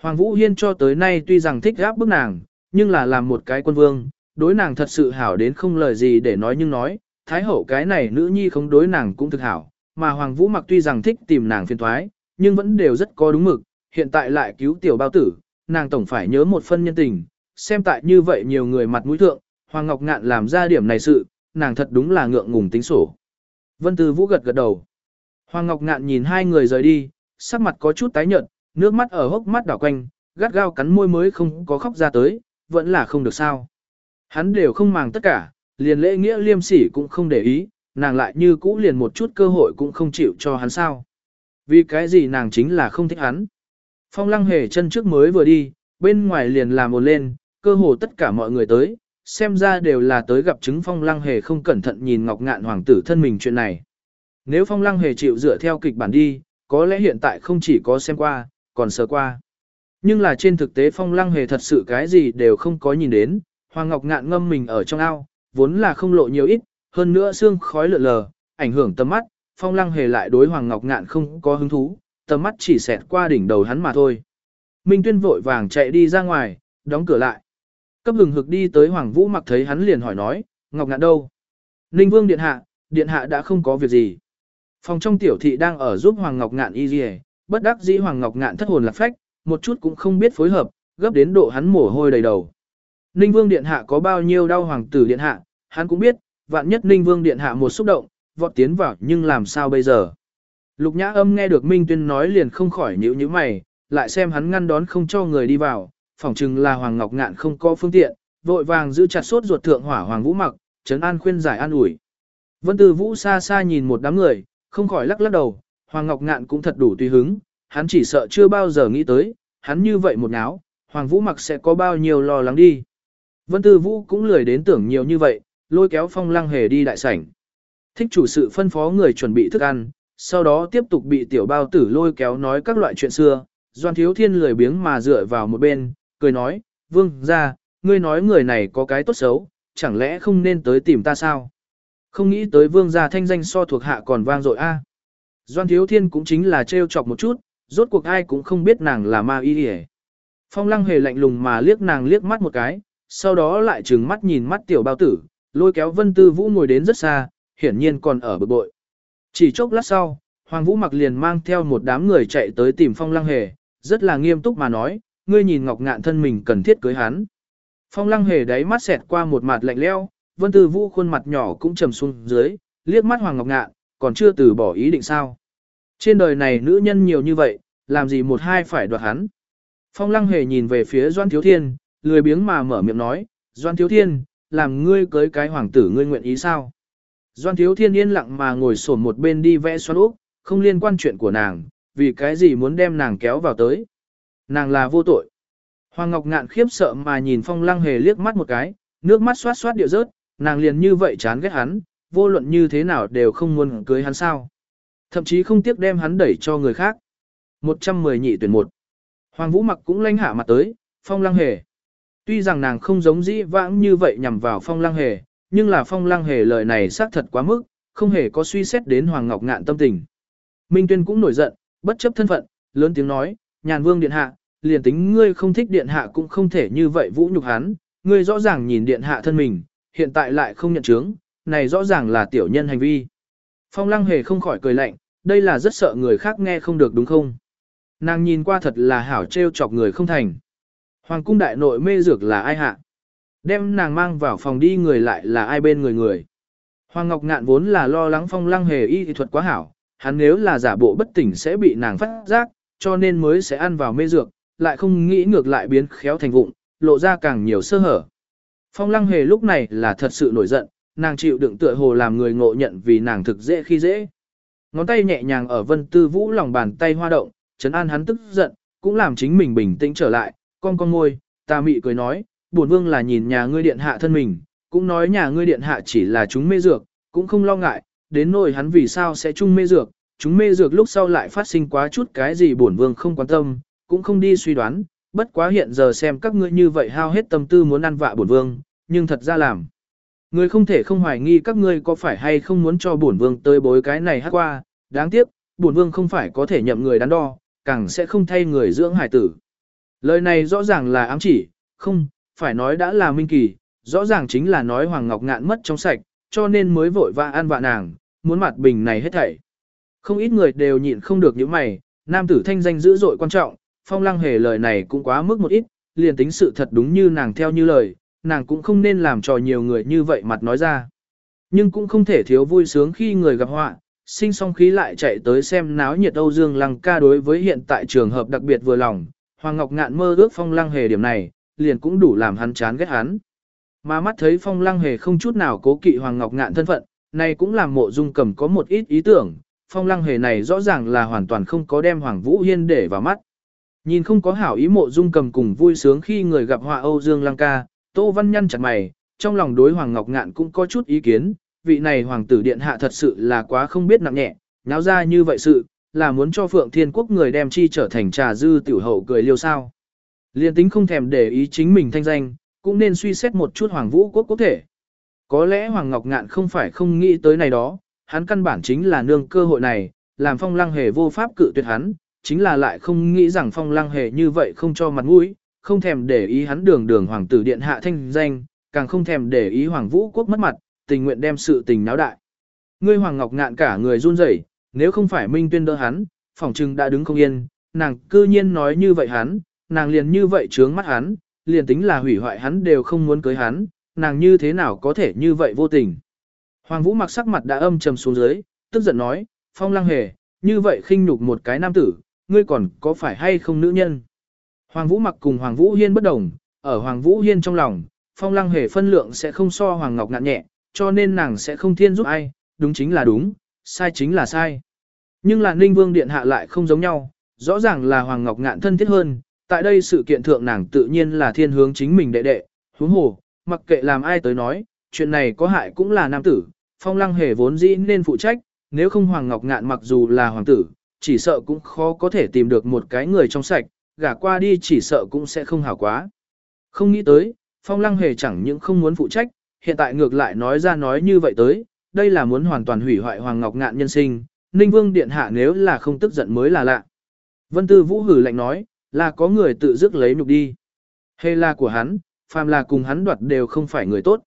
Hoàng Vũ Hiên cho tới nay tuy rằng thích gáp bức nàng, nhưng là làm một cái quân vương, đối nàng thật sự hảo đến không lời gì để nói nhưng nói, thái hậu cái này nữ nhi không đối nàng cũng thực hảo, mà Hoàng Vũ mặc tuy rằng thích tìm nàng phiền thoái, nhưng vẫn đều rất có đúng mực, hiện tại lại cứu tiểu bao tử, nàng tổng phải nhớ một phân nhân tình, xem tại như vậy nhiều người mặt mũi thượng, Hoàng Ngọc Ngạn làm ra điểm này sự, nàng thật đúng là ngượng ngùng tính sổ. Vân Tư Vũ gật gật đầu. Hoàng Ngọc Ngạn nhìn hai người rời đi, sắc mặt có chút tái nhợt, nước mắt ở hốc mắt đảo quanh, gắt gao cắn môi mới không có khóc ra tới, vẫn là không được sao. Hắn đều không màng tất cả, liền lễ nghĩa liêm sỉ cũng không để ý, nàng lại như cũ liền một chút cơ hội cũng không chịu cho hắn sao. Vì cái gì nàng chính là không thích hắn. Phong lăng hề chân trước mới vừa đi, bên ngoài liền làm ồn lên, cơ hồ tất cả mọi người tới, xem ra đều là tới gặp chứng phong lăng hề không cẩn thận nhìn ngọc ngạn hoàng tử thân mình chuyện này. Nếu phong lăng hề chịu dựa theo kịch bản đi, có lẽ hiện tại không chỉ có xem qua, còn sờ qua. Nhưng là trên thực tế phong lăng hề thật sự cái gì đều không có nhìn đến, hoàng ngọc ngạn ngâm mình ở trong ao, vốn là không lộ nhiều ít, hơn nữa xương khói lượn lờ, ảnh hưởng tầm mắt, phong lăng hề lại đối hoàng ngọc ngạn không có hứng thú, tầm mắt chỉ xẹt qua đỉnh đầu hắn mà thôi. Minh tuyên vội vàng chạy đi ra ngoài, đóng cửa lại. Cấp hừng hực đi tới Hoàng Vũ mặc thấy hắn liền hỏi nói, Ngọc Ngạn đâu? Ninh Vương Điện Hạ, Điện Hạ đã không có việc gì. Phòng trong tiểu thị đang ở giúp Hoàng Ngọc Ngạn y gì bất đắc dĩ Hoàng Ngọc Ngạn thất hồn lạc phách, một chút cũng không biết phối hợp, gấp đến độ hắn mồ hôi đầy đầu. Ninh Vương Điện Hạ có bao nhiêu đau Hoàng tử Điện Hạ, hắn cũng biết, vạn nhất Ninh Vương Điện Hạ một xúc động, vọt tiến vào nhưng làm sao bây giờ. Lục Nhã Âm nghe được Minh Tuyên nói liền không khỏi nhíu nhíu mày, lại xem hắn ngăn đón không cho người đi vào, phỏng chừng là Hoàng Ngọc Ngạn không có phương tiện, vội vàng giữ chặt sốt ruột thượng hỏa Hoàng Vũ mặc, trấn an khuyên giải an ủi. Vân Tư Vũ xa xa nhìn một đám người, không khỏi lắc lắc đầu, Hoàng Ngọc Ngạn cũng thật đủ tùy hứng, hắn chỉ sợ chưa bao giờ nghĩ tới, hắn như vậy một náo, Hoàng Vũ mặc sẽ có bao nhiêu lo lắng đi. Vân Tư Vũ cũng lười đến tưởng nhiều như vậy, lôi kéo phong lăng hề đi đại sảnh. Thích chủ sự phân phó người chuẩn bị thức ăn, sau đó tiếp tục bị tiểu bao tử lôi kéo nói các loại chuyện xưa, Doan Thiếu Thiên lười biếng mà dựa vào một bên, cười nói, vương ra, ngươi nói người này có cái tốt xấu, chẳng lẽ không nên tới tìm ta sao? Không nghĩ tới vương gia thanh danh so thuộc hạ còn vang dội a. Doan Thiếu Thiên cũng chính là trêu chọc một chút, rốt cuộc ai cũng không biết nàng là ma y hề. Phong lăng hề lạnh lùng mà liếc nàng liếc mắt một cái, sau đó lại trừng mắt nhìn mắt tiểu bao tử, lôi kéo vân tư vũ ngồi đến rất xa, hiển nhiên còn ở bực bội. Chỉ chốc lát sau, Hoàng Vũ mặc liền mang theo một đám người chạy tới tìm phong lăng hề, rất là nghiêm túc mà nói, ngươi nhìn Ngọc Ngạn thân mình cần thiết cưới hắn. Phong lăng hề đáy mắt xẹt qua một mặt lạnh leo, Vân Tư Vũ khuôn mặt nhỏ cũng trầm xuống dưới, liếc mắt Hoàng Ngọc Ngạn, còn chưa từ bỏ ý định sao. Trên đời này nữ nhân nhiều như vậy, làm gì một hai phải đoạt hắn. Phong lăng hề nhìn về phía Doan Thiếu Thiên, lười biếng mà mở miệng nói, Doan Thiếu Thiên, làm ngươi cưới cái hoàng tử ngươi nguyện ý sao? Doan thiếu thiên yên lặng mà ngồi sổn một bên đi vẽ xoan úp, không liên quan chuyện của nàng, vì cái gì muốn đem nàng kéo vào tới. Nàng là vô tội. Hoàng Ngọc Ngạn khiếp sợ mà nhìn Phong Lăng Hề liếc mắt một cái, nước mắt xoát xoát điệu rớt, nàng liền như vậy chán ghét hắn, vô luận như thế nào đều không muốn cưới hắn sao. Thậm chí không tiếc đem hắn đẩy cho người khác. 110 nhị tuyển một. Hoàng Vũ mặc cũng lanh hạ mặt tới, Phong Lăng Hề. Tuy rằng nàng không giống dĩ vãng như vậy nhằm vào Phong Lăng Hề, nhưng là Phong Lăng Hề lời này xác thật quá mức, không hề có suy xét đến Hoàng Ngọc Ngạn tâm tình. Minh Tuyên cũng nổi giận, bất chấp thân phận, lớn tiếng nói, nhàn vương điện hạ, liền tính ngươi không thích điện hạ cũng không thể như vậy vũ nhục hắn, ngươi rõ ràng nhìn điện hạ thân mình, hiện tại lại không nhận chứng, này rõ ràng là tiểu nhân hành vi. Phong lăng hề không khỏi cười lạnh, đây là rất sợ người khác nghe không được đúng không? Nàng nhìn qua thật là hảo trêu chọc người không thành. Hoàng cung đại nội mê dược là ai hạ? Đem nàng mang vào phòng đi người lại là ai bên người người? Hoàng Ngọc Ngạn vốn là lo lắng phong lăng hề y thuật quá hảo, hắn nếu là giả bộ bất tỉnh sẽ bị nàng phát giác, cho nên mới sẽ ăn vào mê dược, lại không nghĩ ngược lại biến khéo thành vụng, lộ ra càng nhiều sơ hở. Phong lăng hề lúc này là thật sự nổi giận, nàng chịu đựng tựa hồ làm người ngộ nhận vì nàng thực dễ khi dễ. Ngón tay nhẹ nhàng ở vân tư vũ lòng bàn tay hoa động, chấn an hắn tức giận, cũng làm chính mình bình tĩnh trở lại, con con ngôi, ta mị cười nói, bổn vương là nhìn nhà ngươi điện hạ thân mình, cũng nói nhà ngươi điện hạ chỉ là chúng mê dược, cũng không lo ngại, đến nỗi hắn vì sao sẽ chung mê dược, chúng mê dược lúc sau lại phát sinh quá chút cái gì bổn vương không quan tâm, cũng không đi suy đoán, bất quá hiện giờ xem các ngươi như vậy hao hết tâm tư muốn ăn vạ bổn vương, nhưng thật ra làm. Ngươi không thể không hoài nghi các ngươi có phải hay không muốn cho bổn vương tới bối cái này hát qua, đáng tiếc, bổn vương không phải có thể nhậm người đắn đo, càng sẽ không thay người dưỡng hải tử. Lời này rõ ràng là ám chỉ, không, phải nói đã là minh kỳ, rõ ràng chính là nói Hoàng Ngọc Ngạn mất trong sạch, cho nên mới vội vã an vạ nàng, muốn mặt bình này hết thảy. Không ít người đều nhịn không được những mày, nam tử thanh danh dữ dội quan trọng, phong lăng hề lời này cũng quá mức một ít, liền tính sự thật đúng như nàng theo như lời, nàng cũng không nên làm trò nhiều người như vậy mặt nói ra. Nhưng cũng không thể thiếu vui sướng khi người gặp họa, sinh song khí lại chạy tới xem náo nhiệt Âu Dương Lăng ca đối với hiện tại trường hợp đặc biệt vừa lòng, Hoàng Ngọc Ngạn mơ ước phong lăng hề điểm này, liền cũng đủ làm hắn chán ghét hắn. Mà mắt thấy phong lăng hề không chút nào cố kỵ Hoàng Ngọc Ngạn thân phận, này cũng làm mộ dung cầm có một ít ý tưởng, phong lăng hề này rõ ràng là hoàn toàn không có đem Hoàng Vũ Hiên để vào mắt. Nhìn không có hảo ý mộ dung cầm cùng vui sướng khi người gặp họa Âu Dương Lăng ca, Tô Văn Nhăn chặt mày, trong lòng đối Hoàng Ngọc Ngạn cũng có chút ý kiến, vị này Hoàng tử Điện Hạ thật sự là quá không biết nặng nhẹ, nháo ra như vậy sự, là muốn cho Phượng Thiên Quốc người đem chi trở thành trà dư tiểu hậu cười liêu sao. Liên tính không thèm để ý chính mình thanh danh, cũng nên suy xét một chút Hoàng Vũ Quốc có thể. Có lẽ Hoàng Ngọc Ngạn không phải không nghĩ tới này đó, hắn căn bản chính là nương cơ hội này, làm phong lăng hề vô pháp cự tuyệt hắn, chính là lại không nghĩ rằng phong lăng hề như vậy không cho mặt mũi, không thèm để ý hắn đường đường hoàng tử điện hạ thanh danh, càng không thèm để ý hoàng vũ quốc mất mặt, tình nguyện đem sự tình náo đại. Ngươi hoàng ngọc ngạn cả người run rẩy, nếu không phải minh tuyên đỡ hắn, phòng trừng đã đứng không yên, nàng cư nhiên nói như vậy hắn, nàng liền như vậy trướng mắt hắn, liền tính là hủy hoại hắn đều không muốn cưới hắn, nàng như thế nào có thể như vậy vô tình. Hoàng vũ mặc sắc mặt đã âm trầm xuống dưới, tức giận nói, phong lăng hề, như vậy khinh nhục một cái nam tử, ngươi còn có phải hay không nữ nhân? Hoàng Vũ mặc cùng Hoàng Vũ Hiên bất đồng, ở Hoàng Vũ Hiên trong lòng, phong lăng hề phân lượng sẽ không so Hoàng Ngọc Nạn nhẹ, cho nên nàng sẽ không thiên giúp ai, đúng chính là đúng, sai chính là sai. Nhưng là Ninh Vương Điện Hạ lại không giống nhau, rõ ràng là Hoàng Ngọc ngạn thân thiết hơn, tại đây sự kiện thượng nàng tự nhiên là thiên hướng chính mình đệ đệ, huống hồ, mặc kệ làm ai tới nói, chuyện này có hại cũng là nam tử, phong lăng hề vốn dĩ nên phụ trách, nếu không Hoàng Ngọc ngạn mặc dù là hoàng tử, chỉ sợ cũng khó có thể tìm được một cái người trong sạch, gả qua đi chỉ sợ cũng sẽ không hảo quá. Không nghĩ tới, Phong Lăng Hề chẳng những không muốn phụ trách, hiện tại ngược lại nói ra nói như vậy tới, đây là muốn hoàn toàn hủy hoại Hoàng Ngọc Ngạn nhân sinh, Ninh Vương Điện Hạ nếu là không tức giận mới là lạ. Vân Tư Vũ hử lạnh nói, là có người tự dứt lấy nhục đi. Hê là của hắn, phàm là cùng hắn đoạt đều không phải người tốt.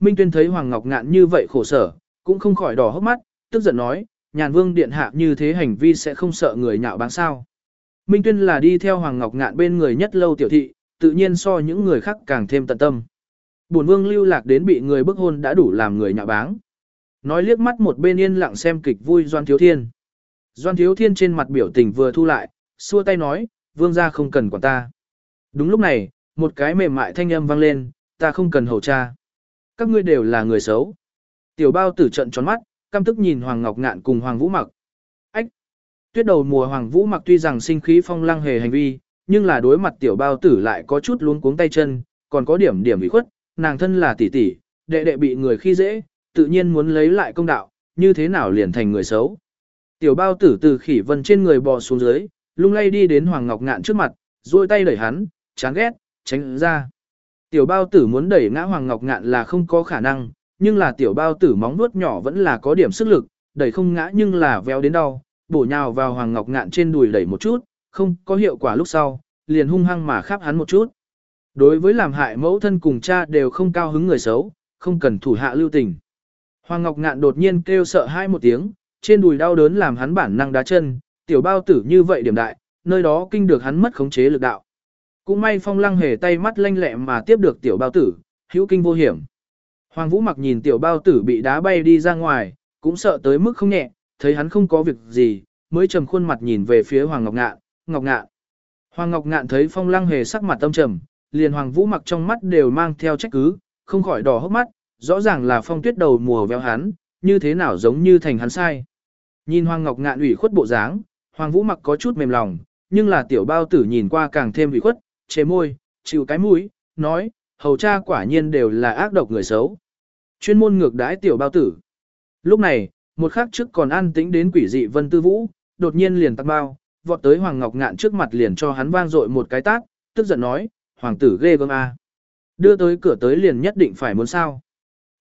Minh Tuyên thấy Hoàng Ngọc Ngạn như vậy khổ sở, cũng không khỏi đỏ hốc mắt, tức giận nói, nhàn vương điện hạ như thế hành vi sẽ không sợ người nhạo báng sao. Minh Tuyên là đi theo Hoàng Ngọc Ngạn bên người nhất lâu tiểu thị, tự nhiên so những người khác càng thêm tận tâm. Bổn vương lưu lạc đến bị người bức hôn đã đủ làm người nhạo báng. Nói liếc mắt một bên yên lặng xem kịch vui Doan Thiếu Thiên. Doan Thiếu Thiên trên mặt biểu tình vừa thu lại, xua tay nói, vương gia không cần quản ta. Đúng lúc này, một cái mềm mại thanh âm vang lên, ta không cần hầu cha. các ngươi đều là người xấu. Tiểu bao tử trận tròn mắt, căm tức nhìn Hoàng Ngọc Ngạn cùng Hoàng Vũ Mặc. Ách! Tuyết đầu mùa Hoàng Vũ Mặc tuy rằng sinh khí phong lăng hề hành vi, nhưng là đối mặt tiểu bao tử lại có chút luống cuống tay chân, còn có điểm điểm bị khuất, nàng thân là tỷ tỷ, đệ đệ bị người khi dễ, tự nhiên muốn lấy lại công đạo, như thế nào liền thành người xấu. Tiểu bao tử từ khỉ vân trên người bò xuống dưới, lung lay đi đến Hoàng Ngọc Ngạn trước mặt, duỗi tay đẩy hắn, chán ghét, tránh ra. Tiểu bao tử muốn đẩy ngã Hoàng Ngọc Ngạn là không có khả năng, nhưng là tiểu bao tử móng nuốt nhỏ vẫn là có điểm sức lực, đẩy không ngã nhưng là véo đến đau, bổ nhào vào Hoàng Ngọc Ngạn trên đùi đẩy một chút, không có hiệu quả lúc sau, liền hung hăng mà khắp hắn một chút. Đối với làm hại mẫu thân cùng cha đều không cao hứng người xấu, không cần thủ hạ lưu tình. Hoàng Ngọc Ngạn đột nhiên kêu sợ hai một tiếng, trên đùi đau đớn làm hắn bản năng đá chân, tiểu bao tử như vậy điểm đại, nơi đó kinh được hắn mất khống chế lực đạo. Cũng may phong lăng hề tay mắt lanh lẹ mà tiếp được tiểu bao tử, hữu kinh vô hiểm. Hoàng Vũ mặc nhìn tiểu bao tử bị đá bay đi ra ngoài, cũng sợ tới mức không nhẹ, thấy hắn không có việc gì, mới trầm khuôn mặt nhìn về phía Hoàng Ngọc Ngạn, Ngọc Ngạn. Hoàng Ngọc Ngạn thấy phong lăng hề sắc mặt tâm trầm, liền Hoàng Vũ mặc trong mắt đều mang theo trách cứ, không khỏi đỏ hốc mắt, rõ ràng là phong tuyết đầu mùa véo hắn, như thế nào giống như thành hắn sai. Nhìn Hoàng Ngọc Ngạn ủy khuất bộ dáng, Hoàng Vũ mặc có chút mềm lòng, nhưng là tiểu bao tử nhìn qua càng thêm vị khuất, chế môi, chịu cái mũi, nói, hầu cha quả nhiên đều là ác độc người xấu. Chuyên môn ngược đãi tiểu bao tử. Lúc này, một khắc trước còn an tĩnh đến quỷ dị Vân Tư Vũ, đột nhiên liền tăng bao, vọt tới Hoàng Ngọc Ngạn trước mặt liền cho hắn vang dội một cái tát, tức giận nói, hoàng tử ghê gớm a. Đưa tới cửa tới liền nhất định phải muốn sao.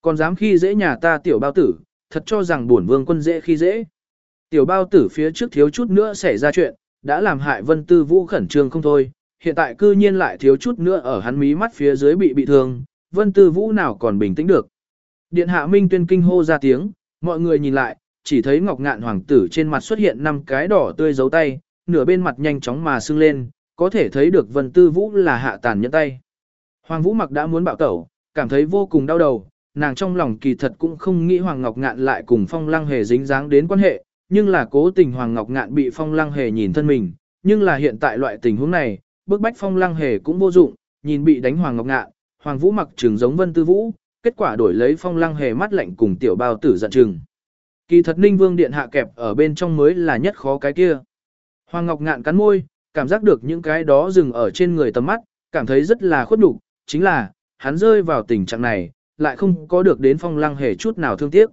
Còn dám khi dễ nhà ta tiểu bao tử, thật cho rằng bổn vương quân dễ khi dễ. Tiểu bao tử phía trước thiếu chút nữa xảy ra chuyện, đã làm hại Vân Tư Vũ khẩn trương không thôi, hiện tại cư nhiên lại thiếu chút nữa ở hắn mí mắt phía dưới bị bị thương, Vân Tư Vũ nào còn bình tĩnh được. Điện hạ Minh tuyên kinh hô ra tiếng, mọi người nhìn lại, chỉ thấy ngọc ngạn hoàng tử trên mặt xuất hiện năm cái đỏ tươi dấu tay, nửa bên mặt nhanh chóng mà sưng lên, có thể thấy được Vân Tư Vũ là hạ tàn nhẫn tay. Hoàng Vũ mặc đã muốn bạo tẩu, cảm thấy vô cùng đau đầu, nàng trong lòng kỳ thật cũng không nghĩ Hoàng Ngọc Ngạn lại cùng Phong Lăng Hề dính dáng đến quan hệ, nhưng là cố tình Hoàng Ngọc Ngạn bị Phong Lăng Hề nhìn thân mình, nhưng là hiện tại loại tình huống này, bức bách Phong Lăng Hề cũng vô dụng, nhìn bị đánh Hoàng Ngọc Ngạn, Hoàng Vũ mặc trường giống Vân Tư Vũ, kết quả đổi lấy Phong Lăng Hề mắt lạnh cùng tiểu bao tử giận trừng. Kỳ thật Ninh Vương điện hạ kẹp ở bên trong mới là nhất khó cái kia. Hoàng Ngọc Ngạn cắn môi, cảm giác được những cái đó dừng ở trên người tầm mắt, cảm thấy rất là khuất nhục, chính là, hắn rơi vào tình trạng này, lại không có được đến phong lăng hề chút nào thương tiếc.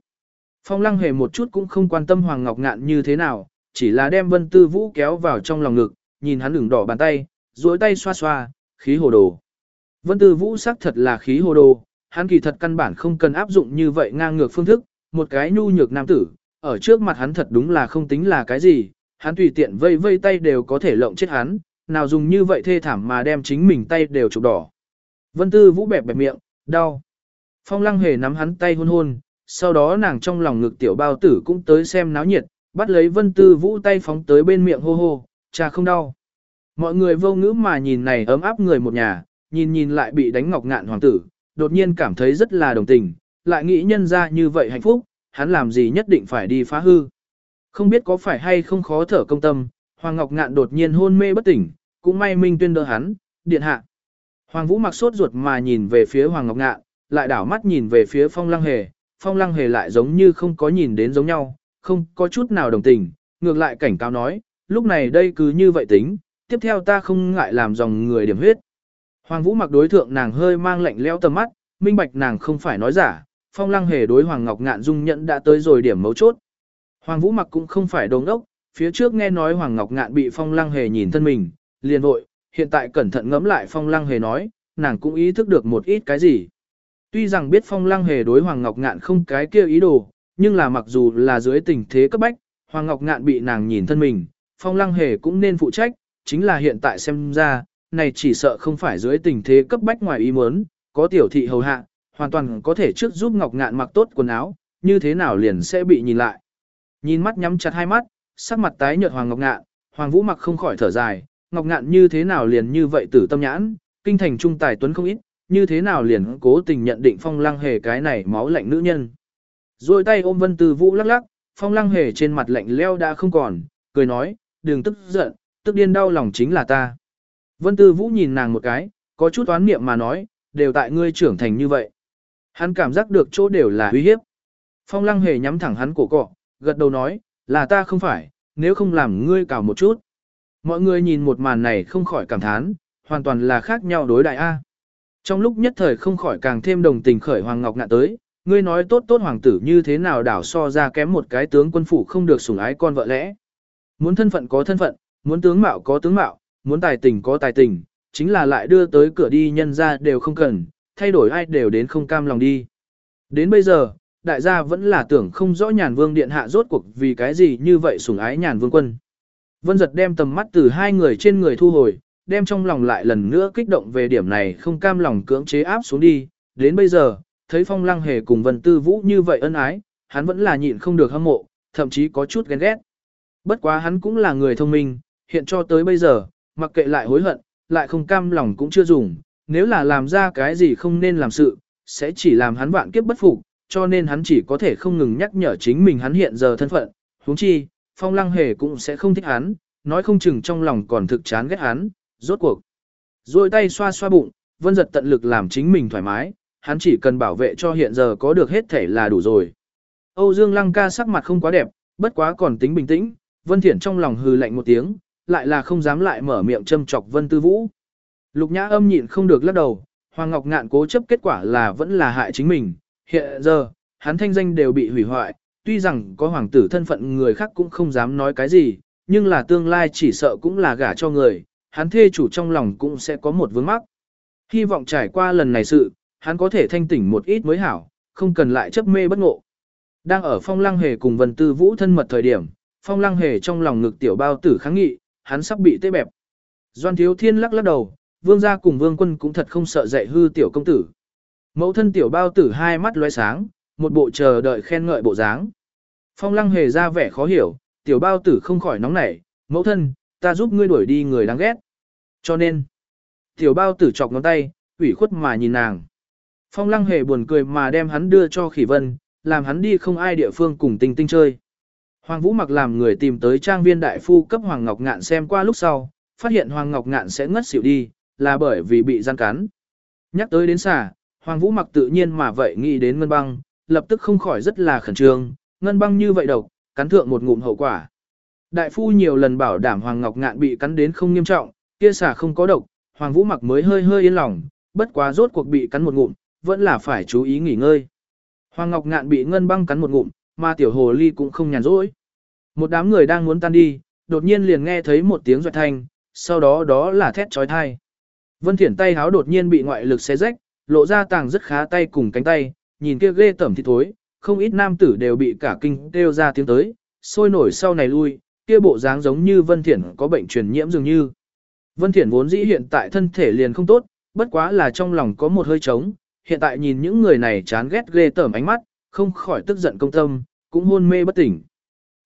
Phong lăng hề một chút cũng không quan tâm Hoàng Ngọc Ngạn như thế nào, chỉ là đem Vân Tư Vũ kéo vào trong lòng ngực, nhìn hắn ửng đỏ bàn tay, duỗi tay xoa xoa, khí hồ đồ. Vân Tư Vũ xác thật là khí hồ đồ, hắn kỳ thật căn bản không cần áp dụng như vậy ngang ngược phương thức, một cái nhu nhược nam tử, ở trước mặt hắn thật đúng là không tính là cái gì, hắn tùy tiện vây vây tay đều có thể lộng chết hắn, nào dùng như vậy thê thảm mà đem chính mình tay đều chụp đỏ. Vân Tư Vũ bẹp bẹp miệng, đau. Phong Lăng hề nắm hắn tay hôn hôn, sau đó nàng trong lòng ngực tiểu bao tử cũng tới xem náo nhiệt, bắt lấy Vân Tư Vũ tay phóng tới bên miệng hô hô, cha không đau. Mọi người vô ngữ mà nhìn này ấm áp người một nhà, nhìn nhìn lại bị đánh ngọc ngạn hoàng tử, đột nhiên cảm thấy rất là đồng tình, lại nghĩ nhân ra như vậy hạnh phúc, hắn làm gì nhất định phải đi phá hư. Không biết có phải hay không khó thở công tâm, Hoàng Ngọc Ngạn đột nhiên hôn mê bất tỉnh, cũng may Minh Tuyên đỡ hắn, điện hạ. Hoàng Vũ mặc sốt ruột mà nhìn về phía Hoàng Ngọc Ngạn, lại đảo mắt nhìn về phía Phong Lăng Hề, Phong Lăng Hề lại giống như không có nhìn đến giống nhau, không có chút nào đồng tình, ngược lại cảnh cáo nói, lúc này đây cứ như vậy tính, tiếp theo ta không ngại làm dòng người điểm huyết. Hoàng Vũ mặc đối thượng nàng hơi mang lạnh lẽo tầm mắt, minh bạch nàng không phải nói giả, Phong Lăng Hề đối Hoàng Ngọc Ngạn dung nhận đã tới rồi điểm mấu chốt. Hoàng Vũ mặc cũng không phải đồng ngốc, phía trước nghe nói Hoàng Ngọc Ngạn bị Phong Lăng Hề nhìn thân mình, liền vội, hiện tại cẩn thận ngẫm lại Phong Lăng Hề nói, nàng cũng ý thức được một ít cái gì. Tuy rằng biết Phong Lăng Hề đối Hoàng Ngọc Ngạn không cái kia ý đồ, nhưng là mặc dù là dưới tình thế cấp bách, Hoàng Ngọc Ngạn bị nàng nhìn thân mình, Phong Lăng Hề cũng nên phụ trách, chính là hiện tại xem ra, này chỉ sợ không phải dưới tình thế cấp bách ngoài ý muốn, có tiểu thị hầu hạ, hoàn toàn có thể trước giúp Ngọc Ngạn mặc tốt quần áo, như thế nào liền sẽ bị nhìn lại. Nhìn mắt nhắm chặt hai mắt, sắc mặt tái nhợt Hoàng Ngọc Ngạn, Hoàng Vũ mặc không khỏi thở dài, Ngọc Ngạn như thế nào liền như vậy tử tâm nhãn, kinh thành trung tài tuấn không ít, như thế nào liền cố tình nhận định Phong Lăng Hề cái này máu lạnh nữ nhân. Rồi tay ôm Vân Tư Vũ lắc lắc, Phong Lăng Hề trên mặt lạnh leo đã không còn, cười nói, đừng tức giận, tức điên đau lòng chính là ta. Vân Tư Vũ nhìn nàng một cái, có chút oán niệm mà nói, đều tại ngươi trưởng thành như vậy. Hắn cảm giác được chỗ đều là uy hiếp. Phong lăng hề nhắm thẳng hắn cổ cọ, gật đầu nói, là ta không phải, nếu không làm ngươi cào một chút. Mọi người nhìn một màn này không khỏi cảm thán, hoàn toàn là khác nhau đối đại A. Trong lúc nhất thời không khỏi càng thêm đồng tình khởi Hoàng Ngọc ngạn tới, ngươi nói tốt tốt hoàng tử như thế nào đảo so ra kém một cái tướng quân phủ không được sủng ái con vợ lẽ. Muốn thân phận có thân phận, muốn tướng mạo có tướng mạo, muốn tài tình có tài tình, chính là lại đưa tới cửa đi nhân ra đều không cần, thay đổi ai đều đến không cam lòng đi. Đến bây giờ, đại gia vẫn là tưởng không rõ nhàn vương điện hạ rốt cuộc vì cái gì như vậy sủng ái nhàn vương quân. Vân giật đem tầm mắt từ hai người trên người thu hồi, đem trong lòng lại lần nữa kích động về điểm này không cam lòng cưỡng chế áp xuống đi. Đến bây giờ, thấy phong lăng hề cùng vân tư vũ như vậy ân ái, hắn vẫn là nhịn không được hâm mộ, thậm chí có chút ghen ghét. Bất quá hắn cũng là người thông minh, hiện cho tới bây giờ, mặc kệ lại hối hận, lại không cam lòng cũng chưa dùng, nếu là làm ra cái gì không nên làm sự, sẽ chỉ làm hắn vạn kiếp bất phục, cho nên hắn chỉ có thể không ngừng nhắc nhở chính mình hắn hiện giờ thân phận, huống chi, phong lăng hề cũng sẽ không thích hắn, nói không chừng trong lòng còn thực chán ghét hắn, rốt cuộc. Rồi tay xoa xoa bụng, vân giật tận lực làm chính mình thoải mái, hắn chỉ cần bảo vệ cho hiện giờ có được hết thể là đủ rồi. Âu Dương Lăng ca sắc mặt không quá đẹp, bất quá còn tính bình tĩnh, Vân Thiển trong lòng hừ lạnh một tiếng, lại là không dám lại mở miệng châm chọc Vân Tư Vũ. Lục Nhã âm nhịn không được lắc đầu, Hoàng Ngọc Ngạn cố chấp kết quả là vẫn là hại chính mình, hiện giờ, hắn thanh danh đều bị hủy hoại, tuy rằng có hoàng tử thân phận người khác cũng không dám nói cái gì, nhưng là tương lai chỉ sợ cũng là gả cho người, hắn thê chủ trong lòng cũng sẽ có một vướng mắc. Hy vọng trải qua lần này sự, hắn có thể thanh tỉnh một ít mới hảo, không cần lại chấp mê bất ngộ. Đang ở phong lăng hề cùng vần tư vũ thân mật thời điểm, phong lăng hề trong lòng ngực tiểu bao tử kháng nghị, hắn sắp bị tê bẹp. Doan thiếu thiên lắc lắc đầu, vương gia cùng vương quân cũng thật không sợ dạy hư tiểu công tử. Mẫu thân tiểu bao tử hai mắt lóe sáng, một bộ chờ đợi khen ngợi bộ dáng. Phong lăng hề ra vẻ khó hiểu, tiểu bao tử không khỏi nóng nảy, mẫu thân, ta giúp ngươi đuổi đi người đáng ghét. Cho nên, tiểu bao tử chọc ngón tay, ủy khuất mà nhìn nàng. Phong lăng hề buồn cười mà đem hắn đưa cho khỉ vân, làm hắn đi không ai địa phương cùng tinh tinh chơi. Hoàng Vũ mặc làm người tìm tới trang viên đại phu cấp Hoàng Ngọc Ngạn xem qua lúc sau, phát hiện Hoàng Ngọc Ngạn sẽ ngất xỉu đi, là bởi vì bị gian cắn. Nhắc tới đến xả, Hoàng Vũ mặc tự nhiên mà vậy nghĩ đến ngân băng, lập tức không khỏi rất là khẩn trương, ngân băng như vậy độc, cắn thượng một ngụm hậu quả. Đại phu nhiều lần bảo đảm Hoàng Ngọc Ngạn bị cắn đến không nghiêm trọng, kia xả không có độc, Hoàng Vũ mặc mới hơi hơi yên lòng, bất quá rốt cuộc bị cắn một ngụm, vẫn là phải chú ý nghỉ ngơi. Hoàng Ngọc Ngạn bị ngân băng cắn một ngụm, mà tiểu hồ ly cũng không nhàn rỗi. Một đám người đang muốn tan đi, đột nhiên liền nghe thấy một tiếng doạch thanh, sau đó đó là thét trói thai. Vân Thiển tay háo đột nhiên bị ngoại lực xé rách, lộ ra tàng rất khá tay cùng cánh tay, nhìn kia ghê tẩm thì thối, không ít nam tử đều bị cả kinh kêu ra tiếng tới, sôi nổi sau này lui, kia bộ dáng giống như Vân Thiển có bệnh truyền nhiễm dường như. Vân Thiển vốn dĩ hiện tại thân thể liền không tốt, bất quá là trong lòng có một hơi trống, hiện tại nhìn những người này chán ghét ghê tởm ánh mắt, không khỏi tức giận công tâm, cũng hôn mê bất tỉnh.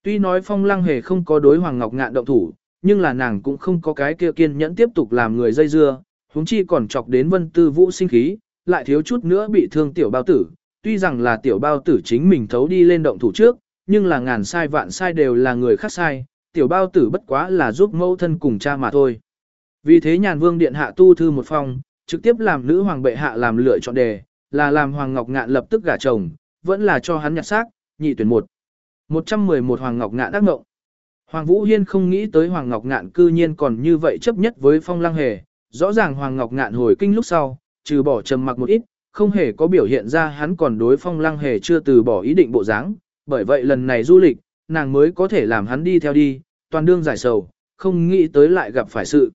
Tuy nói phong lăng hề không có đối Hoàng Ngọc Ngạn động thủ, nhưng là nàng cũng không có cái kia kiên nhẫn tiếp tục làm người dây dưa, huống chi còn chọc đến vân tư vũ sinh khí, lại thiếu chút nữa bị thương tiểu bao tử. Tuy rằng là tiểu bao tử chính mình thấu đi lên động thủ trước, nhưng là ngàn sai vạn sai đều là người khác sai, tiểu bao tử bất quá là giúp mẫu thân cùng cha mà thôi. Vì thế nhàn vương điện hạ tu thư một phong, trực tiếp làm nữ hoàng bệ hạ làm lựa chọn đề, là làm Hoàng Ngọc Ngạn lập tức gả chồng, vẫn là cho hắn nhặt xác, nhị tuyển một. 111 Hoàng Ngọc Ngạn đắc ngộng. Hoàng Vũ Hiên không nghĩ tới Hoàng Ngọc Ngạn cư nhiên còn như vậy chấp nhất với phong lăng hề, rõ ràng Hoàng Ngọc Ngạn hồi kinh lúc sau, trừ bỏ trầm mặc một ít, không hề có biểu hiện ra hắn còn đối phong lăng hề chưa từ bỏ ý định bộ dáng, bởi vậy lần này du lịch, nàng mới có thể làm hắn đi theo đi, toàn đương giải sầu, không nghĩ tới lại gặp phải sự.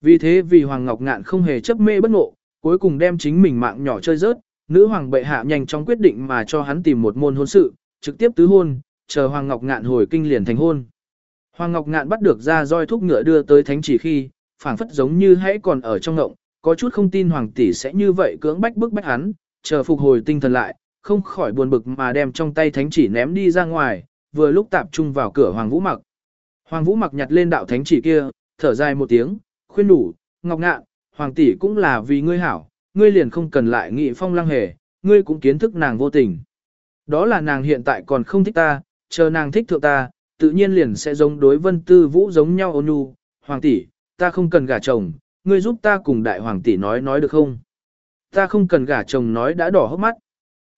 Vì thế vì Hoàng Ngọc Ngạn không hề chấp mê bất ngộ, cuối cùng đem chính mình mạng nhỏ chơi rớt, nữ hoàng bệ hạ nhanh chóng quyết định mà cho hắn tìm một môn hôn sự, trực tiếp tứ hôn, chờ Hoàng Ngọc Ngạn hồi kinh liền thành hôn. Hoàng Ngọc Ngạn bắt được ra roi thúc ngựa đưa tới thánh chỉ khi, phảng phất giống như hãy còn ở trong ngộng, có chút không tin hoàng tỷ sẽ như vậy cưỡng bách bức bách hắn, chờ phục hồi tinh thần lại, không khỏi buồn bực mà đem trong tay thánh chỉ ném đi ra ngoài, vừa lúc tạp trung vào cửa Hoàng Vũ Mặc. Hoàng Vũ Mặc nhặt lên đạo thánh chỉ kia, thở dài một tiếng, khuyên đủ, Ngọc Ngạn, Hoàng tỷ cũng là vì ngươi hảo, ngươi liền không cần lại nghị phong lăng hề, ngươi cũng kiến thức nàng vô tình. Đó là nàng hiện tại còn không thích ta, chờ nàng thích thượng ta, tự nhiên liền sẽ giống đối vân tư vũ giống nhau ôn nhu, hoàng tỷ, ta không cần gả chồng, ngươi giúp ta cùng đại hoàng tỷ nói nói được không? Ta không cần gả chồng nói đã đỏ hốc mắt.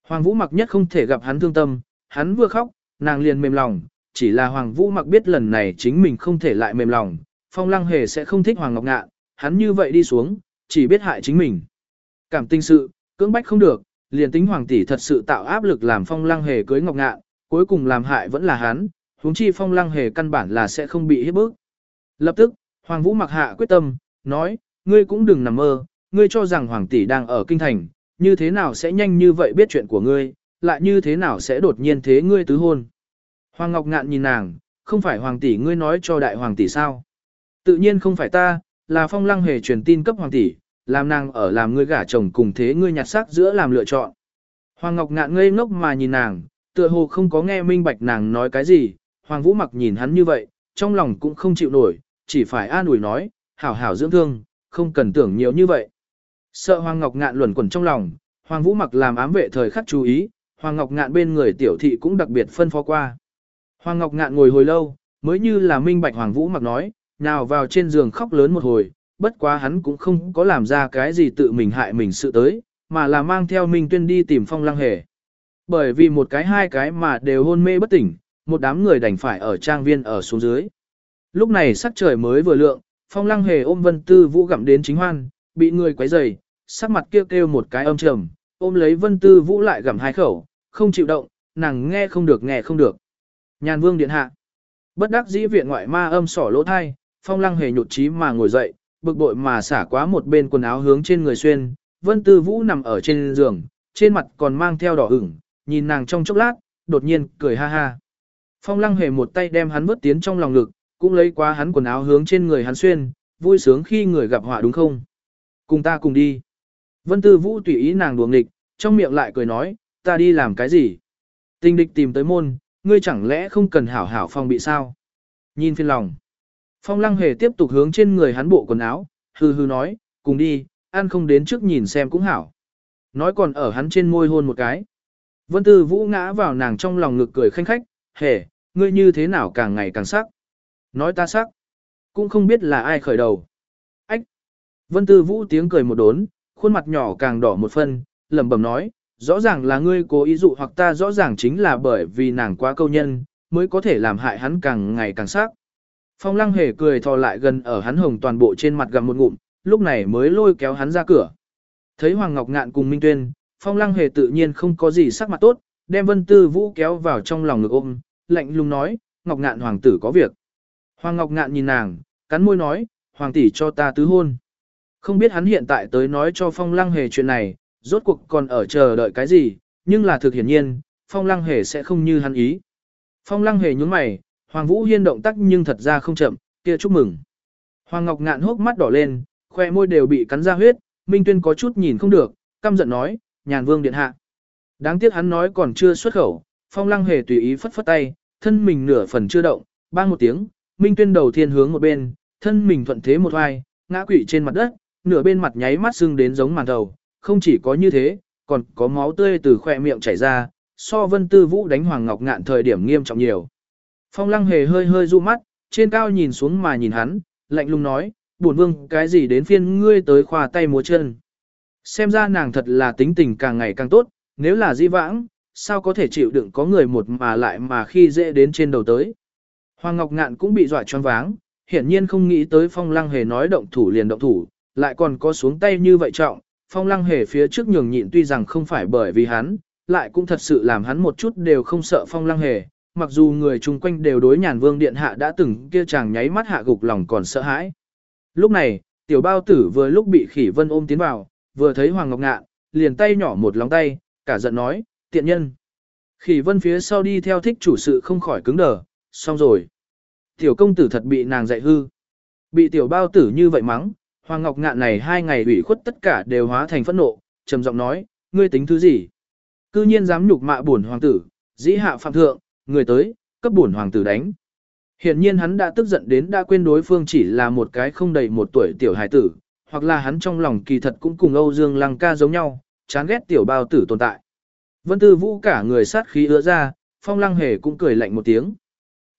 Hoàng Vũ mặc nhất không thể gặp hắn thương tâm, hắn vừa khóc, nàng liền mềm lòng, chỉ là Hoàng Vũ mặc biết lần này chính mình không thể lại mềm lòng, Phong Lăng Hề sẽ không thích Hoàng Ngọc Ngạn, hắn như vậy đi xuống, chỉ biết hại chính mình. Cảm tình sự, cưỡng bách không được, liền tính Hoàng tỷ thật sự tạo áp lực làm Phong Lăng Hề cưới Ngọc Ngạn, cuối cùng làm hại vẫn là hắn, huống chi Phong Lăng Hề căn bản là sẽ không bị hiếp bức. Lập tức, Hoàng Vũ mặc hạ quyết tâm, nói, ngươi cũng đừng nằm mơ, ngươi cho rằng Hoàng tỷ đang ở kinh thành, như thế nào sẽ nhanh như vậy biết chuyện của ngươi, lại như thế nào sẽ đột nhiên thế ngươi tứ hôn. Hoàng Ngọc Ngạn nhìn nàng, không phải Hoàng tỷ ngươi nói cho đại Hoàng tỷ sao? Tự nhiên không phải ta, là Phong Lăng hề truyền tin cấp Hoàng tỷ, làm nàng ở làm ngươi gả chồng cùng thế ngươi nhặt xác giữa làm lựa chọn. Hoàng Ngọc Ngạn ngây ngốc mà nhìn nàng, tựa hồ không có nghe minh bạch nàng nói cái gì, Hoàng Vũ mặc nhìn hắn như vậy, trong lòng cũng không chịu nổi, chỉ phải an ủi nói, hảo hảo dưỡng thương, không cần tưởng nhiều như vậy. Sợ Hoàng Ngọc Ngạn luẩn quẩn trong lòng, Hoàng Vũ mặc làm ám vệ thời khắc chú ý, Hoàng Ngọc Ngạn bên người tiểu thị cũng đặc biệt phân phó qua. Hoàng Ngọc Ngạn ngồi hồi lâu, mới như là minh bạch Hoàng Vũ mặc nói, nào vào trên giường khóc lớn một hồi, bất quá hắn cũng không có làm ra cái gì tự mình hại mình sự tới, mà là mang theo Minh Tuyên đi tìm Phong Lăng Hề. Bởi vì một cái hai cái mà đều hôn mê bất tỉnh, một đám người đành phải ở trang viên ở xuống dưới. Lúc này sắc trời mới vừa lượng, Phong Lăng Hề ôm Vân Tư Vũ gặm đến chính hoan, bị người quấy rầy, sắc mặt kêu kêu một cái âm trầm, ôm lấy Vân Tư Vũ lại gặm hai khẩu, không chịu động, nàng nghe không được nghe không được. Nhàn Vương điện hạ. Bất đắc dĩ viện ngoại ma âm sỏ lỗ thai, Phong Lăng Hề nhụt chí mà ngồi dậy, bực bội mà xả quá một bên quần áo hướng trên người xuyên, Vân Tư Vũ nằm ở trên giường, trên mặt còn mang theo đỏ ửng, nhìn nàng trong chốc lát, đột nhiên cười ha ha. Phong Lăng Hề một tay đem hắn vớt tiến trong lòng ngực, cũng lấy quá hắn quần áo hướng trên người hắn xuyên, vui sướng khi người gặp họa đúng không? Cùng ta cùng đi. Vân Tư Vũ tùy ý nàng đùa nghịch, trong miệng lại cười nói, ta đi làm cái gì? Tình địch tìm tới môn, ngươi chẳng lẽ không cần hảo hảo phong bị sao? Nhìn phiên lòng. Phong lăng hề tiếp tục hướng trên người hắn bộ quần áo, hừ hừ nói, cùng đi, ăn không đến trước nhìn xem cũng hảo. Nói còn ở hắn trên môi hôn một cái. Vân Tư Vũ ngã vào nàng trong lòng ngực cười khanh khách, hề, ngươi như thế nào càng ngày càng sắc. Nói ta sắc, cũng không biết là ai khởi đầu. Ách! Vân Tư Vũ tiếng cười một đốn, khuôn mặt nhỏ càng đỏ một phân, lẩm bẩm nói, rõ ràng là ngươi cố ý dụ hoặc ta rõ ràng chính là bởi vì nàng quá câu nhân, mới có thể làm hại hắn càng ngày càng sắc. Phong lăng hề cười thò lại gần ở hắn hồng toàn bộ trên mặt gặm một ngụm, lúc này mới lôi kéo hắn ra cửa. Thấy Hoàng Ngọc Ngạn cùng Minh Tuyên, Phong lăng hề tự nhiên không có gì sắc mặt tốt, đem Vân Tư Vũ kéo vào trong lòng ngực ôm, lạnh lùng nói, Ngọc Ngạn Hoàng tử có việc. Hoàng Ngọc Ngạn nhìn nàng, cắn môi nói, Hoàng tỷ cho ta tứ hôn. Không biết hắn hiện tại tới nói cho Phong lăng hề chuyện này, rốt cuộc còn ở chờ đợi cái gì, nhưng là thực hiển nhiên, Phong lăng hề sẽ không như hắn ý. Phong lăng hề nhúng mày, Hoàng Vũ Hiên động tác nhưng thật ra không chậm, kia chúc mừng. Hoàng Ngọc Ngạn hốc mắt đỏ lên, khoe môi đều bị cắn ra huyết, Minh Tuyên có chút nhìn không được, căm giận nói, nhàn vương điện hạ. Đáng tiếc hắn nói còn chưa xuất khẩu, Phong Lăng hề tùy ý phất phất tay, thân mình nửa phần chưa động, bang một tiếng, Minh Tuyên đầu thiên hướng một bên, thân mình thuận thế một hoài, ngã quỵ trên mặt đất, nửa bên mặt nháy mắt sưng đến giống màn đầu, không chỉ có như thế, còn có máu tươi từ khỏe miệng chảy ra, so Vân Tư Vũ đánh Hoàng Ngọc Ngạn thời điểm nghiêm trọng nhiều. Phong lăng hề hơi hơi du mắt, trên cao nhìn xuống mà nhìn hắn, lạnh lùng nói, buồn vương cái gì đến phiên ngươi tới khoa tay múa chân. Xem ra nàng thật là tính tình càng ngày càng tốt, nếu là di vãng, sao có thể chịu đựng có người một mà lại mà khi dễ đến trên đầu tới. Hoàng Ngọc Ngạn cũng bị dọa choáng váng, hiển nhiên không nghĩ tới phong lăng hề nói động thủ liền động thủ, lại còn có xuống tay như vậy trọng, phong lăng hề phía trước nhường nhịn tuy rằng không phải bởi vì hắn, lại cũng thật sự làm hắn một chút đều không sợ phong lăng hề, mặc dù người chung quanh đều đối nhàn vương điện hạ đã từng kia chàng nháy mắt hạ gục lòng còn sợ hãi. Lúc này, tiểu bao tử vừa lúc bị khỉ vân ôm tiến vào, vừa thấy Hoàng Ngọc Ngạn, liền tay nhỏ một lóng tay, cả giận nói, tiện nhân. Khỉ vân phía sau đi theo thích chủ sự không khỏi cứng đờ, xong rồi. Tiểu công tử thật bị nàng dạy hư. Bị tiểu bao tử như vậy mắng, Hoàng Ngọc Ngạn này hai ngày ủy khuất tất cả đều hóa thành phẫn nộ, trầm giọng nói, ngươi tính thứ gì? Cư nhiên dám nhục mạ bổn hoàng tử, dĩ hạ phạm thượng, người tới, cấp bổn hoàng tử đánh. Hiện nhiên hắn đã tức giận đến đã quên đối phương chỉ là một cái không đầy một tuổi tiểu hài tử, hoặc là hắn trong lòng kỳ thật cũng cùng Âu Dương Lăng ca giống nhau, chán ghét tiểu bao tử tồn tại. Vân Tư Vũ cả người sát khí ứa ra, Phong Lăng Hề cũng cười lạnh một tiếng.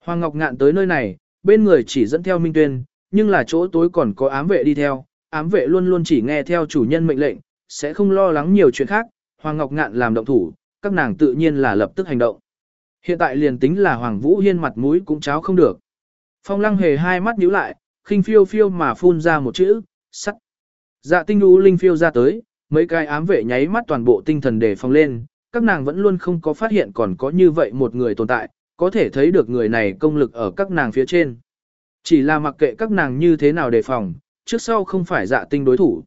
Hoàng Ngọc Ngạn tới nơi này, bên người chỉ dẫn theo Minh Tuyên, nhưng là chỗ tối còn có ám vệ đi theo, ám vệ luôn luôn chỉ nghe theo chủ nhân mệnh lệnh, sẽ không lo lắng nhiều chuyện khác. Hoàng Ngọc Ngạn làm động thủ, các nàng tự nhiên là lập tức hành động. Hiện tại liền tính là Hoàng Vũ Hiên mặt mũi cũng cháo không được. Phong lăng hề hai mắt nhíu lại, khinh phiêu phiêu mà phun ra một chữ, sắt. Dạ tinh đu linh phiêu ra tới, mấy cái ám vệ nháy mắt toàn bộ tinh thần để phong lên, các nàng vẫn luôn không có phát hiện còn có như vậy một người tồn tại, có thể thấy được người này công lực ở các nàng phía trên. Chỉ là mặc kệ các nàng như thế nào đề phòng, trước sau không phải dạ tinh đối thủ.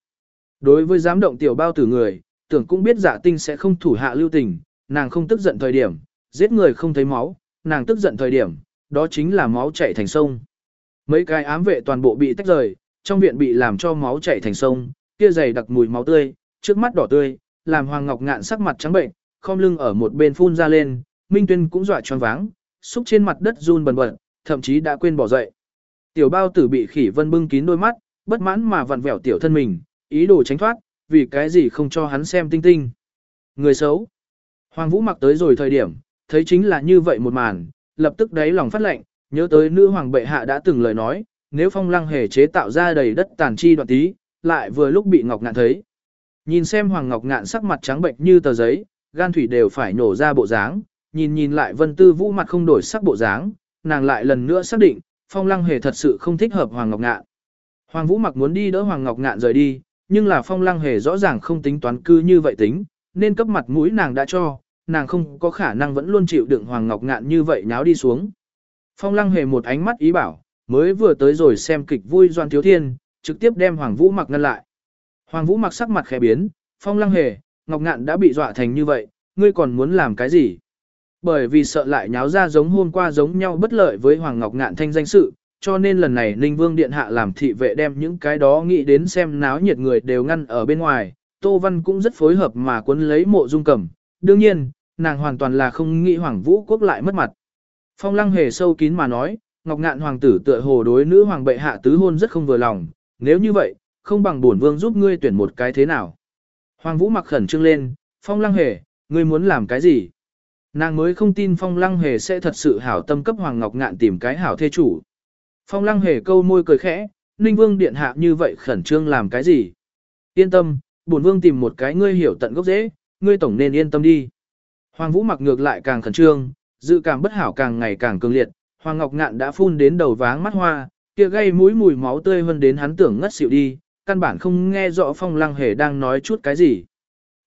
Đối với giám động tiểu bao tử người, tưởng cũng biết dạ tinh sẽ không thủ hạ lưu tình, nàng không tức giận thời điểm, giết người không thấy máu, nàng tức giận thời điểm, đó chính là máu chảy thành sông. Mấy cái ám vệ toàn bộ bị tách rời, trong viện bị làm cho máu chảy thành sông, kia dày đặc mùi máu tươi, trước mắt đỏ tươi, làm Hoàng Ngọc Ngạn sắc mặt trắng bệnh, khom lưng ở một bên phun ra lên, Minh Tuyên cũng dọa choáng váng, xúc trên mặt đất run bần bật, thậm chí đã quên bỏ dậy. Tiểu bao tử bị khỉ vân bưng kín đôi mắt, bất mãn mà vặn vẹo tiểu thân mình, ý đồ tránh thoát, vì cái gì không cho hắn xem tinh tinh. Người xấu. Hoàng Vũ mặc tới rồi thời điểm, thấy chính là như vậy một màn, lập tức đáy lòng phát lệnh, nhớ tới nữ hoàng bệ hạ đã từng lời nói, nếu phong lăng hề chế tạo ra đầy đất tàn chi đoạn tí, lại vừa lúc bị Ngọc Ngạn thấy. Nhìn xem Hoàng Ngọc Ngạn sắc mặt trắng bệnh như tờ giấy, gan thủy đều phải nổ ra bộ dáng, nhìn nhìn lại Vân Tư Vũ mặt không đổi sắc bộ dáng, nàng lại lần nữa xác định, Phong Lăng Hề thật sự không thích hợp Hoàng Ngọc Ngạn. Hoàng Vũ mặc muốn đi đỡ Hoàng Ngọc Ngạn rời đi, nhưng là Phong Lăng Hề rõ ràng không tính toán cư như vậy tính, nên cấp mặt mũi nàng đã cho, nàng không có khả năng vẫn luôn chịu đựng Hoàng Ngọc Ngạn như vậy nháo đi xuống. Phong Lăng Hề một ánh mắt ý bảo, mới vừa tới rồi xem kịch vui Doan Thiếu Thiên, trực tiếp đem Hoàng Vũ mặc ngăn lại. Hoàng Vũ mặc sắc mặt khẽ biến, Phong Lăng Hề, Ngọc Ngạn đã bị dọa thành như vậy, ngươi còn muốn làm cái gì? Bởi vì sợ lại nháo ra giống hôm qua giống nhau bất lợi với Hoàng Ngọc Ngạn thanh danh sự, cho nên lần này Ninh Vương Điện Hạ làm thị vệ đem những cái đó nghĩ đến xem náo nhiệt người đều ngăn ở bên ngoài, Tô Văn cũng rất phối hợp mà quấn lấy mộ dung cẩm. Đương nhiên, nàng hoàn toàn là không nghĩ Hoàng Vũ Quốc lại mất mặt. Phong Lăng hề sâu kín mà nói, Ngọc Ngạn Hoàng tử tựa hồ đối nữ Hoàng bệ hạ tứ hôn rất không vừa lòng, nếu như vậy, không bằng bổn vương giúp ngươi tuyển một cái thế nào. Hoàng Vũ mặc khẩn trương lên, Phong Lăng hề, ngươi muốn làm cái gì? Nàng mới không tin Phong Lăng Hề sẽ thật sự hảo tâm cấp Hoàng Ngọc Ngạn tìm cái hảo thê chủ. Phong Lăng Hề câu môi cười khẽ, Ninh Vương điện hạ như vậy khẩn trương làm cái gì? Yên tâm, bổn vương tìm một cái ngươi hiểu tận gốc dễ, ngươi tổng nên yên tâm đi. Hoàng Vũ mặc ngược lại càng khẩn trương, dự cảm bất hảo càng ngày càng cường liệt, Hoàng Ngọc Ngạn đã phun đến đầu váng mắt hoa, kia gây mũi mùi máu tươi hơn đến hắn tưởng ngất xỉu đi, căn bản không nghe rõ Phong Lăng Hề đang nói chút cái gì.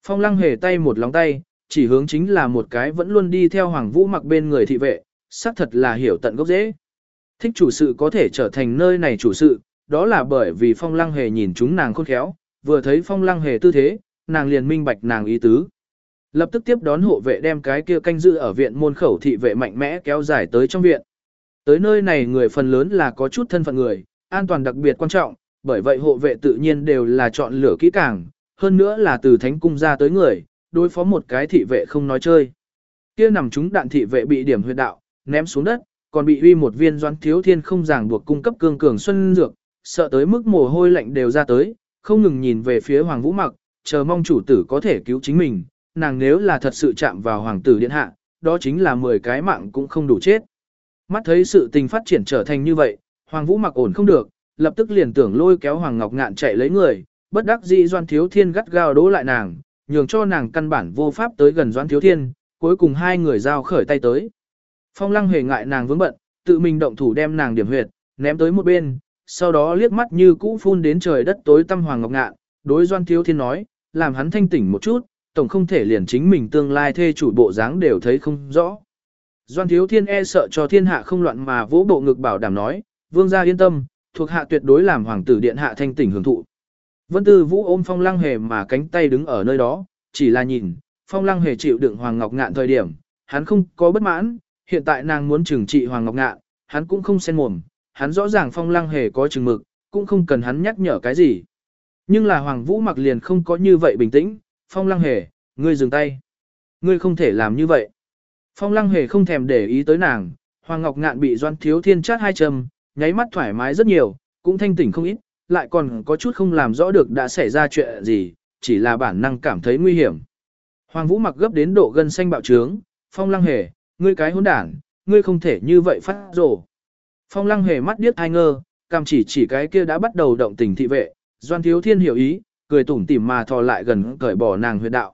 Phong Lăng Hề tay một lòng tay, chỉ hướng chính là một cái vẫn luôn đi theo Hoàng Vũ mặc bên người thị vệ, xác thật là hiểu tận gốc dễ. Thích chủ sự có thể trở thành nơi này chủ sự, đó là bởi vì phong lăng hề nhìn chúng nàng khôn khéo, vừa thấy phong lăng hề tư thế, nàng liền minh bạch nàng ý tứ. Lập tức tiếp đón hộ vệ đem cái kia canh giữ ở viện môn khẩu thị vệ mạnh mẽ kéo dài tới trong viện. Tới nơi này người phần lớn là có chút thân phận người, an toàn đặc biệt quan trọng, bởi vậy hộ vệ tự nhiên đều là chọn lửa kỹ càng, hơn nữa là từ thánh cung ra tới người, đối phó một cái thị vệ không nói chơi. Kia nằm chúng đạn thị vệ bị điểm huyệt đạo, ném xuống đất, còn bị uy một viên doãn thiếu thiên không ràng buộc cung cấp cương cường xuân dược, sợ tới mức mồ hôi lạnh đều ra tới, không ngừng nhìn về phía Hoàng Vũ Mặc, chờ mong chủ tử có thể cứu chính mình, nàng nếu là thật sự chạm vào hoàng tử điện hạ, đó chính là 10 cái mạng cũng không đủ chết. Mắt thấy sự tình phát triển trở thành như vậy, Hoàng Vũ Mặc ổn không được, lập tức liền tưởng lôi kéo Hoàng Ngọc Ngạn chạy lấy người, bất đắc dĩ Doan Thiếu Thiên gắt gao đố lại nàng, nhường cho nàng căn bản vô pháp tới gần Doãn Thiếu Thiên, cuối cùng hai người giao khởi tay tới. Phong Lăng hề ngại nàng vướng bận, tự mình động thủ đem nàng điểm huyệt, ném tới một bên, sau đó liếc mắt như cũ phun đến trời đất tối tăm hoàng ngọc ngạn, đối Doan Thiếu Thiên nói, làm hắn thanh tỉnh một chút, tổng không thể liền chính mình tương lai thê chủ bộ dáng đều thấy không rõ. Doan Thiếu Thiên e sợ cho thiên hạ không loạn mà vỗ bộ ngực bảo đảm nói, vương gia yên tâm, thuộc hạ tuyệt đối làm hoàng tử điện hạ thanh tỉnh hưởng thụ. Vân Tư Vũ ôm Phong Lăng Hề mà cánh tay đứng ở nơi đó, chỉ là nhìn, Phong Lăng Hề chịu đựng Hoàng Ngọc Ngạn thời điểm, hắn không có bất mãn, hiện tại nàng muốn trừng trị Hoàng Ngọc Ngạn, hắn cũng không xen mồm, hắn rõ ràng Phong Lăng Hề có chừng mực, cũng không cần hắn nhắc nhở cái gì. Nhưng là Hoàng Vũ mặc liền không có như vậy bình tĩnh, Phong Lăng Hề, ngươi dừng tay. Ngươi không thể làm như vậy. Phong Lăng Hề không thèm để ý tới nàng, Hoàng Ngọc Ngạn bị Doan Thiếu Thiên chát hai châm, nháy mắt thoải mái rất nhiều, cũng thanh tỉnh không ít, lại còn có chút không làm rõ được đã xảy ra chuyện gì, chỉ là bản năng cảm thấy nguy hiểm. Hoàng Vũ mặc gấp đến độ gân xanh bạo trướng, Phong Lăng Hề, ngươi cái hỗn đản, ngươi không thể như vậy phát rồ. Phong Lăng Hề mắt điếc hai ngơ, cam chỉ chỉ cái kia đã bắt đầu động tình thị vệ, Doan Thiếu Thiên hiểu ý, cười tủm tỉm mà thò lại gần cởi bỏ nàng huyệt đạo.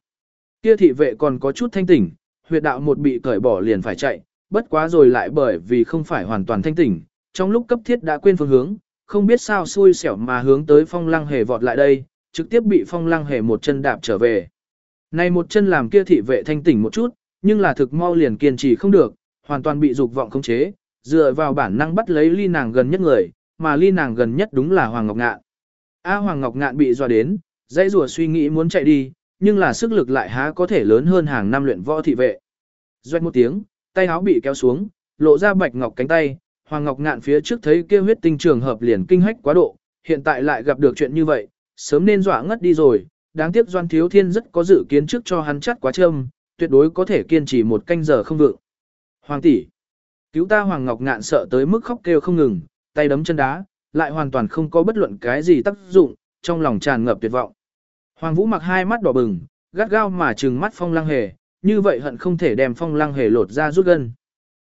Kia thị vệ còn có chút thanh tỉnh, huyệt đạo một bị cởi bỏ liền phải chạy, bất quá rồi lại bởi vì không phải hoàn toàn thanh tỉnh, trong lúc cấp thiết đã quên phương hướng, không biết sao xui xẻo mà hướng tới phong lăng hề vọt lại đây, trực tiếp bị phong lăng hề một chân đạp trở về. Này một chân làm kia thị vệ thanh tỉnh một chút, nhưng là thực mau liền kiên trì không được, hoàn toàn bị dục vọng khống chế, dựa vào bản năng bắt lấy ly nàng gần nhất người, mà ly nàng gần nhất đúng là Hoàng Ngọc Ngạn. A Hoàng Ngọc Ngạn bị dọa đến, dãy rùa suy nghĩ muốn chạy đi, nhưng là sức lực lại há có thể lớn hơn hàng năm luyện võ thị vệ. Doanh một tiếng, tay áo bị kéo xuống, lộ ra bạch ngọc cánh tay, Hoàng Ngọc Ngạn phía trước thấy kia huyết tinh trường hợp liền kinh hách quá độ, hiện tại lại gặp được chuyện như vậy, sớm nên dọa ngất đi rồi, đáng tiếc Doan Thiếu Thiên rất có dự kiến trước cho hắn chắt quá châm, tuyệt đối có thể kiên trì một canh giờ không vượng. Hoàng tỷ, cứu ta Hoàng Ngọc Ngạn sợ tới mức khóc kêu không ngừng, tay đấm chân đá, lại hoàn toàn không có bất luận cái gì tác dụng, trong lòng tràn ngập tuyệt vọng. Hoàng Vũ mặc hai mắt đỏ bừng, gắt gao mà trừng mắt Phong Lăng Hề, như vậy hận không thể đem Phong Lăng Hề lột ra rút gân.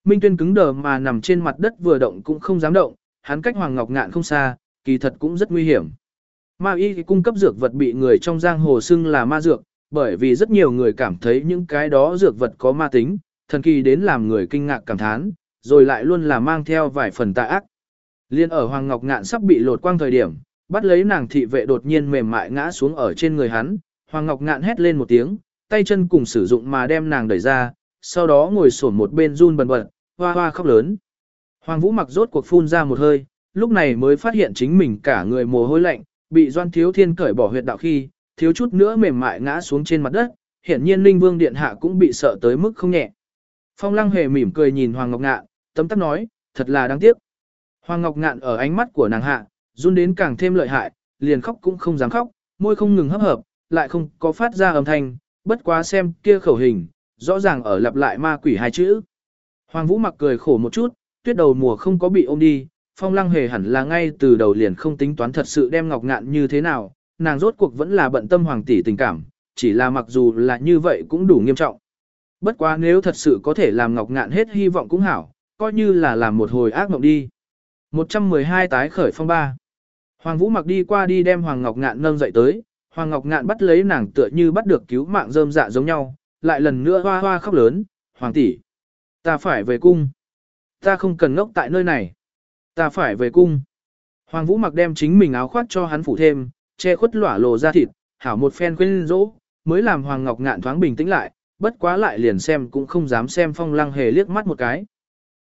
Minh Tuyên cứng đờ mà nằm trên mặt đất vừa động cũng không dám động, hắn cách Hoàng Ngọc Ngạn không xa, kỳ thật cũng rất nguy hiểm. Ma y cung cấp dược vật bị người trong giang hồ xưng là ma dược, bởi vì rất nhiều người cảm thấy những cái đó dược vật có ma tính, thần kỳ đến làm người kinh ngạc cảm thán, rồi lại luôn là mang theo vài phần tà ác. Liên ở Hoàng Ngọc Ngạn sắp bị lột quang thời điểm, bắt lấy nàng thị vệ đột nhiên mềm mại ngã xuống ở trên người hắn, Hoàng Ngọc Ngạn hét lên một tiếng, tay chân cùng sử dụng mà đem nàng đẩy ra, sau đó ngồi xổm một bên run bần bật, hoa hoa khóc lớn. Hoàng Vũ mặc rốt cuộc phun ra một hơi, lúc này mới phát hiện chính mình cả người mồ hôi lạnh, bị Doan Thiếu Thiên cởi bỏ huyệt đạo khi, thiếu chút nữa mềm mại ngã xuống trên mặt đất, hiển nhiên Linh Vương Điện Hạ cũng bị sợ tới mức không nhẹ. Phong Lăng hề mỉm cười nhìn Hoàng Ngọc Ngạn, tấm tắc nói, thật là đáng tiếc. Hoàng Ngọc Ngạn ở ánh mắt của nàng hạ, run đến càng thêm lợi hại, liền khóc cũng không dám khóc, môi không ngừng hấp hợp, lại không có phát ra âm thanh, bất quá xem kia khẩu hình, rõ ràng ở lặp lại ma quỷ hai chữ. Hoàng Vũ mặc cười khổ một chút, tuyết đầu mùa không có bị ôm đi, phong lăng hề hẳn là ngay từ đầu liền không tính toán thật sự đem ngọc ngạn như thế nào, nàng rốt cuộc vẫn là bận tâm hoàng tỷ tình cảm, chỉ là mặc dù là như vậy cũng đủ nghiêm trọng. Bất quá nếu thật sự có thể làm ngọc ngạn hết hy vọng cũng hảo, coi như là làm một hồi ác mộng đi. 112 tái khởi phong ba. Hoàng Vũ mặc đi qua đi đem Hoàng Ngọc Ngạn nâng dậy tới, Hoàng Ngọc Ngạn bắt lấy nàng tựa như bắt được cứu mạng rơm dạ giống nhau, lại lần nữa hoa hoa khóc lớn, Hoàng tỷ, ta phải về cung. Ta không cần ngốc tại nơi này. Ta phải về cung. Hoàng Vũ mặc đem chính mình áo khoác cho hắn phủ thêm, che khuất lỏa lộ ra thịt, hảo một phen quên rỗ, mới làm Hoàng Ngọc Ngạn thoáng bình tĩnh lại, bất quá lại liền xem cũng không dám xem Phong Lăng Hề liếc mắt một cái.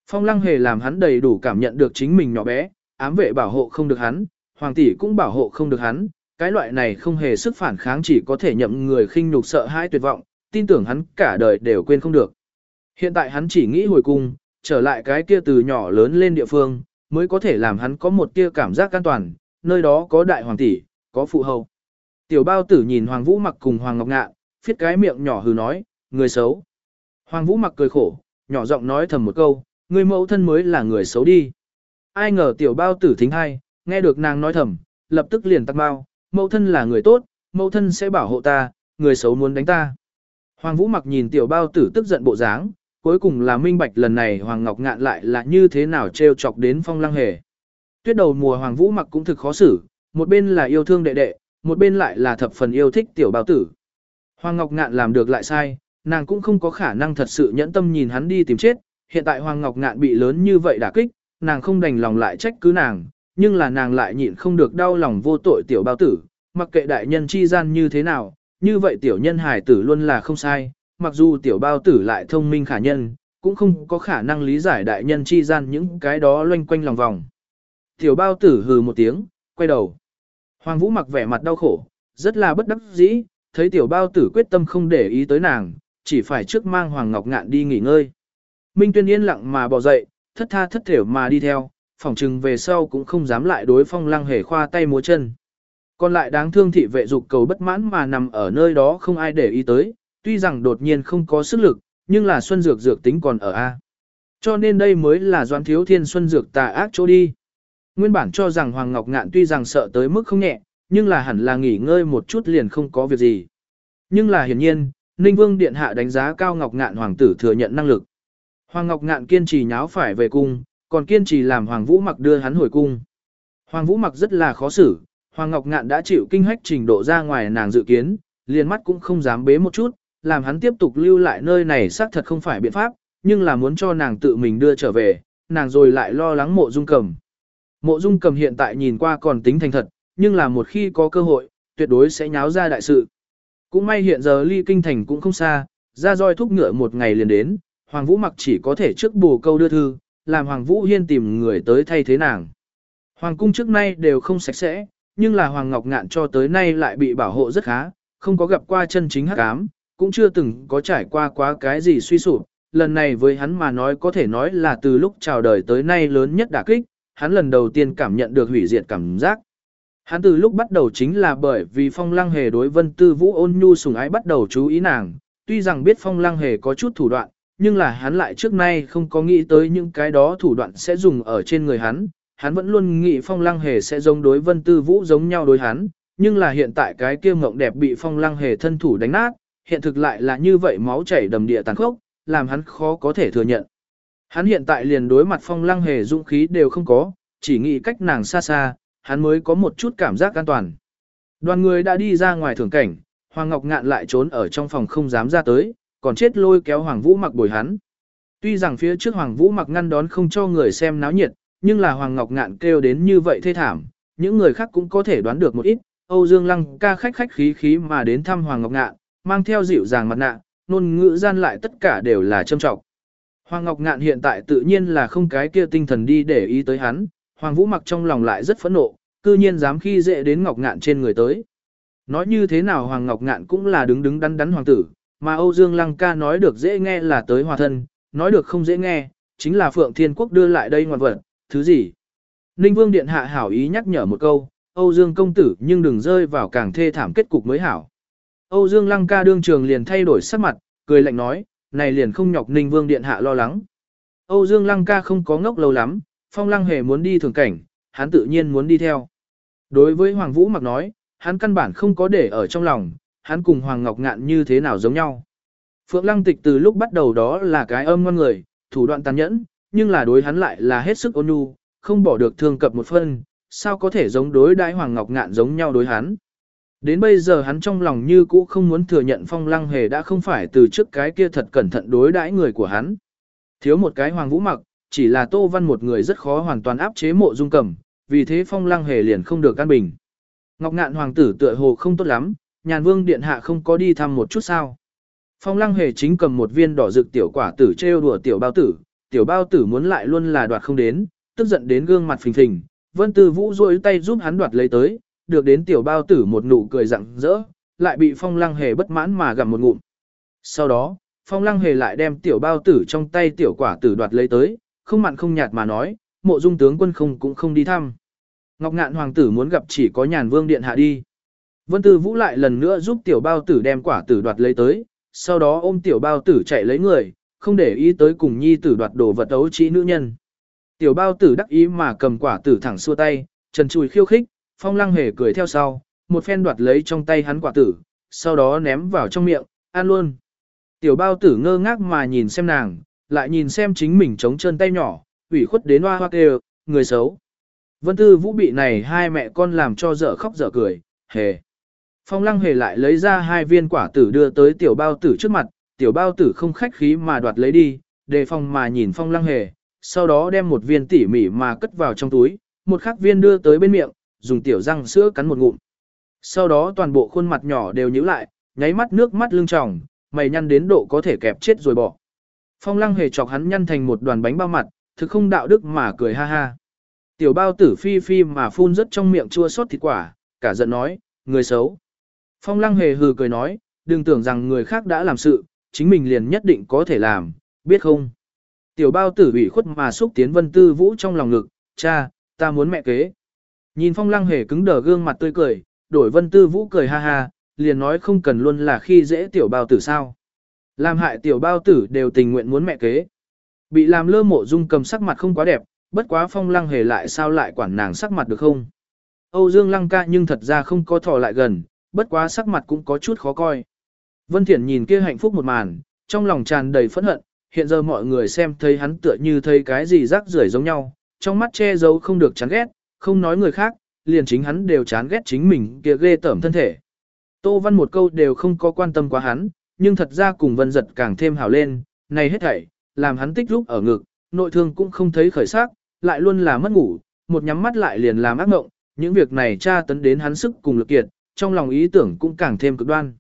Phong Lăng Hề làm hắn đầy đủ cảm nhận được chính mình nhỏ bé, ám vệ bảo hộ không được hắn, hoàng tỷ cũng bảo hộ không được hắn, cái loại này không hề sức phản kháng chỉ có thể nhậm người khinh nhục sợ hãi tuyệt vọng, tin tưởng hắn cả đời đều quên không được. Hiện tại hắn chỉ nghĩ hồi cung, trở lại cái kia từ nhỏ lớn lên địa phương, mới có thể làm hắn có một tia cảm giác an toàn, nơi đó có đại hoàng tỷ, có phụ hầu. Tiểu bao tử nhìn Hoàng Vũ mặc cùng Hoàng Ngọc Ngạn, phiết cái miệng nhỏ hừ nói, người xấu. Hoàng Vũ mặc cười khổ, nhỏ giọng nói thầm một câu, người mẫu thân mới là người xấu đi. Ai ngờ tiểu bao tử thính hay, nghe được nàng nói thầm, lập tức liền tắc bao, mẫu thân là người tốt, mẫu thân sẽ bảo hộ ta, người xấu muốn đánh ta. Hoàng Vũ mặc nhìn tiểu bao tử tức giận bộ dáng, cuối cùng là minh bạch lần này Hoàng Ngọc Ngạn lại là như thế nào trêu chọc đến phong lăng hề. Tuyết đầu mùa Hoàng Vũ mặc cũng thực khó xử, một bên là yêu thương đệ đệ, một bên lại là thập phần yêu thích tiểu bao tử. Hoàng Ngọc Ngạn làm được lại sai, nàng cũng không có khả năng thật sự nhẫn tâm nhìn hắn đi tìm chết, hiện tại Hoàng Ngọc Ngạn bị lớn như vậy đả kích, nàng không đành lòng lại trách cứ nàng, nhưng là nàng lại nhịn không được đau lòng vô tội tiểu bao tử, mặc kệ đại nhân chi gian như thế nào, như vậy tiểu nhân hài tử luôn là không sai, mặc dù tiểu bao tử lại thông minh khả nhân, cũng không có khả năng lý giải đại nhân chi gian những cái đó loanh quanh lòng vòng. Tiểu bao tử hừ một tiếng, quay đầu. Hoàng Vũ mặc vẻ mặt đau khổ, rất là bất đắc dĩ, thấy tiểu bao tử quyết tâm không để ý tới nàng, chỉ phải trước mang Hoàng Ngọc Ngạn đi nghỉ ngơi. Minh Tuyên yên lặng mà bỏ dậy, thất tha thất thểu mà đi theo, phỏng chừng về sau cũng không dám lại đối phong lăng hề khoa tay múa chân. Còn lại đáng thương thị vệ dục cầu bất mãn mà nằm ở nơi đó không ai để ý tới, tuy rằng đột nhiên không có sức lực, nhưng là xuân dược dược tính còn ở A. Cho nên đây mới là doan thiếu thiên xuân dược tà ác chỗ đi. Nguyên bản cho rằng Hoàng Ngọc Ngạn tuy rằng sợ tới mức không nhẹ, nhưng là hẳn là nghỉ ngơi một chút liền không có việc gì. Nhưng là hiển nhiên, Ninh Vương Điện Hạ đánh giá cao Ngọc Ngạn Hoàng tử thừa nhận năng lực. Hoàng Ngọc Ngạn kiên trì nháo phải về cung, còn kiên trì làm Hoàng Vũ Mặc đưa hắn hồi cung. Hoàng Vũ Mặc rất là khó xử, Hoàng Ngọc Ngạn đã chịu kinh hách trình độ ra ngoài nàng dự kiến, liền mắt cũng không dám bế một chút, làm hắn tiếp tục lưu lại nơi này xác thật không phải biện pháp, nhưng là muốn cho nàng tự mình đưa trở về, nàng rồi lại lo lắng mộ dung cầm. Mộ dung cầm hiện tại nhìn qua còn tính thành thật, nhưng là một khi có cơ hội, tuyệt đối sẽ nháo ra đại sự. Cũng may hiện giờ ly kinh thành cũng không xa, ra roi thúc ngựa một ngày liền đến, Hoàng Vũ mặc chỉ có thể trước bù câu đưa thư, làm Hoàng Vũ Hiên tìm người tới thay thế nàng. Hoàng cung trước nay đều không sạch sẽ, nhưng là Hoàng Ngọc Ngạn cho tới nay lại bị bảo hộ rất khá, không có gặp qua chân chính hắc ám, cũng chưa từng có trải qua quá cái gì suy sụp. Lần này với hắn mà nói có thể nói là từ lúc chào đời tới nay lớn nhất đả kích, hắn lần đầu tiên cảm nhận được hủy diệt cảm giác. Hắn từ lúc bắt đầu chính là bởi vì phong lăng hề đối vân tư vũ ôn nhu sùng ái bắt đầu chú ý nàng, tuy rằng biết phong lăng hề có chút thủ đoạn, nhưng là hắn lại trước nay không có nghĩ tới những cái đó thủ đoạn sẽ dùng ở trên người hắn, hắn vẫn luôn nghĩ phong lăng hề sẽ giống đối vân tư vũ giống nhau đối hắn, nhưng là hiện tại cái kia mộng đẹp bị phong lăng hề thân thủ đánh nát, hiện thực lại là như vậy máu chảy đầm địa tàn khốc, làm hắn khó có thể thừa nhận. Hắn hiện tại liền đối mặt phong lăng hề dũng khí đều không có, chỉ nghĩ cách nàng xa xa, hắn mới có một chút cảm giác an toàn. Đoàn người đã đi ra ngoài thưởng cảnh, Hoàng Ngọc Ngạn lại trốn ở trong phòng không dám ra tới, còn chết lôi kéo Hoàng Vũ mặc bồi hắn. Tuy rằng phía trước Hoàng Vũ mặc ngăn đón không cho người xem náo nhiệt, nhưng là Hoàng Ngọc Ngạn kêu đến như vậy thê thảm, những người khác cũng có thể đoán được một ít. Âu Dương Lăng ca khách khách khí khí mà đến thăm Hoàng Ngọc Ngạn, mang theo dịu dàng mặt nạ, ngôn ngữ gian lại tất cả đều là châm trọng. Hoàng Ngọc Ngạn hiện tại tự nhiên là không cái kia tinh thần đi để ý tới hắn, Hoàng Vũ mặc trong lòng lại rất phẫn nộ, cư nhiên dám khi dễ đến Ngọc Ngạn trên người tới. Nói như thế nào Hoàng Ngọc Ngạn cũng là đứng đứng đắn đắn hoàng tử, mà Âu Dương Lăng ca nói được dễ nghe là tới hòa thân, nói được không dễ nghe, chính là Phượng Thiên Quốc đưa lại đây ngoan vật, thứ gì? Ninh Vương Điện Hạ hảo ý nhắc nhở một câu, Âu Dương công tử nhưng đừng rơi vào càng thê thảm kết cục mới hảo. Âu Dương Lăng ca đương trường liền thay đổi sắc mặt, cười lạnh nói, này liền không nhọc Ninh Vương Điện Hạ lo lắng. Âu Dương Lăng ca không có ngốc lâu lắm, Phong Lăng hề muốn đi thường cảnh, hắn tự nhiên muốn đi theo. Đối với Hoàng Vũ mặc nói, hắn căn bản không có để ở trong lòng, hắn cùng Hoàng Ngọc Ngạn như thế nào giống nhau. Phượng Lăng Tịch từ lúc bắt đầu đó là cái âm ngoan người, thủ đoạn tàn nhẫn, nhưng là đối hắn lại là hết sức ôn nhu, không bỏ được thương cập một phân, sao có thể giống đối đãi Hoàng Ngọc Ngạn giống nhau đối hắn. Đến bây giờ hắn trong lòng như cũ không muốn thừa nhận Phong Lăng Hề đã không phải từ trước cái kia thật cẩn thận đối đãi người của hắn. Thiếu một cái Hoàng Vũ mặc, chỉ là Tô Văn một người rất khó hoàn toàn áp chế mộ dung cầm, vì thế Phong Lăng Hề liền không được căn bình. Ngọc Ngạn hoàng tử tựa hồ không tốt lắm, nhàn vương điện hạ không có đi thăm một chút sao. Phong lăng hề chính cầm một viên đỏ rực tiểu quả tử trêu đùa tiểu bao tử, tiểu bao tử muốn lại luôn là đoạt không đến, tức giận đến gương mặt phình phình, vân tư vũ rôi tay giúp hắn đoạt lấy tới, được đến tiểu bao tử một nụ cười rặng rỡ, lại bị phong lăng hề bất mãn mà gặm một ngụm. Sau đó, phong lăng hề lại đem tiểu bao tử trong tay tiểu quả tử đoạt lấy tới, không mặn không nhạt mà nói, mộ dung tướng quân không cũng không đi thăm. Ngọc ngạn hoàng tử muốn gặp chỉ có nhàn vương điện hạ đi. Vân Tư Vũ lại lần nữa giúp tiểu bao tử đem quả tử đoạt lấy tới, sau đó ôm tiểu bao tử chạy lấy người, không để ý tới cùng nhi tử đoạt đồ vật ấu trí nữ nhân. Tiểu bao tử đắc ý mà cầm quả tử thẳng xua tay, trần chùi khiêu khích, phong lăng hề cười theo sau, một phen đoạt lấy trong tay hắn quả tử, sau đó ném vào trong miệng, ăn luôn. Tiểu bao tử ngơ ngác mà nhìn xem nàng, lại nhìn xem chính mình chống chân tay nhỏ, ủy khuất đến hoa hoa kêu, người xấu. Vân Tư Vũ bị này hai mẹ con làm cho dở khóc dở cười, hề. Phong lăng hề lại lấy ra hai viên quả tử đưa tới tiểu bao tử trước mặt, tiểu bao tử không khách khí mà đoạt lấy đi, đề phòng mà nhìn phong lăng hề, sau đó đem một viên tỉ mỉ mà cất vào trong túi, một khắc viên đưa tới bên miệng, dùng tiểu răng sữa cắn một ngụm. Sau đó toàn bộ khuôn mặt nhỏ đều nhíu lại, nháy mắt nước mắt lưng tròng, mày nhăn đến độ có thể kẹp chết rồi bỏ. Phong lăng hề chọc hắn nhăn thành một đoàn bánh bao mặt, thực không đạo đức mà cười ha ha. Tiểu bao tử phi phi mà phun rất trong miệng chua xót thịt quả, cả giận nói, người xấu. Phong lăng hề hừ cười nói, đừng tưởng rằng người khác đã làm sự, chính mình liền nhất định có thể làm, biết không? Tiểu bao tử bị khuất mà xúc tiến vân tư vũ trong lòng ngực, cha, ta muốn mẹ kế. Nhìn phong lăng hề cứng đờ gương mặt tươi cười, đổi vân tư vũ cười ha ha, liền nói không cần luôn là khi dễ tiểu bao tử sao. Làm hại tiểu bao tử đều tình nguyện muốn mẹ kế. Bị làm lơ mộ dung cầm sắc mặt không quá đẹp, bất quá phong lăng hề lại sao lại quản nàng sắc mặt được không? Âu Dương lăng ca nhưng thật ra không có thò lại gần, bất quá sắc mặt cũng có chút khó coi. Vân Thiển nhìn kia hạnh phúc một màn, trong lòng tràn đầy phẫn hận, hiện giờ mọi người xem thấy hắn tựa như thấy cái gì rác rưởi giống nhau, trong mắt che giấu không được chán ghét, không nói người khác, liền chính hắn đều chán ghét chính mình kia ghê tởm thân thể. Tô Văn một câu đều không có quan tâm quá hắn, nhưng thật ra cùng vân giật càng thêm hảo lên, này hết thảy, làm hắn tích lúc ở ngực, nội thương cũng không thấy khởi sắc, lại luôn là mất ngủ, một nhắm mắt lại liền làm ác mộng, những việc này tra tấn đến hắn sức cùng lực kiệt, trong lòng ý tưởng cũng càng thêm cực đoan.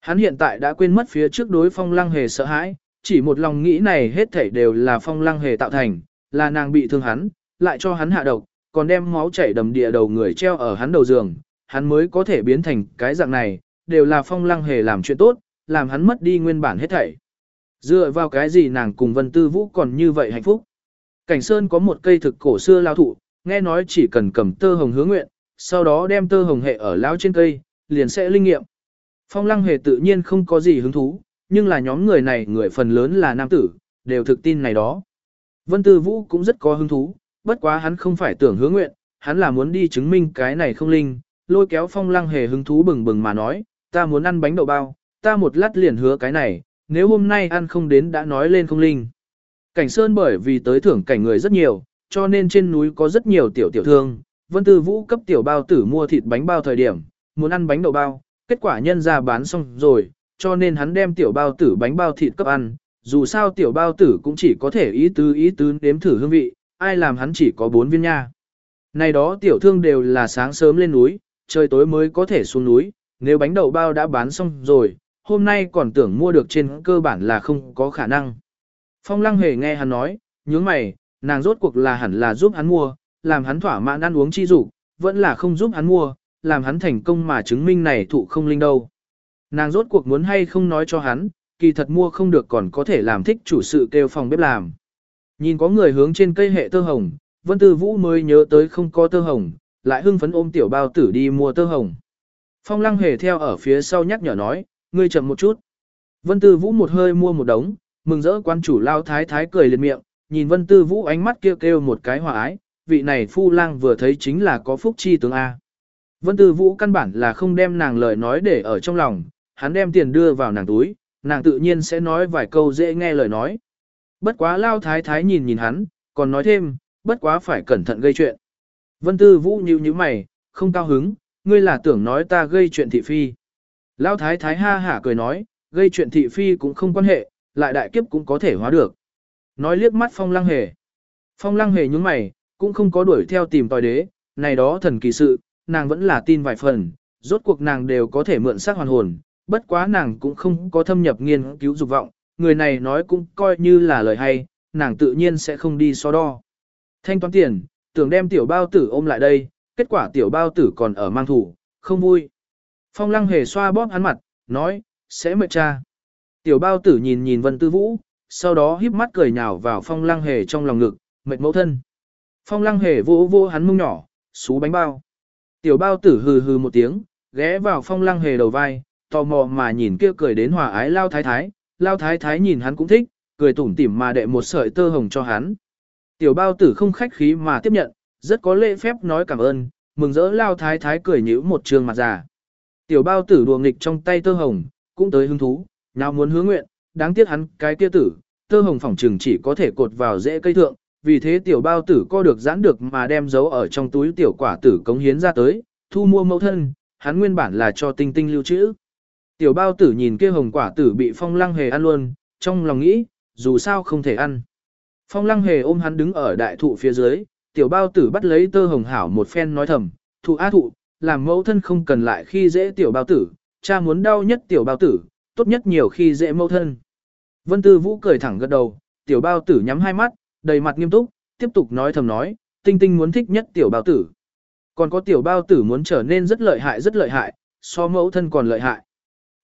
Hắn hiện tại đã quên mất phía trước đối phong lăng hề sợ hãi, chỉ một lòng nghĩ này hết thảy đều là phong lăng hề tạo thành, là nàng bị thương hắn, lại cho hắn hạ độc, còn đem máu chảy đầm địa đầu người treo ở hắn đầu giường, hắn mới có thể biến thành cái dạng này, đều là phong lăng hề làm chuyện tốt, làm hắn mất đi nguyên bản hết thảy. Dựa vào cái gì nàng cùng Vân Tư Vũ còn như vậy hạnh phúc. Cảnh Sơn có một cây thực cổ xưa lao thụ, nghe nói chỉ cần cầm tơ hồng hứa nguyện, sau đó đem tơ hồng hệ ở lao trên cây, liền sẽ linh nghiệm. Phong lăng hề tự nhiên không có gì hứng thú, nhưng là nhóm người này người phần lớn là nam tử, đều thực tin này đó. Vân Tư Vũ cũng rất có hứng thú, bất quá hắn không phải tưởng hứa nguyện, hắn là muốn đi chứng minh cái này không linh, lôi kéo phong lăng hề hứng thú bừng bừng mà nói, ta muốn ăn bánh đậu bao, ta một lát liền hứa cái này, nếu hôm nay ăn không đến đã nói lên không linh. Cảnh Sơn bởi vì tới thưởng cảnh người rất nhiều, cho nên trên núi có rất nhiều tiểu tiểu thương, Vân Tư Vũ cấp tiểu bao tử mua thịt bánh bao thời điểm, muốn ăn bánh đậu bao, kết quả nhân ra bán xong rồi, cho nên hắn đem tiểu bao tử bánh bao thịt cấp ăn, dù sao tiểu bao tử cũng chỉ có thể ý tứ ý tứ đếm thử hương vị, ai làm hắn chỉ có bốn viên nha. Này đó tiểu thương đều là sáng sớm lên núi, trời tối mới có thể xuống núi, nếu bánh đậu bao đã bán xong rồi, hôm nay còn tưởng mua được trên cơ bản là không có khả năng. Phong lăng hề nghe hắn nói, nhướng mày, nàng rốt cuộc là hẳn là giúp hắn mua, làm hắn thỏa mãn ăn uống chi dục vẫn là không giúp hắn mua, làm hắn thành công mà chứng minh này thụ không linh đâu. Nàng rốt cuộc muốn hay không nói cho hắn, kỳ thật mua không được còn có thể làm thích chủ sự kêu phòng bếp làm. Nhìn có người hướng trên cây hệ tơ hồng, Vân Tư Vũ mới nhớ tới không có tơ hồng, lại hưng phấn ôm tiểu bao tử đi mua tơ hồng. Phong lăng hề theo ở phía sau nhắc nhở nói, ngươi chậm một chút. Vân Tư Vũ một hơi mua một đống, mừng rỡ quan chủ lao thái thái cười lên miệng, nhìn Vân Tư Vũ ánh mắt kêu kêu một cái hòa ái, vị này phu lang vừa thấy chính là có phúc chi tướng A. Vân Tư Vũ căn bản là không đem nàng lời nói để ở trong lòng, hắn đem tiền đưa vào nàng túi, nàng tự nhiên sẽ nói vài câu dễ nghe lời nói. Bất quá lao thái thái nhìn nhìn hắn, còn nói thêm, bất quá phải cẩn thận gây chuyện. Vân Tư Vũ nhíu nhíu mày, không cao hứng, ngươi là tưởng nói ta gây chuyện thị phi. Lao thái thái ha hả cười nói, gây chuyện thị phi cũng không quan hệ, lại đại kiếp cũng có thể hóa được. Nói liếc mắt phong lăng hề. Phong lăng hề nhúng mày, cũng không có đuổi theo tìm tòi đế, này đó thần kỳ sự, nàng vẫn là tin vài phần, rốt cuộc nàng đều có thể mượn xác hoàn hồn, bất quá nàng cũng không có thâm nhập nghiên cứu dục vọng, người này nói cũng coi như là lời hay, nàng tự nhiên sẽ không đi so đo. Thanh toán tiền, tưởng đem tiểu bao tử ôm lại đây, kết quả tiểu bao tử còn ở mang thủ, không vui. Phong lăng hề xoa bóp hắn mặt, nói, sẽ mệt cha. Tiểu bao tử nhìn nhìn vân tư vũ, sau đó híp mắt cười nhào vào phong lăng hề trong lòng ngực, mệt mẫu thân. Phong lăng hề vô vô hắn mông nhỏ, xú bánh bao. Tiểu bao tử hừ hừ một tiếng, ghé vào phong lăng hề đầu vai, tò mò mà nhìn kia cười đến hòa ái lao thái thái, lao thái thái nhìn hắn cũng thích, cười tủm tỉm mà đệ một sợi tơ hồng cho hắn. Tiểu bao tử không khách khí mà tiếp nhận, rất có lễ phép nói cảm ơn, mừng rỡ lao thái thái cười nhíu một trường mặt già. Tiểu bao tử đùa nghịch trong tay tơ hồng, cũng tới hứng thú, nào muốn hứa nguyện, đáng tiếc hắn cái kia tử, tơ hồng phỏng trừng chỉ có thể cột vào rễ cây thượng, vì thế tiểu bao tử co được giãn được mà đem giấu ở trong túi tiểu quả tử cống hiến ra tới, thu mua mẫu thân, hắn nguyên bản là cho tinh tinh lưu trữ. Tiểu bao tử nhìn kia hồng quả tử bị phong lăng hề ăn luôn, trong lòng nghĩ, dù sao không thể ăn. Phong lăng hề ôm hắn đứng ở đại thụ phía dưới, tiểu bao tử bắt lấy tơ hồng hảo một phen nói thầm, thụ á thụ, làm mẫu thân không cần lại khi dễ tiểu bao tử, cha muốn đau nhất tiểu bao tử, tốt nhất nhiều khi dễ mẫu thân. Vân Tư Vũ cười thẳng gật đầu, tiểu bao tử nhắm hai mắt, đầy mặt nghiêm túc, tiếp tục nói thầm nói, tinh tinh muốn thích nhất tiểu bao tử. Còn có tiểu bao tử muốn trở nên rất lợi hại rất lợi hại, so mẫu thân còn lợi hại.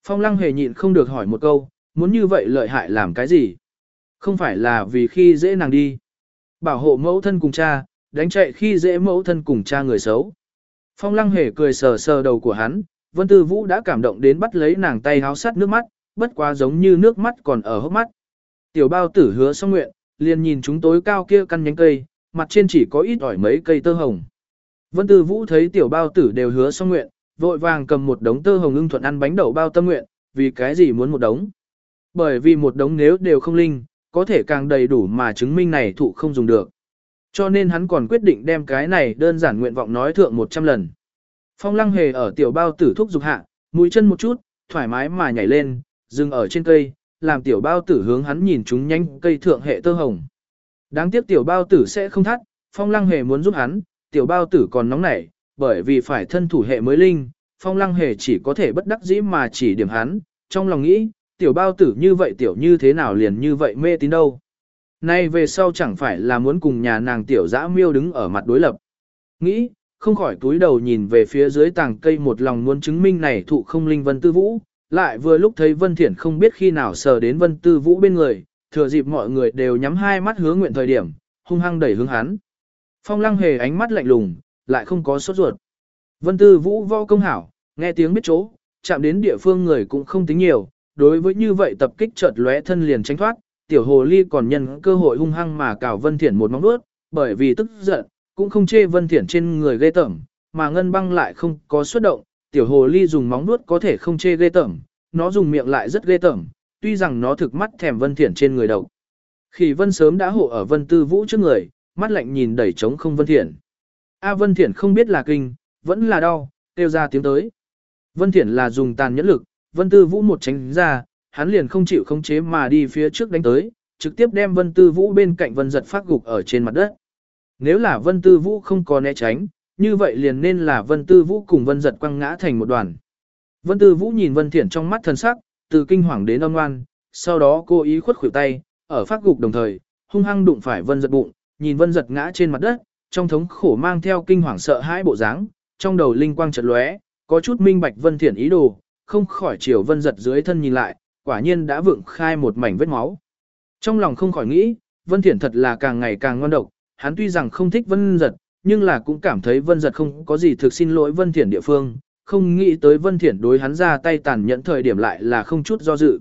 Phong lăng hề nhịn không được hỏi một câu, muốn như vậy lợi hại làm cái gì? Không phải là vì khi dễ nàng đi. Bảo hộ mẫu thân cùng cha, đánh chạy khi dễ mẫu thân cùng cha người xấu. Phong lăng hề cười sờ sờ đầu của hắn, Vân Tư Vũ đã cảm động đến bắt lấy nàng tay háo sắt nước mắt, bất quá giống như nước mắt còn ở hốc mắt. Tiểu bao tử hứa xong nguyện, liền nhìn chúng tối cao kia căn nhánh cây, mặt trên chỉ có ít ỏi mấy cây tơ hồng. Vân Tư Vũ thấy tiểu bao tử đều hứa xong nguyện, vội vàng cầm một đống tơ hồng ưng thuận ăn bánh đậu bao tâm nguyện, vì cái gì muốn một đống. Bởi vì một đống nếu đều không linh, có thể càng đầy đủ mà chứng minh này thụ không dùng được. Cho nên hắn còn quyết định đem cái này đơn giản nguyện vọng nói thượng 100 lần. Phong lăng hề ở tiểu bao tử thúc dục hạ, mũi chân một chút, thoải mái mà nhảy lên, dừng ở trên cây, làm tiểu bao tử hướng hắn nhìn chúng nhanh cây thượng hệ tơ hồng. Đáng tiếc tiểu bao tử sẽ không thắt, phong lăng hề muốn giúp hắn, tiểu bao tử còn nóng nảy, bởi vì phải thân thủ hệ mới linh, phong lăng hề chỉ có thể bất đắc dĩ mà chỉ điểm hắn, trong lòng nghĩ, tiểu bao tử như vậy tiểu như thế nào liền như vậy mê tín đâu. Nay về sau chẳng phải là muốn cùng nhà nàng tiểu dã miêu đứng ở mặt đối lập. Nghĩ, không khỏi túi đầu nhìn về phía dưới tàng cây một lòng muốn chứng minh này thụ không linh vân tư vũ, lại vừa lúc thấy vân thiển không biết khi nào sờ đến vân tư vũ bên người, thừa dịp mọi người đều nhắm hai mắt hướng nguyện thời điểm, hung hăng đẩy hướng hắn. Phong lăng hề ánh mắt lạnh lùng, lại không có sốt ruột. Vân tư vũ vo công hảo, nghe tiếng biết chỗ, chạm đến địa phương người cũng không tính nhiều, đối với như vậy tập kích chợt lóe thân liền tránh thoát, tiểu hồ ly còn nhân cơ hội hung hăng mà cào Vân Thiển một móng vuốt, bởi vì tức giận, cũng không chê Vân Thiển trên người ghê tởm, mà ngân băng lại không có xuất động, tiểu hồ ly dùng móng vuốt có thể không chê ghê tởm, nó dùng miệng lại rất ghê tởm, tuy rằng nó thực mắt thèm Vân Thiển trên người đầu. Khỉ Vân sớm đã hộ ở Vân Tư Vũ trước người, mắt lạnh nhìn đẩy trống không Vân Thiển. A Vân Thiển không biết là kinh, vẫn là đau, kêu ra tiếng tới. Vân Thiển là dùng tàn nhẫn lực, Vân Tư Vũ một tránh ra, hắn liền không chịu khống chế mà đi phía trước đánh tới, trực tiếp đem Vân Tư Vũ bên cạnh Vân Giật phát gục ở trên mặt đất. Nếu là Vân Tư Vũ không có né tránh, như vậy liền nên là Vân Tư Vũ cùng Vân Giật quăng ngã thành một đoàn. Vân Tư Vũ nhìn Vân Thiển trong mắt thần sắc, từ kinh hoàng đến âm ngoan, sau đó cô ý khuất khuỷu tay, ở phát gục đồng thời, hung hăng đụng phải Vân Giật bụng, nhìn Vân Giật ngã trên mặt đất, trong thống khổ mang theo kinh hoàng sợ hãi bộ dáng, trong đầu linh quang chợt lóe, có chút minh bạch Vân Thiển ý đồ, không khỏi chiều Vân Giật dưới thân nhìn lại, quả nhiên đã vượng khai một mảnh vết máu. Trong lòng không khỏi nghĩ, Vân Thiển thật là càng ngày càng ngoan độc, hắn tuy rằng không thích Vân Giật, nhưng là cũng cảm thấy Vân Giật không có gì thực xin lỗi Vân Thiển địa phương, không nghĩ tới Vân Thiển đối hắn ra tay tàn nhẫn thời điểm lại là không chút do dự.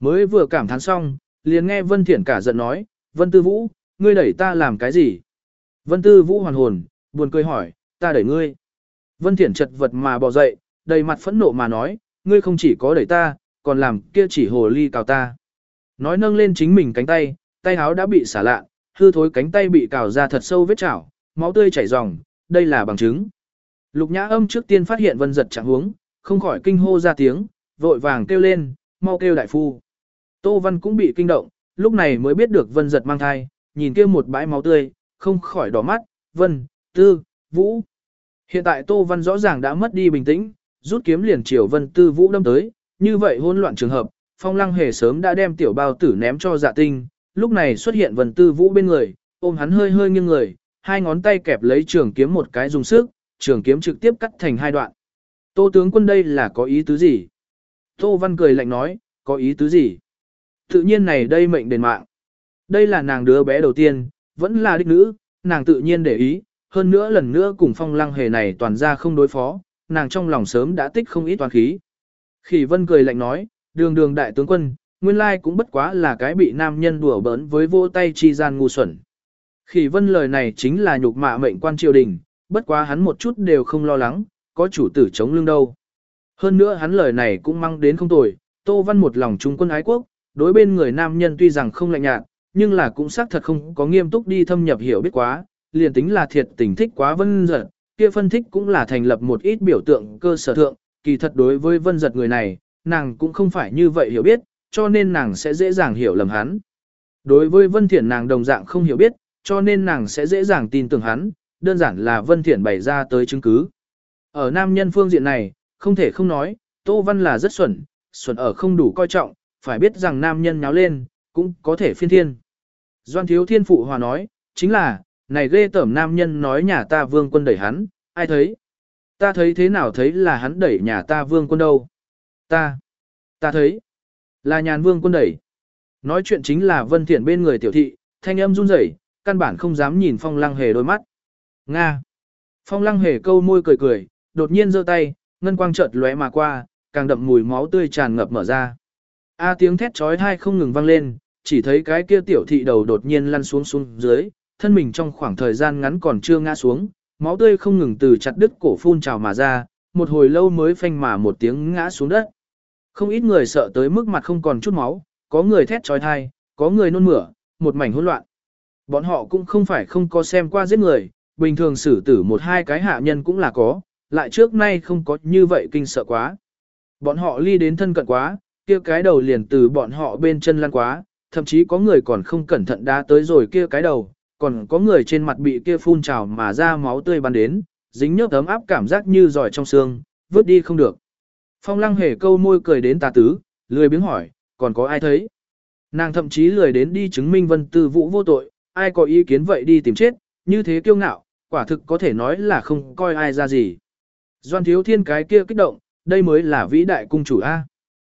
Mới vừa cảm thán xong, liền nghe Vân Thiển cả giận nói, Vân Tư Vũ, ngươi đẩy ta làm cái gì? Vân Tư Vũ hoàn hồn, buồn cười hỏi, ta đẩy ngươi. Vân Thiển chật vật mà bò dậy, đầy mặt phẫn nộ mà nói, ngươi không chỉ có đẩy ta, còn làm kia chỉ hồ ly cào ta. Nói nâng lên chính mình cánh tay, tay áo đã bị xả lạ, hư thối cánh tay bị cào ra thật sâu vết chảo, máu tươi chảy ròng, đây là bằng chứng. Lục nhã âm trước tiên phát hiện vân giật trạng huống, không khỏi kinh hô ra tiếng, vội vàng kêu lên, mau kêu đại phu. Tô Văn cũng bị kinh động, lúc này mới biết được vân giật mang thai, nhìn kia một bãi máu tươi, không khỏi đỏ mắt, vân, tư, vũ. Hiện tại Tô Văn rõ ràng đã mất đi bình tĩnh, rút kiếm liền chiều vân tư vũ đâm tới, như vậy hỗn loạn trường hợp, phong lăng hề sớm đã đem tiểu bao tử ném cho dạ tinh, lúc này xuất hiện vân tư vũ bên người, ôm hắn hơi hơi nghiêng người, hai ngón tay kẹp lấy trường kiếm một cái dùng sức, trường kiếm trực tiếp cắt thành hai đoạn. Tô tướng quân đây là có ý tứ gì? Tô văn cười lạnh nói, có ý tứ gì? Tự nhiên này đây mệnh đền mạng. Đây là nàng đứa bé đầu tiên, vẫn là đích nữ, nàng tự nhiên để ý, hơn nữa lần nữa cùng phong lăng hề này toàn ra không đối phó, nàng trong lòng sớm đã tích không ít toàn khí. Khỉ vân cười lạnh nói, đường đường đại tướng quân, nguyên lai cũng bất quá là cái bị nam nhân đùa bỡn với vô tay chi gian ngu xuẩn. Khỉ vân lời này chính là nhục mạ mệnh quan triều đình, bất quá hắn một chút đều không lo lắng, có chủ tử chống lưng đâu. Hơn nữa hắn lời này cũng mang đến không tồi, Tô Văn một lòng trung quân ái quốc, đối bên người nam nhân tuy rằng không lạnh nhạt, nhưng là cũng xác thật không có nghiêm túc đi thâm nhập hiểu biết quá, liền tính là thiệt tình thích quá vân giật, kia phân thích cũng là thành lập một ít biểu tượng cơ sở thượng, kỳ thật đối với vân giật người này, nàng cũng không phải như vậy hiểu biết, cho nên nàng sẽ dễ dàng hiểu lầm hắn. Đối với vân thiện nàng đồng dạng không hiểu biết, cho nên nàng sẽ dễ dàng tin tưởng hắn, đơn giản là vân thiện bày ra tới chứng cứ. Ở nam nhân phương diện này, không thể không nói, Tô Văn là rất xuẩn, xuẩn ở không đủ coi trọng, phải biết rằng nam nhân nháo lên, cũng có thể phiên thiên. Doan thiếu thiên phụ hòa nói, chính là, này ghê tởm nam nhân nói nhà ta vương quân đẩy hắn, ai thấy? Ta thấy thế nào thấy là hắn đẩy nhà ta vương quân đâu? Ta, ta thấy, là nhàn vương quân đẩy. Nói chuyện chính là vân thiện bên người tiểu thị, thanh âm run rẩy, căn bản không dám nhìn phong lăng hề đôi mắt. Nga. Phong lăng hề câu môi cười cười, đột nhiên giơ tay, ngân quang chợt lóe mà qua, càng đậm mùi máu tươi tràn ngập mở ra. A tiếng thét chói tai không ngừng vang lên, chỉ thấy cái kia tiểu thị đầu đột nhiên lăn xuống xuống dưới, thân mình trong khoảng thời gian ngắn còn chưa ngã xuống, máu tươi không ngừng từ chặt đứt cổ phun trào mà ra, một hồi lâu mới phanh mà một tiếng ngã xuống đất. Không ít người sợ tới mức mặt không còn chút máu, có người thét trói thai, có người nôn mửa, một mảnh hỗn loạn. Bọn họ cũng không phải không có xem qua giết người, bình thường xử tử một hai cái hạ nhân cũng là có, lại trước nay không có như vậy kinh sợ quá. Bọn họ ly đến thân cận quá, kia cái đầu liền từ bọn họ bên chân lăn quá, thậm chí có người còn không cẩn thận đá tới rồi kia cái đầu, còn có người trên mặt bị kia phun trào mà ra máu tươi bắn đến, dính nhớp ấm áp cảm giác như giỏi trong xương, vứt đi không được. Phong lăng hề câu môi cười đến tà tứ, lười biếng hỏi, còn có ai thấy? Nàng thậm chí lười đến đi chứng minh vân tư vũ vô tội, ai có ý kiến vậy đi tìm chết, như thế kiêu ngạo, quả thực có thể nói là không coi ai ra gì. Doan thiếu thiên cái kia kích động, đây mới là vĩ đại cung chủ A.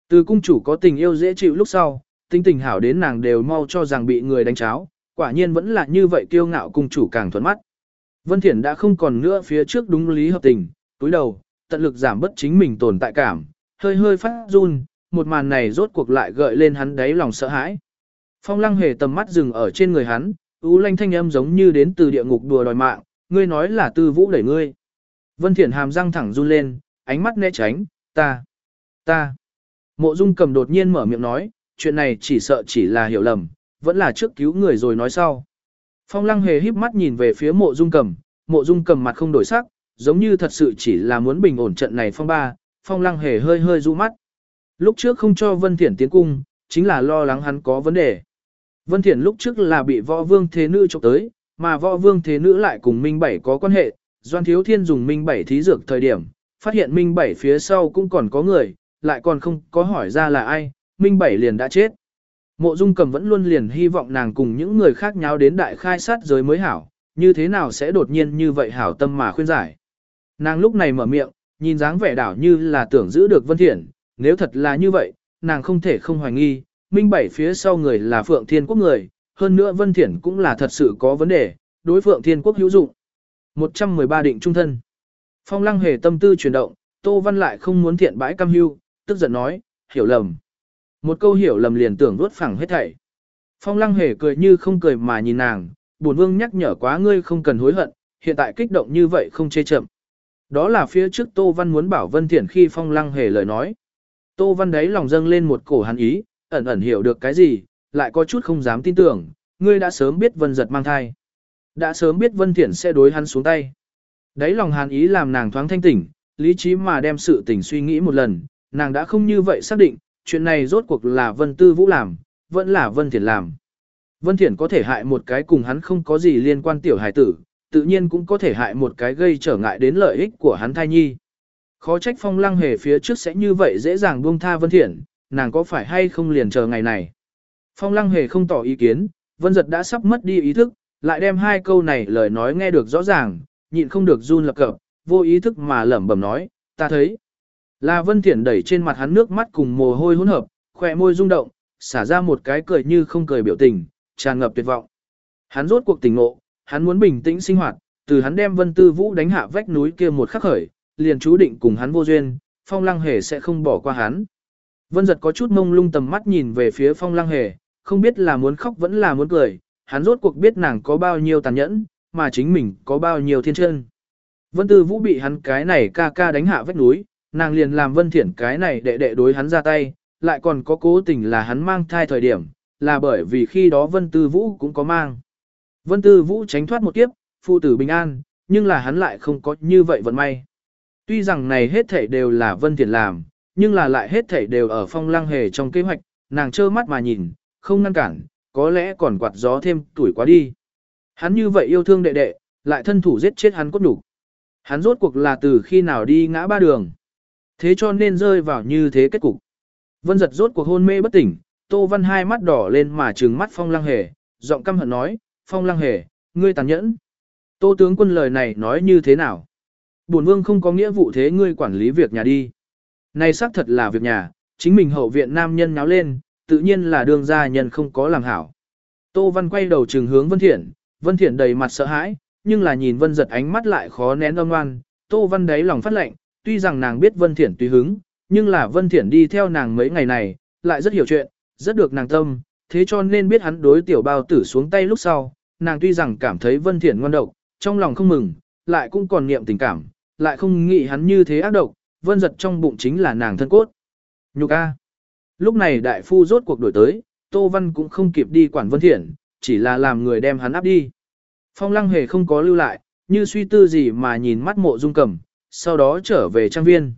Từ cung chủ có tình yêu dễ chịu lúc sau, tinh tình hảo đến nàng đều mau cho rằng bị người đánh cháo, quả nhiên vẫn là như vậy kiêu ngạo cung chủ càng thuận mắt. Vân Thiển đã không còn nữa phía trước đúng lý hợp tình, túi đầu, tận lực giảm bất chính mình tồn tại cảm, hơi hơi phát run, một màn này rốt cuộc lại gợi lên hắn đáy lòng sợ hãi. Phong lăng hề tầm mắt dừng ở trên người hắn, ú lanh thanh âm giống như đến từ địa ngục đùa đòi mạng, ngươi nói là tư vũ đẩy ngươi. Vân Thiển hàm răng thẳng run lên, ánh mắt né tránh, ta, ta. Mộ Dung cầm đột nhiên mở miệng nói, chuyện này chỉ sợ chỉ là hiểu lầm, vẫn là trước cứu người rồi nói sau. Phong lăng hề híp mắt nhìn về phía mộ Dung cầm, mộ Dung cầm mặt không đổi sắc, giống như thật sự chỉ là muốn bình ổn trận này phong ba, phong lăng hề hơi hơi du mắt. Lúc trước không cho Vân Thiển tiến cung, chính là lo lắng hắn có vấn đề. Vân Thiển lúc trước là bị võ vương thế nữ chụp tới, mà võ vương thế nữ lại cùng Minh Bảy có quan hệ, Doan Thiếu Thiên dùng Minh Bảy thí dược thời điểm, phát hiện Minh Bảy phía sau cũng còn có người, lại còn không có hỏi ra là ai, Minh Bảy liền đã chết. Mộ Dung Cầm vẫn luôn liền hy vọng nàng cùng những người khác nháo đến đại khai sát giới mới hảo, như thế nào sẽ đột nhiên như vậy hảo tâm mà khuyên giải. Nàng lúc này mở miệng, nhìn dáng vẻ đảo như là tưởng giữ được Vân Thiển, nếu thật là như vậy, nàng không thể không hoài nghi, Minh Bảy phía sau người là Phượng Thiên Quốc người, hơn nữa Vân Thiển cũng là thật sự có vấn đề, đối Phượng Thiên Quốc hữu dụng. 113 định trung thân. Phong Lăng hề tâm tư chuyển động, Tô Văn lại không muốn thiện bãi cam hưu, tức giận nói, hiểu lầm. Một câu hiểu lầm liền tưởng vuốt phẳng hết thảy. Phong Lăng hề cười như không cười mà nhìn nàng, buồn vương nhắc nhở quá ngươi không cần hối hận, hiện tại kích động như vậy không chê chậm. Đó là phía trước Tô Văn muốn bảo Vân Thiển khi Phong Lăng hề lời nói. Tô Văn đấy lòng dâng lên một cổ hắn ý, ẩn ẩn hiểu được cái gì, lại có chút không dám tin tưởng, ngươi đã sớm biết Vân giật mang thai. Đã sớm biết Vân Thiển sẽ đối hắn xuống tay. Đấy lòng hàn ý làm nàng thoáng thanh tỉnh, lý trí mà đem sự tình suy nghĩ một lần, nàng đã không như vậy xác định, chuyện này rốt cuộc là Vân Tư Vũ làm, vẫn là Vân Thiển làm. Vân Thiển có thể hại một cái cùng hắn không có gì liên quan tiểu hải tử, tự nhiên cũng có thể hại một cái gây trở ngại đến lợi ích của hắn thai nhi. Khó trách phong lăng hề phía trước sẽ như vậy dễ dàng buông tha Vân Thiển, nàng có phải hay không liền chờ ngày này. Phong lăng hề không tỏ ý kiến, Vân Giật đã sắp mất đi ý thức, lại đem hai câu này lời nói nghe được rõ ràng, nhịn không được run lập cập, vô ý thức mà lẩm bẩm nói, ta thấy. Là Vân Thiển đẩy trên mặt hắn nước mắt cùng mồ hôi hỗn hợp, khỏe môi rung động, xả ra một cái cười như không cười biểu tình, tràn ngập tuyệt vọng. Hắn rốt cuộc tỉnh ngộ, hắn muốn bình tĩnh sinh hoạt, từ hắn đem Vân Tư Vũ đánh hạ vách núi kia một khắc khởi, liền chú định cùng hắn vô duyên, Phong Lăng Hề sẽ không bỏ qua hắn. Vân giật có chút mông lung tầm mắt nhìn về phía Phong Lăng Hề, không biết là muốn khóc vẫn là muốn cười, hắn rốt cuộc biết nàng có bao nhiêu tàn nhẫn, mà chính mình có bao nhiêu thiên chân. Vân Tư Vũ bị hắn cái này ca ca đánh hạ vách núi, nàng liền làm Vân Thiển cái này đệ đệ đối hắn ra tay, lại còn có cố tình là hắn mang thai thời điểm, là bởi vì khi đó Vân Tư Vũ cũng có mang. Vân Tư Vũ tránh thoát một kiếp, phụ tử bình an, nhưng là hắn lại không có như vậy vận may. Tuy rằng này hết thảy đều là Vân Thiển làm, nhưng là lại hết thảy đều ở phong lăng hề trong kế hoạch, nàng trơ mắt mà nhìn, không ngăn cản, có lẽ còn quạt gió thêm tuổi quá đi. Hắn như vậy yêu thương đệ đệ, lại thân thủ giết chết hắn cốt đủ. Hắn rốt cuộc là từ khi nào đi ngã ba đường. Thế cho nên rơi vào như thế kết cục. Vân giật rốt cuộc hôn mê bất tỉnh, Tô Văn hai mắt đỏ lên mà trừng mắt Phong Lăng Hề, giọng căm hận nói, Phong Lăng Hề, ngươi tàn nhẫn. Tô tướng quân lời này nói như thế nào? Bổn vương không có nghĩa vụ thế ngươi quản lý việc nhà đi. Này xác thật là việc nhà, chính mình hậu viện nam nhân nháo lên, tự nhiên là đương gia nhân không có làm hảo. Tô Văn quay đầu trừng hướng Vân Thiện, Vân Thiện đầy mặt sợ hãi, nhưng là nhìn Vân giật ánh mắt lại khó nén âm ngoan. Tô Văn đấy lòng phát lệnh, tuy rằng nàng biết Vân Thiển tùy hứng, nhưng là Vân Thiển đi theo nàng mấy ngày này, lại rất hiểu chuyện, rất được nàng tâm, thế cho nên biết hắn đối tiểu bao tử xuống tay lúc sau, nàng tuy rằng cảm thấy Vân Thiển ngoan độc, trong lòng không mừng, lại cũng còn niệm tình cảm, lại không nghĩ hắn như thế ác độc, Vân giật trong bụng chính là nàng thân cốt. Nhục A. Lúc này đại phu rốt cuộc đổi tới, Tô Văn cũng không kịp đi quản Vân Thiển, chỉ là làm người đem hắn áp đi. Phong lăng hề không có lưu lại, như suy tư gì mà nhìn mắt mộ dung cầm, sau đó trở về trang viên.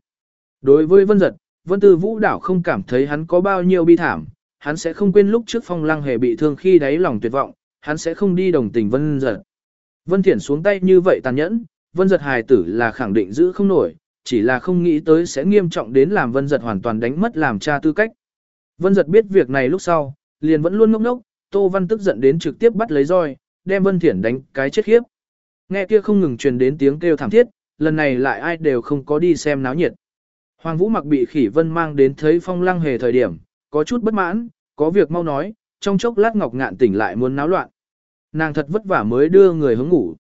Đối với Vân Giật, Vân Tư Vũ đảo không cảm thấy hắn có bao nhiêu bi thảm, hắn sẽ không quên lúc trước phong lăng hề bị thương khi đáy lòng tuyệt vọng, hắn sẽ không đi đồng tình Vân Giật. Vân Thiển xuống tay như vậy tàn nhẫn, Vân Giật hài tử là khẳng định giữ không nổi, chỉ là không nghĩ tới sẽ nghiêm trọng đến làm Vân Giật hoàn toàn đánh mất làm cha tư cách. Vân Giật biết việc này lúc sau, liền vẫn luôn ngốc ngốc, Tô Văn tức giận đến trực tiếp bắt lấy roi, đem Vân Thiển đánh cái chết khiếp. Nghe kia không ngừng truyền đến tiếng kêu thảm thiết, lần này lại ai đều không có đi xem náo nhiệt. Hoàng Vũ mặc bị khỉ vân mang đến thấy phong lăng hề thời điểm, có chút bất mãn, có việc mau nói, trong chốc lát ngọc ngạn tỉnh lại muốn náo loạn. Nàng thật vất vả mới đưa người hướng ngủ.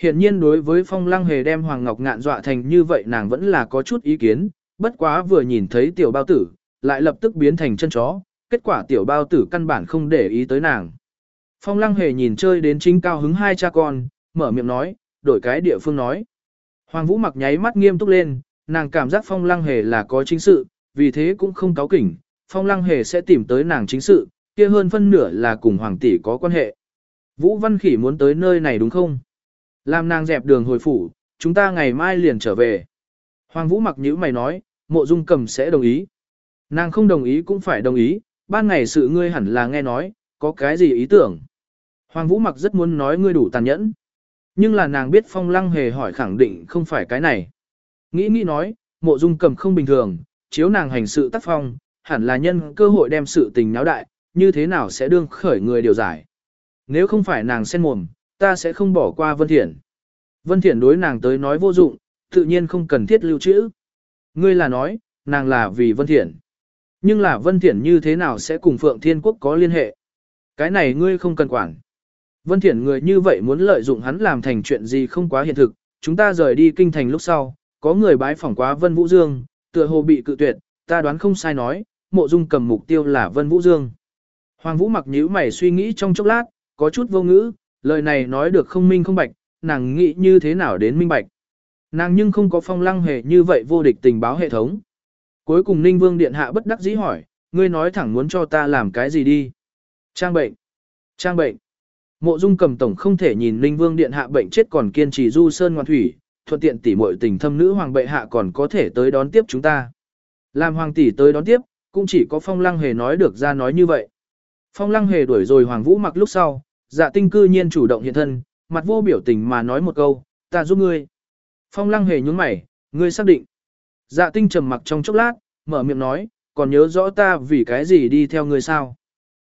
Hiện nhiên đối với phong lăng hề đem Hoàng Ngọc ngạn dọa thành như vậy nàng vẫn là có chút ý kiến, bất quá vừa nhìn thấy tiểu bao tử, lại lập tức biến thành chân chó, kết quả tiểu bao tử căn bản không để ý tới nàng. Phong lăng hề nhìn chơi đến chính cao hứng hai cha con, mở miệng nói, đổi cái địa phương nói. Hoàng Vũ mặc nháy mắt nghiêm túc lên, nàng cảm giác phong lăng hề là có chính sự, vì thế cũng không cáo kỉnh, phong lăng hề sẽ tìm tới nàng chính sự, kia hơn phân nửa là cùng hoàng tỷ có quan hệ. Vũ Văn Khỉ muốn tới nơi này đúng không? Làm nàng dẹp đường hồi phủ, chúng ta ngày mai liền trở về. Hoàng Vũ mặc nhữ mày nói, mộ dung cầm sẽ đồng ý. Nàng không đồng ý cũng phải đồng ý, ban ngày sự ngươi hẳn là nghe nói, có cái gì ý tưởng. Hoàng Vũ mặc rất muốn nói ngươi đủ tàn nhẫn. Nhưng là nàng biết phong lăng hề hỏi khẳng định không phải cái này. Nghĩ nghĩ nói, mộ dung cầm không bình thường, chiếu nàng hành sự tác phong, hẳn là nhân cơ hội đem sự tình náo đại, như thế nào sẽ đương khởi người điều giải. Nếu không phải nàng sen mồm, ta sẽ không bỏ qua Vân Thiển. Vân Thiển đối nàng tới nói vô dụng, tự nhiên không cần thiết lưu trữ. Ngươi là nói, nàng là vì Vân Thiển. Nhưng là Vân Thiển như thế nào sẽ cùng Phượng Thiên Quốc có liên hệ? Cái này ngươi không cần quản. Vân Thiển người như vậy muốn lợi dụng hắn làm thành chuyện gì không quá hiện thực, chúng ta rời đi kinh thành lúc sau, có người bái phỏng quá Vân Vũ Dương, tựa hồ bị cự tuyệt, ta đoán không sai nói, mộ dung cầm mục tiêu là Vân Vũ Dương. Hoàng Vũ mặc nhíu mày suy nghĩ trong chốc lát, có chút vô ngữ, lời này nói được không minh không bạch, nàng nghĩ như thế nào đến minh bạch. Nàng nhưng không có phong lăng hề như vậy vô địch tình báo hệ thống. Cuối cùng Ninh Vương Điện Hạ bất đắc dĩ hỏi, ngươi nói thẳng muốn cho ta làm cái gì đi. Trang bệnh. Trang bệnh. Mộ Dung cầm tổng không thể nhìn Ninh Vương Điện Hạ bệnh chết còn kiên trì du sơn ngoan thủy, thuận tiện tỉ muội tình thâm nữ hoàng bệ hạ còn có thể tới đón tiếp chúng ta. Làm hoàng tỷ tới đón tiếp, cũng chỉ có phong lăng hề nói được ra nói như vậy. Phong lăng hề đuổi rồi hoàng vũ mặc lúc sau, dạ tinh cư nhiên chủ động hiện thân, mặt vô biểu tình mà nói một câu, ta giúp ngươi. Phong lăng hề nhún mày, ngươi xác định. Dạ tinh trầm mặc trong chốc lát, mở miệng nói, còn nhớ rõ ta vì cái gì đi theo ngươi sao.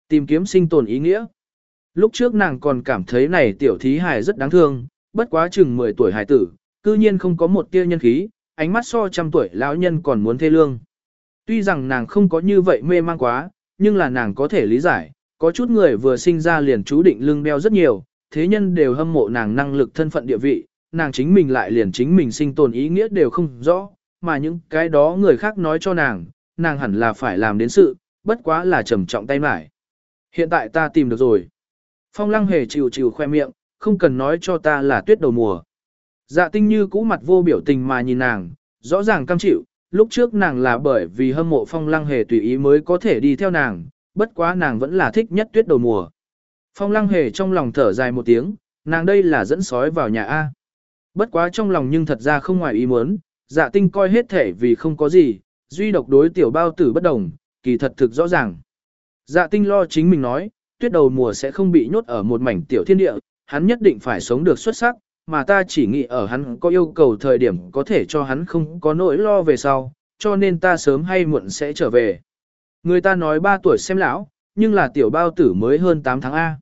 Tìm kiếm sinh tồn ý nghĩa. Lúc trước nàng còn cảm thấy này tiểu thí hài rất đáng thương, bất quá chừng 10 tuổi hài tử, cư nhiên không có một tia nhân khí, ánh mắt so trăm tuổi lão nhân còn muốn thê lương. Tuy rằng nàng không có như vậy mê mang quá, nhưng là nàng có thể lý giải, có chút người vừa sinh ra liền chú định lưng đeo rất nhiều, thế nhân đều hâm mộ nàng năng lực thân phận địa vị, nàng chính mình lại liền chính mình sinh tồn ý nghĩa đều không rõ, mà những cái đó người khác nói cho nàng, nàng hẳn là phải làm đến sự, bất quá là trầm trọng tay mải. Hiện tại ta tìm được rồi. Phong lăng hề chịu chịu khoe miệng, không cần nói cho ta là tuyết đầu mùa. Dạ tinh như cũ mặt vô biểu tình mà nhìn nàng, rõ ràng cam chịu, lúc trước nàng là bởi vì hâm mộ phong lăng hề tùy ý mới có thể đi theo nàng, bất quá nàng vẫn là thích nhất tuyết đầu mùa. Phong lăng hề trong lòng thở dài một tiếng, nàng đây là dẫn sói vào nhà A. Bất quá trong lòng nhưng thật ra không ngoài ý muốn, dạ tinh coi hết thể vì không có gì, duy độc đối tiểu bao tử bất đồng, kỳ thật thực rõ ràng. Dạ tinh lo chính mình nói, tuyết đầu mùa sẽ không bị nhốt ở một mảnh tiểu thiên địa, hắn nhất định phải sống được xuất sắc, mà ta chỉ nghĩ ở hắn có yêu cầu thời điểm có thể cho hắn không có nỗi lo về sau, cho nên ta sớm hay muộn sẽ trở về. Người ta nói 3 tuổi xem lão, nhưng là tiểu bao tử mới hơn 8 tháng A.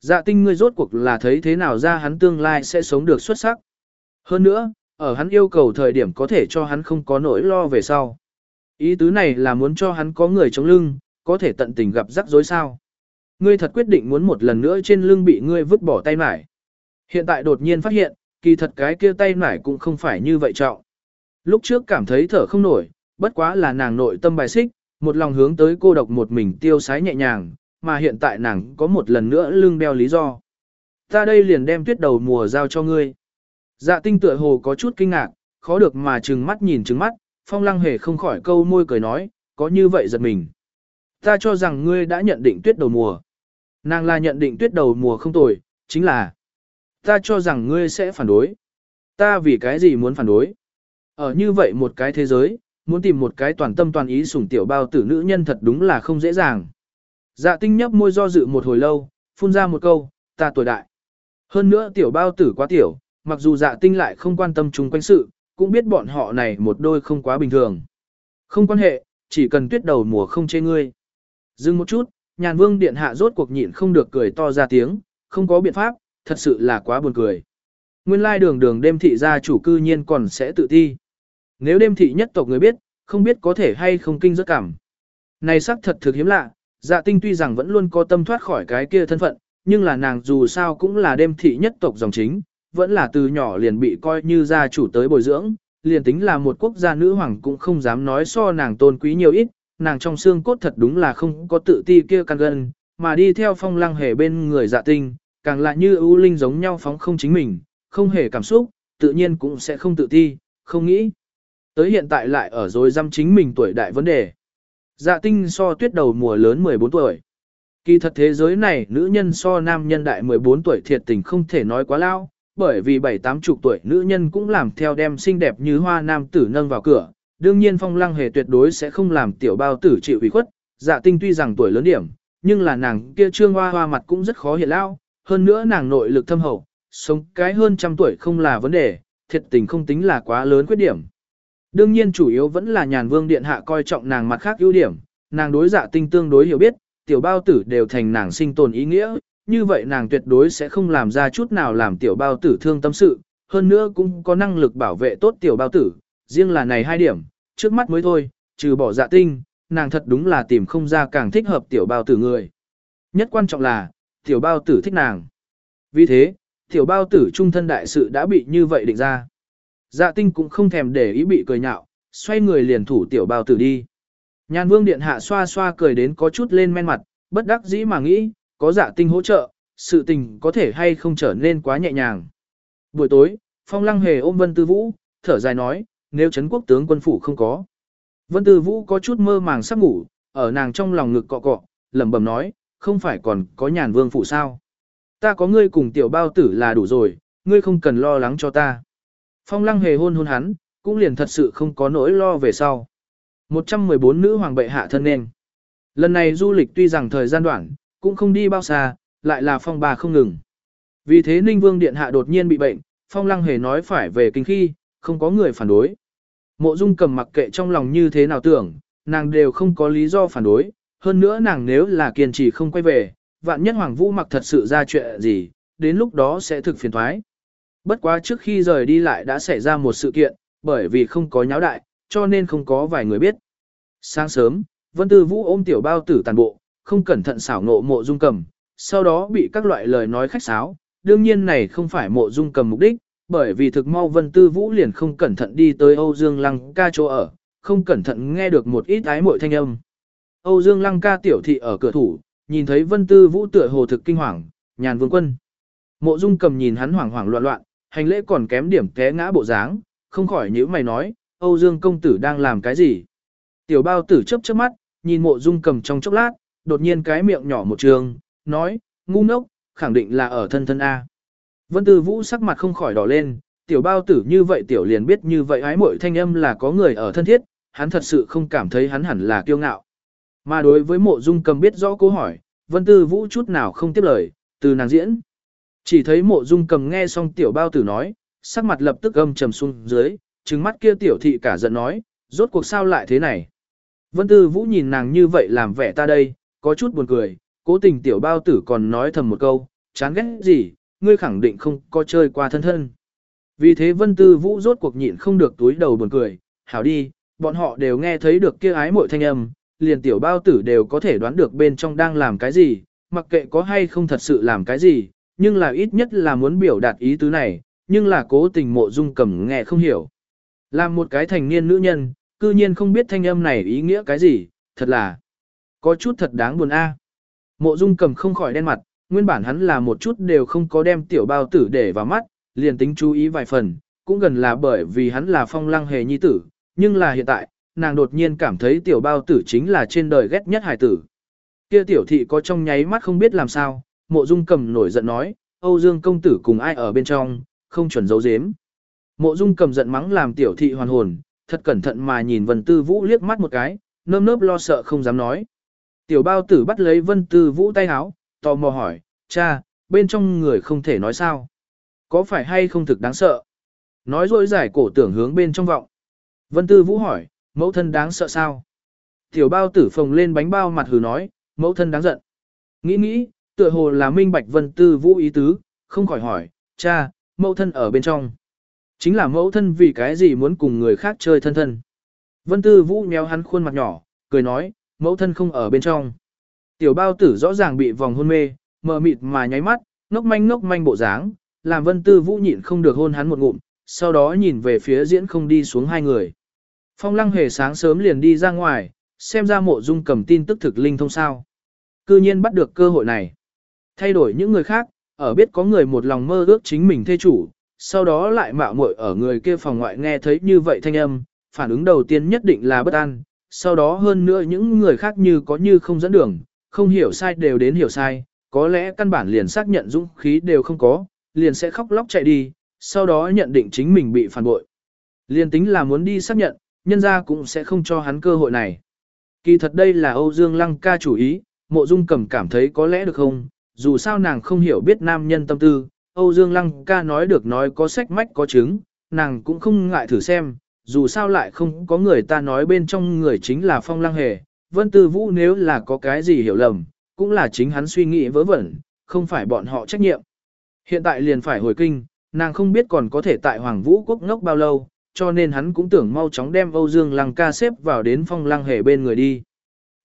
Dạ tinh ngươi rốt cuộc là thấy thế nào ra hắn tương lai sẽ sống được xuất sắc. Hơn nữa, ở hắn yêu cầu thời điểm có thể cho hắn không có nỗi lo về sau. Ý tứ này là muốn cho hắn có người chống lưng, có thể tận tình gặp rắc rối sao. Ngươi thật quyết định muốn một lần nữa trên lưng bị ngươi vứt bỏ tay mải. Hiện tại đột nhiên phát hiện, kỳ thật cái kia tay mải cũng không phải như vậy trọng. Lúc trước cảm thấy thở không nổi, bất quá là nàng nội tâm bài xích, một lòng hướng tới cô độc một mình tiêu sái nhẹ nhàng, mà hiện tại nàng có một lần nữa lưng đeo lý do. Ta đây liền đem tuyết đầu mùa giao cho ngươi. Dạ tinh tựa hồ có chút kinh ngạc, khó được mà trừng mắt nhìn trừng mắt, phong lăng hề không khỏi câu môi cười nói, có như vậy giật mình. Ta cho rằng ngươi đã nhận định tuyết đầu mùa. Nàng là nhận định tuyết đầu mùa không tồi, chính là ta cho rằng ngươi sẽ phản đối. Ta vì cái gì muốn phản đối? Ở như vậy một cái thế giới, muốn tìm một cái toàn tâm toàn ý sủng tiểu bao tử nữ nhân thật đúng là không dễ dàng. Dạ tinh nhấp môi do dự một hồi lâu, phun ra một câu, ta tuổi đại. Hơn nữa tiểu bao tử quá tiểu, mặc dù dạ tinh lại không quan tâm chung quanh sự, cũng biết bọn họ này một đôi không quá bình thường. Không quan hệ, chỉ cần tuyết đầu mùa không chê ngươi. Dừng một chút, nhàn vương điện hạ rốt cuộc nhịn không được cười to ra tiếng, không có biện pháp, thật sự là quá buồn cười. Nguyên lai đường đường đêm thị gia chủ cư nhiên còn sẽ tự thi, Nếu đêm thị nhất tộc người biết, không biết có thể hay không kinh rất cảm. Này sắc thật thực hiếm lạ, dạ tinh tuy rằng vẫn luôn có tâm thoát khỏi cái kia thân phận, nhưng là nàng dù sao cũng là đêm thị nhất tộc dòng chính, vẫn là từ nhỏ liền bị coi như gia chủ tới bồi dưỡng, liền tính là một quốc gia nữ hoàng cũng không dám nói so nàng tôn quý nhiều ít, nàng trong xương cốt thật đúng là không có tự ti kia căn gân, mà đi theo phong lăng hề bên người dạ tinh, càng lại như ưu linh giống nhau phóng không chính mình, không hề cảm xúc, tự nhiên cũng sẽ không tự ti, không nghĩ. Tới hiện tại lại ở rồi dăm chính mình tuổi đại vấn đề. Dạ tinh so tuyết đầu mùa lớn 14 tuổi. Kỳ thật thế giới này nữ nhân so nam nhân đại 14 tuổi thiệt tình không thể nói quá lao, bởi vì bảy tám chục tuổi nữ nhân cũng làm theo đem xinh đẹp như hoa nam tử nâng vào cửa. Đương nhiên phong lăng hề tuyệt đối sẽ không làm tiểu bao tử chịu ủy khuất, dạ tinh tuy rằng tuổi lớn điểm, nhưng là nàng kia trương hoa hoa mặt cũng rất khó hiện lao, hơn nữa nàng nội lực thâm hậu, sống cái hơn trăm tuổi không là vấn đề, thiệt tình không tính là quá lớn khuyết điểm. Đương nhiên chủ yếu vẫn là nhàn vương điện hạ coi trọng nàng mặt khác ưu điểm, nàng đối dạ tinh tương đối hiểu biết, tiểu bao tử đều thành nàng sinh tồn ý nghĩa, như vậy nàng tuyệt đối sẽ không làm ra chút nào làm tiểu bao tử thương tâm sự, hơn nữa cũng có năng lực bảo vệ tốt tiểu bao tử, riêng là này hai điểm, trước mắt mới thôi, trừ bỏ dạ tinh, nàng thật đúng là tìm không ra càng thích hợp tiểu bao tử người. Nhất quan trọng là, tiểu bao tử thích nàng. Vì thế, tiểu bao tử trung thân đại sự đã bị như vậy định ra. Dạ tinh cũng không thèm để ý bị cười nhạo, xoay người liền thủ tiểu bao tử đi. Nhàn vương điện hạ xoa xoa cười đến có chút lên men mặt, bất đắc dĩ mà nghĩ, có dạ tinh hỗ trợ, sự tình có thể hay không trở nên quá nhẹ nhàng. Buổi tối, phong lăng hề ôm vân tư vũ, thở dài nói, nếu Trấn quốc tướng quân phủ không có. Vân tư vũ có chút mơ màng sắp ngủ, ở nàng trong lòng ngực cọ cọ, lẩm bẩm nói, không phải còn có nhàn vương phủ sao. Ta có ngươi cùng tiểu bao tử là đủ rồi, ngươi không cần lo lắng cho ta. Phong lăng hề hôn hôn hắn, cũng liền thật sự không có nỗi lo về sau. 114 nữ hoàng bệ hạ thân nên. Lần này du lịch tuy rằng thời gian đoạn, cũng không đi bao xa, lại là phong bà không ngừng. Vì thế Ninh Vương Điện Hạ đột nhiên bị bệnh, phong lăng hề nói phải về kinh khi, không có người phản đối. Mộ Dung cầm mặc kệ trong lòng như thế nào tưởng, nàng đều không có lý do phản đối, hơn nữa nàng nếu là kiên trì không quay về, vạn nhất Hoàng Vũ mặc thật sự ra chuyện gì, đến lúc đó sẽ thực phiền thoái. Bất quá trước khi rời đi lại đã xảy ra một sự kiện, bởi vì không có nháo đại, cho nên không có vài người biết. Sáng sớm, Vân Tư Vũ ôm tiểu bao tử tàn bộ, không cẩn thận xảo ngộ mộ dung cầm, sau đó bị các loại lời nói khách sáo. Đương nhiên này không phải mộ dung cầm mục đích, bởi vì thực mau Vân Tư Vũ liền không cẩn thận đi tới Âu Dương Lăng ca chỗ ở, không cẩn thận nghe được một ít ái mội thanh âm. Âu Dương Lăng ca tiểu thị ở cửa thủ, nhìn thấy Vân Tư Vũ tựa hồ thực kinh hoàng, nhàn vương quân. Mộ dung cầm nhìn hắn hoảng hoảng loạn loạn, hành lễ còn kém điểm té ngã bộ dáng, không khỏi nhíu mày nói, Âu Dương công tử đang làm cái gì? Tiểu bao tử chấp chớp mắt, nhìn mộ dung cầm trong chốc lát, đột nhiên cái miệng nhỏ một trường, nói, ngu ngốc, khẳng định là ở thân thân A. Vân Tư Vũ sắc mặt không khỏi đỏ lên, tiểu bao tử như vậy tiểu liền biết như vậy ái muội thanh âm là có người ở thân thiết, hắn thật sự không cảm thấy hắn hẳn là kiêu ngạo. Mà đối với mộ dung cầm biết rõ câu hỏi, Vân Tư Vũ chút nào không tiếp lời, từ nàng diễn. Chỉ thấy mộ dung cầm nghe xong tiểu bao tử nói, sắc mặt lập tức âm trầm xuống dưới, trừng mắt kia tiểu thị cả giận nói, rốt cuộc sao lại thế này. Vân Tư Vũ nhìn nàng như vậy làm vẻ ta đây, có chút buồn cười, cố tình tiểu bao tử còn nói thầm một câu, chán ghét gì, ngươi khẳng định không có chơi qua thân thân. Vì thế Vân Tư Vũ rốt cuộc nhịn không được túi đầu buồn cười, hảo đi, bọn họ đều nghe thấy được kia ái mội thanh âm, liền tiểu bao tử đều có thể đoán được bên trong đang làm cái gì, mặc kệ có hay không thật sự làm cái gì, nhưng là ít nhất là muốn biểu đạt ý tứ này, nhưng là cố tình mộ dung cầm nghe không hiểu. Làm một cái thành niên nữ nhân, cư nhiên không biết thanh âm này ý nghĩa cái gì, thật là có chút thật đáng buồn a. Mộ Dung cầm không khỏi đen mặt, nguyên bản hắn là một chút đều không có đem tiểu bao tử để vào mắt, liền tính chú ý vài phần, cũng gần là bởi vì hắn là phong lăng hề nhi tử, nhưng là hiện tại, nàng đột nhiên cảm thấy tiểu bao tử chính là trên đời ghét nhất hải tử. Kia tiểu thị có trong nháy mắt không biết làm sao, mộ dung cầm nổi giận nói, Âu Dương công tử cùng ai ở bên trong, không chuẩn giấu giếm. Mộ dung cầm giận mắng làm tiểu thị hoàn hồn, thật cẩn thận mà nhìn Vân Tư Vũ liếc mắt một cái, nơm nớp lo sợ không dám nói. Tiểu bao tử bắt lấy Vân Tư Vũ tay háo, tò mò hỏi, cha, bên trong người không thể nói sao. Có phải hay không thực đáng sợ? Nói dối giải cổ tưởng hướng bên trong vọng. Vân Tư Vũ hỏi, mẫu thân đáng sợ sao? Tiểu bao tử phồng lên bánh bao mặt hừ nói, mẫu thân đáng giận. Nghĩ nghĩ, tựa hồ là minh bạch Vân Tư Vũ ý tứ, không khỏi hỏi, cha, mẫu thân ở bên trong. Chính là mẫu thân vì cái gì muốn cùng người khác chơi thân thân. Vân Tư Vũ nhéo hắn khuôn mặt nhỏ, cười nói, mẫu thân không ở bên trong. Tiểu bao tử rõ ràng bị vòng hôn mê, mờ mịt mà nháy mắt, ngốc manh ngốc manh bộ dáng, làm Vân Tư Vũ nhịn không được hôn hắn một ngụm, sau đó nhìn về phía diễn không đi xuống hai người. Phong lăng hề sáng sớm liền đi ra ngoài, xem ra mộ dung cầm tin tức thực linh thông sao. Cư nhiên bắt được cơ hội này. Thay đổi những người khác, ở biết có người một lòng mơ ước chính mình thê chủ, sau đó lại mạo muội ở người kia phòng ngoại nghe thấy như vậy thanh âm, phản ứng đầu tiên nhất định là bất an, sau đó hơn nữa những người khác như có như không dẫn đường, không hiểu sai đều đến hiểu sai, có lẽ căn bản liền xác nhận dũng khí đều không có, liền sẽ khóc lóc chạy đi, sau đó nhận định chính mình bị phản bội. Liền tính là muốn đi xác nhận, nhân ra cũng sẽ không cho hắn cơ hội này. Kỳ thật đây là Âu Dương Lăng ca chủ ý, mộ dung cầm cảm thấy có lẽ được không, dù sao nàng không hiểu biết nam nhân tâm tư, Âu Dương Lăng ca nói được nói có sách mách có chứng, nàng cũng không ngại thử xem, dù sao lại không có người ta nói bên trong người chính là phong lăng hề, vân tư vũ nếu là có cái gì hiểu lầm, cũng là chính hắn suy nghĩ vớ vẩn, không phải bọn họ trách nhiệm. Hiện tại liền phải hồi kinh, nàng không biết còn có thể tại Hoàng Vũ Quốc ngốc bao lâu, cho nên hắn cũng tưởng mau chóng đem Âu Dương Lăng ca xếp vào đến phong lăng hề bên người đi.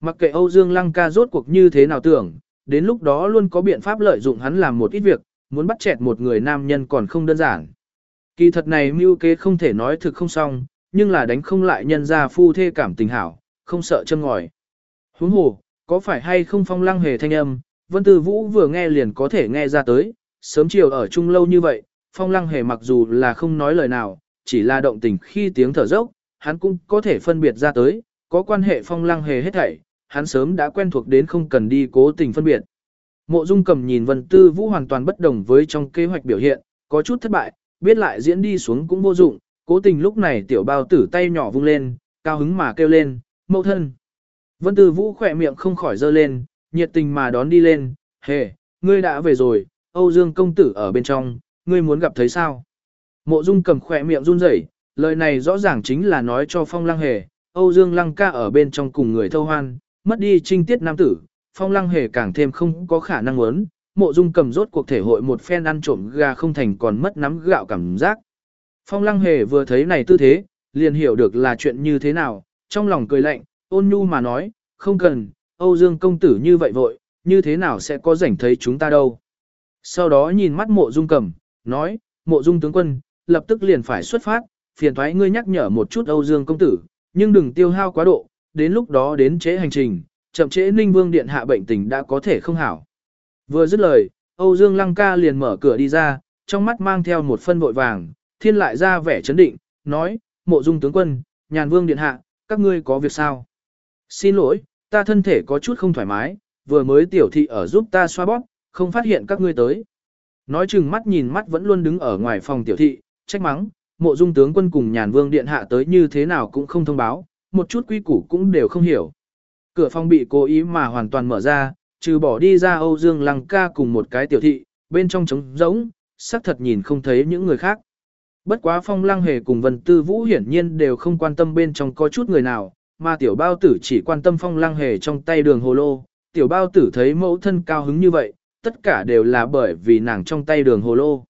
Mặc kệ Âu Dương Lăng ca rốt cuộc như thế nào tưởng, đến lúc đó luôn có biện pháp lợi dụng hắn làm một ít việc, muốn bắt chẹt một người nam nhân còn không đơn giản. Kỳ thật này mưu kế không thể nói thực không xong, nhưng là đánh không lại nhân ra phu thê cảm tình hảo, không sợ châm ngòi. Huống hồ, có phải hay không phong lăng hề thanh âm, Vân Tư Vũ vừa nghe liền có thể nghe ra tới, sớm chiều ở chung lâu như vậy, phong lăng hề mặc dù là không nói lời nào, chỉ là động tình khi tiếng thở dốc, hắn cũng có thể phân biệt ra tới, có quan hệ phong lăng hề hết thảy, hắn sớm đã quen thuộc đến không cần đi cố tình phân biệt. Mộ Dung Cầm nhìn Vân Tư Vũ hoàn toàn bất đồng với trong kế hoạch biểu hiện, có chút thất bại, biết lại diễn đi xuống cũng vô dụng, cố tình lúc này tiểu bao tử tay nhỏ vung lên, cao hứng mà kêu lên, mẫu thân. Vân Tư Vũ khỏe miệng không khỏi dơ lên, nhiệt tình mà đón đi lên, hề, ngươi đã về rồi, Âu Dương công tử ở bên trong, ngươi muốn gặp thấy sao? Mộ Dung cầm khỏe miệng run rẩy, lời này rõ ràng chính là nói cho Phong Lăng Hề, Âu Dương Lăng ca ở bên trong cùng người thâu hoan, mất đi trinh tiết nam tử, Phong Lăng Hề càng thêm không có khả năng muốn, Mộ Dung cầm rốt cuộc thể hội một phen ăn trộm gà không thành còn mất nắm gạo cảm giác. Phong Lăng Hề vừa thấy này tư thế, liền hiểu được là chuyện như thế nào, trong lòng cười lạnh, ôn nhu mà nói, không cần, Âu Dương công tử như vậy vội, như thế nào sẽ có rảnh thấy chúng ta đâu. Sau đó nhìn mắt mộ dung cầm, nói, mộ dung tướng quân, lập tức liền phải xuất phát, phiền thoái ngươi nhắc nhở một chút Âu Dương công tử, nhưng đừng tiêu hao quá độ, đến lúc đó đến trễ hành trình, chậm trễ Ninh Vương Điện hạ bệnh tình đã có thể không hảo. Vừa dứt lời, Âu Dương Lăng ca liền mở cửa đi ra, trong mắt mang theo một phân vội vàng, thiên lại ra vẻ chấn định, nói, mộ dung tướng quân, nhàn Vương Điện hạ, các ngươi có việc sao? Xin lỗi, ta thân thể có chút không thoải mái, vừa mới tiểu thị ở giúp ta xoa bóp, không phát hiện các ngươi tới. Nói chừng mắt nhìn mắt vẫn luôn đứng ở ngoài phòng tiểu thị, trách mắng, mộ dung tướng quân cùng nhàn vương điện hạ tới như thế nào cũng không thông báo, một chút quy củ cũng đều không hiểu. Cửa phòng bị cố ý mà hoàn toàn mở ra, trừ bỏ đi ra Âu Dương Lăng ca cùng một cái tiểu thị, bên trong trống rỗng, xác thật nhìn không thấy những người khác. Bất quá phong lăng hề cùng vân tư vũ hiển nhiên đều không quan tâm bên trong có chút người nào, mà tiểu bao tử chỉ quan tâm phong lăng hề trong tay đường hồ lô. Tiểu bao tử thấy mẫu thân cao hứng như vậy, tất cả đều là bởi vì nàng trong tay đường hồ lô.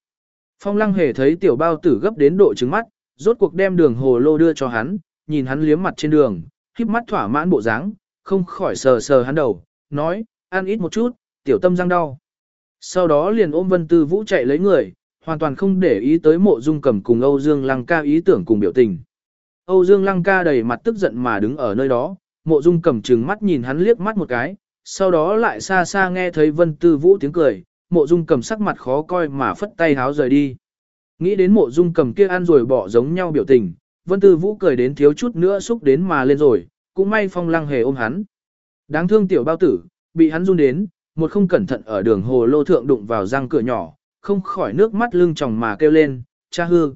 Phong lăng hề thấy tiểu bao tử gấp đến độ trứng mắt, rốt cuộc đem đường hồ lô đưa cho hắn, nhìn hắn liếm mặt trên đường, híp mắt thỏa mãn bộ dáng, không khỏi sờ sờ hắn đầu, nói, ăn ít một chút, tiểu tâm răng đau. Sau đó liền ôm Vân Tư Vũ chạy lấy người, hoàn toàn không để ý tới mộ dung cầm cùng Âu Dương Lăng ca ý tưởng cùng biểu tình. Âu Dương Lăng ca đầy mặt tức giận mà đứng ở nơi đó, mộ dung cầm trừng mắt nhìn hắn liếc mắt một cái, sau đó lại xa xa nghe thấy Vân Tư Vũ tiếng cười, mộ dung cầm sắc mặt khó coi mà phất tay háo rời đi. Nghĩ đến mộ dung cầm kia ăn rồi bỏ giống nhau biểu tình, Vân Tư Vũ cười đến thiếu chút nữa xúc đến mà lên rồi, cũng may phong lăng hề ôm hắn. Đáng thương tiểu bao tử, bị hắn run đến, một không cẩn thận ở đường hồ lô thượng đụng vào răng cửa nhỏ, không khỏi nước mắt lưng tròng mà kêu lên, cha hư.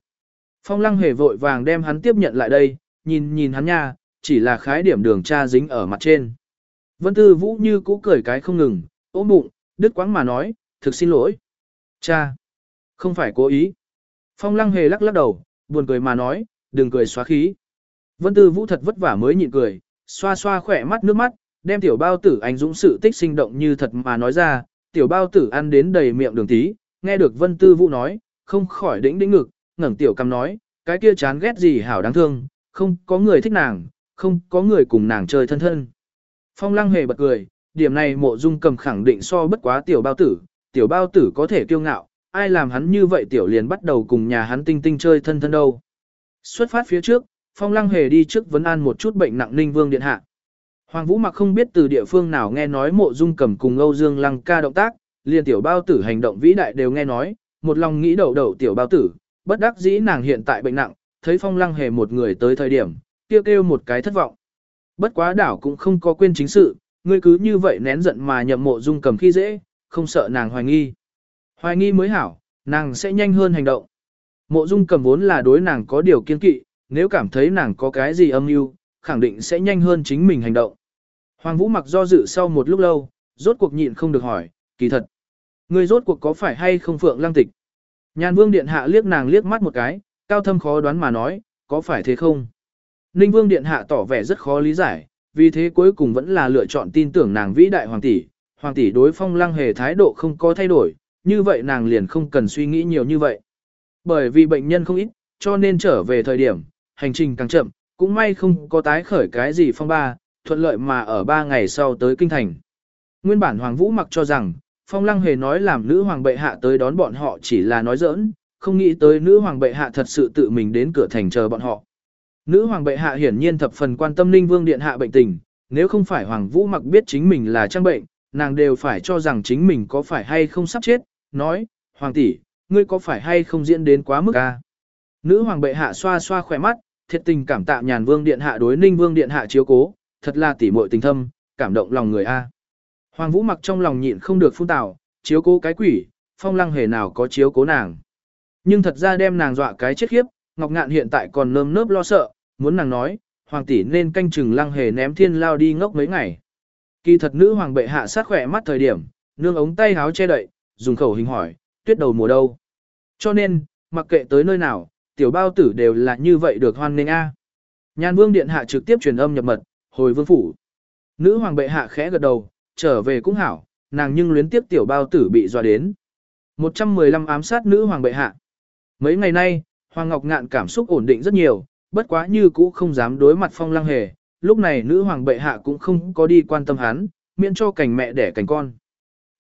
Phong lăng hề vội vàng đem hắn tiếp nhận lại đây, nhìn nhìn hắn nha, chỉ là khái điểm đường cha dính ở mặt trên. Vân Tư Vũ như cũ cười cái không ngừng, ôm bụng, đứt quãng mà nói, thực xin lỗi. Cha, không phải cố ý. Phong Lăng hề lắc lắc đầu, buồn cười mà nói, đừng cười xóa khí. Vân Tư Vũ thật vất vả mới nhịn cười, xoa xoa khỏe mắt nước mắt, đem tiểu bao tử anh dũng sự tích sinh động như thật mà nói ra, tiểu bao tử ăn đến đầy miệng đường tí, nghe được Vân Tư Vũ nói, không khỏi đĩnh đĩnh ngực, ngẩng tiểu cầm nói, cái kia chán ghét gì hảo đáng thương, không có người thích nàng, không có người cùng nàng chơi thân thân. Phong lăng hề bật cười, điểm này mộ dung cầm khẳng định so bất quá tiểu bao tử, tiểu bao tử có thể kiêu ngạo, ai làm hắn như vậy tiểu liền bắt đầu cùng nhà hắn tinh tinh chơi thân thân đâu. Xuất phát phía trước, phong lăng hề đi trước vấn an một chút bệnh nặng ninh vương điện hạ. Hoàng Vũ mặc không biết từ địa phương nào nghe nói mộ dung cầm cùng Âu Dương Lăng ca động tác, liền tiểu bao tử hành động vĩ đại đều nghe nói, một lòng nghĩ đầu đầu tiểu bao tử, bất đắc dĩ nàng hiện tại bệnh nặng, thấy phong lăng hề một người tới thời điểm, kêu kêu một cái thất vọng. Bất quá đảo cũng không có quên chính sự, ngươi cứ như vậy nén giận mà nhậm mộ dung cầm khi dễ, không sợ nàng hoài nghi. Hoài nghi mới hảo, nàng sẽ nhanh hơn hành động. Mộ dung cầm vốn là đối nàng có điều kiên kỵ, nếu cảm thấy nàng có cái gì âm mưu, khẳng định sẽ nhanh hơn chính mình hành động. Hoàng Vũ mặc do dự sau một lúc lâu, rốt cuộc nhịn không được hỏi, kỳ thật. Ngươi rốt cuộc có phải hay không phượng lăng tịch? Nhan vương điện hạ liếc nàng liếc mắt một cái, cao thâm khó đoán mà nói, có phải thế không? Ninh vương điện hạ tỏ vẻ rất khó lý giải, vì thế cuối cùng vẫn là lựa chọn tin tưởng nàng vĩ đại hoàng tỷ. Hoàng tỷ đối phong lăng hề thái độ không có thay đổi, như vậy nàng liền không cần suy nghĩ nhiều như vậy. Bởi vì bệnh nhân không ít, cho nên trở về thời điểm, hành trình càng chậm, cũng may không có tái khởi cái gì phong ba, thuận lợi mà ở ba ngày sau tới kinh thành. Nguyên bản Hoàng Vũ mặc cho rằng, Phong Lăng hề nói làm nữ hoàng bệ hạ tới đón bọn họ chỉ là nói giỡn, không nghĩ tới nữ hoàng bệ hạ thật sự tự mình đến cửa thành chờ bọn họ. Nữ hoàng bệ hạ hiển nhiên thập phần quan tâm Ninh Vương điện hạ bệnh tình, nếu không phải Hoàng Vũ mặc biết chính mình là trang bệnh, nàng đều phải cho rằng chính mình có phải hay không sắp chết, nói, Hoàng tỷ, ngươi có phải hay không diễn đến quá mức a? Nữ hoàng bệ hạ xoa xoa khỏe mắt, thiệt tình cảm tạ nhàn vương điện hạ đối Ninh Vương điện hạ chiếu cố, thật là tỉ muội tình thâm, cảm động lòng người a. Hoàng Vũ mặc trong lòng nhịn không được phun tào, chiếu cố cái quỷ, phong lăng hề nào có chiếu cố nàng. Nhưng thật ra đem nàng dọa cái chết khiếp, Ngọc Ngạn hiện tại còn nơm nớp lo sợ, muốn nàng nói, hoàng tỷ nên canh chừng lăng hề ném thiên lao đi ngốc mấy ngày. Kỳ thật nữ hoàng bệ hạ sát khỏe mắt thời điểm, nương ống tay háo che đậy, dùng khẩu hình hỏi, tuyết đầu mùa đâu. Cho nên, mặc kệ tới nơi nào, tiểu bao tử đều là như vậy được hoan nghênh a. À. Nhan vương điện hạ trực tiếp truyền âm nhập mật, hồi vương phủ. Nữ hoàng bệ hạ khẽ gật đầu, trở về cũng hảo, nàng nhưng luyến tiếp tiểu bao tử bị dọa đến. 115 ám sát nữ hoàng bệ hạ. Mấy ngày nay, Hoàng Ngọc Ngạn cảm xúc ổn định rất nhiều, bất quá như cũ không dám đối mặt phong lăng hề, lúc này nữ hoàng bệ hạ cũng không có đi quan tâm hắn, miễn cho cảnh mẹ đẻ cảnh con.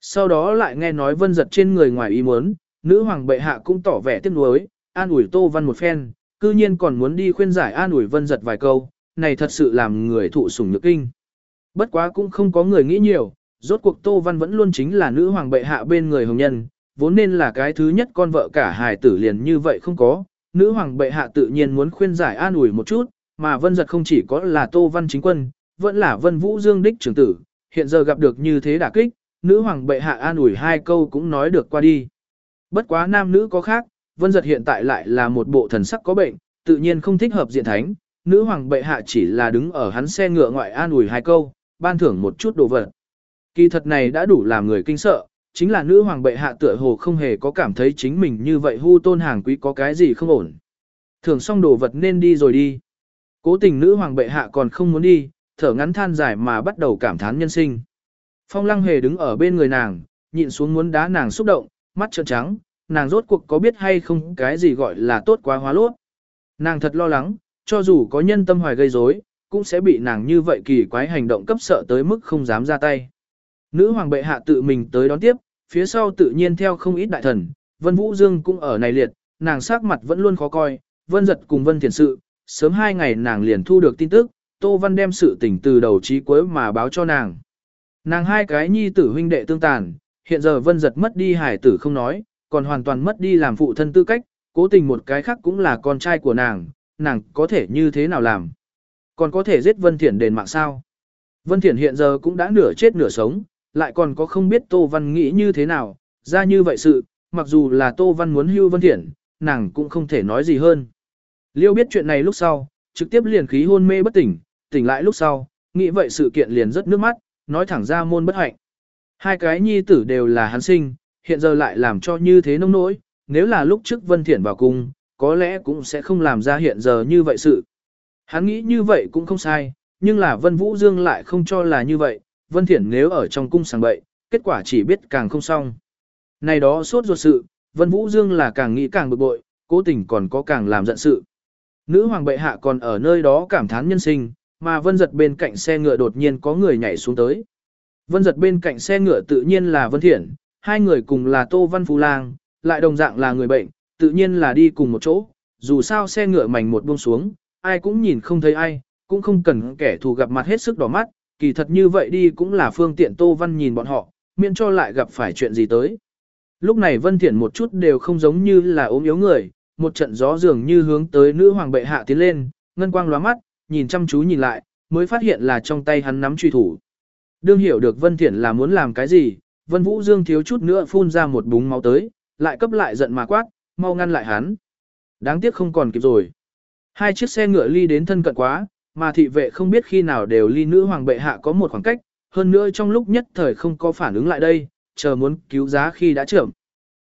Sau đó lại nghe nói vân giật trên người ngoài ý muốn, nữ hoàng bệ hạ cũng tỏ vẻ tiếc nuối, an ủi Tô Văn một phen, cư nhiên còn muốn đi khuyên giải an ủi vân giật vài câu, này thật sự làm người thụ sủng nhược kinh. Bất quá cũng không có người nghĩ nhiều, rốt cuộc Tô Văn vẫn luôn chính là nữ hoàng bệ hạ bên người hồng nhân, vốn nên là cái thứ nhất con vợ cả hài tử liền như vậy không có, nữ hoàng bệ hạ tự nhiên muốn khuyên giải an ủi một chút, mà vân giật không chỉ có là Tô Văn chính quân, vẫn là vân vũ dương đích trưởng tử, hiện giờ gặp được như thế đả kích, nữ hoàng bệ hạ an ủi hai câu cũng nói được qua đi. Bất quá nam nữ có khác, vân giật hiện tại lại là một bộ thần sắc có bệnh, tự nhiên không thích hợp diện thánh, nữ hoàng bệ hạ chỉ là đứng ở hắn xe ngựa ngoại an ủi hai câu, ban thưởng một chút đồ vật. Kỳ thật này đã đủ làm người kinh sợ, chính là nữ hoàng bệ hạ tựa hồ không hề có cảm thấy chính mình như vậy hu tôn hàng quý có cái gì không ổn. Thưởng xong đồ vật nên đi rồi đi. Cố tình nữ hoàng bệ hạ còn không muốn đi, thở ngắn than dài mà bắt đầu cảm thán nhân sinh. Phong lăng hề đứng ở bên người nàng, nhịn xuống muốn đá nàng xúc động, mắt trợn trắng, nàng rốt cuộc có biết hay không cái gì gọi là tốt quá hóa lốt. Nàng thật lo lắng, cho dù có nhân tâm hoài gây rối, cũng sẽ bị nàng như vậy kỳ quái hành động cấp sợ tới mức không dám ra tay. Nữ hoàng bệ hạ tự mình tới đón tiếp, phía sau tự nhiên theo không ít đại thần, Vân Vũ Dương cũng ở này liệt, nàng sắc mặt vẫn luôn khó coi, Vân Giật cùng Vân Thiền Sự, sớm hai ngày nàng liền thu được tin tức, Tô Văn đem sự tình từ đầu chí cuối mà báo cho nàng. Nàng hai cái nhi tử huynh đệ tương tàn, hiện giờ Vân Giật mất đi hải tử không nói, còn hoàn toàn mất đi làm phụ thân tư cách, cố tình một cái khác cũng là con trai của nàng, nàng có thể như thế nào làm. Còn có thể giết Vân Thiển đền mạng sao? Vân Thiển hiện giờ cũng đã nửa chết nửa sống, lại còn có không biết Tô Văn nghĩ như thế nào, ra như vậy sự, mặc dù là Tô Văn muốn hưu Vân Thiển, nàng cũng không thể nói gì hơn. Liêu biết chuyện này lúc sau, trực tiếp liền khí hôn mê bất tỉnh, tỉnh lại lúc sau, nghĩ vậy sự kiện liền rất nước mắt, nói thẳng ra môn bất hạnh. Hai cái nhi tử đều là hắn sinh, hiện giờ lại làm cho như thế nông nỗi, nếu là lúc trước Vân Thiển vào cung, có lẽ cũng sẽ không làm ra hiện giờ như vậy sự. Hắn nghĩ như vậy cũng không sai, nhưng là Vân Vũ Dương lại không cho là như vậy, Vân Thiển nếu ở trong cung sàng bậy, kết quả chỉ biết càng không xong. Này đó suốt ruột sự, Vân Vũ Dương là càng nghĩ càng bực bội, cố tình còn có càng làm giận sự. Nữ hoàng bệ hạ còn ở nơi đó cảm thán nhân sinh, mà Vân giật bên cạnh xe ngựa đột nhiên có người nhảy xuống tới. Vân giật bên cạnh xe ngựa tự nhiên là Vân Thiển, hai người cùng là Tô Văn Phú Lang, lại đồng dạng là người bệnh, tự nhiên là đi cùng một chỗ, dù sao xe ngựa mảnh một buông xuống, ai cũng nhìn không thấy ai, cũng không cần kẻ thù gặp mặt hết sức đỏ mắt, kỳ thật như vậy đi cũng là phương tiện Tô Văn nhìn bọn họ, miễn cho lại gặp phải chuyện gì tới. Lúc này Vân Thiển một chút đều không giống như là ốm yếu người, một trận gió dường như hướng tới nữ hoàng bệ hạ tiến lên, ngân quang lóa mắt, nhìn chăm chú nhìn lại, mới phát hiện là trong tay hắn nắm truy thủ. Đương hiểu được Vân Thiển là muốn làm cái gì, Vân Vũ Dương thiếu chút nữa phun ra một búng máu tới, lại cấp lại giận mà quát, mau ngăn lại hắn. Đáng tiếc không còn kịp rồi. Hai chiếc xe ngựa ly đến thân cận quá, mà thị vệ không biết khi nào đều ly nữ hoàng bệ hạ có một khoảng cách, hơn nữa trong lúc nhất thời không có phản ứng lại đây, chờ muốn cứu giá khi đã trưởng.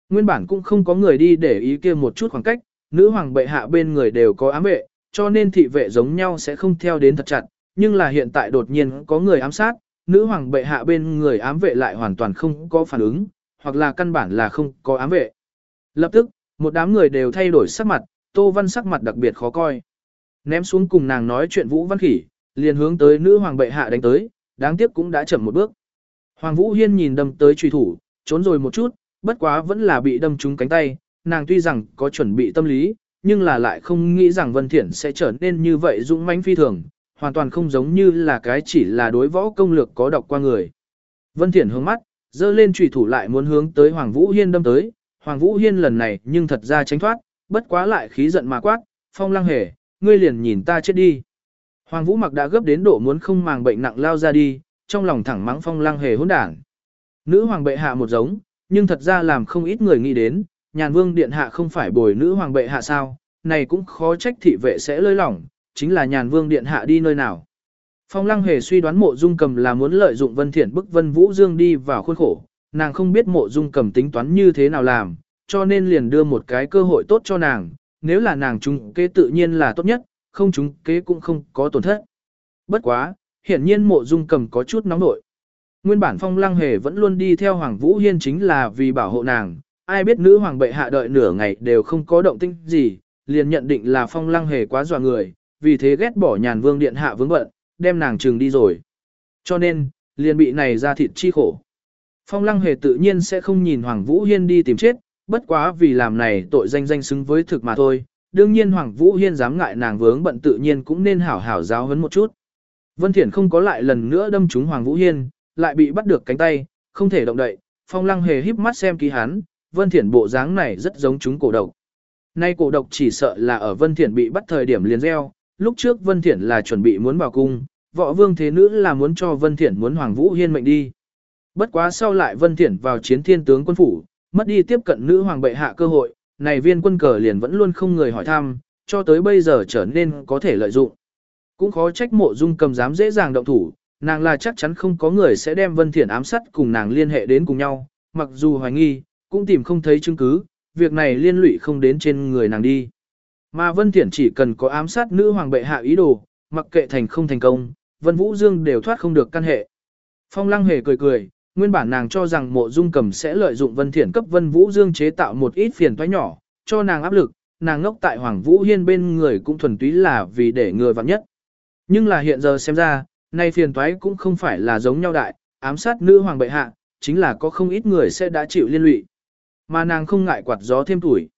Nguyên bản cũng không có người đi để ý kia một chút khoảng cách, nữ hoàng bệ hạ bên người đều có ám vệ, cho nên thị vệ giống nhau sẽ không theo đến thật chặt, nhưng là hiện tại đột nhiên có người ám sát, nữ hoàng bệ hạ bên người ám vệ lại hoàn toàn không có phản ứng, hoặc là căn bản là không có ám vệ. Lập tức, một đám người đều thay đổi sắc mặt, Tô Văn sắc mặt đặc biệt khó coi. Ném xuống cùng nàng nói chuyện Vũ Văn Khỉ, liền hướng tới nữ hoàng bệ hạ đánh tới, đáng tiếc cũng đã chậm một bước. Hoàng Vũ Hiên nhìn đâm tới truy thủ, trốn rồi một chút, bất quá vẫn là bị đâm trúng cánh tay, nàng tuy rằng có chuẩn bị tâm lý, nhưng là lại không nghĩ rằng Vân Thiển sẽ trở nên như vậy dũng mãnh phi thường, hoàn toàn không giống như là cái chỉ là đối võ công lược có độc qua người. Vân Thiển hướng mắt, dơ lên trùy thủ lại muốn hướng tới Hoàng Vũ Hiên đâm tới, Hoàng Vũ Hiên lần này nhưng thật ra tránh thoát, bất quá lại khí giận mà quát, phong lăng hề, ngươi liền nhìn ta chết đi. Hoàng Vũ mặc đã gấp đến độ muốn không màng bệnh nặng lao ra đi, trong lòng thẳng mắng phong lăng hề hỗn đảng. Nữ hoàng bệ hạ một giống, nhưng thật ra làm không ít người nghĩ đến, nhàn vương điện hạ không phải bồi nữ hoàng bệ hạ sao, này cũng khó trách thị vệ sẽ lơi lỏng, chính là nhàn vương điện hạ đi nơi nào. Phong lăng hề suy đoán mộ dung cầm là muốn lợi dụng vân thiện bức vân vũ dương đi vào khuôn khổ, nàng không biết mộ dung cầm tính toán như thế nào làm, cho nên liền đưa một cái cơ hội tốt cho nàng, nếu là nàng trúng kế tự nhiên là tốt nhất, không trúng kế cũng không có tổn thất. Bất quá, hiển nhiên mộ dung cầm có chút nóng nội. Nguyên bản phong lăng hề vẫn luôn đi theo Hoàng Vũ Hiên chính là vì bảo hộ nàng, ai biết nữ hoàng bệ hạ đợi nửa ngày đều không có động tĩnh gì, liền nhận định là phong lăng hề quá dọa người, vì thế ghét bỏ nhàn vương điện hạ vướng bận, đem nàng trừng đi rồi. Cho nên, liền bị này ra thịt chi khổ. Phong lăng hề tự nhiên sẽ không nhìn Hoàng Vũ Hiên đi tìm chết, bất quá vì làm này tội danh danh xứng với thực mà thôi. Đương nhiên Hoàng Vũ Hiên dám ngại nàng vướng bận tự nhiên cũng nên hảo hảo giáo hấn một chút. Vân Thiển không có lại lần nữa đâm trúng Hoàng Vũ Hiên, lại bị bắt được cánh tay, không thể động đậy. Phong lăng hề híp mắt xem ký hắn, Vân Thiển bộ dáng này rất giống chúng cổ độc. Nay cổ độc chỉ sợ là ở Vân Thiển bị bắt thời điểm liền gieo, lúc trước Vân Thiển là chuẩn bị muốn vào cung, võ vương thế nữ là muốn cho Vân Thiển muốn Hoàng Vũ Hiên mệnh đi. Bất quá sau lại Vân Thiển vào chiến thiên tướng quân phủ, mất đi tiếp cận nữ hoàng bệ hạ cơ hội, này viên quân cờ liền vẫn luôn không người hỏi thăm, cho tới bây giờ trở nên có thể lợi dụng. Cũng khó trách mộ dung cầm dám dễ dàng động thủ, nàng là chắc chắn không có người sẽ đem Vân Thiển ám sát cùng nàng liên hệ đến cùng nhau, mặc dù hoài nghi, cũng tìm không thấy chứng cứ, việc này liên lụy không đến trên người nàng đi. Mà Vân Thiển chỉ cần có ám sát nữ hoàng bệ hạ ý đồ, mặc kệ thành không thành công, Vân Vũ Dương đều thoát không được căn hệ. Phong Lăng hề cười cười, nguyên bản nàng cho rằng mộ dung cầm sẽ lợi dụng Vân Thiển cấp Vân Vũ Dương chế tạo một ít phiền toái nhỏ, cho nàng áp lực, nàng ngốc tại Hoàng Vũ Hiên bên người cũng thuần túy là vì để người vặn nhất. Nhưng là hiện giờ xem ra, nay phiền toái cũng không phải là giống nhau đại, ám sát nữ hoàng bệ hạ, chính là có không ít người sẽ đã chịu liên lụy. Mà nàng không ngại quạt gió thêm tuổi.